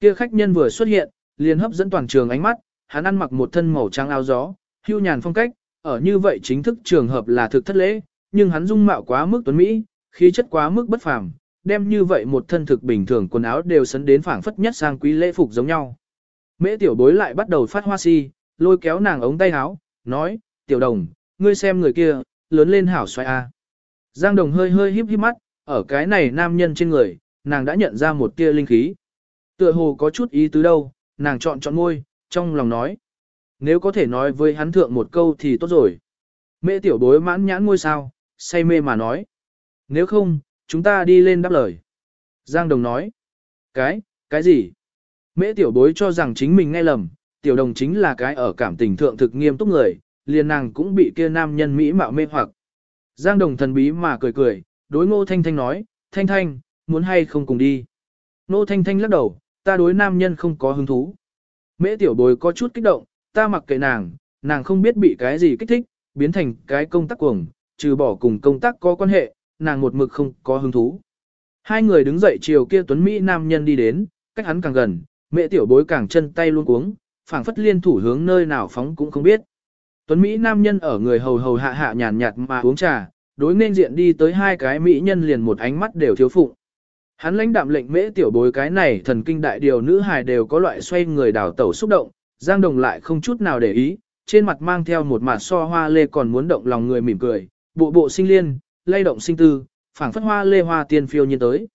Kia khách nhân vừa xuất hiện, liền hấp dẫn toàn trường ánh mắt, hắn ăn mặc một thân màu trắng áo gió, hưu nhàn phong cách, ở như vậy chính thức trường hợp là thực thất lễ, nhưng hắn dung mạo quá mức tuấn mỹ, khí chất quá mức bất phàm, đem như vậy một thân thực bình thường quần áo đều sấn đến phảng phất nhất sang quý lễ phục giống nhau. Mễ tiểu bối lại bắt đầu phát hoa si, lôi kéo nàng ống tay áo, nói, tiểu đồng, ngươi xem người kia, lớn lên hảo xoay a. Giang đồng hơi hơi híp híp mắt, ở cái này nam nhân trên người, nàng đã nhận ra một tia linh khí. Tựa hồ có chút ý tứ đâu, nàng chọn chọn môi, trong lòng nói. Nếu có thể nói với hắn thượng một câu thì tốt rồi. Mẹ tiểu bối mãn nhãn ngôi sao, say mê mà nói. Nếu không, chúng ta đi lên đáp lời. Giang Đồng nói. Cái, cái gì? Mễ tiểu bối cho rằng chính mình nghe lầm, tiểu đồng chính là cái ở cảm tình thượng thực nghiêm túc người, liền nàng cũng bị kia nam nhân mỹ mạo mê hoặc. Giang Đồng thần bí mà cười cười, đối ngô thanh thanh nói, thanh thanh, muốn hay không cùng đi. Ngô thanh thanh lắc đầu, ta đối nam nhân không có hứng thú. Mễ tiểu bối có chút kích động, ta mặc kệ nàng, nàng không biết bị cái gì kích thích, biến thành cái công tác cuồng, trừ bỏ cùng công tác có quan hệ, nàng một mực không có hứng thú. Hai người đứng dậy chiều kia tuấn Mỹ nam nhân đi đến, cách hắn càng gần, mẹ tiểu bối càng chân tay luôn cuống, phảng phất liên thủ hướng nơi nào phóng cũng không biết. Tuấn Mỹ nam nhân ở người hầu hầu hạ hạ nhàn nhạt mà uống trà, đối nên diện đi tới hai cái Mỹ nhân liền một ánh mắt đều thiếu phụng. Hắn lãnh đạm lệnh mễ tiểu bối cái này thần kinh đại điều nữ hài đều có loại xoay người đảo tẩu xúc động, Giang Đồng lại không chút nào để ý, trên mặt mang theo một mặt so hoa lê còn muốn động lòng người mỉm cười, bộ bộ sinh liên, lay động sinh tư, phảng phất hoa lê hoa tiên phiêu nhiên tới.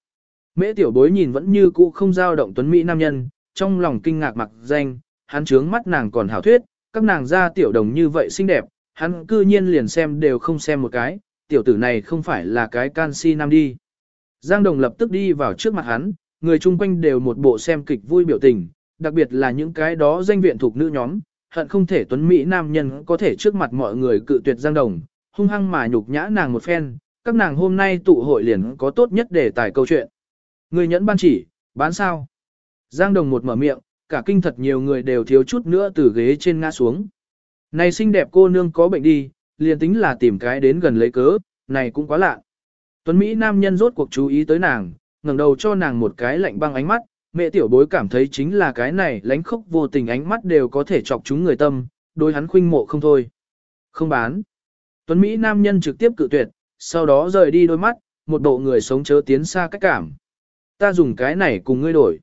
Mễ tiểu bối nhìn vẫn như cũ không dao động tuấn mỹ nam nhân, trong lòng kinh ngạc mặc danh, hắn trướng mắt nàng còn hảo thuyết, các nàng ra tiểu đồng như vậy xinh đẹp, hắn cư nhiên liền xem đều không xem một cái, tiểu tử này không phải là cái canxi nam đi. Giang đồng lập tức đi vào trước mặt hắn, người chung quanh đều một bộ xem kịch vui biểu tình, đặc biệt là những cái đó danh viện thuộc nữ nhóm, hận không thể tuấn mỹ nam nhân có thể trước mặt mọi người cự tuyệt Giang đồng, hung hăng mà nhục nhã nàng một phen, các nàng hôm nay tụ hội liền có tốt nhất để tải câu chuyện. Người nhẫn ban chỉ, bán sao? Giang Đồng một mở miệng, cả kinh thật nhiều người đều thiếu chút nữa từ ghế trên ngã xuống. Này xinh đẹp cô nương có bệnh đi, liền tính là tìm cái đến gần lấy cớ, này cũng quá lạ. Tuấn Mỹ nam nhân rốt cuộc chú ý tới nàng, ngẩng đầu cho nàng một cái lạnh băng ánh mắt, mẹ tiểu bối cảm thấy chính là cái này lánh khốc vô tình ánh mắt đều có thể chọc chúng người tâm, đối hắn khuynh mộ không thôi. Không bán. Tuấn Mỹ nam nhân trực tiếp cự tuyệt, sau đó rời đi đôi mắt, một bộ người sống chớ tiến xa cách cảm. Ta dùng cái này cùng ngươi đổi.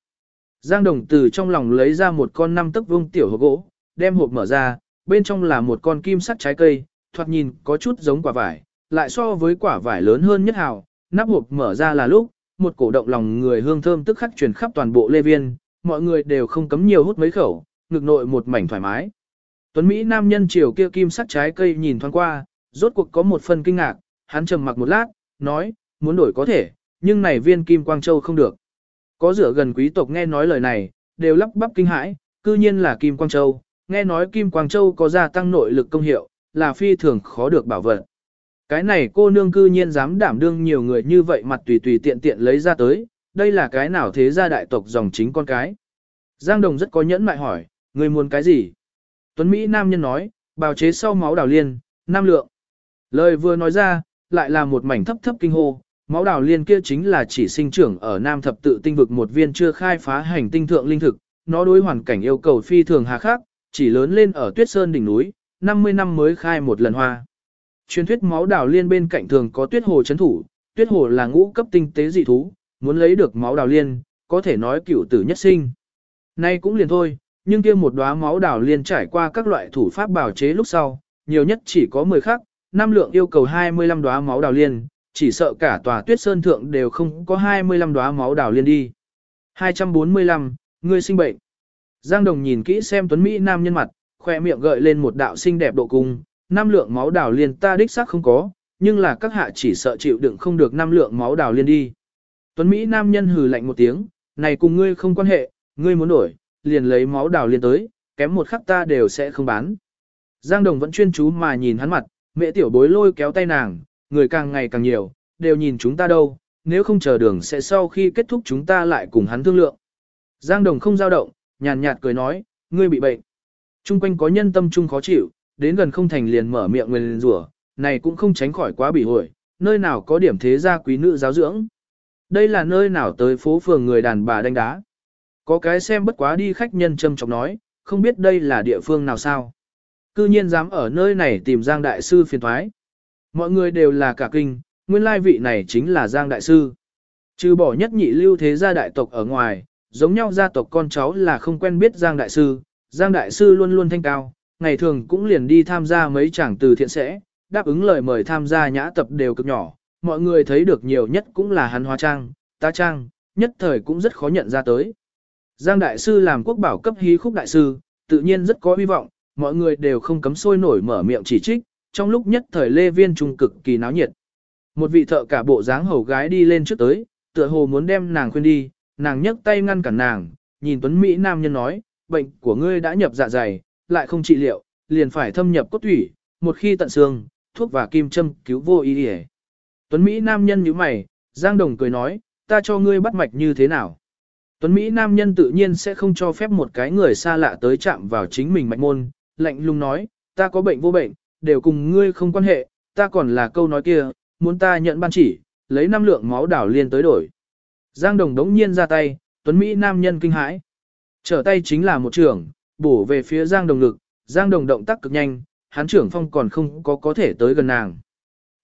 Giang Đồng từ trong lòng lấy ra một con năm tấc vuông tiểu hộp gỗ, đem hộp mở ra, bên trong là một con kim sắt trái cây, thoạt nhìn có chút giống quả vải, lại so với quả vải lớn hơn nhất hào. Nắp hộp mở ra là lúc, một cổ động lòng người hương thơm tức khắc truyền khắp toàn bộ lê viên, mọi người đều không cấm nhiều hút mấy khẩu, ngực nội một mảnh thoải mái. Tuấn Mỹ nam nhân chiều kia kim sắt trái cây nhìn thoáng qua, rốt cuộc có một phần kinh ngạc, hắn trầm mặc một lát, nói, muốn đổi có thể, nhưng này viên kim quang châu không được. Có rửa gần quý tộc nghe nói lời này, đều lắp bắp kinh hãi, cư nhiên là kim quang châu, nghe nói kim quang châu có gia tăng nội lực công hiệu, là phi thường khó được bảo vật. Cái này cô nương cư nhiên dám đảm đương nhiều người như vậy mặt tùy tùy tiện tiện lấy ra tới, đây là cái nào thế gia đại tộc dòng chính con cái. Giang Đồng rất có nhẫn mại hỏi, người muốn cái gì? Tuấn Mỹ nam nhân nói, bào chế sau máu đào liên, nam lượng. Lời vừa nói ra, lại là một mảnh thấp thấp kinh hô, máu đào liên kia chính là chỉ sinh trưởng ở Nam thập tự tinh vực một viên chưa khai phá hành tinh thượng linh thực, nó đối hoàn cảnh yêu cầu phi thường hà khắc, chỉ lớn lên ở tuyết sơn đỉnh núi, 50 năm mới khai một lần hoa. Truyền thuyết máu đào liên bên cạnh thường có tuyết hồ chấn thủ, tuyết hồ là ngũ cấp tinh tế dị thú, muốn lấy được máu đào liên, có thể nói cửu tử nhất sinh. Nay cũng liền thôi, nhưng kia một đóa máu đào liên trải qua các loại thủ pháp bảo chế lúc sau, nhiều nhất chỉ có 10 khắc, năm lượng yêu cầu 25 đóa máu đào liên, chỉ sợ cả tòa tuyết sơn thượng đều không có 25 đóa máu đào liên đi. 245, ngươi sinh bệnh. Giang Đồng nhìn kỹ xem Tuấn Mỹ nam nhân mặt, khoe miệng gợi lên một đạo xinh đẹp độ cung, năm lượng máu đào liên ta đích xác không có, nhưng là các hạ chỉ sợ chịu đựng không được năm lượng máu đào liên đi. Tuấn Mỹ nam nhân hừ lạnh một tiếng, này cùng ngươi không quan hệ, ngươi muốn đổi, liền lấy máu đào liên tới, kém một khắc ta đều sẽ không bán. Giang Đồng vẫn chuyên chú mà nhìn hắn mặt, mẹ tiểu bối lôi kéo tay nàng, người càng ngày càng nhiều, đều nhìn chúng ta đâu, nếu không chờ đường sẽ sau khi kết thúc chúng ta lại cùng hắn thương lượng. Giang Đồng không giao động, nhàn nhạt cười nói, ngươi bị bệnh. Trung quanh có nhân tâm trung khó chịu, đến gần không thành liền mở miệng nguyền rủa, này cũng không tránh khỏi quá bị hội, nơi nào có điểm thế gia quý nữ giáo dưỡng. Đây là nơi nào tới phố phường người đàn bà đánh đá. Có cái xem bất quá đi khách nhân châm chọc nói, không biết đây là địa phương nào sao. Cư nhiên dám ở nơi này tìm Giang Đại Sư phiền thoái. Mọi người đều là cả kinh, nguyên lai vị này chính là Giang Đại Sư. Trừ bỏ nhất nhị lưu thế gia đại tộc ở ngoài, giống nhau gia tộc con cháu là không quen biết Giang Đại Sư. Giang Đại Sư luôn luôn thanh cao, ngày thường cũng liền đi tham gia mấy chàng từ thiện sẽ, đáp ứng lời mời tham gia nhã tập đều cực nhỏ. Mọi người thấy được nhiều nhất cũng là hắn hóa trang, tá trang, nhất thời cũng rất khó nhận ra tới. Giang Đại Sư làm quốc bảo cấp hí khúc đại sư, tự nhiên rất có hy vọng, mọi người đều không cấm sôi nổi mở miệng chỉ trích, trong lúc nhất thời lê viên trung cực kỳ náo nhiệt. Một vị thợ cả bộ dáng hầu gái đi lên trước tới, tựa hồ muốn đem nàng khuyên đi, nàng nhấc tay ngăn cản nàng, nhìn Tuấn Mỹ nam nhân nói, bệnh của ngươi đã nhập dạ dày, lại không trị liệu, liền phải thâm nhập cốt thủy, một khi tận xương, thuốc và kim châm cứu vô ý đi Tuấn Mỹ nam nhân nhíu mày, Giang Đồng cười nói, ta cho ngươi bắt mạch như thế nào? Tuấn Mỹ nam nhân tự nhiên sẽ không cho phép một cái người xa lạ tới chạm vào chính mình mạch môn, lạnh lùng nói, ta có bệnh vô bệnh, đều cùng ngươi không quan hệ, ta còn là câu nói kia, muốn ta nhận ban chỉ, lấy năm lượng máu đảo liên tới đổi. Giang Đồng đống nhiên ra tay, Tuấn Mỹ nam nhân kinh hãi. Trở tay chính là một trưởng, bổ về phía Giang Đồng lực, Giang Đồng động tác cực nhanh, hắn trưởng phong còn không có có thể tới gần nàng.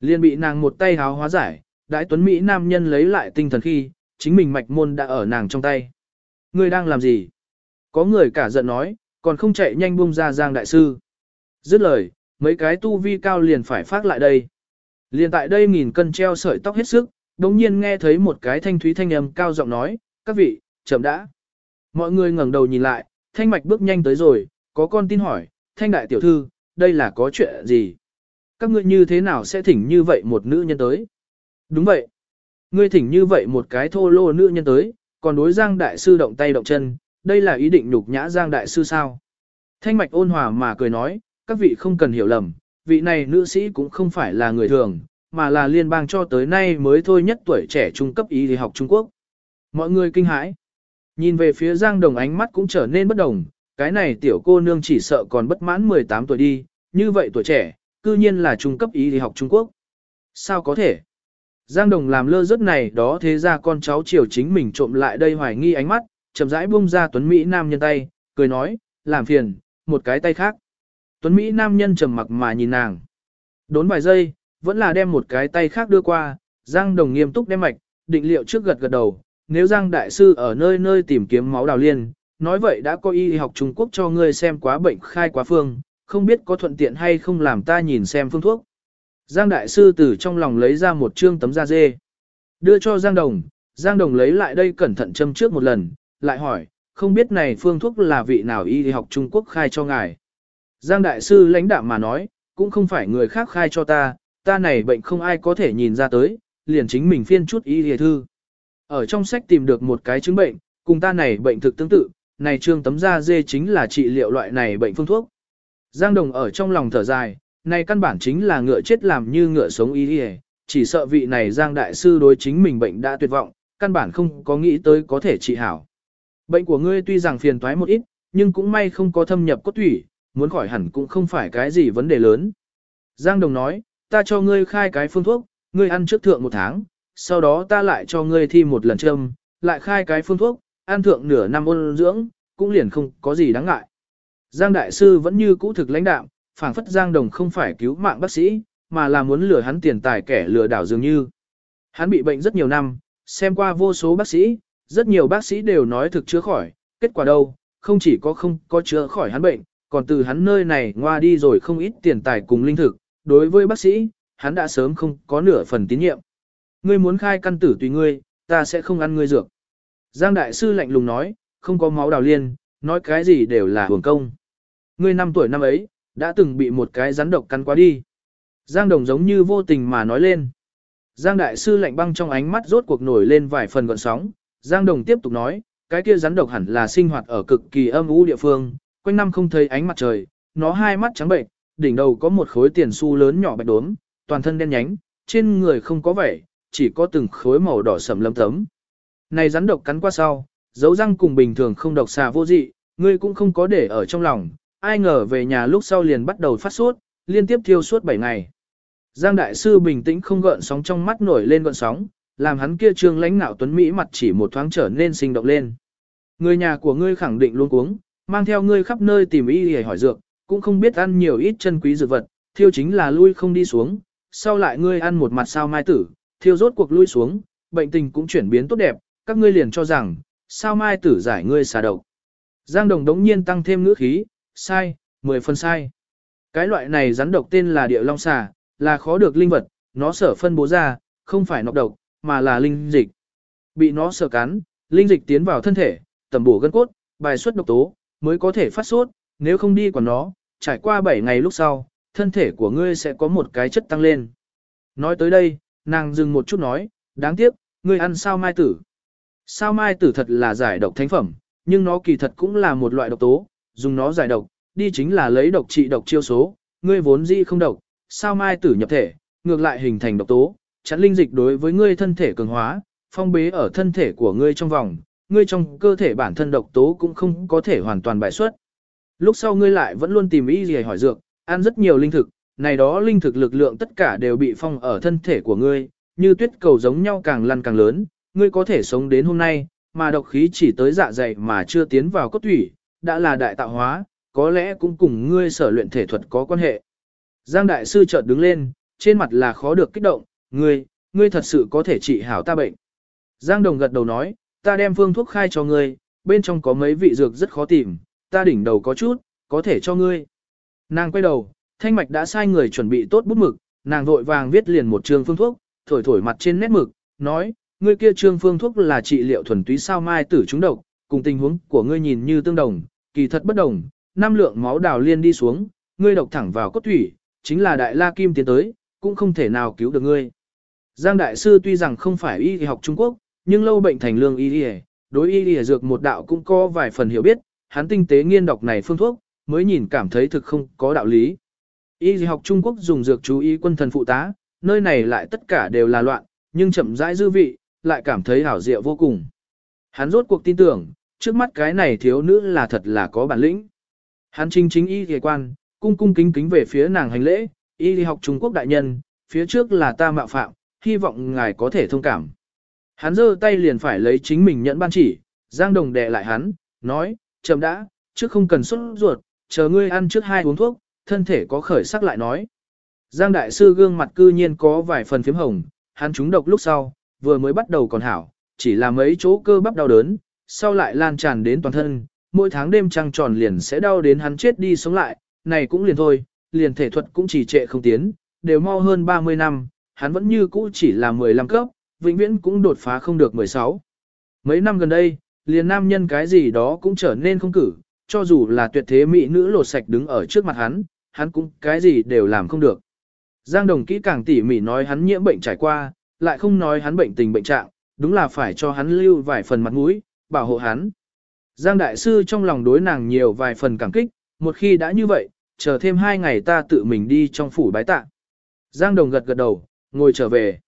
Liên bị nàng một tay háo hóa giải, đại Tuấn Mỹ nam nhân lấy lại tinh thần khi, chính mình mạch môn đã ở nàng trong tay. Ngươi đang làm gì? Có người cả giận nói, còn không chạy nhanh buông ra Giang Đại Sư. Dứt lời, mấy cái tu vi cao liền phải phát lại đây. Liền tại đây nghìn cân treo sợi tóc hết sức, đồng nhiên nghe thấy một cái thanh thúy thanh âm cao giọng nói, các vị, chậm đã. Mọi người ngẩng đầu nhìn lại, thanh mạch bước nhanh tới rồi, có con tin hỏi, thanh đại tiểu thư, đây là có chuyện gì? Các ngươi như thế nào sẽ thỉnh như vậy một nữ nhân tới? Đúng vậy. Ngươi thỉnh như vậy một cái thô lô nữ nhân tới, còn đối Giang Đại Sư động tay động chân, đây là ý định nhục nhã Giang Đại Sư sao? Thanh mạch ôn hòa mà cười nói, các vị không cần hiểu lầm, vị này nữ sĩ cũng không phải là người thường, mà là liên bang cho tới nay mới thôi nhất tuổi trẻ trung cấp y học Trung Quốc. Mọi người kinh hãi. Nhìn về phía Giang Đồng ánh mắt cũng trở nên bất đồng, cái này tiểu cô nương chỉ sợ còn bất mãn 18 tuổi đi, như vậy tuổi trẻ, cư nhiên là trung cấp y học Trung Quốc. Sao có thể? Giang Đồng làm lơ rớt này đó thế ra con cháu chiều chính mình trộm lại đây hoài nghi ánh mắt, chậm rãi buông ra Tuấn Mỹ Nam nhân tay, cười nói, làm phiền, một cái tay khác. Tuấn Mỹ Nam nhân trầm mặc mà nhìn nàng. Đốn vài giây, vẫn là đem một cái tay khác đưa qua, Giang Đồng nghiêm túc đem mạch, định liệu trước gật gật đầu, nếu Giang Đại Sư ở nơi nơi tìm kiếm máu đào liên, nói vậy đã có y học Trung Quốc cho ngươi xem quá bệnh khai quá phương, không biết có thuận tiện hay không làm ta nhìn xem phương thuốc. Giang Đại Sư từ trong lòng lấy ra một trương tấm da dê. Đưa cho Giang Đồng, Giang Đồng lấy lại đây cẩn thận châm trước một lần, lại hỏi, không biết này phương thuốc là vị nào y học Trung Quốc khai cho ngài. Giang Đại Sư lãnh đạm mà nói, cũng không phải người khác khai cho ta, ta này bệnh không ai có thể nhìn ra tới, liền chính mình phiên chút y hề thư. Ở trong sách tìm được một cái chứng bệnh, cùng ta này bệnh thực tương tự, này trương tấm da dê chính là trị liệu loại này bệnh phương thuốc. Giang Đồng ở trong lòng thở dài, này căn bản chính là ngựa chết làm như ngựa sống y hề, chỉ sợ vị này Giang Đại Sư đối chính mình bệnh đã tuyệt vọng, căn bản không có nghĩ tới có thể trị hảo. Bệnh của ngươi tuy rằng phiền toái một ít, nhưng cũng may không có thâm nhập cốt thủy, muốn khỏi hẳn cũng không phải cái gì vấn đề lớn. Giang Đồng nói, ta cho ngươi khai cái phương thuốc, ngươi ăn trước thượng một tháng, sau đó ta lại cho ngươi thi một lần châm, lại khai cái phương thuốc, ăn thượng nửa năm ôn dưỡng, cũng liền không có gì đáng ngại. Giang Đại Sư vẫn như cũ thực lãnh đạm, phảng phất Giang Đồng không phải cứu mạng bác sĩ, mà là muốn lừa hắn tiền tài kẻ lừa đảo dường như. Hắn bị bệnh rất nhiều năm, xem qua vô số bác sĩ, rất nhiều bác sĩ đều nói thực chữa khỏi, kết quả đâu, không chỉ có không có chữa khỏi hắn bệnh, còn từ hắn nơi này ngoa đi rồi không ít tiền tài cùng linh thực, đối với bác sĩ, hắn đã sớm không có nửa phần tín nhiệm. Ngươi muốn khai căn tử tùy ngươi, ta sẽ không ăn ngươi dược. Giang đại sư lạnh lùng nói, không có máu đào liên, nói cái gì đều là hưởng công. Ngươi năm tuổi năm ấy, đã từng bị một cái rắn độc cắn quá đi. Giang đồng giống như vô tình mà nói lên. Giang đại sư lạnh băng trong ánh mắt rốt cuộc nổi lên vài phần gọn sóng. Giang đồng tiếp tục nói, cái kia rắn độc hẳn là sinh hoạt ở cực kỳ âm u địa phương, quanh năm không thấy ánh mặt trời, nó hai mắt trắng bệnh, đỉnh đầu có một khối tiền xu lớn nhỏ bạch đốm, toàn thân đen nhánh, trên người không có vẻ, chỉ có từng khối màu đỏ sẫm lấm tấm. Này rắn độc cắn qua sau, dấu răng cùng bình thường không độc xà vô dị, ngươi cũng không có để ở trong lòng, ai ngờ về nhà lúc sau liền bắt đầu phát sốt, liên tiếp thiêu suốt 7 ngày. Giang đại sư bình tĩnh không gợn sóng trong mắt nổi lên gợn sóng, làm hắn kia trương lãnh nạo tuấn mỹ mặt chỉ một thoáng trở nên sinh động lên. Người nhà của ngươi khẳng định luôn cuống, mang theo ngươi khắp nơi tìm y để hỏi dược, cũng không biết ăn nhiều ít chân quý dược vật, thiêu chính là lui không đi xuống, sau lại ngươi ăn một mặt sao mai tử, thiêu rốt cuộc lui xuống, bệnh tình cũng chuyển biến tốt đẹp, các ngươi liền cho rằng, sao mai tử giải ngươi xà độc. Giang Đồng đống nhiên tăng thêm ngữ khí, sai, mười phần sai. Cái loại này rắn độc tên là địa long xà, là khó được linh vật, nó sở phân bố ra, không phải nọc độc, mà là linh dịch. Bị nó sở cắn, linh dịch tiến vào thân thể, tầm bổ gân cốt, bài xuất độc tố, mới có thể phát sốt, nếu không đi quản nó, trải qua 7 ngày lúc sau, thân thể của ngươi sẽ có một cái chất tăng lên. Nói tới đây, nàng dừng một chút nói, đáng tiếc, ngươi ăn sao mai tử. Sao mai tử thật là giải độc thánh phẩm, nhưng nó kỳ thật cũng là một loại độc tố, dùng nó giải độc, đi chính là lấy độc trị độc chiêu số, ngươi vốn dĩ không độc, sao mai tử nhập thể, ngược lại hình thành độc tố, chắn linh dịch đối với ngươi thân thể cường hóa, phong bế ở thân thể của ngươi trong vòng, ngươi trong cơ thể bản thân độc tố cũng không có thể hoàn toàn bại xuất. Lúc sau ngươi lại vẫn luôn tìm ý gì hỏi dược, ăn rất nhiều linh thực, này đó linh thực lực lượng tất cả đều bị phong ở thân thể của ngươi, như tuyết cầu giống nhau càng lăn càng lớn, ngươi có thể sống đến hôm nay, mà độc khí chỉ tới dạ dày mà chưa tiến vào cốt thủy, đã là đại tạo hóa, có lẽ cũng cùng ngươi sở luyện thể thuật có quan hệ. Giang đại sư chợt đứng lên, trên mặt là khó được kích động, ngươi, ngươi thật sự có thể trị hảo ta bệnh. Giang đồng gật đầu nói, ta đem phương thuốc khai cho ngươi, bên trong có mấy vị dược rất khó tìm, ta đỉnh đầu có chút, có thể cho ngươi. Nàng quay đầu, thanh mạch đã sai người chuẩn bị tốt bút mực, nàng vội vàng viết liền một trường phương thuốc, thổi thổi mặt trên nét mực, nói, ngươi kia trương phương thuốc là trị liệu thuần túy sao mai tử chúng độc, cùng tình huống của ngươi nhìn như tương đồng, kỳ thật bất đồng, năm lượng máu đào liên đi xuống, ngươi độc thẳng vào cốt thủy, chính là đại la kim tiến tới, cũng không thể nào cứu được ngươi. Giang đại sư tuy rằng không phải y học Trung Quốc, nhưng lâu bệnh thành lương y y, đối y y dược một đạo cũng có vài phần hiểu biết, hắn tinh tế nghiên đọc này phương thuốc, mới nhìn cảm thấy thực không có đạo lý. Y học Trung Quốc dùng dược chú ý quân thần phụ tá, nơi này lại tất cả đều là loạn, nhưng chậm rãi dư vị, lại cảm thấy hảo diệu vô cùng. Hắn rốt cuộc tin tưởng, trước mắt cái này thiếu nữ là thật là có bản lĩnh. Hắn chính chính y kỳ quan, cung cung kính kính về phía nàng hành lễ, y học Trung Quốc đại nhân, phía trước là ta mạo phạm, hy vọng ngài có thể thông cảm. Hắn giơ tay liền phải lấy chính mình nhận ban chỉ, Giang Đồng đè lại hắn, nói, chậm đã, trước không cần xuất ruột, chờ ngươi ăn trước hai uống thuốc, thân thể có khởi sắc lại nói. Giang Đại Sư gương mặt cư nhiên có vài phần phím hồng, hắn trúng độc lúc sau, vừa mới bắt đầu còn hảo, chỉ là mấy chỗ cơ bắp đau đớn, sau lại lan tràn đến toàn thân, mỗi tháng đêm trăng tròn liền sẽ đau đến hắn chết đi sống lại, này cũng liền thôi, liền thể thuật cũng chỉ trệ không tiến, đều mau hơn 30 năm, hắn vẫn như cũ chỉ là 15 cấp, vĩnh viễn cũng đột phá không được 16. Mấy năm gần đây, liền nam nhân cái gì đó cũng trở nên không cử, cho dù là tuyệt thế mỹ nữ lột sạch đứng ở trước mặt hắn, hắn cũng cái gì đều làm không được. Giang Đồng kỹ càng tỉ mỉ nói hắn nhiễm bệnh trải qua, lại không nói hắn bệnh tình bệnh trạng, đúng là phải cho hắn lưu vài phần mặt mũi, bảo hộ hắn. Giang Đại Sư trong lòng đối nàng nhiều vài phần cảm kích, một khi đã như vậy, chờ thêm hai ngày ta tự mình đi trong phủ bái tạ. Giang Đồng gật gật đầu, ngồi trở về.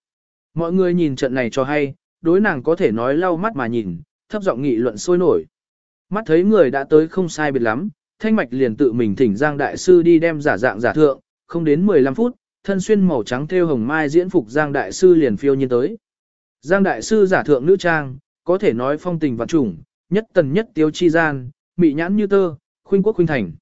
Mọi người nhìn trận này cho hay, đối nàng có thể nói lau mắt mà nhìn, thấp giọng nghị luận sôi nổi. Mắt thấy người đã tới không sai biệt lắm, thanh mạch liền tự mình thỉnh Giang Đại Sư đi đem giả dạng giả thượng, không đến 15 phút, thân xuyên màu trắng theo hồng mai diễn phục Giang Đại Sư liền phiêu nhiên tới. Giang Đại Sư giả thượng nữ trang, có thể nói phong tình vạn trùng, nhất tần nhất tiêu chi gian, mị nhãn như tơ, khuynh quốc khuynh thành.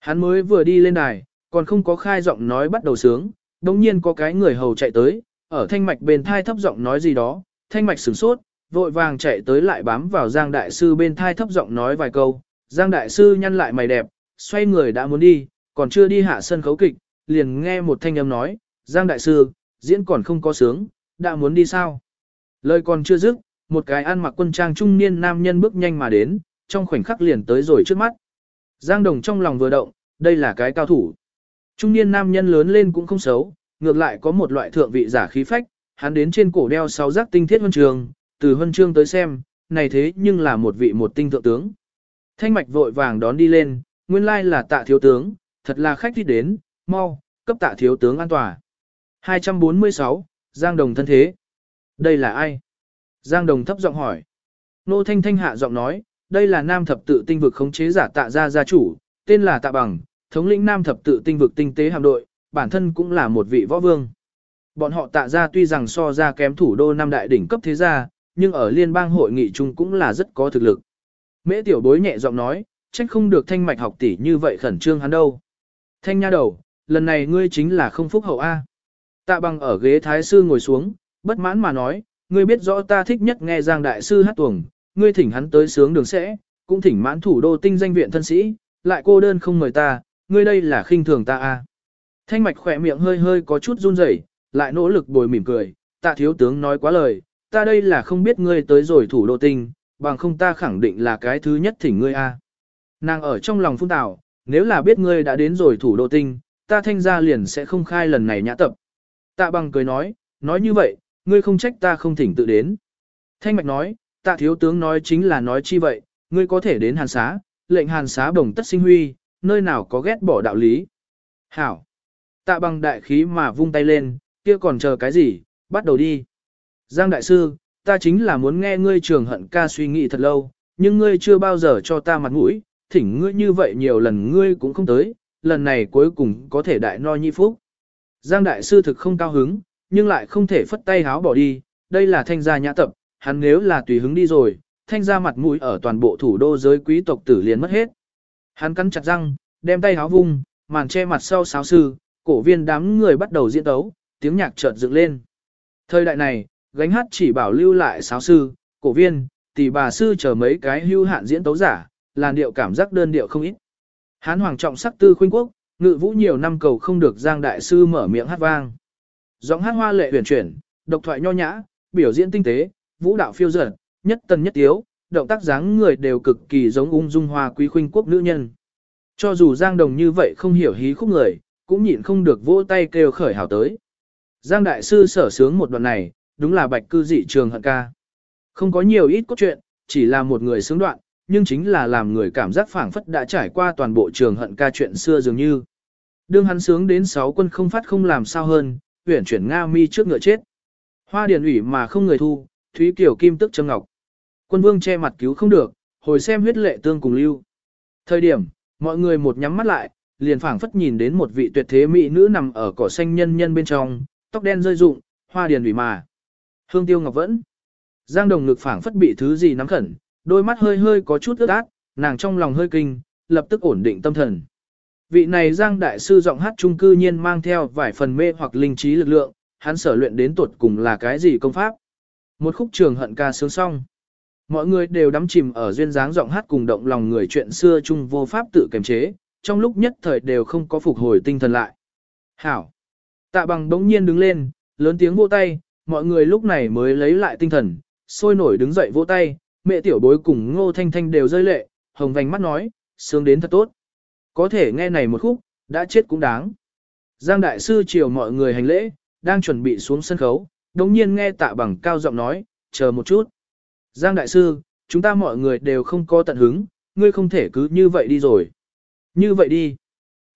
Hắn mới vừa đi lên đài, còn không có khai giọng nói bắt đầu sướng, đồng nhiên có cái người hầu chạy tới, ở thanh mạch bên thai thấp giọng nói gì đó, thanh mạch sửng sốt, vội vàng chạy tới lại bám vào Giang Đại Sư bên thai thấp giọng nói vài câu, Giang Đại Sư nhăn lại mày đẹp, xoay người đã muốn đi, còn chưa đi hạ sân khấu kịch, liền nghe một thanh âm nói, Giang Đại Sư, diễn còn không có sướng, đã muốn đi sao? Lời còn chưa dứt, một cái ăn mặc quân trang trung niên nam nhân bước nhanh mà đến, trong khoảnh khắc liền tới rồi trước mắt. Giang Đồng trong lòng vừa động, đây là cái cao thủ. Trung niên nam nhân lớn lên cũng không xấu, ngược lại có một loại thượng vị giả khí phách, hắn đến trên cổ đeo sáu giác tinh thiết huân trường, từ huân chương tới xem, này thế nhưng là một vị một tinh thượng tướng. Thanh mạch vội vàng đón đi lên, nguyên lai là tạ thiếu tướng, thật là khách đi đến, mau, cấp tạ thiếu tướng an tòa. 246, Giang Đồng thân thế. Đây là ai? Giang Đồng thấp giọng hỏi. Nô Thanh Thanh hạ giọng nói, đây là nam thập tự tinh vực khống chế giả tạ gia gia chủ, tên là tạ bằng, thống lĩnh nam thập tự tinh vực tinh tế hạm đội, bản thân cũng là một vị võ vương. Bọn họ tạ gia tuy rằng so ra kém thủ đô năm đại đỉnh cấp thế gia, nhưng ở liên bang hội nghị chung cũng là rất có thực lực. Mễ tiểu bối nhẹ giọng nói, trách không được thanh mạch học tỷ như vậy khẩn trương hắn đâu. Thanh nha đầu, lần này ngươi chính là không phúc hậu A. Tạ bằng ở ghế thái sư ngồi xuống, bất mãn mà nói, ngươi biết rõ ta thích nhất nghe Giang Đại Sư hát tuồng, ngươi thỉnh hắn tới sướng đường sẽ, cũng thỉnh mãn thủ đô tinh danh viện thân sĩ, lại cô đơn không mời ta, ngươi đây là khinh thường ta a. Thanh mạch khỏe miệng hơi hơi có chút run rẩy, lại nỗ lực bồi mỉm cười, tạ thiếu tướng nói quá lời, ta đây là không biết ngươi tới rồi thủ đô tinh, bằng không ta khẳng định là cái thứ nhất thỉnh ngươi a. Nàng ở trong lòng phun tảo, nếu là biết ngươi đã đến rồi thủ đô tinh, ta thanh ra liền sẽ không khai lần này nhã tập. Tạ bằng cười nói, nói như vậy, ngươi không trách ta không thỉnh tự đến. Thanh mạch nói, tạ thiếu tướng nói chính là nói chi vậy, ngươi có thể đến hàn xá, lệnh hàn xá đồng tất sinh huy, nơi nào có ghét bỏ đạo lý. Hảo. Tạ bằng đại khí mà vung tay lên, kia còn chờ cái gì, bắt đầu đi. Giang đại sư, ta chính là muốn nghe ngươi trường hận ca suy nghĩ thật lâu, nhưng ngươi chưa bao giờ cho ta mặt mũi, thỉnh ngươi như vậy nhiều lần ngươi cũng không tới, lần này cuối cùng có thể đại no nhi phúc. Giang đại sư thực không cao hứng, nhưng lại không thể phất tay háo bỏ đi, đây là thanh gia nhã tập, hắn nếu là tùy hứng đi rồi, thanh gia mặt mũi ở toàn bộ thủ đô giới quý tộc tử liền mất hết. Hắn cắn chặt răng, đem tay háo vung, màn che mặt sau sáo sư, cổ viên đám người bắt đầu diễn tấu, tiếng nhạc chợt dựng lên. Thời đại này, gánh hát chỉ bảo lưu lại sáo sư, cổ viên, tỷ bà sư chờ mấy cái hưu hạn diễn tấu giả, làn điệu cảm giác đơn điệu không ít. Hán hoàng trọng sắc tư khuynh quốc, ngự vũ nhiều năm cầu không được giang đại sư mở miệng hát vang. Giọng hát hoa lệ huyền chuyển, độc thoại nho nhã, biểu diễn tinh tế, vũ đạo phiêu dở, nhất tần nhất tiếu, động tác dáng người đều cực kỳ giống ung dung hoa quý khuynh quốc nữ nhân. Cho dù Giang Đồng như vậy không hiểu hí khúc người, cũng nhịn không được vỗ tay kêu khởi hào tới. Giang Đại Sư sở sướng một đoạn này, đúng là bạch cư dị trường hận ca. Không có nhiều ít cốt truyện, chỉ là một người sướng đoạn, nhưng chính là làm người cảm giác phảng phất đã trải qua toàn bộ trường hận ca chuyện xưa dường như. Đương hắn sướng đến sáu quân không phát không làm sao hơn, huyển chuyển Nga mi trước ngựa chết. Hoa điền ủy mà không người thu, Thúy Kiều Kim tức châm ngọc. Quân vương che mặt cứu không được, hồi xem huyết lệ tương cùng lưu. Thời điểm, mọi người một nhắm mắt lại, liền phảng phất nhìn đến một vị tuyệt thế mỹ nữ nằm ở cỏ xanh nhân nhân bên trong, tóc đen rơi rụng, hoa điền ủy mà. Hương tiêu ngọc vẫn. Giang đồng ngực phảng phất bị thứ gì nắm khẩn, đôi mắt hơi hơi có chút ướt át, nàng trong lòng hơi kinh, lập tức ổn định tâm thần. Vị này Giang Đại Sư giọng hát trung cư nhiên mang theo vài phần mê hoặc linh trí lực lượng, hắn sở luyện đến tuột cùng là cái gì công pháp. Một khúc trường hận ca sướng xong. Mọi người đều đắm chìm ở duyên dáng giọng hát cùng động lòng người chuyện xưa chung vô pháp tự kiềm chế, trong lúc nhất thời đều không có phục hồi tinh thần lại. Hảo! Tạ bằng đống nhiên đứng lên, lớn tiếng vỗ tay, mọi người lúc này mới lấy lại tinh thần, sôi nổi đứng dậy vỗ tay, mẹ tiểu bối cùng ngô thanh thanh đều rơi lệ, hồng vành mắt nói, sướng đến thật tốt. Có thể nghe này một khúc, đã chết cũng đáng. Giang đại sư chiều mọi người hành lễ, đang chuẩn bị xuống sân khấu, đồng nhiên nghe tạ bằng cao giọng nói, chờ một chút. Giang đại sư, chúng ta mọi người đều không có tận hứng, ngươi không thể cứ như vậy đi rồi. Như vậy đi.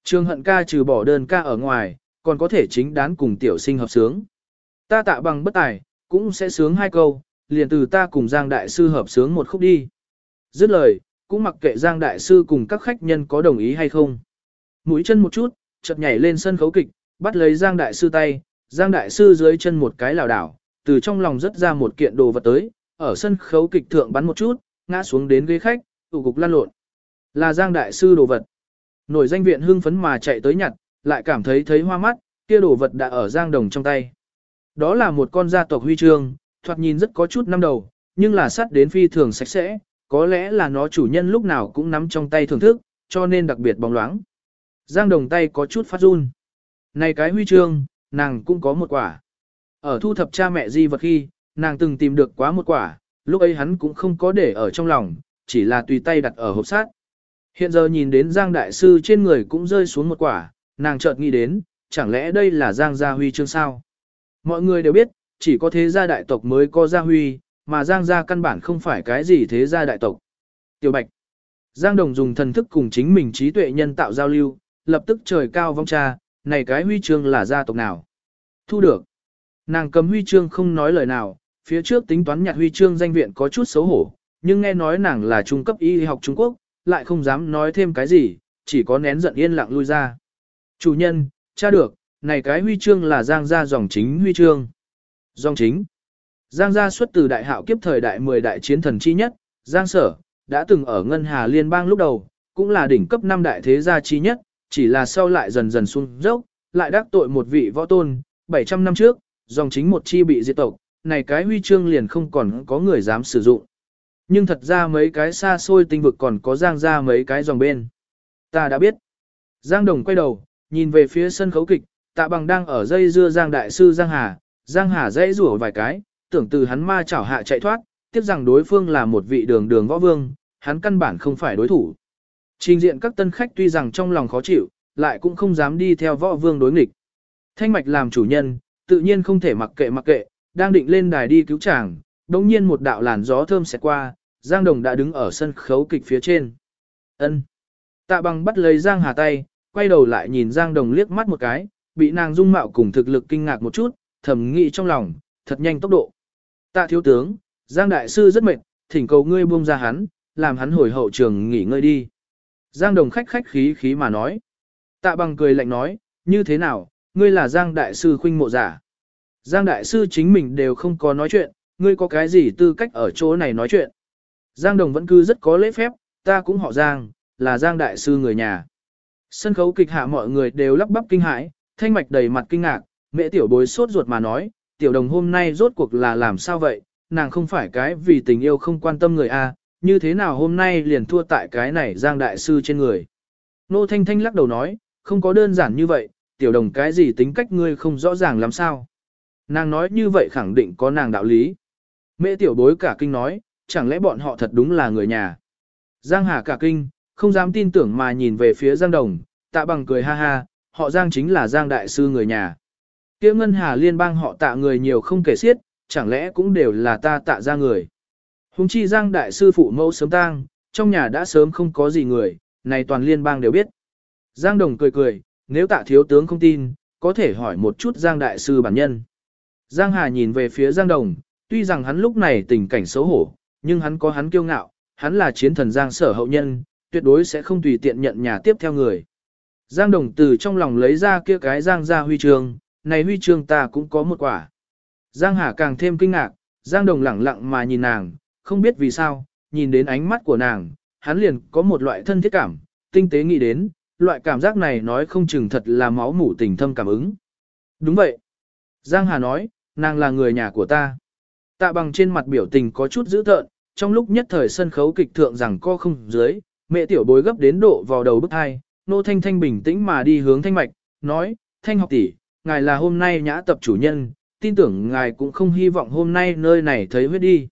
Trường hận ca trừ bỏ đơn ca ở ngoài, còn có thể chính đán cùng tiểu sinh hợp sướng. Ta tạ bằng bất tài, cũng sẽ sướng hai câu, liền từ ta cùng Giang đại sư hợp sướng một khúc đi. Dứt lời, cũng mặc kệ Giang đại sư cùng các khách nhân có đồng ý hay không. Mũi chân một chút, chợt nhảy lên sân khấu kịch, bắt lấy Giang đại sư tay, Giang đại sư dưới chân một cái lảo đảo, từ trong lòng rất ra một kiện đồ vật tới, ở sân khấu kịch thượng bắn một chút, ngã xuống đến ghế khách, tụ cục lan lộn. Là Giang đại sư đồ vật. Nổi danh viện hưng phấn mà chạy tới nhặt, lại cảm thấy thấy hoa mắt, kia đồ vật đã ở Giang Đồng trong tay. Đó là một con gia tộc huy chương, thoạt nhìn rất có chút năm đầu, nhưng là sắt đến phi thường sạch sẽ, có lẽ là nó chủ nhân lúc nào cũng nắm trong tay thưởng thức, cho nên đặc biệt bóng loáng. Giang Đồng tay có chút phát run. Này cái huy chương, nàng cũng có một quả. Ở thu thập cha mẹ di vật khi, nàng từng tìm được quá một quả, lúc ấy hắn cũng không có để ở trong lòng, chỉ là tùy tay đặt ở hộp sát. Hiện giờ nhìn đến Giang Đại Sư trên người cũng rơi xuống một quả, nàng chợt nghĩ đến, chẳng lẽ đây là Giang Gia Huy chương sao? Mọi người đều biết, chỉ có thế gia đại tộc mới có Gia Huy, mà Giang Gia căn bản không phải cái gì thế gia đại tộc. Tiểu Bạch Giang Đồng dùng thần thức cùng chính mình trí tuệ nhân tạo giao lưu, lập tức trời cao vong cha, này cái huy chương là gia tộc nào? Thu được. Nàng cầm huy chương không nói lời nào, phía trước tính toán nhặt huy chương danh viện có chút xấu hổ, nhưng nghe nói nàng là trung cấp y học Trung Quốc, lại không dám nói thêm cái gì, chỉ có nén giận yên lặng lui ra. Chủ nhân, cha được, này cái huy chương là Giang gia dòng chính huy chương. Dòng chính. Giang gia xuất từ đại hạo kiếp thời đại 10 đại chiến thần chi nhất, Giang sở, đã từng ở Ngân Hà Liên bang lúc đầu, cũng là đỉnh cấp 5 đại thế gia chi nhất, chỉ là sau lại dần dần xuống dốc, lại đắc tội một vị võ tôn, 700 năm trước, dòng chính một chi bị diệt tộc, này cái huy chương liền không còn có người dám sử dụng. Nhưng thật ra mấy cái xa xôi tinh vực còn có giang ra mấy cái dòng bên. Ta đã biết. Giang Đồng quay đầu, nhìn về phía sân khấu kịch, tạ bằng đang ở dây dưa Giang Đại Sư Giang Hà. Giang Hà dãy rủa vài cái, tưởng từ hắn ma chảo hạ chạy thoát, tiếp rằng đối phương là một vị đường đường võ vương, hắn căn bản không phải đối thủ. Trình diện các tân khách tuy rằng trong lòng khó chịu, lại cũng không dám đi theo võ vương đối nghịch. Thanh mạch làm chủ nhân, tự nhiên không thể mặc kệ mặc kệ, đang định lên đài đi cứu chàng, đồng nhiên một đạo làn gió thơm xẹt qua, Giang Đồng đã đứng ở sân khấu kịch phía trên. ân Tạ bằng bắt lấy Giang Hà tay, quay đầu lại nhìn Giang Đồng liếc mắt một cái, bị nàng dung mạo cùng thực lực kinh ngạc một chút, thầm nghĩ trong lòng, thật nhanh tốc độ. Tạ thiếu tướng, Giang Đại Sư rất mệt, thỉnh cầu ngươi buông ra hắn, làm hắn hồi hậu trường nghỉ ngơi đi. Giang Đồng khách khách khí khí mà nói. Tạ bằng cười lạnh nói, như thế nào, ngươi là Giang Đại Sư khuynh mộ giả. Giang Đại Sư chính mình đều không có nói chuyện, ngươi có cái gì tư cách ở chỗ này nói chuyện. Giang Đồng vẫn cứ rất có lễ phép, ta cũng họ Giang, là Giang Đại Sư người nhà. Sân khấu kịch hạ mọi người đều lắp bắp kinh hãi, thanh mạch đầy mặt kinh ngạc, mẹ tiểu bối sốt ruột mà nói, tiểu đồng hôm nay rốt cuộc là làm sao vậy, nàng không phải cái vì tình yêu không quan tâm người a, như thế nào hôm nay liền thua tại cái này Giang Đại Sư trên người. Nô Thanh Thanh lắc đầu nói, không có đơn giản như vậy, tiểu đồng cái gì tính cách ngươi không rõ ràng làm sao. Nàng nói như vậy khẳng định có nàng đạo lý. Mẹ tiểu bối cả kinh nói, chẳng lẽ bọn họ thật đúng là người nhà. Giang Hà cả kinh, không dám tin tưởng mà nhìn về phía Giang Đồng, tạ bằng cười ha ha, họ Giang chính là Giang Đại Sư người nhà. Kiếm Ngân Hà liên bang họ tạ người nhiều không kể xiết, chẳng lẽ cũng đều là ta tạ ra người. Hùng chi Giang Đại Sư phụ mẫu sớm tang, trong nhà đã sớm không có gì người, này toàn liên bang đều biết. Giang Đồng cười cười, nếu tạ thiếu tướng không tin, có thể hỏi một chút Giang Đại Sư bản nhân. Giang Hà nhìn về phía Giang Đồng, tuy rằng hắn lúc này tình cảnh xấu hổ, nhưng hắn có hắn kiêu ngạo, hắn là chiến thần Giang sở hậu nhân, tuyệt đối sẽ không tùy tiện nhận nhà tiếp theo người. Giang Đồng từ trong lòng lấy ra kia cái Giang ra huy chương, này huy chương ta cũng có một quả. Giang Hà càng thêm kinh ngạc, Giang Đồng lẳng lặng mà nhìn nàng, không biết vì sao, nhìn đến ánh mắt của nàng, hắn liền có một loại thân thiết cảm, tinh tế nghĩ đến, loại cảm giác này nói không chừng thật là máu mủ tình thâm cảm ứng. Đúng vậy. Giang Hà nói, nàng là người nhà của ta. Tạ bằng trên mặt biểu tình có chút dữ tợn, trong lúc nhất thời sân khấu kịch thượng rằng co không dưới, mẹ tiểu bối gấp đến độ vào đầu bức hai, nô thanh thanh bình tĩnh mà đi hướng thanh mạch, nói, thanh học tỷ, ngài là hôm nay nhã tập chủ nhân, tin tưởng ngài cũng không hy vọng hôm nay nơi này thấy huyết đi.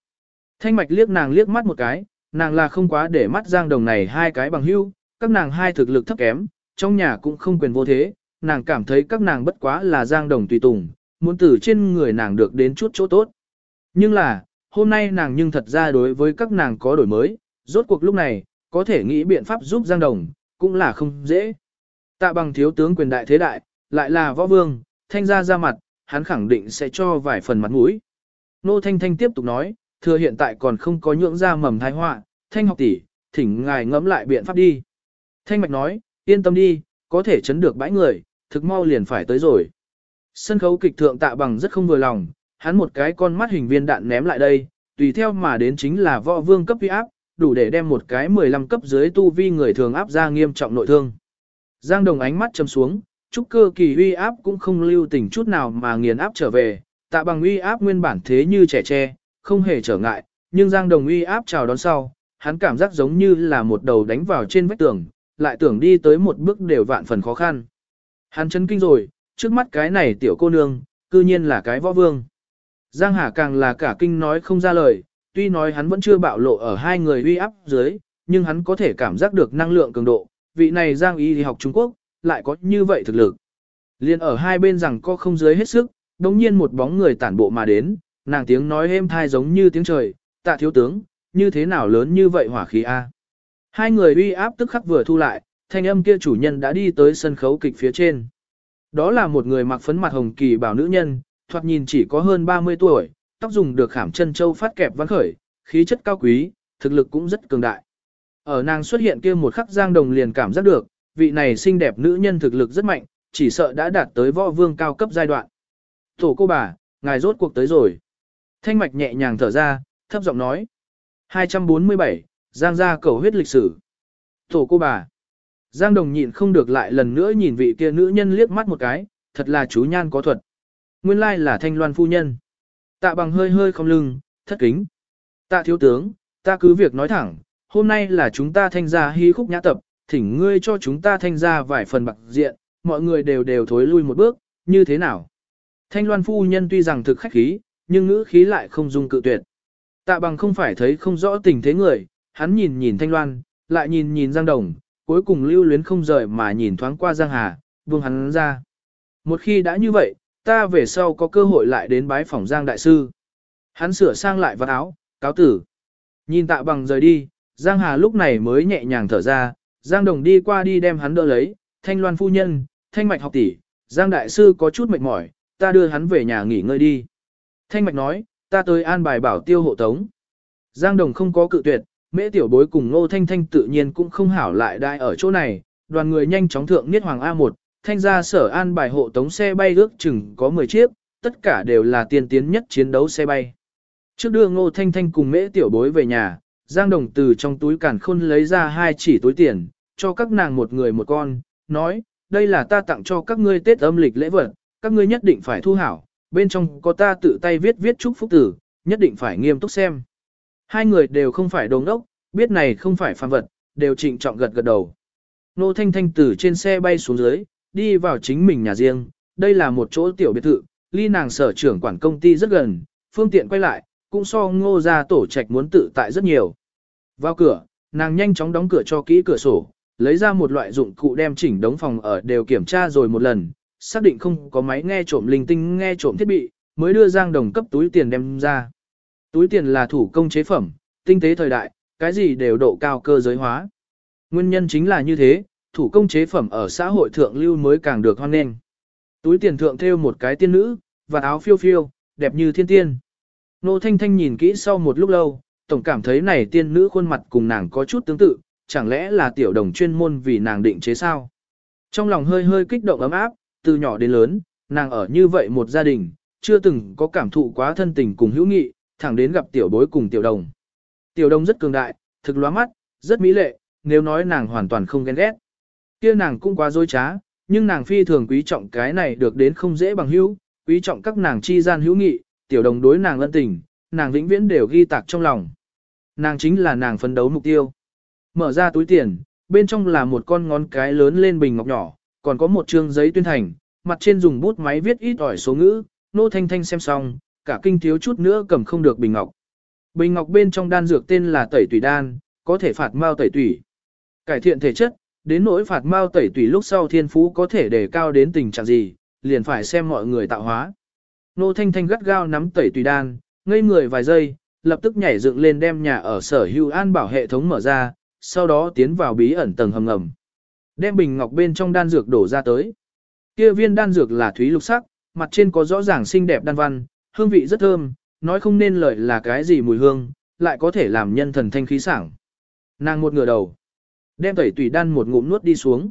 Thanh mạch liếc nàng liếc mắt một cái, nàng là không quá để mắt giang đồng này hai cái bằng hưu, các nàng hai thực lực thấp kém, trong nhà cũng không quyền vô thế, nàng cảm thấy các nàng bất quá là giang đồng tùy tùng, muốn từ trên người nàng được đến chút chỗ tốt. Nhưng là, hôm nay nàng nhưng thật ra đối với các nàng có đổi mới, rốt cuộc lúc này, có thể nghĩ biện pháp giúp Giang Đồng, cũng là không dễ. Tạ bằng thiếu tướng quyền đại thế đại, lại là võ vương, thanh ra ra mặt, hắn khẳng định sẽ cho vài phần mặt mũi. Nô Thanh Thanh tiếp tục nói, thừa hiện tại còn không có nhượng ra mầm thai họa, Thanh học tỷ, thỉnh ngài ngẫm lại biện pháp đi. Thanh Mạch nói, yên tâm đi, có thể chấn được bãi người, thực mau liền phải tới rồi. Sân khấu kịch thượng tạ bằng rất không vừa lòng, hắn một cái con mắt hình viên đạn ném lại đây, tùy theo mà đến chính là võ vương cấp uy áp, đủ để đem một cái 15 cấp dưới tu vi người thường áp ra nghiêm trọng nội thương. Giang Đồng ánh mắt châm xuống, trúc cơ kỳ uy áp cũng không lưu tình chút nào mà nghiền áp trở về, tạ bằng uy áp nguyên bản thế như trẻ tre, không hề trở ngại, nhưng Giang Đồng uy áp chào đón sau, hắn cảm giác giống như là một đầu đánh vào trên vách tường, lại tưởng đi tới một bước đều vạn phần khó khăn. Hắn chấn kinh rồi, trước mắt cái này tiểu cô nương, cư nhiên là cái võ vương. Giang Hà càng là cả kinh nói không ra lời, tuy nói hắn vẫn chưa bạo lộ ở hai người uy áp dưới, nhưng hắn có thể cảm giác được năng lượng cường độ, vị này Giang Y thì học Trung Quốc, lại có như vậy thực lực. Liên ở hai bên rằng có không dưới hết sức, đồng nhiên một bóng người tản bộ mà đến, nàng tiếng nói êm thai giống như tiếng trời, tạ thiếu tướng, như thế nào lớn như vậy hỏa khí A. Hai người uy áp tức khắc vừa thu lại, thanh âm kia chủ nhân đã đi tới sân khấu kịch phía trên. Đó là một người mặc phấn mặt hồng kỳ bảo nữ nhân, thoạt nhìn chỉ có hơn 30 tuổi, tóc dùng được khảm chân châu phát kẹp văn khởi, khí chất cao quý, thực lực cũng rất cường đại. Ở nàng xuất hiện kia một khắc Giang Đồng liền cảm giác được, vị này xinh đẹp nữ nhân thực lực rất mạnh, chỉ sợ đã đạt tới võ vương cao cấp giai đoạn. Tổ cô bà, ngài rốt cuộc tới rồi. Thanh mạch nhẹ nhàng thở ra, thấp giọng nói. 247, Giang gia cầu huyết lịch sử. Tổ cô bà. Giang Đồng nhịn không được lại lần nữa nhìn vị kia nữ nhân liếc mắt một cái, thật là chú nhan có thuật. Nguyên lai là thanh loan phu nhân. Tạ bằng hơi hơi không lưng, thất kính. Tạ thiếu tướng, ta cứ việc nói thẳng, hôm nay là chúng ta thanh gia hy khúc nhã tập, thỉnh ngươi cho chúng ta thanh gia vài phần bạc diện, mọi người đều đều thối lui một bước, như thế nào? Thanh loan phu nhân tuy rằng thực khách khí, nhưng ngữ khí lại không dung cự tuyệt. Tạ bằng không phải thấy không rõ tình thế người, hắn nhìn nhìn thanh loan, lại nhìn nhìn Giang Đồng, cuối cùng lưu luyến không rời mà nhìn thoáng qua Giang Hà, vương hắn ra. Một khi đã như vậy, ta về sau có cơ hội lại đến bái phỏng Giang Đại Sư. Hắn sửa sang lại vật áo, cáo tử. Nhìn tạ bằng rời đi, Giang Hà lúc này mới nhẹ nhàng thở ra, Giang Đồng đi qua đi đem hắn đỡ lấy, thanh loan phu nhân, thanh mạch học tỷ, Giang Đại Sư có chút mệt mỏi, ta đưa hắn về nhà nghỉ ngơi đi. Thanh mạch nói, ta tới an bài bảo tiêu hộ tống. Giang Đồng không có cự tuyệt, mễ tiểu bối cùng Ngô Thanh Thanh tự nhiên cũng không hảo lại đai ở chỗ này, đoàn người nhanh chóng thượng Niết Hoàng A1, thanh ra sở an bài hộ tống xe bay ước chừng có 10 chiếc, tất cả đều là tiên tiến nhất chiến đấu xe bay. Trước đưa Ngô Thanh Thanh cùng mễ tiểu bối về nhà, Giang Đồng từ trong túi cản khôn lấy ra hai chỉ túi tiền, cho các nàng một người một con, nói, đây là ta tặng cho các ngươi Tết âm lịch lễ vật, các ngươi nhất định phải thu hảo, bên trong có ta tự tay viết viết chúc phúc tử, nhất định phải nghiêm túc xem. Hai người đều không phải đồng đốc, biết này không phải phàm vật, đều trịnh trọng gật gật đầu. Nô Thanh Thanh từ trên xe bay xuống dưới, đi vào chính mình nhà riêng, đây là một chỗ tiểu biệt thự, ly nàng sở trưởng quản công ty rất gần, phương tiện quay lại, cũng so ngô ra tổ trạch muốn tự tại rất nhiều. Vào cửa, nàng nhanh chóng đóng cửa cho kỹ cửa sổ, lấy ra một loại dụng cụ đem chỉnh đống phòng ở đều kiểm tra rồi một lần, xác định không có máy nghe trộm linh tinh nghe trộm thiết bị, mới đưa Giang Đồng cấp túi tiền đem ra. Túi tiền là thủ công chế phẩm, tinh tế thời đại, cái gì đều độ cao cơ giới hóa. Nguyên nhân chính là như thế, thủ công chế phẩm ở xã hội thượng lưu mới càng được hoan nghênh. Túi tiền thượng thêu một cái tiên nữ, và áo phiêu phiêu, đẹp như thiên tiên. Nô Thanh Thanh nhìn kỹ sau một lúc lâu, tổng cảm thấy này tiên nữ khuôn mặt cùng nàng có chút tương tự, chẳng lẽ là tiểu đồng chuyên môn vì nàng định chế sao? Trong lòng hơi hơi kích động ấm áp, từ nhỏ đến lớn, nàng ở như vậy một gia đình, chưa từng có cảm thụ quá thân tình cùng hữu nghị, thẳng đến gặp tiểu bối cùng tiểu đồng. Tiểu đồng rất cường đại, thực loa mắt, rất mỹ lệ, nếu nói nàng hoàn toàn không ghen ghét kia nàng cũng quá dối trá, nhưng nàng phi thường quý trọng cái này được đến không dễ bằng hữu, quý trọng các nàng chi gian hữu nghị, tiểu đồng đối nàng ân tình, nàng vĩnh viễn đều ghi tạc trong lòng. Nàng chính là nàng phấn đấu mục tiêu. Mở ra túi tiền, bên trong là một con ngón cái lớn lên bình ngọc nhỏ, còn có một chương giấy tuyên thành, mặt trên dùng bút máy viết ít ỏi số ngữ, nô thanh thanh xem xong, cả kinh thiếu chút nữa cầm không được bình ngọc. Bình ngọc bên trong đan dược tên là tẩy tủy đan, có thể phạt mau tẩy tủy. Cải thiện thể chất, đến nỗi phạt mao tẩy tủy lúc sau thiên phú có thể đề cao đến tình trạng gì, liền phải xem mọi người tạo hóa. Nô thanh thanh gắt gao nắm tẩy tủy đan, ngây người vài giây, lập tức nhảy dựng lên đem nhà ở sở hưu an bảo hệ thống mở ra, sau đó tiến vào bí ẩn tầng hầm ngầm. Đem bình ngọc bên trong đan dược đổ ra tới. Kia viên đan dược là thúy lục sắc, mặt trên có rõ ràng xinh đẹp đan văn, hương vị rất thơm, nói không nên lời là cái gì mùi hương, lại có thể làm nhân thần thanh khí sảng. Nàng một ngửa đầu, đem tẩy tùy đan một ngụm nuốt đi xuống.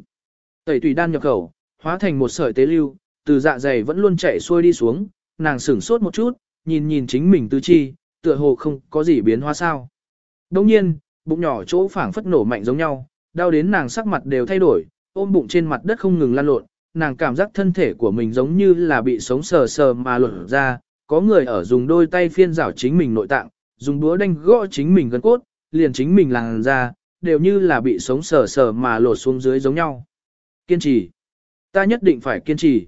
Tẩy tùy đan nhập khẩu, hóa thành một sợi tế lưu, từ dạ dày vẫn luôn chảy xuôi đi xuống, nàng sửng sốt một chút, nhìn nhìn chính mình tứ chi, tựa hồ không có gì biến hóa sao. Đồng nhiên, bụng nhỏ chỗ phảng phất nổ mạnh giống nhau, đau đến nàng sắc mặt đều thay đổi, ôm bụng trên mặt đất không ngừng lăn lộn, nàng cảm giác thân thể của mình giống như là bị sống sờ sờ mà lột ra, có người ở dùng đôi tay phiên rảo chính mình nội tạng, dùng búa đanh gõ chính mình gân cốt, liền chính mình làn ra, đều như là bị sống sờ sờ mà lột xuống dưới giống nhau. Kiên trì. Ta nhất định phải kiên trì.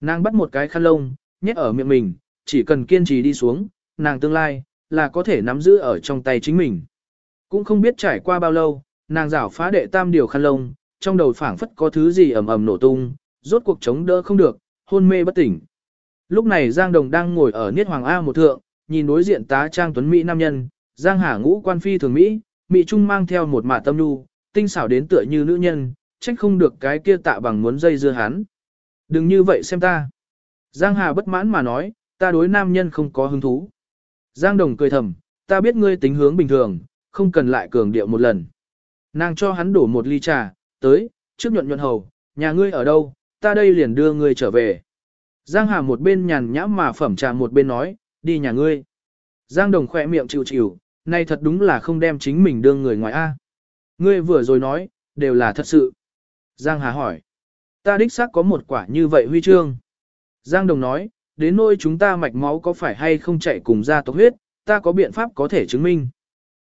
Nàng bắt một cái khăn lông, nhét ở miệng mình, chỉ cần kiên trì đi xuống, nàng tương lai, là có thể nắm giữ ở trong tay chính mình. Cũng không biết trải qua bao lâu, nàng rảo phá đệ tam điều khăn lông, trong đầu phảng phất có thứ gì ầm ầm nổ tung, rốt cuộc chống đỡ không được, hôn mê bất tỉnh. Lúc này Giang Đồng đang ngồi ở Niết Hoàng A một thượng, nhìn đối diện tá trang tuấn Mỹ nam nhân, Giang Hà ngũ quan phi thường Mỹ, Mỹ Trung mang theo một mạ tâm nu, tinh xảo đến tựa như nữ nhân, trách không được cái kia tạ bằng muốn dây dưa hắn. Đừng như vậy xem ta. Giang Hà bất mãn mà nói, ta đối nam nhân không có hứng thú. Giang Đồng cười thầm, ta biết ngươi tính hướng bình thường, không cần lại cường điệu một lần. Nàng cho hắn đổ một ly trà, tới, trước nhuận nhuận hầu, nhà ngươi ở đâu, ta đây liền đưa ngươi trở về. Giang Hà một bên nhàn nhã mà phẩm trà một bên nói, đi nhà ngươi. Giang Đồng khỏe miệng chịu chịu, nay thật đúng là không đem chính mình đương người ngoài A. Ngươi vừa rồi nói, đều là thật sự. Giang Hà hỏi, ta đích xác có một quả như vậy huy chương. Giang Đồng nói, đến nỗi chúng ta mạch máu có phải hay không chạy cùng ra tộc huyết, ta có biện pháp có thể chứng minh.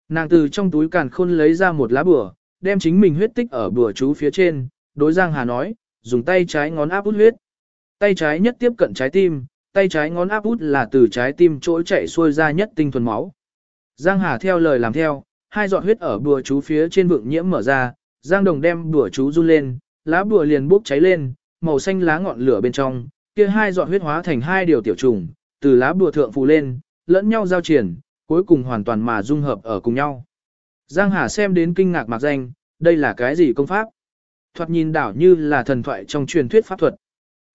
Nàng từ trong túi càn khôn lấy ra một lá bùa, đem chính mình huyết tích ở bùa chú phía trên, đối Giang Hà nói, dùng tay trái ngón áp út huyết. Tay trái nhất tiếp cận trái tim, tay trái ngón áp út là từ trái tim chỗ chạy xuôi ra nhất tinh thuần máu. Giang Hà theo lời làm theo, hai giọt huyết ở bùa chú phía trên vượng nhiễm mở ra, Giang Đồng đem bùa chú run lên, lá bùa liền bốc cháy lên, màu xanh lá ngọn lửa bên trong, kia hai giọt huyết hóa thành hai điều tiểu trùng, từ lá bùa thượng phù lên, lẫn nhau giao triển, cuối cùng hoàn toàn mà dung hợp ở cùng nhau. Giang Hà xem đến kinh ngạc mạc danh, đây là cái gì công pháp? Thoạt nhìn đảo như là thần thoại trong truyền thuyết pháp thuật.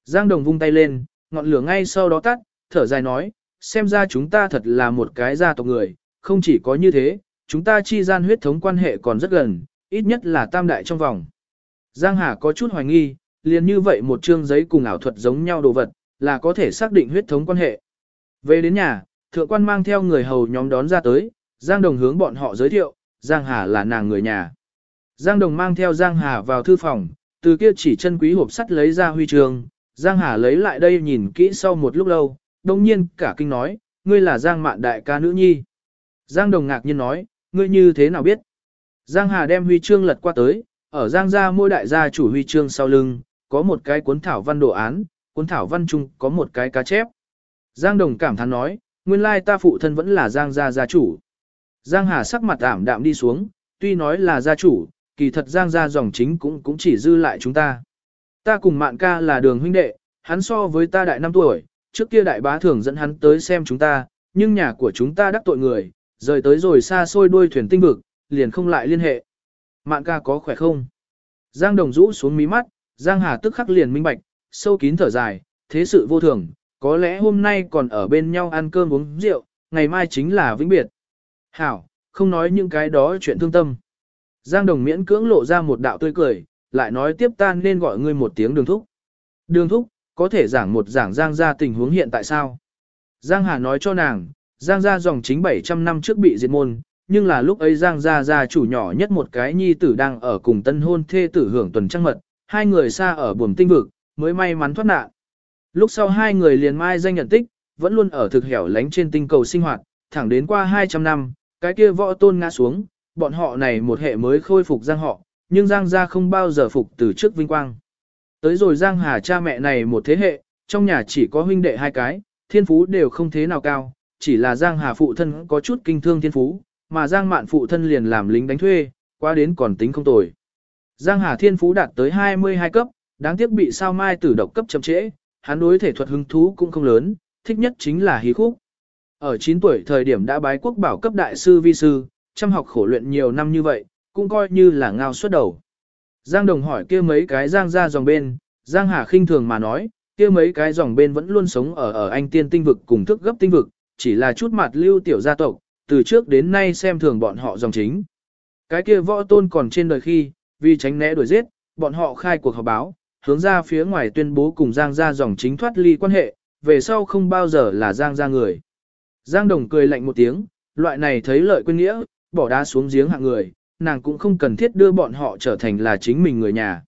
Giang Đồng vung tay lên, ngọn lửa ngay sau đó tắt, thở dài nói, xem ra chúng ta thật là một cái gia tộc người, không chỉ có như thế, chúng ta chi gian huyết thống quan hệ còn rất gần, ít nhất là tam đại trong vòng. Giang Hà có chút hoài nghi, liền như vậy một chương giấy cùng ảo thuật giống nhau đồ vật, là có thể xác định huyết thống quan hệ. Về đến nhà, thượng quan mang theo người hầu nhóm đón ra tới, Giang Đồng hướng bọn họ giới thiệu, Giang Hà là nàng người nhà. Giang Đồng mang theo Giang Hà vào thư phòng, từ kia chỉ chân quý hộp sắt lấy ra huy chương, Giang Hà lấy lại đây nhìn kỹ sau một lúc lâu, đồng nhiên cả kinh nói, ngươi là Giang Mạn đại ca nữ nhi. Giang Đồng ngạc nhiên nói, ngươi như thế nào biết? Giang Hà đem huy chương lật qua tới, ở Giang gia mỗi đại gia chủ huy chương sau lưng, có một cái cuốn thảo văn đồ án, cuốn thảo văn chung có một cái cá chép. Giang Đồng cảm thán nói, nguyên lai ta phụ thân vẫn là Giang gia gia chủ. Giang Hà sắc mặt ảm đạm đi xuống, tuy nói là gia chủ, kỳ thật Giang gia dòng chính cũng cũng chỉ dư lại chúng ta. Ta cùng Mạn ca là đường huynh đệ, hắn so với ta đại 5 tuổi, trước kia đại bá thường dẫn hắn tới xem chúng ta, nhưng nhà của chúng ta đắc tội người, rời tới rồi xa xôi đuôi thuyền tinh vực, liền không lại liên hệ. Mạn ca có khỏe không? Giang Đồng rũ xuống mí mắt, Giang Hà tức khắc liền minh bạch, sâu kín thở dài, thế sự vô thường, có lẽ hôm nay còn ở bên nhau ăn cơm uống rượu, ngày mai chính là vĩnh biệt. Hảo, không nói những cái đó chuyện thương tâm. Giang Đồng miễn cưỡng lộ ra một đạo tươi cười, lại nói tiếp ta nên gọi ngươi một tiếng đường thúc. Đường thúc, có thể giảng một giảng Giang gia tình huống hiện tại sao? Giang Hà nói cho nàng, Giang gia dòng chính 700 năm trước bị diệt môn, nhưng là lúc ấy Giang gia gia chủ nhỏ nhất một cái nhi tử đang ở cùng tân hôn thê tử hưởng tuần trăng mật, hai người xa ở buồm tinh vực, mới may mắn thoát nạn. Lúc sau hai người liền mai danh nhận tích, vẫn luôn ở thực hẻo lánh trên tinh cầu sinh hoạt, thẳng đến qua 200 năm, cái kia võ tôn ngã xuống, bọn họ này một hệ mới khôi phục Giang họ, nhưng Giang gia không bao giờ phục từ trước vinh quang. Tới rồi Giang Hà cha mẹ này một thế hệ, trong nhà chỉ có huynh đệ hai cái, thiên phú đều không thế nào cao, chỉ là Giang Hà phụ thân có chút kinh thương thiên phú, mà Giang Mạn phụ thân liền làm lính đánh thuê, qua đến còn tính không tồi. Giang Hà thiên phú đạt tới 22 cấp, đáng tiếc bị sao mai tử độc cấp chậm trễ, hắn đối thể thuật hứng thú cũng không lớn, thích nhất chính là hí khúc. Ở 9 tuổi thời điểm đã bái quốc bảo cấp đại sư vi sư, chăm học khổ luyện nhiều năm như vậy, cũng coi như là ngao suốt đầu. Giang Đồng hỏi kia mấy cái Giang ra dòng bên, Giang Hà khinh thường mà nói, kia mấy cái dòng bên vẫn luôn sống ở ở anh tiên tinh vực cùng thức gấp tinh vực, chỉ là chút mặt lưu tiểu gia tộc, từ trước đến nay xem thường bọn họ dòng chính. Cái kia võ tôn còn trên đời khi, vì tránh né đuổi giết, bọn họ khai cuộc họp báo, hướng ra phía ngoài tuyên bố cùng Giang gia dòng chính thoát ly quan hệ, về sau không bao giờ là Giang gia người. Giang Đồng cười lạnh một tiếng, loại này thấy lợi quên nghĩa, bỏ đá xuống giếng hạng người, nàng cũng không cần thiết đưa bọn họ trở thành là chính mình người nhà.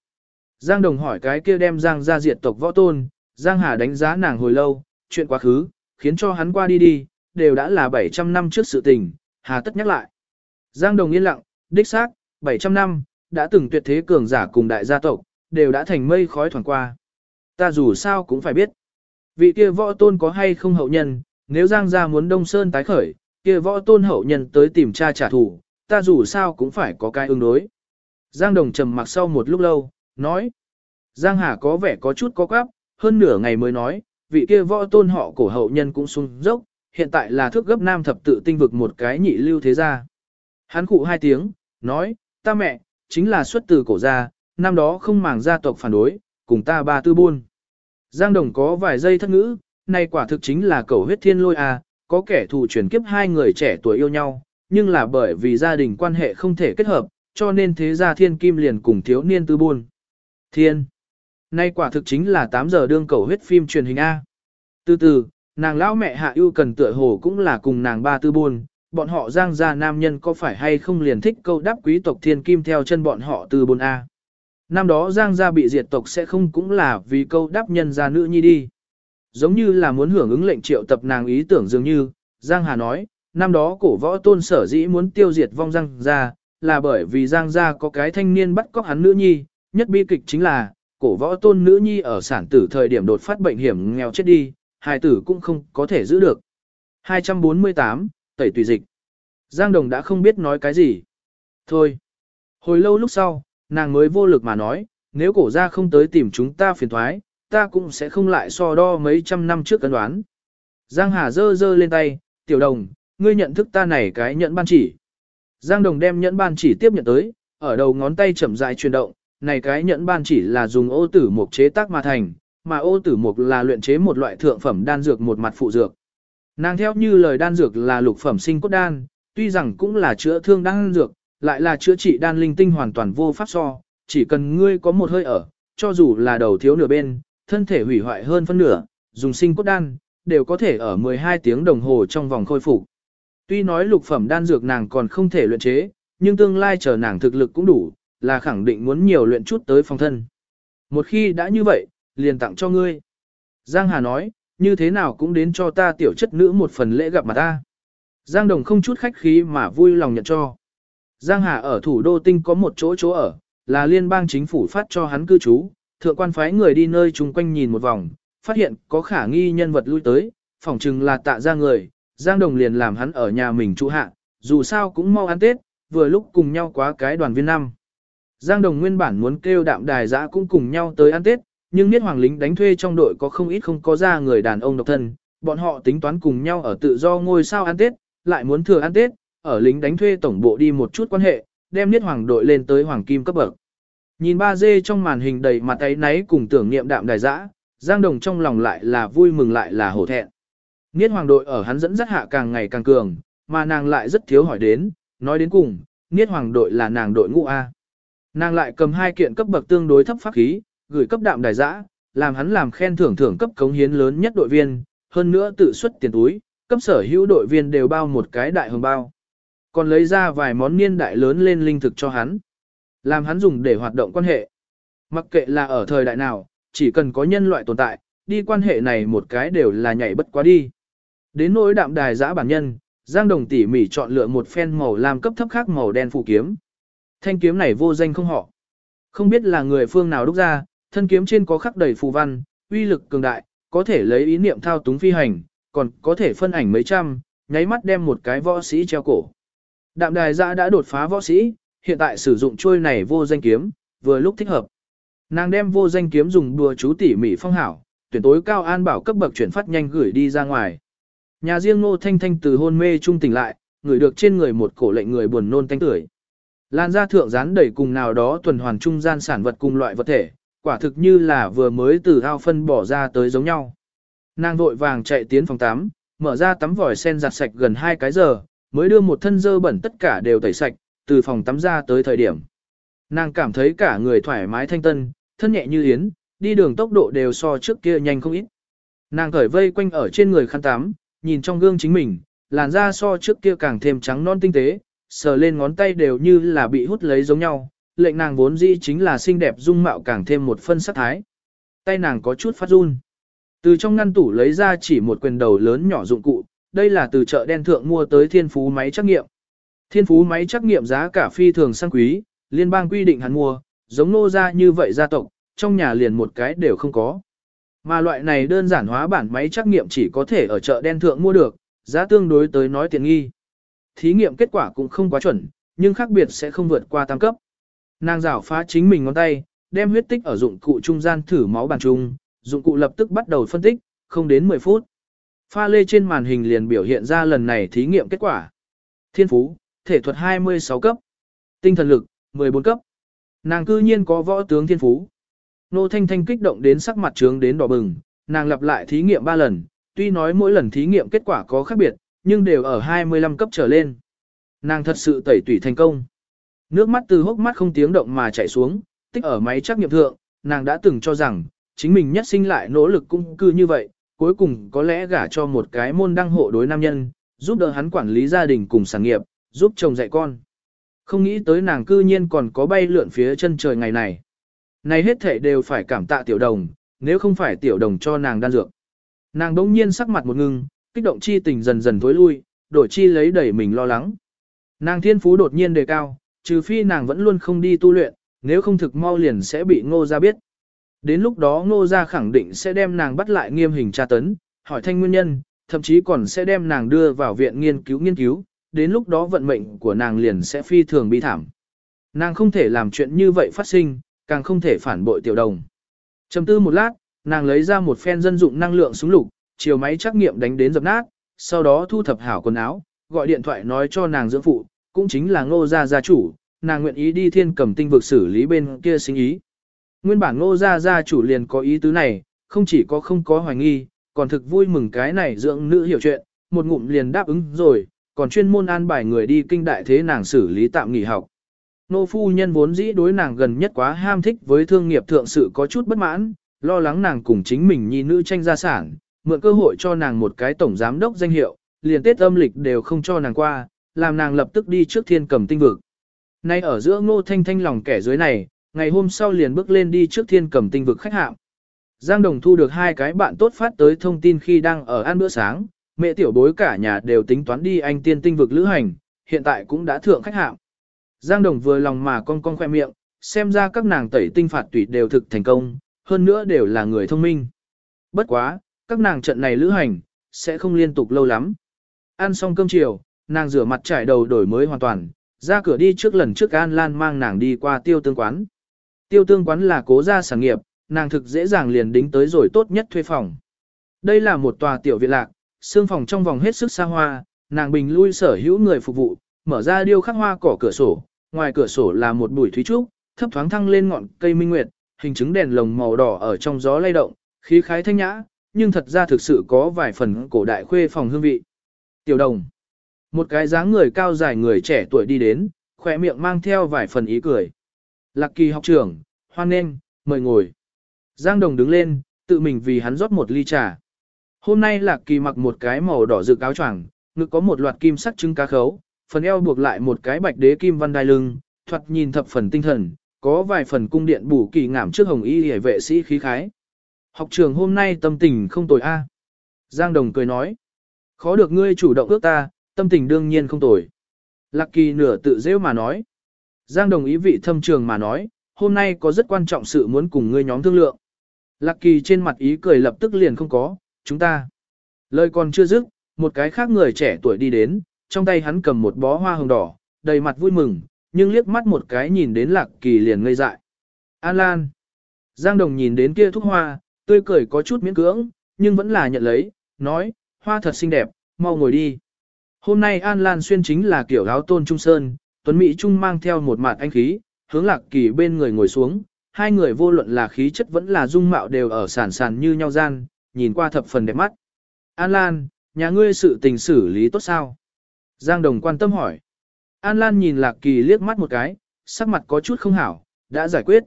Giang Đồng hỏi cái kia đem Giang gia diệt tộc võ tôn, Giang Hà đánh giá nàng hồi lâu, chuyện quá khứ, khiến cho hắn qua đi đi, đều đã là 700 năm trước sự tình, hà tất nhắc lại. Giang Đồng yên lặng, đích xác, 700 năm, đã từng tuyệt thế cường giả cùng đại gia tộc, đều đã thành mây khói thoảng qua. Ta dù sao cũng phải biết, vị kia võ tôn có hay không hậu nhân, nếu Giang gia muốn Đông Sơn tái khởi, kia võ tôn hậu nhân tới tìm cha trả thù, ta dù sao cũng phải có cái ứng đối. Giang Đồng trầm mặc sau một lúc lâu, nói. Giang Hà có vẻ có chút có quáp, hơn nửa ngày mới nói, vị kia võ tôn họ cổ hậu nhân cũng sung dốc, hiện tại là thước gấp nam thập tự tinh vực một cái nhị lưu thế gia. Hắn cụ hai tiếng, nói, ta mẹ, chính là xuất từ cổ gia, năm đó không màng gia tộc phản đối, cùng ta ba tư buôn. Giang Đồng có vài giây thất ngữ, này quả thực chính là cầu huyết thiên lôi à, có kẻ thù chuyển kiếp hai người trẻ tuổi yêu nhau, nhưng là bởi vì gia đình quan hệ không thể kết hợp, cho nên thế gia thiên kim liền cùng thiếu niên tư buôn. Thiên. Nay quả thực chính là 8 giờ đương cầu huyết phim truyền hình A. Từ từ, nàng lão mẹ hạ ưu cần tựa hồ cũng là cùng nàng ba tư buôn, bọn họ giang gia nam nhân có phải hay không liền thích câu đáp quý tộc thiên kim theo chân bọn họ tư buôn A. Năm đó giang gia bị diệt tộc sẽ không cũng là vì câu đáp nhân gia nữ nhi đi. Giống như là muốn hưởng ứng lệnh triệu tập nàng ý tưởng dường như, Giang Hà nói, năm đó cổ võ tôn sở dĩ muốn tiêu diệt vong Giang gia, là bởi vì Giang gia có cái thanh niên bắt cóc hắn nữ nhi, nhất bi kịch chính là, cổ võ tôn nữ nhi ở sản tử thời điểm đột phát bệnh hiểm nghèo chết đi, hài tử cũng không có thể giữ được. 248, tẩy tùy dịch. Giang Đồng đã không biết nói cái gì. Thôi. Hồi lâu lúc sau, nàng mới vô lực mà nói, nếu cổ gia không tới tìm chúng ta phiền thoái, ta cũng sẽ không lại so đo mấy trăm năm trước cân đoán. Giang Hà dơ dơ lên tay, tiểu đồng, ngươi nhận thức ta này cái nhận ban chỉ. Giang Đồng đem nhẫn ban chỉ tiếp nhận tới, ở đầu ngón tay chậm rãi chuyển động, này cái nhẫn ban chỉ là dùng ô tử mục chế tác mà thành, mà ô tử mục là luyện chế một loại thượng phẩm đan dược một mặt phụ dược. Nàng theo như lời đan dược là lục phẩm sinh cốt đan, tuy rằng cũng là chữa thương đan dược, lại là chữa trị đan linh tinh hoàn toàn vô pháp so, chỉ cần ngươi có một hơi ở, cho dù là đầu thiếu nửa bên, thân thể hủy hoại hơn phân nửa, dùng sinh cốt đan, đều có thể ở 12 tiếng đồng hồ trong vòng khôi phục. Tuy nói lục phẩm đan dược nàng còn không thể luyện chế, nhưng tương lai chờ nàng thực lực cũng đủ, là khẳng định muốn nhiều luyện chút tới phòng thân. Một khi đã như vậy, liền tặng cho ngươi. Giang Hà nói, như thế nào cũng đến cho ta tiểu chất nữ một phần lễ gặp mặt ta. Giang Đồng không chút khách khí mà vui lòng nhận cho. Giang Hà ở thủ đô tinh có một chỗ chỗ ở, là liên bang chính phủ phát cho hắn cư trú, thượng quan phái người đi nơi chung quanh nhìn một vòng, phát hiện có khả nghi nhân vật lui tới, phỏng chừng là tạ ra người, Giang Đồng liền làm hắn ở nhà mình trụ hạ, dù sao cũng mau ăn Tết, vừa lúc cùng nhau quá cái đoàn viên năm. Giang Đồng nguyên bản muốn kêu đạm đài giã cũng cùng nhau tới ăn Tết, nhưng niết hoàng lính đánh thuê trong đội có không ít không có ra người đàn ông độc thân, bọn họ tính toán cùng nhau ở tự do ngôi sao ăn Tết, lại muốn thừa ăn Tết, ở lính đánh thuê tổng bộ đi một chút quan hệ, đem niết hoàng đội lên tới hoàng kim cấp bậc. Nhìn ba dê trong màn hình đầy mặt ấy náy cùng tưởng niệm đạm đài giã, Giang Đồng trong lòng lại là vui mừng lại là hổ thẹn. Niết hoàng đội ở hắn dẫn dắt hạ càng ngày càng cường, mà nàng lại rất thiếu hỏi đến, nói đến cùng, Niết hoàng đội là nàng đội ngũ A. Nàng lại cầm hai kiện cấp bậc tương đối thấp pháp khí, gửi cấp đạm đài giã, làm hắn làm khen thưởng thưởng cấp cống hiến lớn nhất đội viên, hơn nữa tự xuất tiền túi, cấp sở hữu đội viên đều bao một cái đại hồng bao. Còn lấy ra vài món niên đại lớn lên linh thực cho hắn. Làm hắn dùng để hoạt động quan hệ. Mặc kệ là ở thời đại nào, chỉ cần có nhân loại tồn tại, đi quan hệ này một cái đều là nhảy bất quá đi. Đến nỗi đạm đài giã bản nhân, Giang Đồng tỉ mỉ chọn lựa một phen màu lam cấp thấp khác màu đen phụ kiếm. Thanh kiếm này vô danh không họ. Không biết là người phương nào đúc ra, thân kiếm trên có khắc đầy phù văn, uy lực cường đại, có thể lấy ý niệm thao túng phi hành, còn có thể phân ảnh mấy trăm, nháy mắt đem một cái võ sĩ treo cổ. Đạm đài giã đã đột phá võ sĩ, hiện tại sử dụng chuôi này vô danh kiếm, vừa lúc thích hợp. Nàng đem vô danh kiếm dùng đùa chú tỉ mỉ phong hảo, tuyển tối cao an bảo cấp bậc chuyển phát nhanh gửi đi ra ngoài. Nhà riêng Ngô Thanh Thanh từ hôn mê trung tỉnh lại, người được trên người một cổ lệnh người buồn nôn tanh tưởi. Lan gia thượng dán đẩy cùng nào đó tuần hoàn trung gian sản vật cùng loại vật thể, quả thực như là vừa mới từ ao phân bỏ ra tới giống nhau. Nàng vội vàng chạy tiến phòng tắm, mở ra tắm vòi sen giặt sạch gần 2 cái giờ, mới đưa một thân dơ bẩn tất cả đều tẩy sạch, từ phòng tắm ra tới thời điểm. Nàng cảm thấy cả người thoải mái thanh tân, thân nhẹ như yến, đi đường tốc độ đều so trước kia nhanh không ít. Nàng cởi vây quanh ở trên người khăn tắm, nhìn trong gương chính mình, làn da so trước kia càng thêm trắng non tinh tế, sờ lên ngón tay đều như là bị hút lấy giống nhau, lệnh nàng vốn dĩ chính là xinh đẹp dung mạo càng thêm một phân sắc thái. Tay nàng có chút phát run. Từ trong ngăn tủ lấy ra chỉ một quyền đầu lớn nhỏ dụng cụ, đây là từ chợ đen thượng mua tới thiên phú máy trắc nghiệm. Thiên phú máy trắc nghiệm giá cả phi thường sang quý, liên bang quy định hắn mua, giống nô ra như vậy gia tộc, trong nhà liền một cái đều không có. Mà loại này đơn giản hóa bản máy trắc nghiệm chỉ có thể ở chợ đen thượng mua được, giá tương đối tới nói tiện nghi. Thí nghiệm kết quả cũng không quá chuẩn, nhưng khác biệt sẽ không vượt qua tam cấp. Nàng rảo phá chính mình ngón tay, đem huyết tích ở dụng cụ trung gian thử máu bàn trung, dụng cụ lập tức bắt đầu phân tích, không đến 10 phút. Pha lê trên màn hình liền biểu hiện ra lần này thí nghiệm kết quả. Thiên phú, thể thuật 26 cấp. Tinh thần lực, 14 cấp. Nàng cư nhiên có võ tướng thiên phú. Nô Thanh Thanh kích động đến sắc mặt trướng đến đỏ bừng, nàng lặp lại thí nghiệm 3 lần, tuy nói mỗi lần thí nghiệm kết quả có khác biệt, nhưng đều ở 25 cấp trở lên. Nàng thật sự tẩy tủy thành công. Nước mắt từ hốc mắt không tiếng động mà chảy xuống, tích ở máy trắc nghiệm thượng, nàng đã từng cho rằng, chính mình nhất sinh lại nỗ lực cũng cư như vậy, cuối cùng có lẽ gả cho một cái môn đăng hộ đối nam nhân, giúp đỡ hắn quản lý gia đình cùng sản nghiệp, giúp chồng dạy con. Không nghĩ tới nàng cư nhiên còn có bay lượn phía chân trời ngày này. Này hết thể đều phải cảm tạ tiểu đồng, nếu không phải tiểu đồng cho nàng đan dược. Nàng đống nhiên sắc mặt một ngưng, kích động chi tình dần dần thối lui, đổi chi lấy đẩy mình lo lắng. Nàng thiên phú đột nhiên đề cao, trừ phi nàng vẫn luôn không đi tu luyện, nếu không thực mau liền sẽ bị ngô ra biết. Đến lúc đó ngô ra khẳng định sẽ đem nàng bắt lại nghiêm hình tra tấn, hỏi thanh nguyên nhân, thậm chí còn sẽ đem nàng đưa vào viện nghiên cứu nghiên cứu, đến lúc đó vận mệnh của nàng liền sẽ phi thường bi thảm. Nàng không thể làm chuyện như vậy phát sinh, càng không thể phản bội tiểu đồng. Chầm tư một lát, nàng lấy ra một phen dân dụng năng lượng súng lục, chiều máy trắc nghiệm đánh đến dập nát, sau đó thu thập hảo quần áo, gọi điện thoại nói cho nàng dưỡng phụ, cũng chính là ngô gia gia chủ, nàng nguyện ý đi thiên cầm tinh vực xử lý bên kia sinh ý. Nguyên bản ngô gia gia chủ liền có ý tứ này, không chỉ có không có hoài nghi, còn thực vui mừng cái này dưỡng nữ hiểu chuyện, một ngụm liền đáp ứng rồi, còn chuyên môn an bài người đi kinh đại thế nàng xử lý tạm nghỉ học. Nô phu nhân vốn dĩ đối nàng gần nhất quá ham thích với thương nghiệp thượng sự có chút bất mãn, lo lắng nàng cùng chính mình nhi nữ tranh gia sản, mượn cơ hội cho nàng một cái tổng giám đốc danh hiệu, liền tết âm lịch đều không cho nàng qua, làm nàng lập tức đi trước thiên cầm tinh vực. Nay ở giữa ngô thanh thanh lòng kẻ dưới này, ngày hôm sau liền bước lên đi trước thiên cầm tinh vực khách hạng. Giang Đồng thu được hai cái bạn tốt phát tới thông tin khi đang ở ăn bữa sáng, mẹ tiểu bối cả nhà đều tính toán đi anh tiên tinh vực lữ hành, hiện tại cũng đã thượng khách hạng. Giang Đồng vừa lòng mà con con khoe miệng, xem ra các nàng tẩy tinh phạt tủy đều thực thành công, hơn nữa đều là người thông minh. Bất quá, các nàng trận này lữ hành, sẽ không liên tục lâu lắm. Ăn xong cơm chiều, nàng rửa mặt trải đầu đổi mới hoàn toàn, ra cửa đi trước lần trước An Lan mang nàng đi qua tiêu tương quán. Tiêu tương quán là cố gia sản nghiệp, nàng thực dễ dàng liền đính tới rồi tốt nhất thuê phòng. Đây là một tòa tiểu viện lạc, xương phòng trong vòng hết sức xa hoa, nàng bình lui sở hữu người phục vụ, mở ra điêu khắc hoa cỏ cửa sổ, ngoài cửa sổ là một bụi thúy trúc, thấp thoáng thăng lên ngọn cây minh nguyệt, hình chứng đèn lồng màu đỏ ở trong gió lay động, khí khái thanh nhã, nhưng thật ra thực sự có vài phần cổ đại khuê phòng hương vị. Tiểu đồng. Một cái dáng người cao dài người trẻ tuổi đi đến, khỏe miệng mang theo vài phần ý cười. Lạc kỳ học trưởng, hoan nghênh, mời ngồi. Giang đồng đứng lên, tự mình vì hắn rót một ly trà. Hôm nay Lạc kỳ mặc một cái màu đỏ rực áo choàng, ngực có một loạt kim sắc trứng cá khấu, phần eo buộc lại một cái bạch đế kim văn đai lưng, thoạt nhìn thập phần tinh thần, có vài phần cung điện bù kỳ ngảm trước hồng y hề vệ sĩ khí khái. Học trường hôm nay tâm tình không tồi a. Giang Đồng cười nói. Khó được ngươi chủ động ước ta, tâm tình đương nhiên không tồi. Lạc kỳ nửa tự rêu mà nói. Giang Đồng ý vị thâm trường mà nói, hôm nay có rất quan trọng sự muốn cùng ngươi nhóm thương lượng. Lạc kỳ trên mặt ý cười lập tức liền không có, chúng ta. Lời còn chưa dứt, một cái khác người trẻ tuổi đi đến, trong tay hắn cầm một bó hoa hồng đỏ, đầy mặt vui mừng, nhưng liếc mắt một cái nhìn đến lạc kỳ liền ngây dại. An Lan. Giang Đồng nhìn đến kia thúc hoa, tươi cười có chút miễn cưỡng, nhưng vẫn là nhận lấy, nói, hoa thật xinh đẹp, mau ngồi đi. Hôm nay An Lan xuyên chính là kiểu áo tôn trung sơn, Tuấn Mỹ Trung mang theo một mặt anh khí, hướng lạc kỳ bên người ngồi xuống, hai người vô luận là khí chất vẫn là dung mạo đều ở sản sản như nhau gian, nhìn qua thập phần đẹp mắt. An Lan, nhà ngươi sự tình xử lý tốt sao? Giang Đồng quan tâm hỏi. An Lan nhìn Lạc Kỳ liếc mắt một cái, sắc mặt có chút không hảo, đã giải quyết.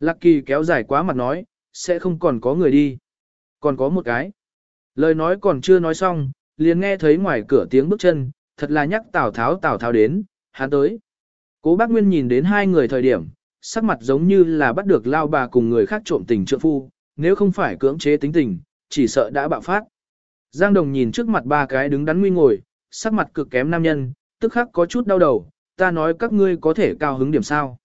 Lạc Kỳ kéo dài quá mặt nói, sẽ không còn có người đi. Còn có một cái. Lời nói còn chưa nói xong, liền nghe thấy ngoài cửa tiếng bước chân, thật là nhắc Tào Tháo Tào Tháo đến, hắn tới. Cố bác Nguyên nhìn đến hai người thời điểm, sắc mặt giống như là bắt được lao bà cùng người khác trộm tình trượng phu, nếu không phải cưỡng chế tính tình, chỉ sợ đã bạo phát. Giang Đồng nhìn trước mặt ba cái đứng đắn nguy ngồi, sắc mặt cực kém nam nhân, tức khắc có chút đau đầu, ta nói các ngươi có thể cao hứng điểm sao.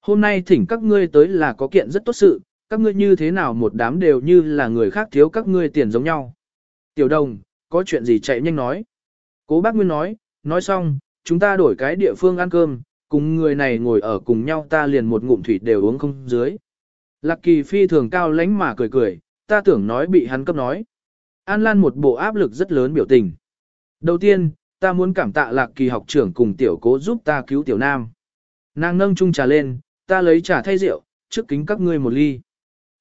Hôm nay thỉnh các ngươi tới là có kiện rất tốt sự, các ngươi như thế nào một đám đều như là người khác thiếu các ngươi tiền giống nhau. Tiểu đồng, có chuyện gì chạy nhanh nói. Cố bác Nguyên nói, nói xong, chúng ta đổi cái địa phương ăn cơm, cùng người này ngồi ở cùng nhau ta liền một ngụm thủy đều uống không dưới. Lạc kỳ phi thường cao lánh mà cười cười, ta tưởng nói bị hắn cấp nói. An Lan một bộ áp lực rất lớn biểu tình. Đầu tiên, ta muốn cảm tạ lạc kỳ học trưởng cùng tiểu cố giúp ta cứu tiểu nam. Nàng nâng chung trà lên, ta lấy trà thay rượu, trước kính các ngươi một ly.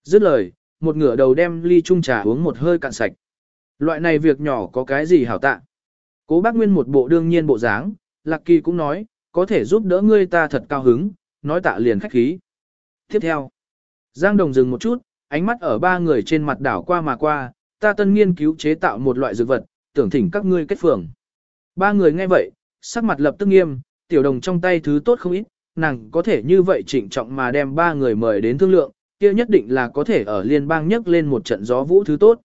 Dứt lời, một ngửa đầu đem ly chung trà uống một hơi cạn sạch. Loại này việc nhỏ có cái gì hảo tạ. Cố bác Nguyên một bộ đương nhiên bộ dáng, Lạc Kỳ cũng nói, có thể giúp đỡ ngươi ta thật cao hứng, nói tạ liền khách khí. Tiếp theo, Giang Đồng dừng một chút, ánh mắt ở ba người trên mặt đảo qua mà qua, ta tân nghiên cứu chế tạo một loại dược vật, tưởng thỉnh các ngươi kết phường. Ba người nghe vậy, sắc mặt lập tức nghiêm, tiểu đồng trong tay thứ tốt không ít, nàng có thể như vậy trịnh trọng mà đem ba người mời đến thương lượng, kia nhất định là có thể ở liên bang nhấc lên một trận gió vũ thứ tốt.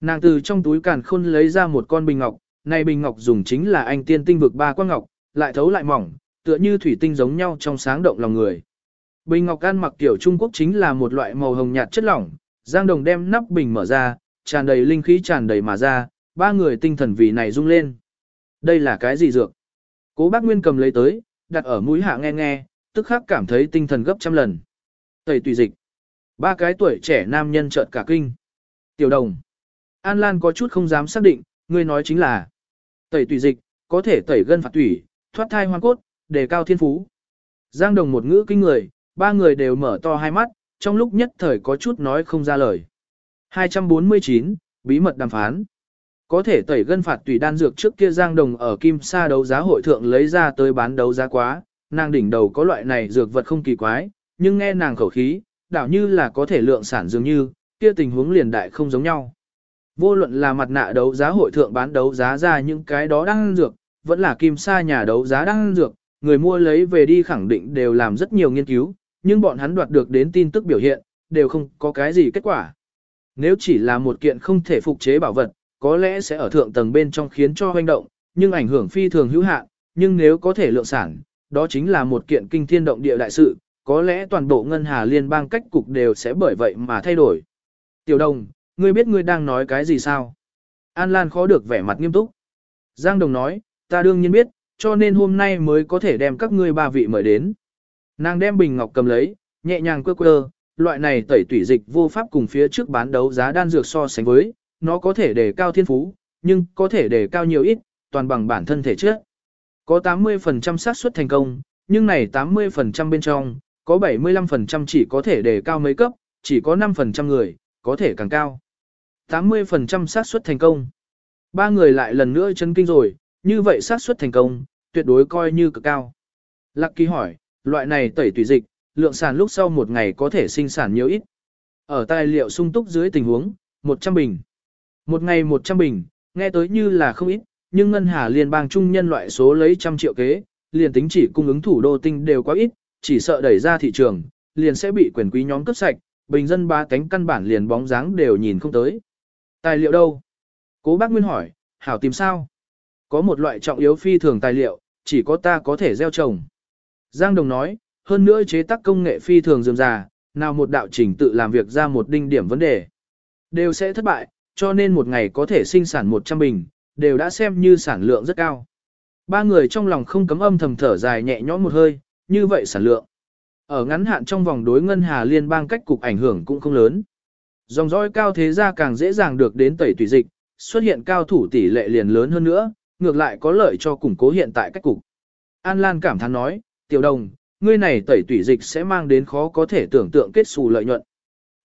Nàng từ trong túi càn khôn lấy ra một con bình ngọc, này bình ngọc dùng chính là anh tiên tinh vực ba quang ngọc, lại thấu lại mỏng, tựa như thủy tinh giống nhau trong sáng động lòng người. Bình ngọc ăn mặc kiểu Trung Quốc chính là một loại màu hồng nhạt chất lỏng, Giang Đồng đem nắp bình mở ra, tràn đầy linh khí tràn đầy mà ra, ba người tinh thần vì này rung lên. Đây là cái gì dược? Cố bác Nguyên cầm lấy tới, đặt ở mũi hạ nghe nghe, tức khắc cảm thấy tinh thần gấp trăm lần. Tẩy tùy dịch. Ba cái tuổi trẻ nam nhân chợt cả kinh. Tiểu đồng. An Lan có chút không dám xác định, ngươi nói chính là tẩy tùy dịch, có thể tẩy gân phạt tủy, thoát thai hoang cốt, đề cao thiên phú. Giang đồng một ngữ kinh người, ba người đều mở to hai mắt, trong lúc nhất thời có chút nói không ra lời. 249, bí mật đàm phán. Có thể tẩy gân phạt tùy đan dược trước kia Giang Đồng ở Kim Sa đấu giá hội thượng lấy ra tới bán đấu giá quá, nàng đỉnh đầu có loại này dược vật không kỳ quái, nhưng nghe nàng khẩu khí, đảo như là có thể lượng sản dường như, kia tình huống liền đại không giống nhau. Vô luận là mặt nạ đấu giá hội thượng bán đấu giá ra những cái đó đang dược, vẫn là kim sa nhà đấu giá đang dược, người mua lấy về đi khẳng định đều làm rất nhiều nghiên cứu, nhưng bọn hắn đoạt được đến tin tức biểu hiện, đều không có cái gì kết quả. Nếu chỉ là một kiện không thể phục chế bảo vật, có lẽ sẽ ở thượng tầng bên trong khiến cho hoành động, nhưng ảnh hưởng phi thường hữu hạn, nhưng nếu có thể lượng sản, đó chính là một kiện kinh thiên động địa đại sự, có lẽ toàn bộ ngân hà liên bang cách cục đều sẽ bởi vậy mà thay đổi. Tiểu đồng, ngươi biết ngươi đang nói cái gì sao? An Lan khó được vẻ mặt nghiêm túc. Giang Đồng nói, ta đương nhiên biết, cho nên hôm nay mới có thể đem các ngươi ba vị mời đến. Nàng đem bình ngọc cầm lấy, nhẹ nhàng quơ quơ, loại này tẩy tủy dịch vô pháp cùng phía trước bán đấu giá đan dược so sánh với, nó có thể để cao thiên phú, nhưng có thể để cao nhiều ít, toàn bằng bản thân thể trước Có 80% xác suất thành công, nhưng này 80% bên trong, có 75% chỉ có thể đề cao mấy cấp, chỉ có 5% người, có thể càng cao. 80% xác suất thành công. Ba người lại lần nữa chấn kinh rồi, như vậy xác suất thành công, tuyệt đối coi như cực cao. Lạc Kỳ hỏi, loại này tẩy tùy dịch, lượng sản lúc sau một ngày có thể sinh sản nhiều ít. Ở tài liệu sung túc dưới tình huống, 100 bình. Một ngày 100 bình, nghe tới như là không ít, nhưng ngân hà liên bang trung nhân loại số lấy trăm triệu kế, liền tính chỉ cung ứng thủ đô tinh đều quá ít, chỉ sợ đẩy ra thị trường, liền sẽ bị quyền quý nhóm cướp sạch, bình dân ba cánh căn bản liền bóng dáng đều nhìn không tới. Tài liệu đâu? Cố bác Nguyên hỏi, hảo tìm sao? Có một loại trọng yếu phi thường tài liệu, chỉ có ta có thể gieo trồng. Giang Đồng nói, hơn nữa chế tác công nghệ phi thường dườm già, nào một đạo trình tự làm việc ra một đinh điểm vấn đề. Đều sẽ thất bại, cho nên một ngày có thể sinh sản 100 bình, đều đã xem như sản lượng rất cao. Ba người trong lòng không cấm âm thầm thở dài nhẹ nhõm một hơi, như vậy sản lượng. Ở ngắn hạn trong vòng đối ngân hà liên bang cách cục ảnh hưởng cũng không lớn. Dòng dõi cao thế gia càng dễ dàng được đến tẩy tùy dịch, xuất hiện cao thủ tỷ lệ liền lớn hơn nữa, ngược lại có lợi cho củng cố hiện tại cách cục. An Lan cảm thán nói, tiểu đồng, ngươi này tẩy tủy dịch sẽ mang đến khó có thể tưởng tượng kết xù lợi nhuận.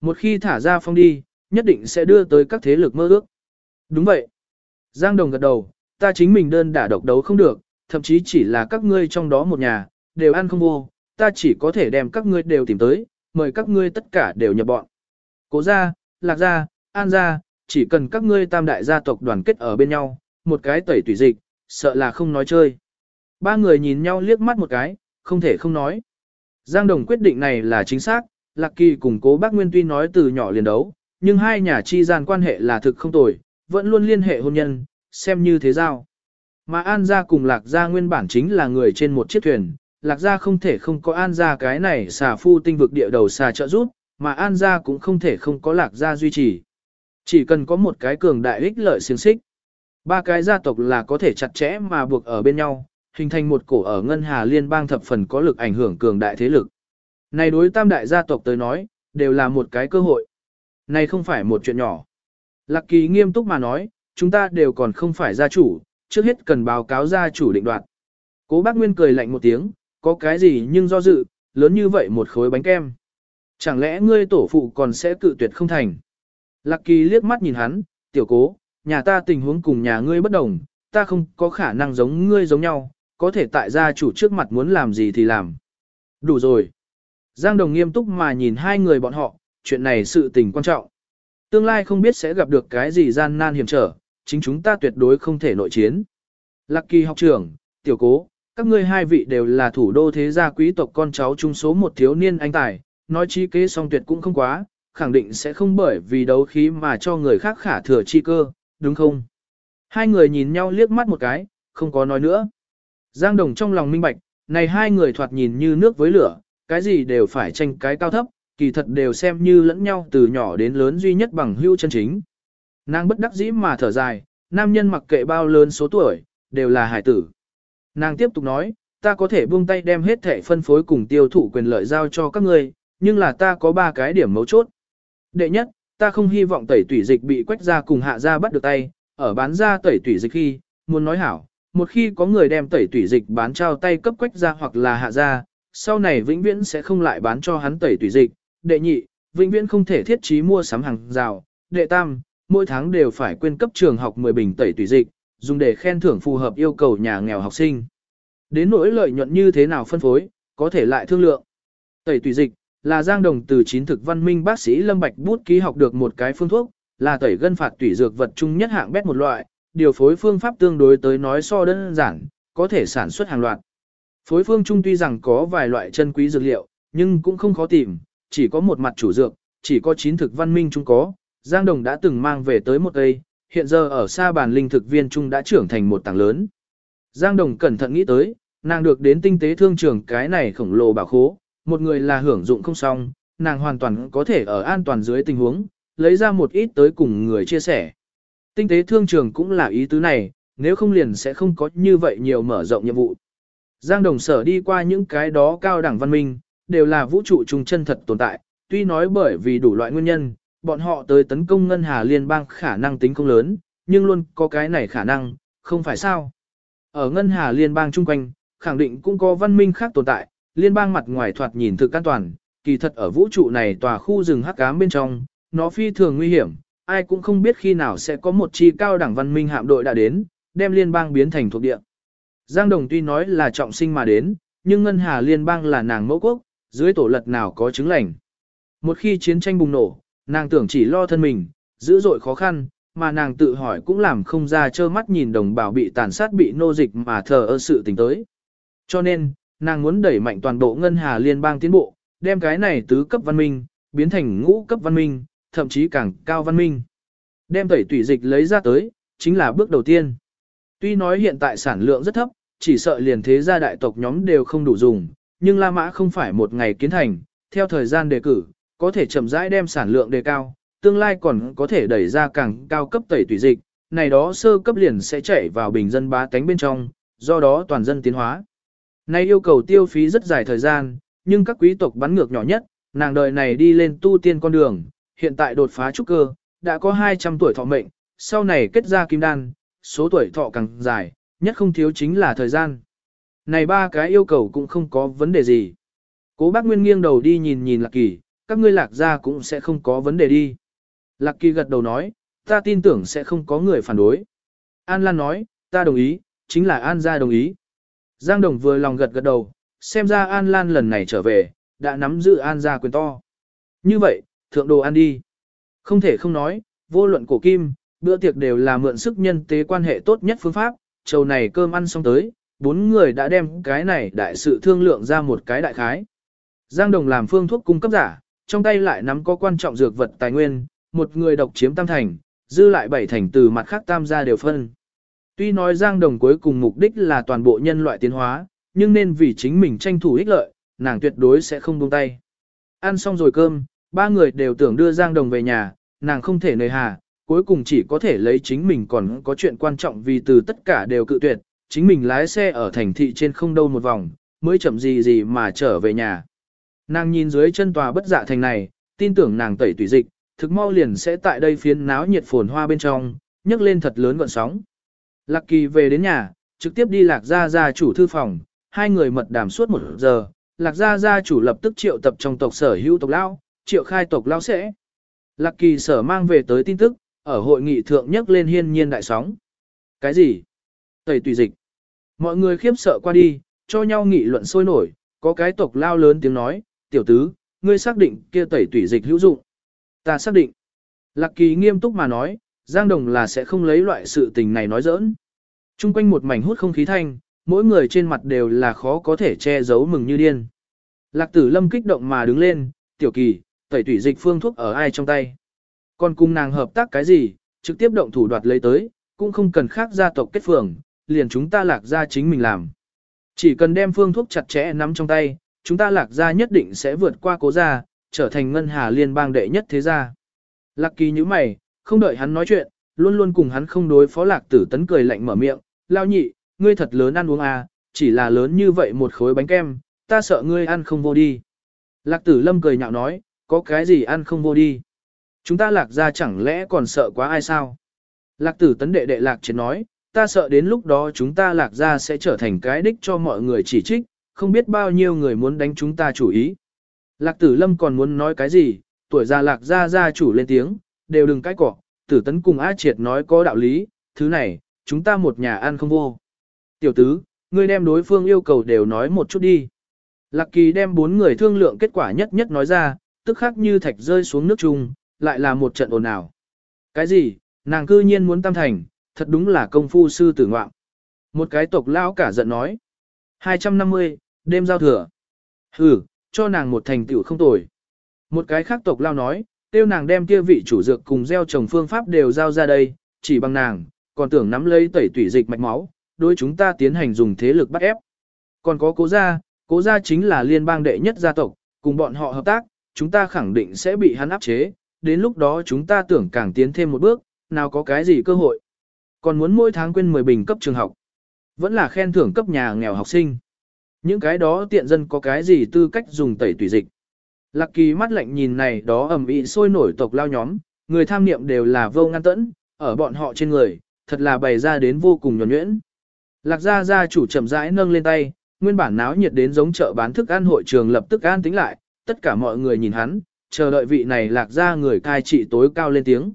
Một khi thả ra phong đi, nhất định sẽ đưa tới các thế lực mơ ước. Đúng vậy. Giang Đồng gật đầu, ta chính mình đơn đả độc đấu không được, thậm chí chỉ là các ngươi trong đó một nhà, đều ăn không vô, ta chỉ có thể đem các ngươi đều tìm tới, mời các ngươi tất cả đều nhập bọn. Cố gia, lạc gia, an gia, chỉ cần các ngươi tam đại gia tộc đoàn kết ở bên nhau, một cái tẩy tùy dịch, sợ là không nói chơi. Ba người nhìn nhau liếc mắt một cái, không thể không nói. Giang Đồng quyết định này là chính xác, Lạc Kỳ cùng cố bác Nguyên tuy nói từ nhỏ liền đấu, nhưng hai nhà chi gian quan hệ là thực không tồi, vẫn luôn liên hệ hôn nhân, xem như thế giao. Mà An gia cùng Lạc gia nguyên bản chính là người trên một chiếc thuyền, Lạc gia không thể không có An gia cái này xà phu tinh vực địa đầu xà trợ giúp, mà An gia cũng không thể không có Lạc gia duy trì. Chỉ cần có một cái cường đại ích lợi xiềng xích. Ba cái gia tộc là có thể chặt chẽ mà buộc ở bên nhau, hình thành một cổ ở ngân hà liên bang thập phần có lực ảnh hưởng cường đại thế lực. Này đối tam đại gia tộc tới nói, đều là một cái cơ hội. Này không phải một chuyện nhỏ. Lạc kỳ nghiêm túc mà nói, chúng ta đều còn không phải gia chủ, trước hết cần báo cáo gia chủ định đoạt. Cố bác Nguyên cười lạnh một tiếng, có cái gì nhưng do dự, lớn như vậy một khối bánh kem. Chẳng lẽ ngươi tổ phụ còn sẽ cự tuyệt không thành? Lạc kỳ liếc mắt nhìn hắn, tiểu cố, nhà ta tình huống cùng nhà ngươi bất đồng, ta không có khả năng giống ngươi giống nhau, có thể tại gia chủ trước mặt muốn làm gì thì làm. Đủ rồi. Giang Đồng nghiêm túc mà nhìn hai người bọn họ, chuyện này sự tình quan trọng. Tương lai không biết sẽ gặp được cái gì gian nan hiểm trở, chính chúng ta tuyệt đối không thể nội chiến. Lạc kỳ học trưởng, tiểu cố, các ngươi hai vị đều là thủ đô thế gia quý tộc con cháu chung số một thiếu niên anh tài, nói chi kế song tuyệt cũng không quá, khẳng định sẽ không bởi vì đấu khí mà cho người khác khả thừa chi cơ, đúng không? Hai người nhìn nhau liếc mắt một cái, không có nói nữa. Giang Đồng trong lòng minh bạch, này hai người thoạt nhìn như nước với lửa, cái gì đều phải tranh cái cao thấp, kỳ thật đều xem như lẫn nhau từ nhỏ đến lớn duy nhất bằng hữu chân chính. Nàng bất đắc dĩ mà thở dài, nam nhân mặc kệ bao lớn số tuổi, đều là hải tử. Nàng tiếp tục nói, ta có thể buông tay đem hết thẻ phân phối cùng tiêu thụ quyền lợi giao cho các ngươi, nhưng là ta có ba cái điểm mấu chốt. Đệ nhất, ta không hy vọng tẩy tủy dịch bị quách ra cùng hạ ra bắt được tay, ở bán ra tẩy tủy dịch khi, muốn nói hảo, một khi có người đem tẩy tủy dịch bán trao tay cấp quách ra hoặc là hạ ra, sau này vĩnh viễn sẽ không lại bán cho hắn tẩy tủy dịch. Đệ nhị, vĩnh viễn không thể thiết trí mua sắm hàng rào. Đệ tam, mỗi tháng đều phải quyên cấp trường học 10 bình tẩy tủy dịch, dùng để khen thưởng phù hợp yêu cầu nhà nghèo học sinh. Đến nỗi lợi nhuận như thế nào phân phối, có thể lại thương lượng. Tẩy tùy dịch là Giang Đồng từ chín thực văn minh bác sĩ Lâm Bạch bút ký học được một cái phương thuốc, là tẩy gân phạt tủy dược vật chung nhất hạng bét một loại, điều phối phương pháp tương đối tới nói so đơn giản, có thể sản xuất hàng loạt. Phối phương chung tuy rằng có vài loại chân quý dược liệu, nhưng cũng không khó tìm, chỉ có một mặt chủ dược, chỉ có chín thực văn minh chung có, Giang Đồng đã từng mang về tới một cây, hiện giờ ở xa bàn linh thực viên trung đã trưởng thành một tảng lớn. Giang Đồng cẩn thận nghĩ tới, nàng được đến tinh tế thương trường cái này khổng lồ bảo khố, một người là hưởng dụng không xong, nàng hoàn toàn có thể ở an toàn dưới tình huống, lấy ra một ít tới cùng người chia sẻ. Tinh tế thương trường cũng là ý tứ này, nếu không liền sẽ không có như vậy nhiều mở rộng nhiệm vụ. Giang Đồng Sở đi qua những cái đó cao đẳng văn minh, đều là vũ trụ trùng chân thật tồn tại, tuy nói bởi vì đủ loại nguyên nhân, bọn họ tới tấn công ngân hà liên bang khả năng tính không lớn, nhưng luôn có cái này khả năng, không phải sao. Ở ngân hà liên bang chung quanh, khẳng định cũng có văn minh khác tồn tại, liên bang mặt ngoài thoạt nhìn thực an toàn, kỳ thật ở vũ trụ này tòa khu rừng hắc ám bên trong, nó phi thường nguy hiểm, ai cũng không biết khi nào sẽ có một chi cao đẳng văn minh hạm đội đã đến, đem liên bang biến thành thuộc địa. Giang Đồng tuy nói là trọng sinh mà đến, nhưng Ngân Hà Liên bang là nàng mẫu quốc, dưới tổ lật nào có chứng lành. Một khi chiến tranh bùng nổ, nàng tưởng chỉ lo thân mình, dữ dội khó khăn, mà nàng tự hỏi cũng làm không ra trơ mắt nhìn đồng bào bị tàn sát bị nô dịch mà thờ ơ sự tình tới. Cho nên, nàng muốn đẩy mạnh toàn bộ Ngân Hà Liên bang tiến bộ, đem cái này tứ cấp văn minh, biến thành ngũ cấp văn minh, thậm chí càng cao văn minh. Đem tẩy tủy dịch lấy ra tới, chính là bước đầu tiên. Tuy nói hiện tại sản lượng rất thấp, chỉ sợ liền thế gia đại tộc nhóm đều không đủ dùng, nhưng La Mã không phải một ngày kiến thành, theo thời gian đề cử, có thể chậm rãi đem sản lượng đề cao, tương lai còn có thể đẩy ra càng cao cấp tẩy tủy dịch, này đó sơ cấp liền sẽ chạy vào bình dân bá tánh bên trong, do đó toàn dân tiến hóa. Này yêu cầu tiêu phí rất dài thời gian, nhưng các quý tộc bắn ngược nhỏ nhất, nàng đời này đi lên tu tiên con đường, hiện tại đột phá trúc cơ, đã có 200 tuổi thọ mệnh, sau này kết ra kim đan, số tuổi thọ càng dài, nhất không thiếu chính là thời gian. Này ba cái yêu cầu cũng không có vấn đề gì. Cố bác Nguyên nghiêng đầu đi nhìn nhìn Lạc Kỳ, các ngươi lạc ra cũng sẽ không có vấn đề đi. Lạc Kỳ gật đầu nói, ta tin tưởng sẽ không có người phản đối. An Lan nói, ta đồng ý, chính là An gia đồng ý. Giang Đồng vừa lòng gật gật đầu, xem ra An Lan lần này trở về, đã nắm giữ An gia quyền to. Như vậy, thượng đồ ăn đi. Không thể không nói, vô luận cổ kim, bữa tiệc đều là mượn sức nhân tế quan hệ tốt nhất phương pháp, trầu này cơm ăn xong tới, bốn người đã đem cái này đại sự thương lượng ra một cái đại khái. Giang Đồng làm phương thuốc cung cấp giả, trong tay lại nắm có quan trọng dược vật tài nguyên, một người độc chiếm tam thành, dư lại bảy thành từ mặt khác tam gia đều phân. Tuy nói Giang Đồng cuối cùng mục đích là toàn bộ nhân loại tiến hóa, nhưng nên vì chính mình tranh thủ ích lợi, nàng tuyệt đối sẽ không buông tay. Ăn xong rồi cơm, ba người đều tưởng đưa Giang Đồng về nhà, nàng không thể nề hà, cuối cùng chỉ có thể lấy chính mình còn có chuyện quan trọng vì từ tất cả đều cự tuyệt, chính mình lái xe ở thành thị trên không đâu một vòng, mới chậm gì gì mà trở về nhà. Nàng nhìn dưới chân tòa bất dạ thành này, tin tưởng nàng tẩy tùy dịch, thực mau liền sẽ tại đây phiến náo nhiệt phồn hoa bên trong, nhấc lên thật lớn gọn sóng. Lạc kỳ về đến nhà, trực tiếp đi lạc gia gia chủ thư phòng, hai người mật đàm suốt một giờ, lạc gia gia chủ lập tức triệu tập trong tộc sở hữu tộc lao, triệu khai tộc lao sẽ. Lạc kỳ sở mang về tới tin tức, ở hội nghị thượng nhấc lên hiên nhiên đại sóng. Cái gì? Tẩy tùy dịch. Mọi người khiếp sợ qua đi, cho nhau nghị luận sôi nổi, có cái tộc lao lớn tiếng nói, tiểu tứ, ngươi xác định kia tẩy tủy dịch hữu dụng. Ta xác định. Lạc kỳ nghiêm túc mà nói, Giang Đồng là sẽ không lấy loại sự tình này nói giỡn. Trung quanh một mảnh hút không khí thanh, mỗi người trên mặt đều là khó có thể che giấu mừng như điên. Lạc tử lâm kích động mà đứng lên, tiểu kỳ, tẩy tủy dịch phương thuốc ở ai trong tay. Còn cùng nàng hợp tác cái gì, trực tiếp động thủ đoạt lấy tới, cũng không cần khác gia tộc kết phường, liền chúng ta lạc ra chính mình làm. Chỉ cần đem phương thuốc chặt chẽ nắm trong tay, chúng ta lạc gia nhất định sẽ vượt qua cố gia, trở thành ngân hà liên bang đệ nhất thế gia. Lạc kỳ như mày, không đợi hắn nói chuyện, luôn luôn cùng hắn không đối phó lạc tử tấn cười lạnh mở miệng, lao nhị, ngươi thật lớn ăn uống à, chỉ là lớn như vậy một khối bánh kem, ta sợ ngươi ăn không vô đi. Lạc tử lâm cười nhạo nói, có cái gì ăn không vô đi. Chúng ta lạc ra chẳng lẽ còn sợ quá ai sao? Lạc tử tấn đệ đệ lạc chiến nói, ta sợ đến lúc đó chúng ta lạc ra sẽ trở thành cái đích cho mọi người chỉ trích, không biết bao nhiêu người muốn đánh chúng ta chủ ý. Lạc tử lâm còn muốn nói cái gì, tuổi già lạc ra ra chủ lên tiếng, đều đừng cái cọ tử tấn cùng A triệt nói có đạo lý, thứ này, chúng ta một nhà ăn không vô. Tiểu tứ, ngươi đem đối phương yêu cầu đều nói một chút đi. Lạc kỳ đem bốn người thương lượng kết quả nhất nhất nói ra, tức khắc như thạch rơi xuống nước chung, lại là một trận ồn ào. Cái gì, nàng cư nhiên muốn tam thành, thật đúng là công phu sư tử ngoạm. Một cái tộc lão cả giận nói. 250, đêm giao thừa. Ừ, cho nàng một thành tựu không tồi. Một cái khác tộc lao nói, tiêu nàng đem kia vị chủ dược cùng gieo trồng phương pháp đều giao ra đây, chỉ bằng nàng, còn tưởng nắm lấy tẩy tủy dịch mạch máu, đối chúng ta tiến hành dùng thế lực bắt ép. Còn có cố gia, cố gia chính là liên bang đệ nhất gia tộc, cùng bọn họ hợp tác, chúng ta khẳng định sẽ bị hắn áp chế, đến lúc đó chúng ta tưởng càng tiến thêm một bước, nào có cái gì cơ hội. Còn muốn mỗi tháng quên 10 bình cấp trường học, vẫn là khen thưởng cấp nhà nghèo học sinh. Những cái đó tiện dân có cái gì tư cách dùng tẩy tùy dịch. Lạc kỳ mắt lạnh nhìn này đó ầm ĩ sôi nổi tộc lao nhóm, người tham niệm đều là vô ngăn tẫn, ở bọn họ trên người, thật là bày ra đến vô cùng nhuẩn nhuyễn. Lạc gia gia chủ chậm rãi nâng lên tay, nguyên bản náo nhiệt đến giống chợ bán thức ăn hội trường lập tức an tính lại, tất cả mọi người nhìn hắn, chờ đợi vị này lạc gia người cai trị tối cao lên tiếng.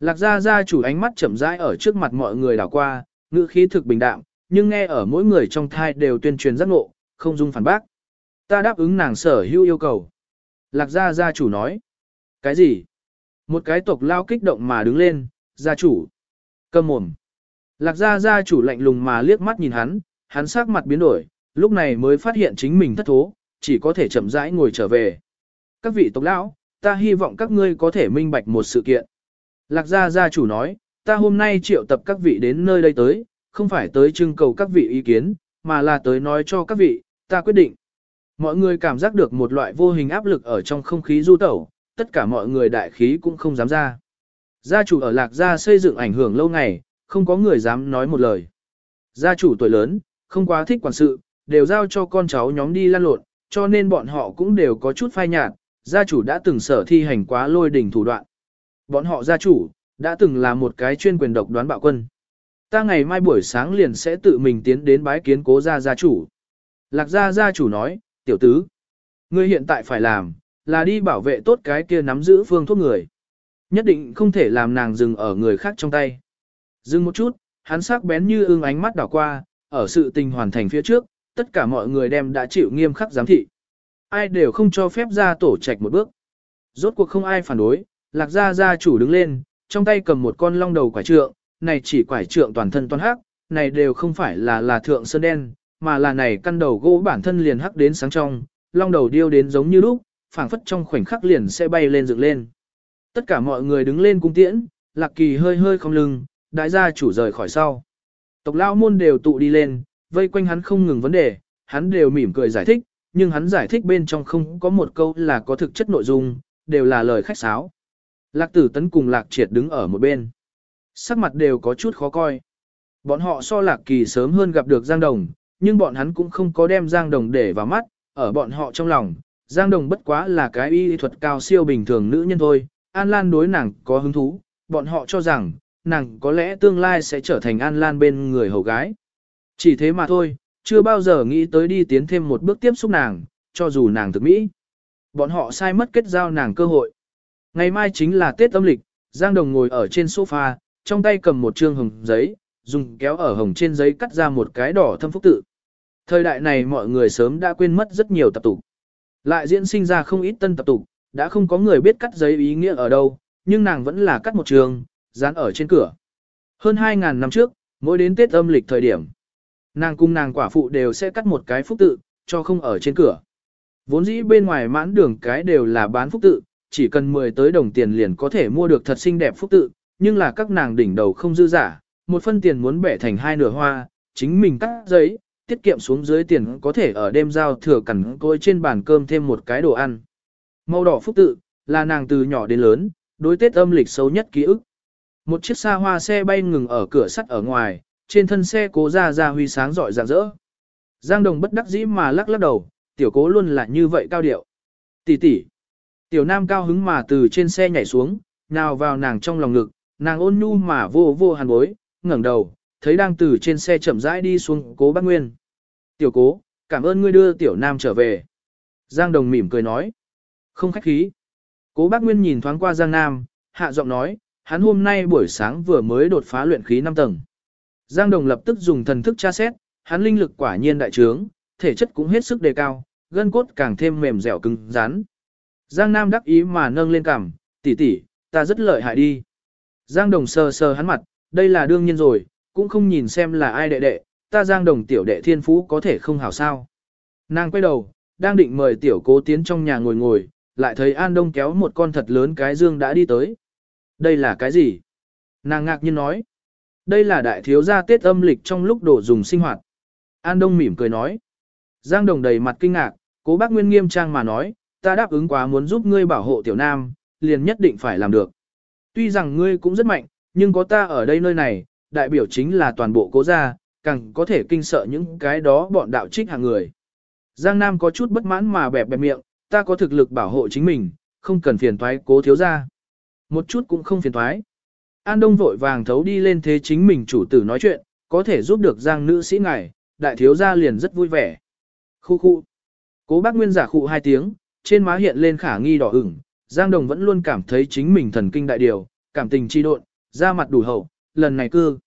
Lạc gia gia chủ ánh mắt chậm rãi ở trước mặt mọi người đảo qua, ngữ khí thực bình đạm, nhưng nghe ở mỗi người trong thai đều tuyên truyền giác ngộ, không dung phản bác. Ta đáp ứng nàng sở hữu yêu cầu. Lạc gia gia chủ nói. Cái gì? Một cái tộc lao kích động mà đứng lên, gia chủ. Cầm mồm. Lạc gia gia chủ lạnh lùng mà liếc mắt nhìn hắn, hắn sắc mặt biến đổi, lúc này mới phát hiện chính mình thất thố, chỉ có thể chậm rãi ngồi trở về. Các vị tộc lão, ta hy vọng các ngươi có thể minh bạch một sự kiện. Lạc gia gia chủ nói, ta hôm nay triệu tập các vị đến nơi đây tới, không phải tới trưng cầu các vị ý kiến, mà là tới nói cho các vị, ta quyết định. Mọi người cảm giác được một loại vô hình áp lực ở trong không khí du tẩu, tất cả mọi người đại khí cũng không dám ra. Gia chủ ở Lạc Gia xây dựng ảnh hưởng lâu ngày, không có người dám nói một lời. Gia chủ tuổi lớn, không quá thích quản sự, đều giao cho con cháu nhóm đi lan lộn, cho nên bọn họ cũng đều có chút phai nhạt, gia chủ đã từng sở thi hành quá lôi đỉnh thủ đoạn. Bọn họ gia chủ, đã từng là một cái chuyên quyền độc đoán bạo quân. Ta ngày mai buổi sáng liền sẽ tự mình tiến đến bái kiến cố gia gia chủ. Lạc gia gia chủ nói, tiểu tứ, ngươi hiện tại phải làm, là đi bảo vệ tốt cái kia nắm giữ phương thuốc người. Nhất định không thể làm nàng dừng ở người khác trong tay. Dừng một chút, hắn sắc bén như ương ánh mắt đảo qua, ở sự tình hoàn thành phía trước, tất cả mọi người đem đã chịu nghiêm khắc giám thị. Ai đều không cho phép ra tổ trạch một bước. Rốt cuộc không ai phản đối, lạc gia gia chủ đứng lên, trong tay cầm một con long đầu quải trượng, này chỉ quải trượng toàn thân toàn hắc, này đều không phải là là thượng sơn đen, mà là này căn đầu gỗ bản thân liền hắc đến sáng trong, long đầu điêu đến giống như lúc, phảng phất trong khoảnh khắc liền sẽ bay lên dựng lên. Tất cả mọi người đứng lên cung tiễn, lạc kỳ hơi hơi không lưng, đại gia chủ rời khỏi sau. Tộc lao môn đều tụ đi lên, vây quanh hắn không ngừng vấn đề, hắn đều mỉm cười giải thích, nhưng hắn giải thích bên trong không có một câu là có thực chất nội dung, đều là lời khách sáo. Lạc tử tấn cùng lạc triệt đứng ở một bên. Sắc mặt đều có chút khó coi. Bọn họ so lạc kỳ sớm hơn gặp được Giang Đồng, nhưng bọn hắn cũng không có đem Giang Đồng để vào mắt, ở bọn họ trong lòng, Giang Đồng bất quá là cái y thuật cao siêu bình thường nữ nhân thôi, An Lan đối nàng có hứng thú, bọn họ cho rằng, nàng có lẽ tương lai sẽ trở thành An Lan bên người hầu gái. Chỉ thế mà thôi, chưa bao giờ nghĩ tới đi tiến thêm một bước tiếp xúc nàng, cho dù nàng thực mỹ. Bọn họ sai mất kết giao nàng cơ hội. Ngày mai chính là Tết âm lịch, Giang Đồng ngồi ở trên sofa, trong tay cầm một trương hồng giấy, dùng kéo ở hồng trên giấy cắt ra một cái đỏ thâm phúc tự. Thời đại này mọi người sớm đã quên mất rất nhiều tập tục. Lại diễn sinh ra không ít tân tập tục, đã không có người biết cắt giấy ý nghĩa ở đâu, nhưng nàng vẫn là cắt một trường, dán ở trên cửa. Hơn 2.000 năm trước, mỗi đến Tết âm lịch thời điểm, nàng cung nàng quả phụ đều sẽ cắt một cái phúc tự, cho không ở trên cửa. Vốn dĩ bên ngoài mãn đường cái đều là bán phúc tự, chỉ cần 10 tới đồng tiền liền có thể mua được thật xinh đẹp phúc tự, nhưng là các nàng đỉnh đầu không dư giả, một phân tiền muốn bẻ thành hai nửa hoa, chính mình cắt giấy, tiết kiệm xuống dưới tiền có thể ở đêm giao thừa cẩn côi trên bàn cơm thêm một cái đồ ăn. Màu đỏ phúc tự, là nàng từ nhỏ đến lớn, đối Tết âm lịch xấu nhất ký ức. Một chiếc xa hoa xe bay ngừng ở cửa sắt ở ngoài, trên thân xe cố ra ra huy sáng rọi rạng rỡ. Giang Đồng bất đắc dĩ mà lắc lắc đầu, tiểu cố luôn là như vậy cao điệu. Tỷ tỷ. Tiểu Nam cao hứng mà từ trên xe nhảy xuống, nào vào nàng trong lòng ngực, nàng ôn nhu mà vô vô hàn bối, ngẩng đầu, thấy đang từ trên xe chậm rãi đi xuống cố bác Nguyên. Tiểu cố, cảm ơn ngươi đưa tiểu Nam trở về. Giang Đồng mỉm cười nói. Không khách khí. Cố bác Nguyên nhìn thoáng qua Giang Nam, hạ giọng nói, hắn hôm nay buổi sáng vừa mới đột phá luyện khí 5 tầng. Giang Đồng lập tức dùng thần thức tra xét, hắn linh lực quả nhiên đại trướng, thể chất cũng hết sức đề cao, gân cốt càng thêm mềm dẻo cứng rắn. Giang Nam đắc ý mà nâng lên cằm, tỷ tỷ, ta rất lợi hại đi. Giang Đồng sờ sờ hắn mặt, đây là đương nhiên rồi, cũng không nhìn xem là ai đệ đệ, ta Giang Đồng tiểu đệ thiên phú có thể không hảo sao. Nàng quay đầu, đang định mời tiểu cố tiến trong nhà ngồi ngồi, lại thấy An Đông kéo một con thật lớn cái dương đã đi tới. Đây là cái gì? Nàng ngạc nhiên nói. Đây là đại thiếu gia Tết âm lịch trong lúc đổ dùng sinh hoạt. An Đông mỉm cười nói. Giang Đồng đầy mặt kinh ngạc, cố bác Nguyên nghiêm trang mà nói, ta đáp ứng quá muốn giúp ngươi bảo hộ tiểu nam, liền nhất định phải làm được. Tuy rằng ngươi cũng rất mạnh, nhưng có ta ở đây nơi này, đại biểu chính là toàn bộ cố gia, càng có thể kinh sợ những cái đó bọn đạo trích hàng người. Giang Nam có chút bất mãn mà bẹp bẹp miệng, ta có thực lực bảo hộ chính mình, không cần phiền toái cố thiếu gia. Một chút cũng không phiền toái. An Đông vội vàng thấu đi lên thế chính mình chủ tử nói chuyện, có thể giúp được Giang nữ sĩ ngài, đại thiếu gia liền rất vui vẻ. Khu khu. Cố bác Nguyên giả khụ hai tiếng, trên má hiện lên khả nghi đỏ ửng, Giang Đồng vẫn luôn cảm thấy chính mình thần kinh đại điều, cảm tình chi độn, da mặt đủ hậu, lần này cư.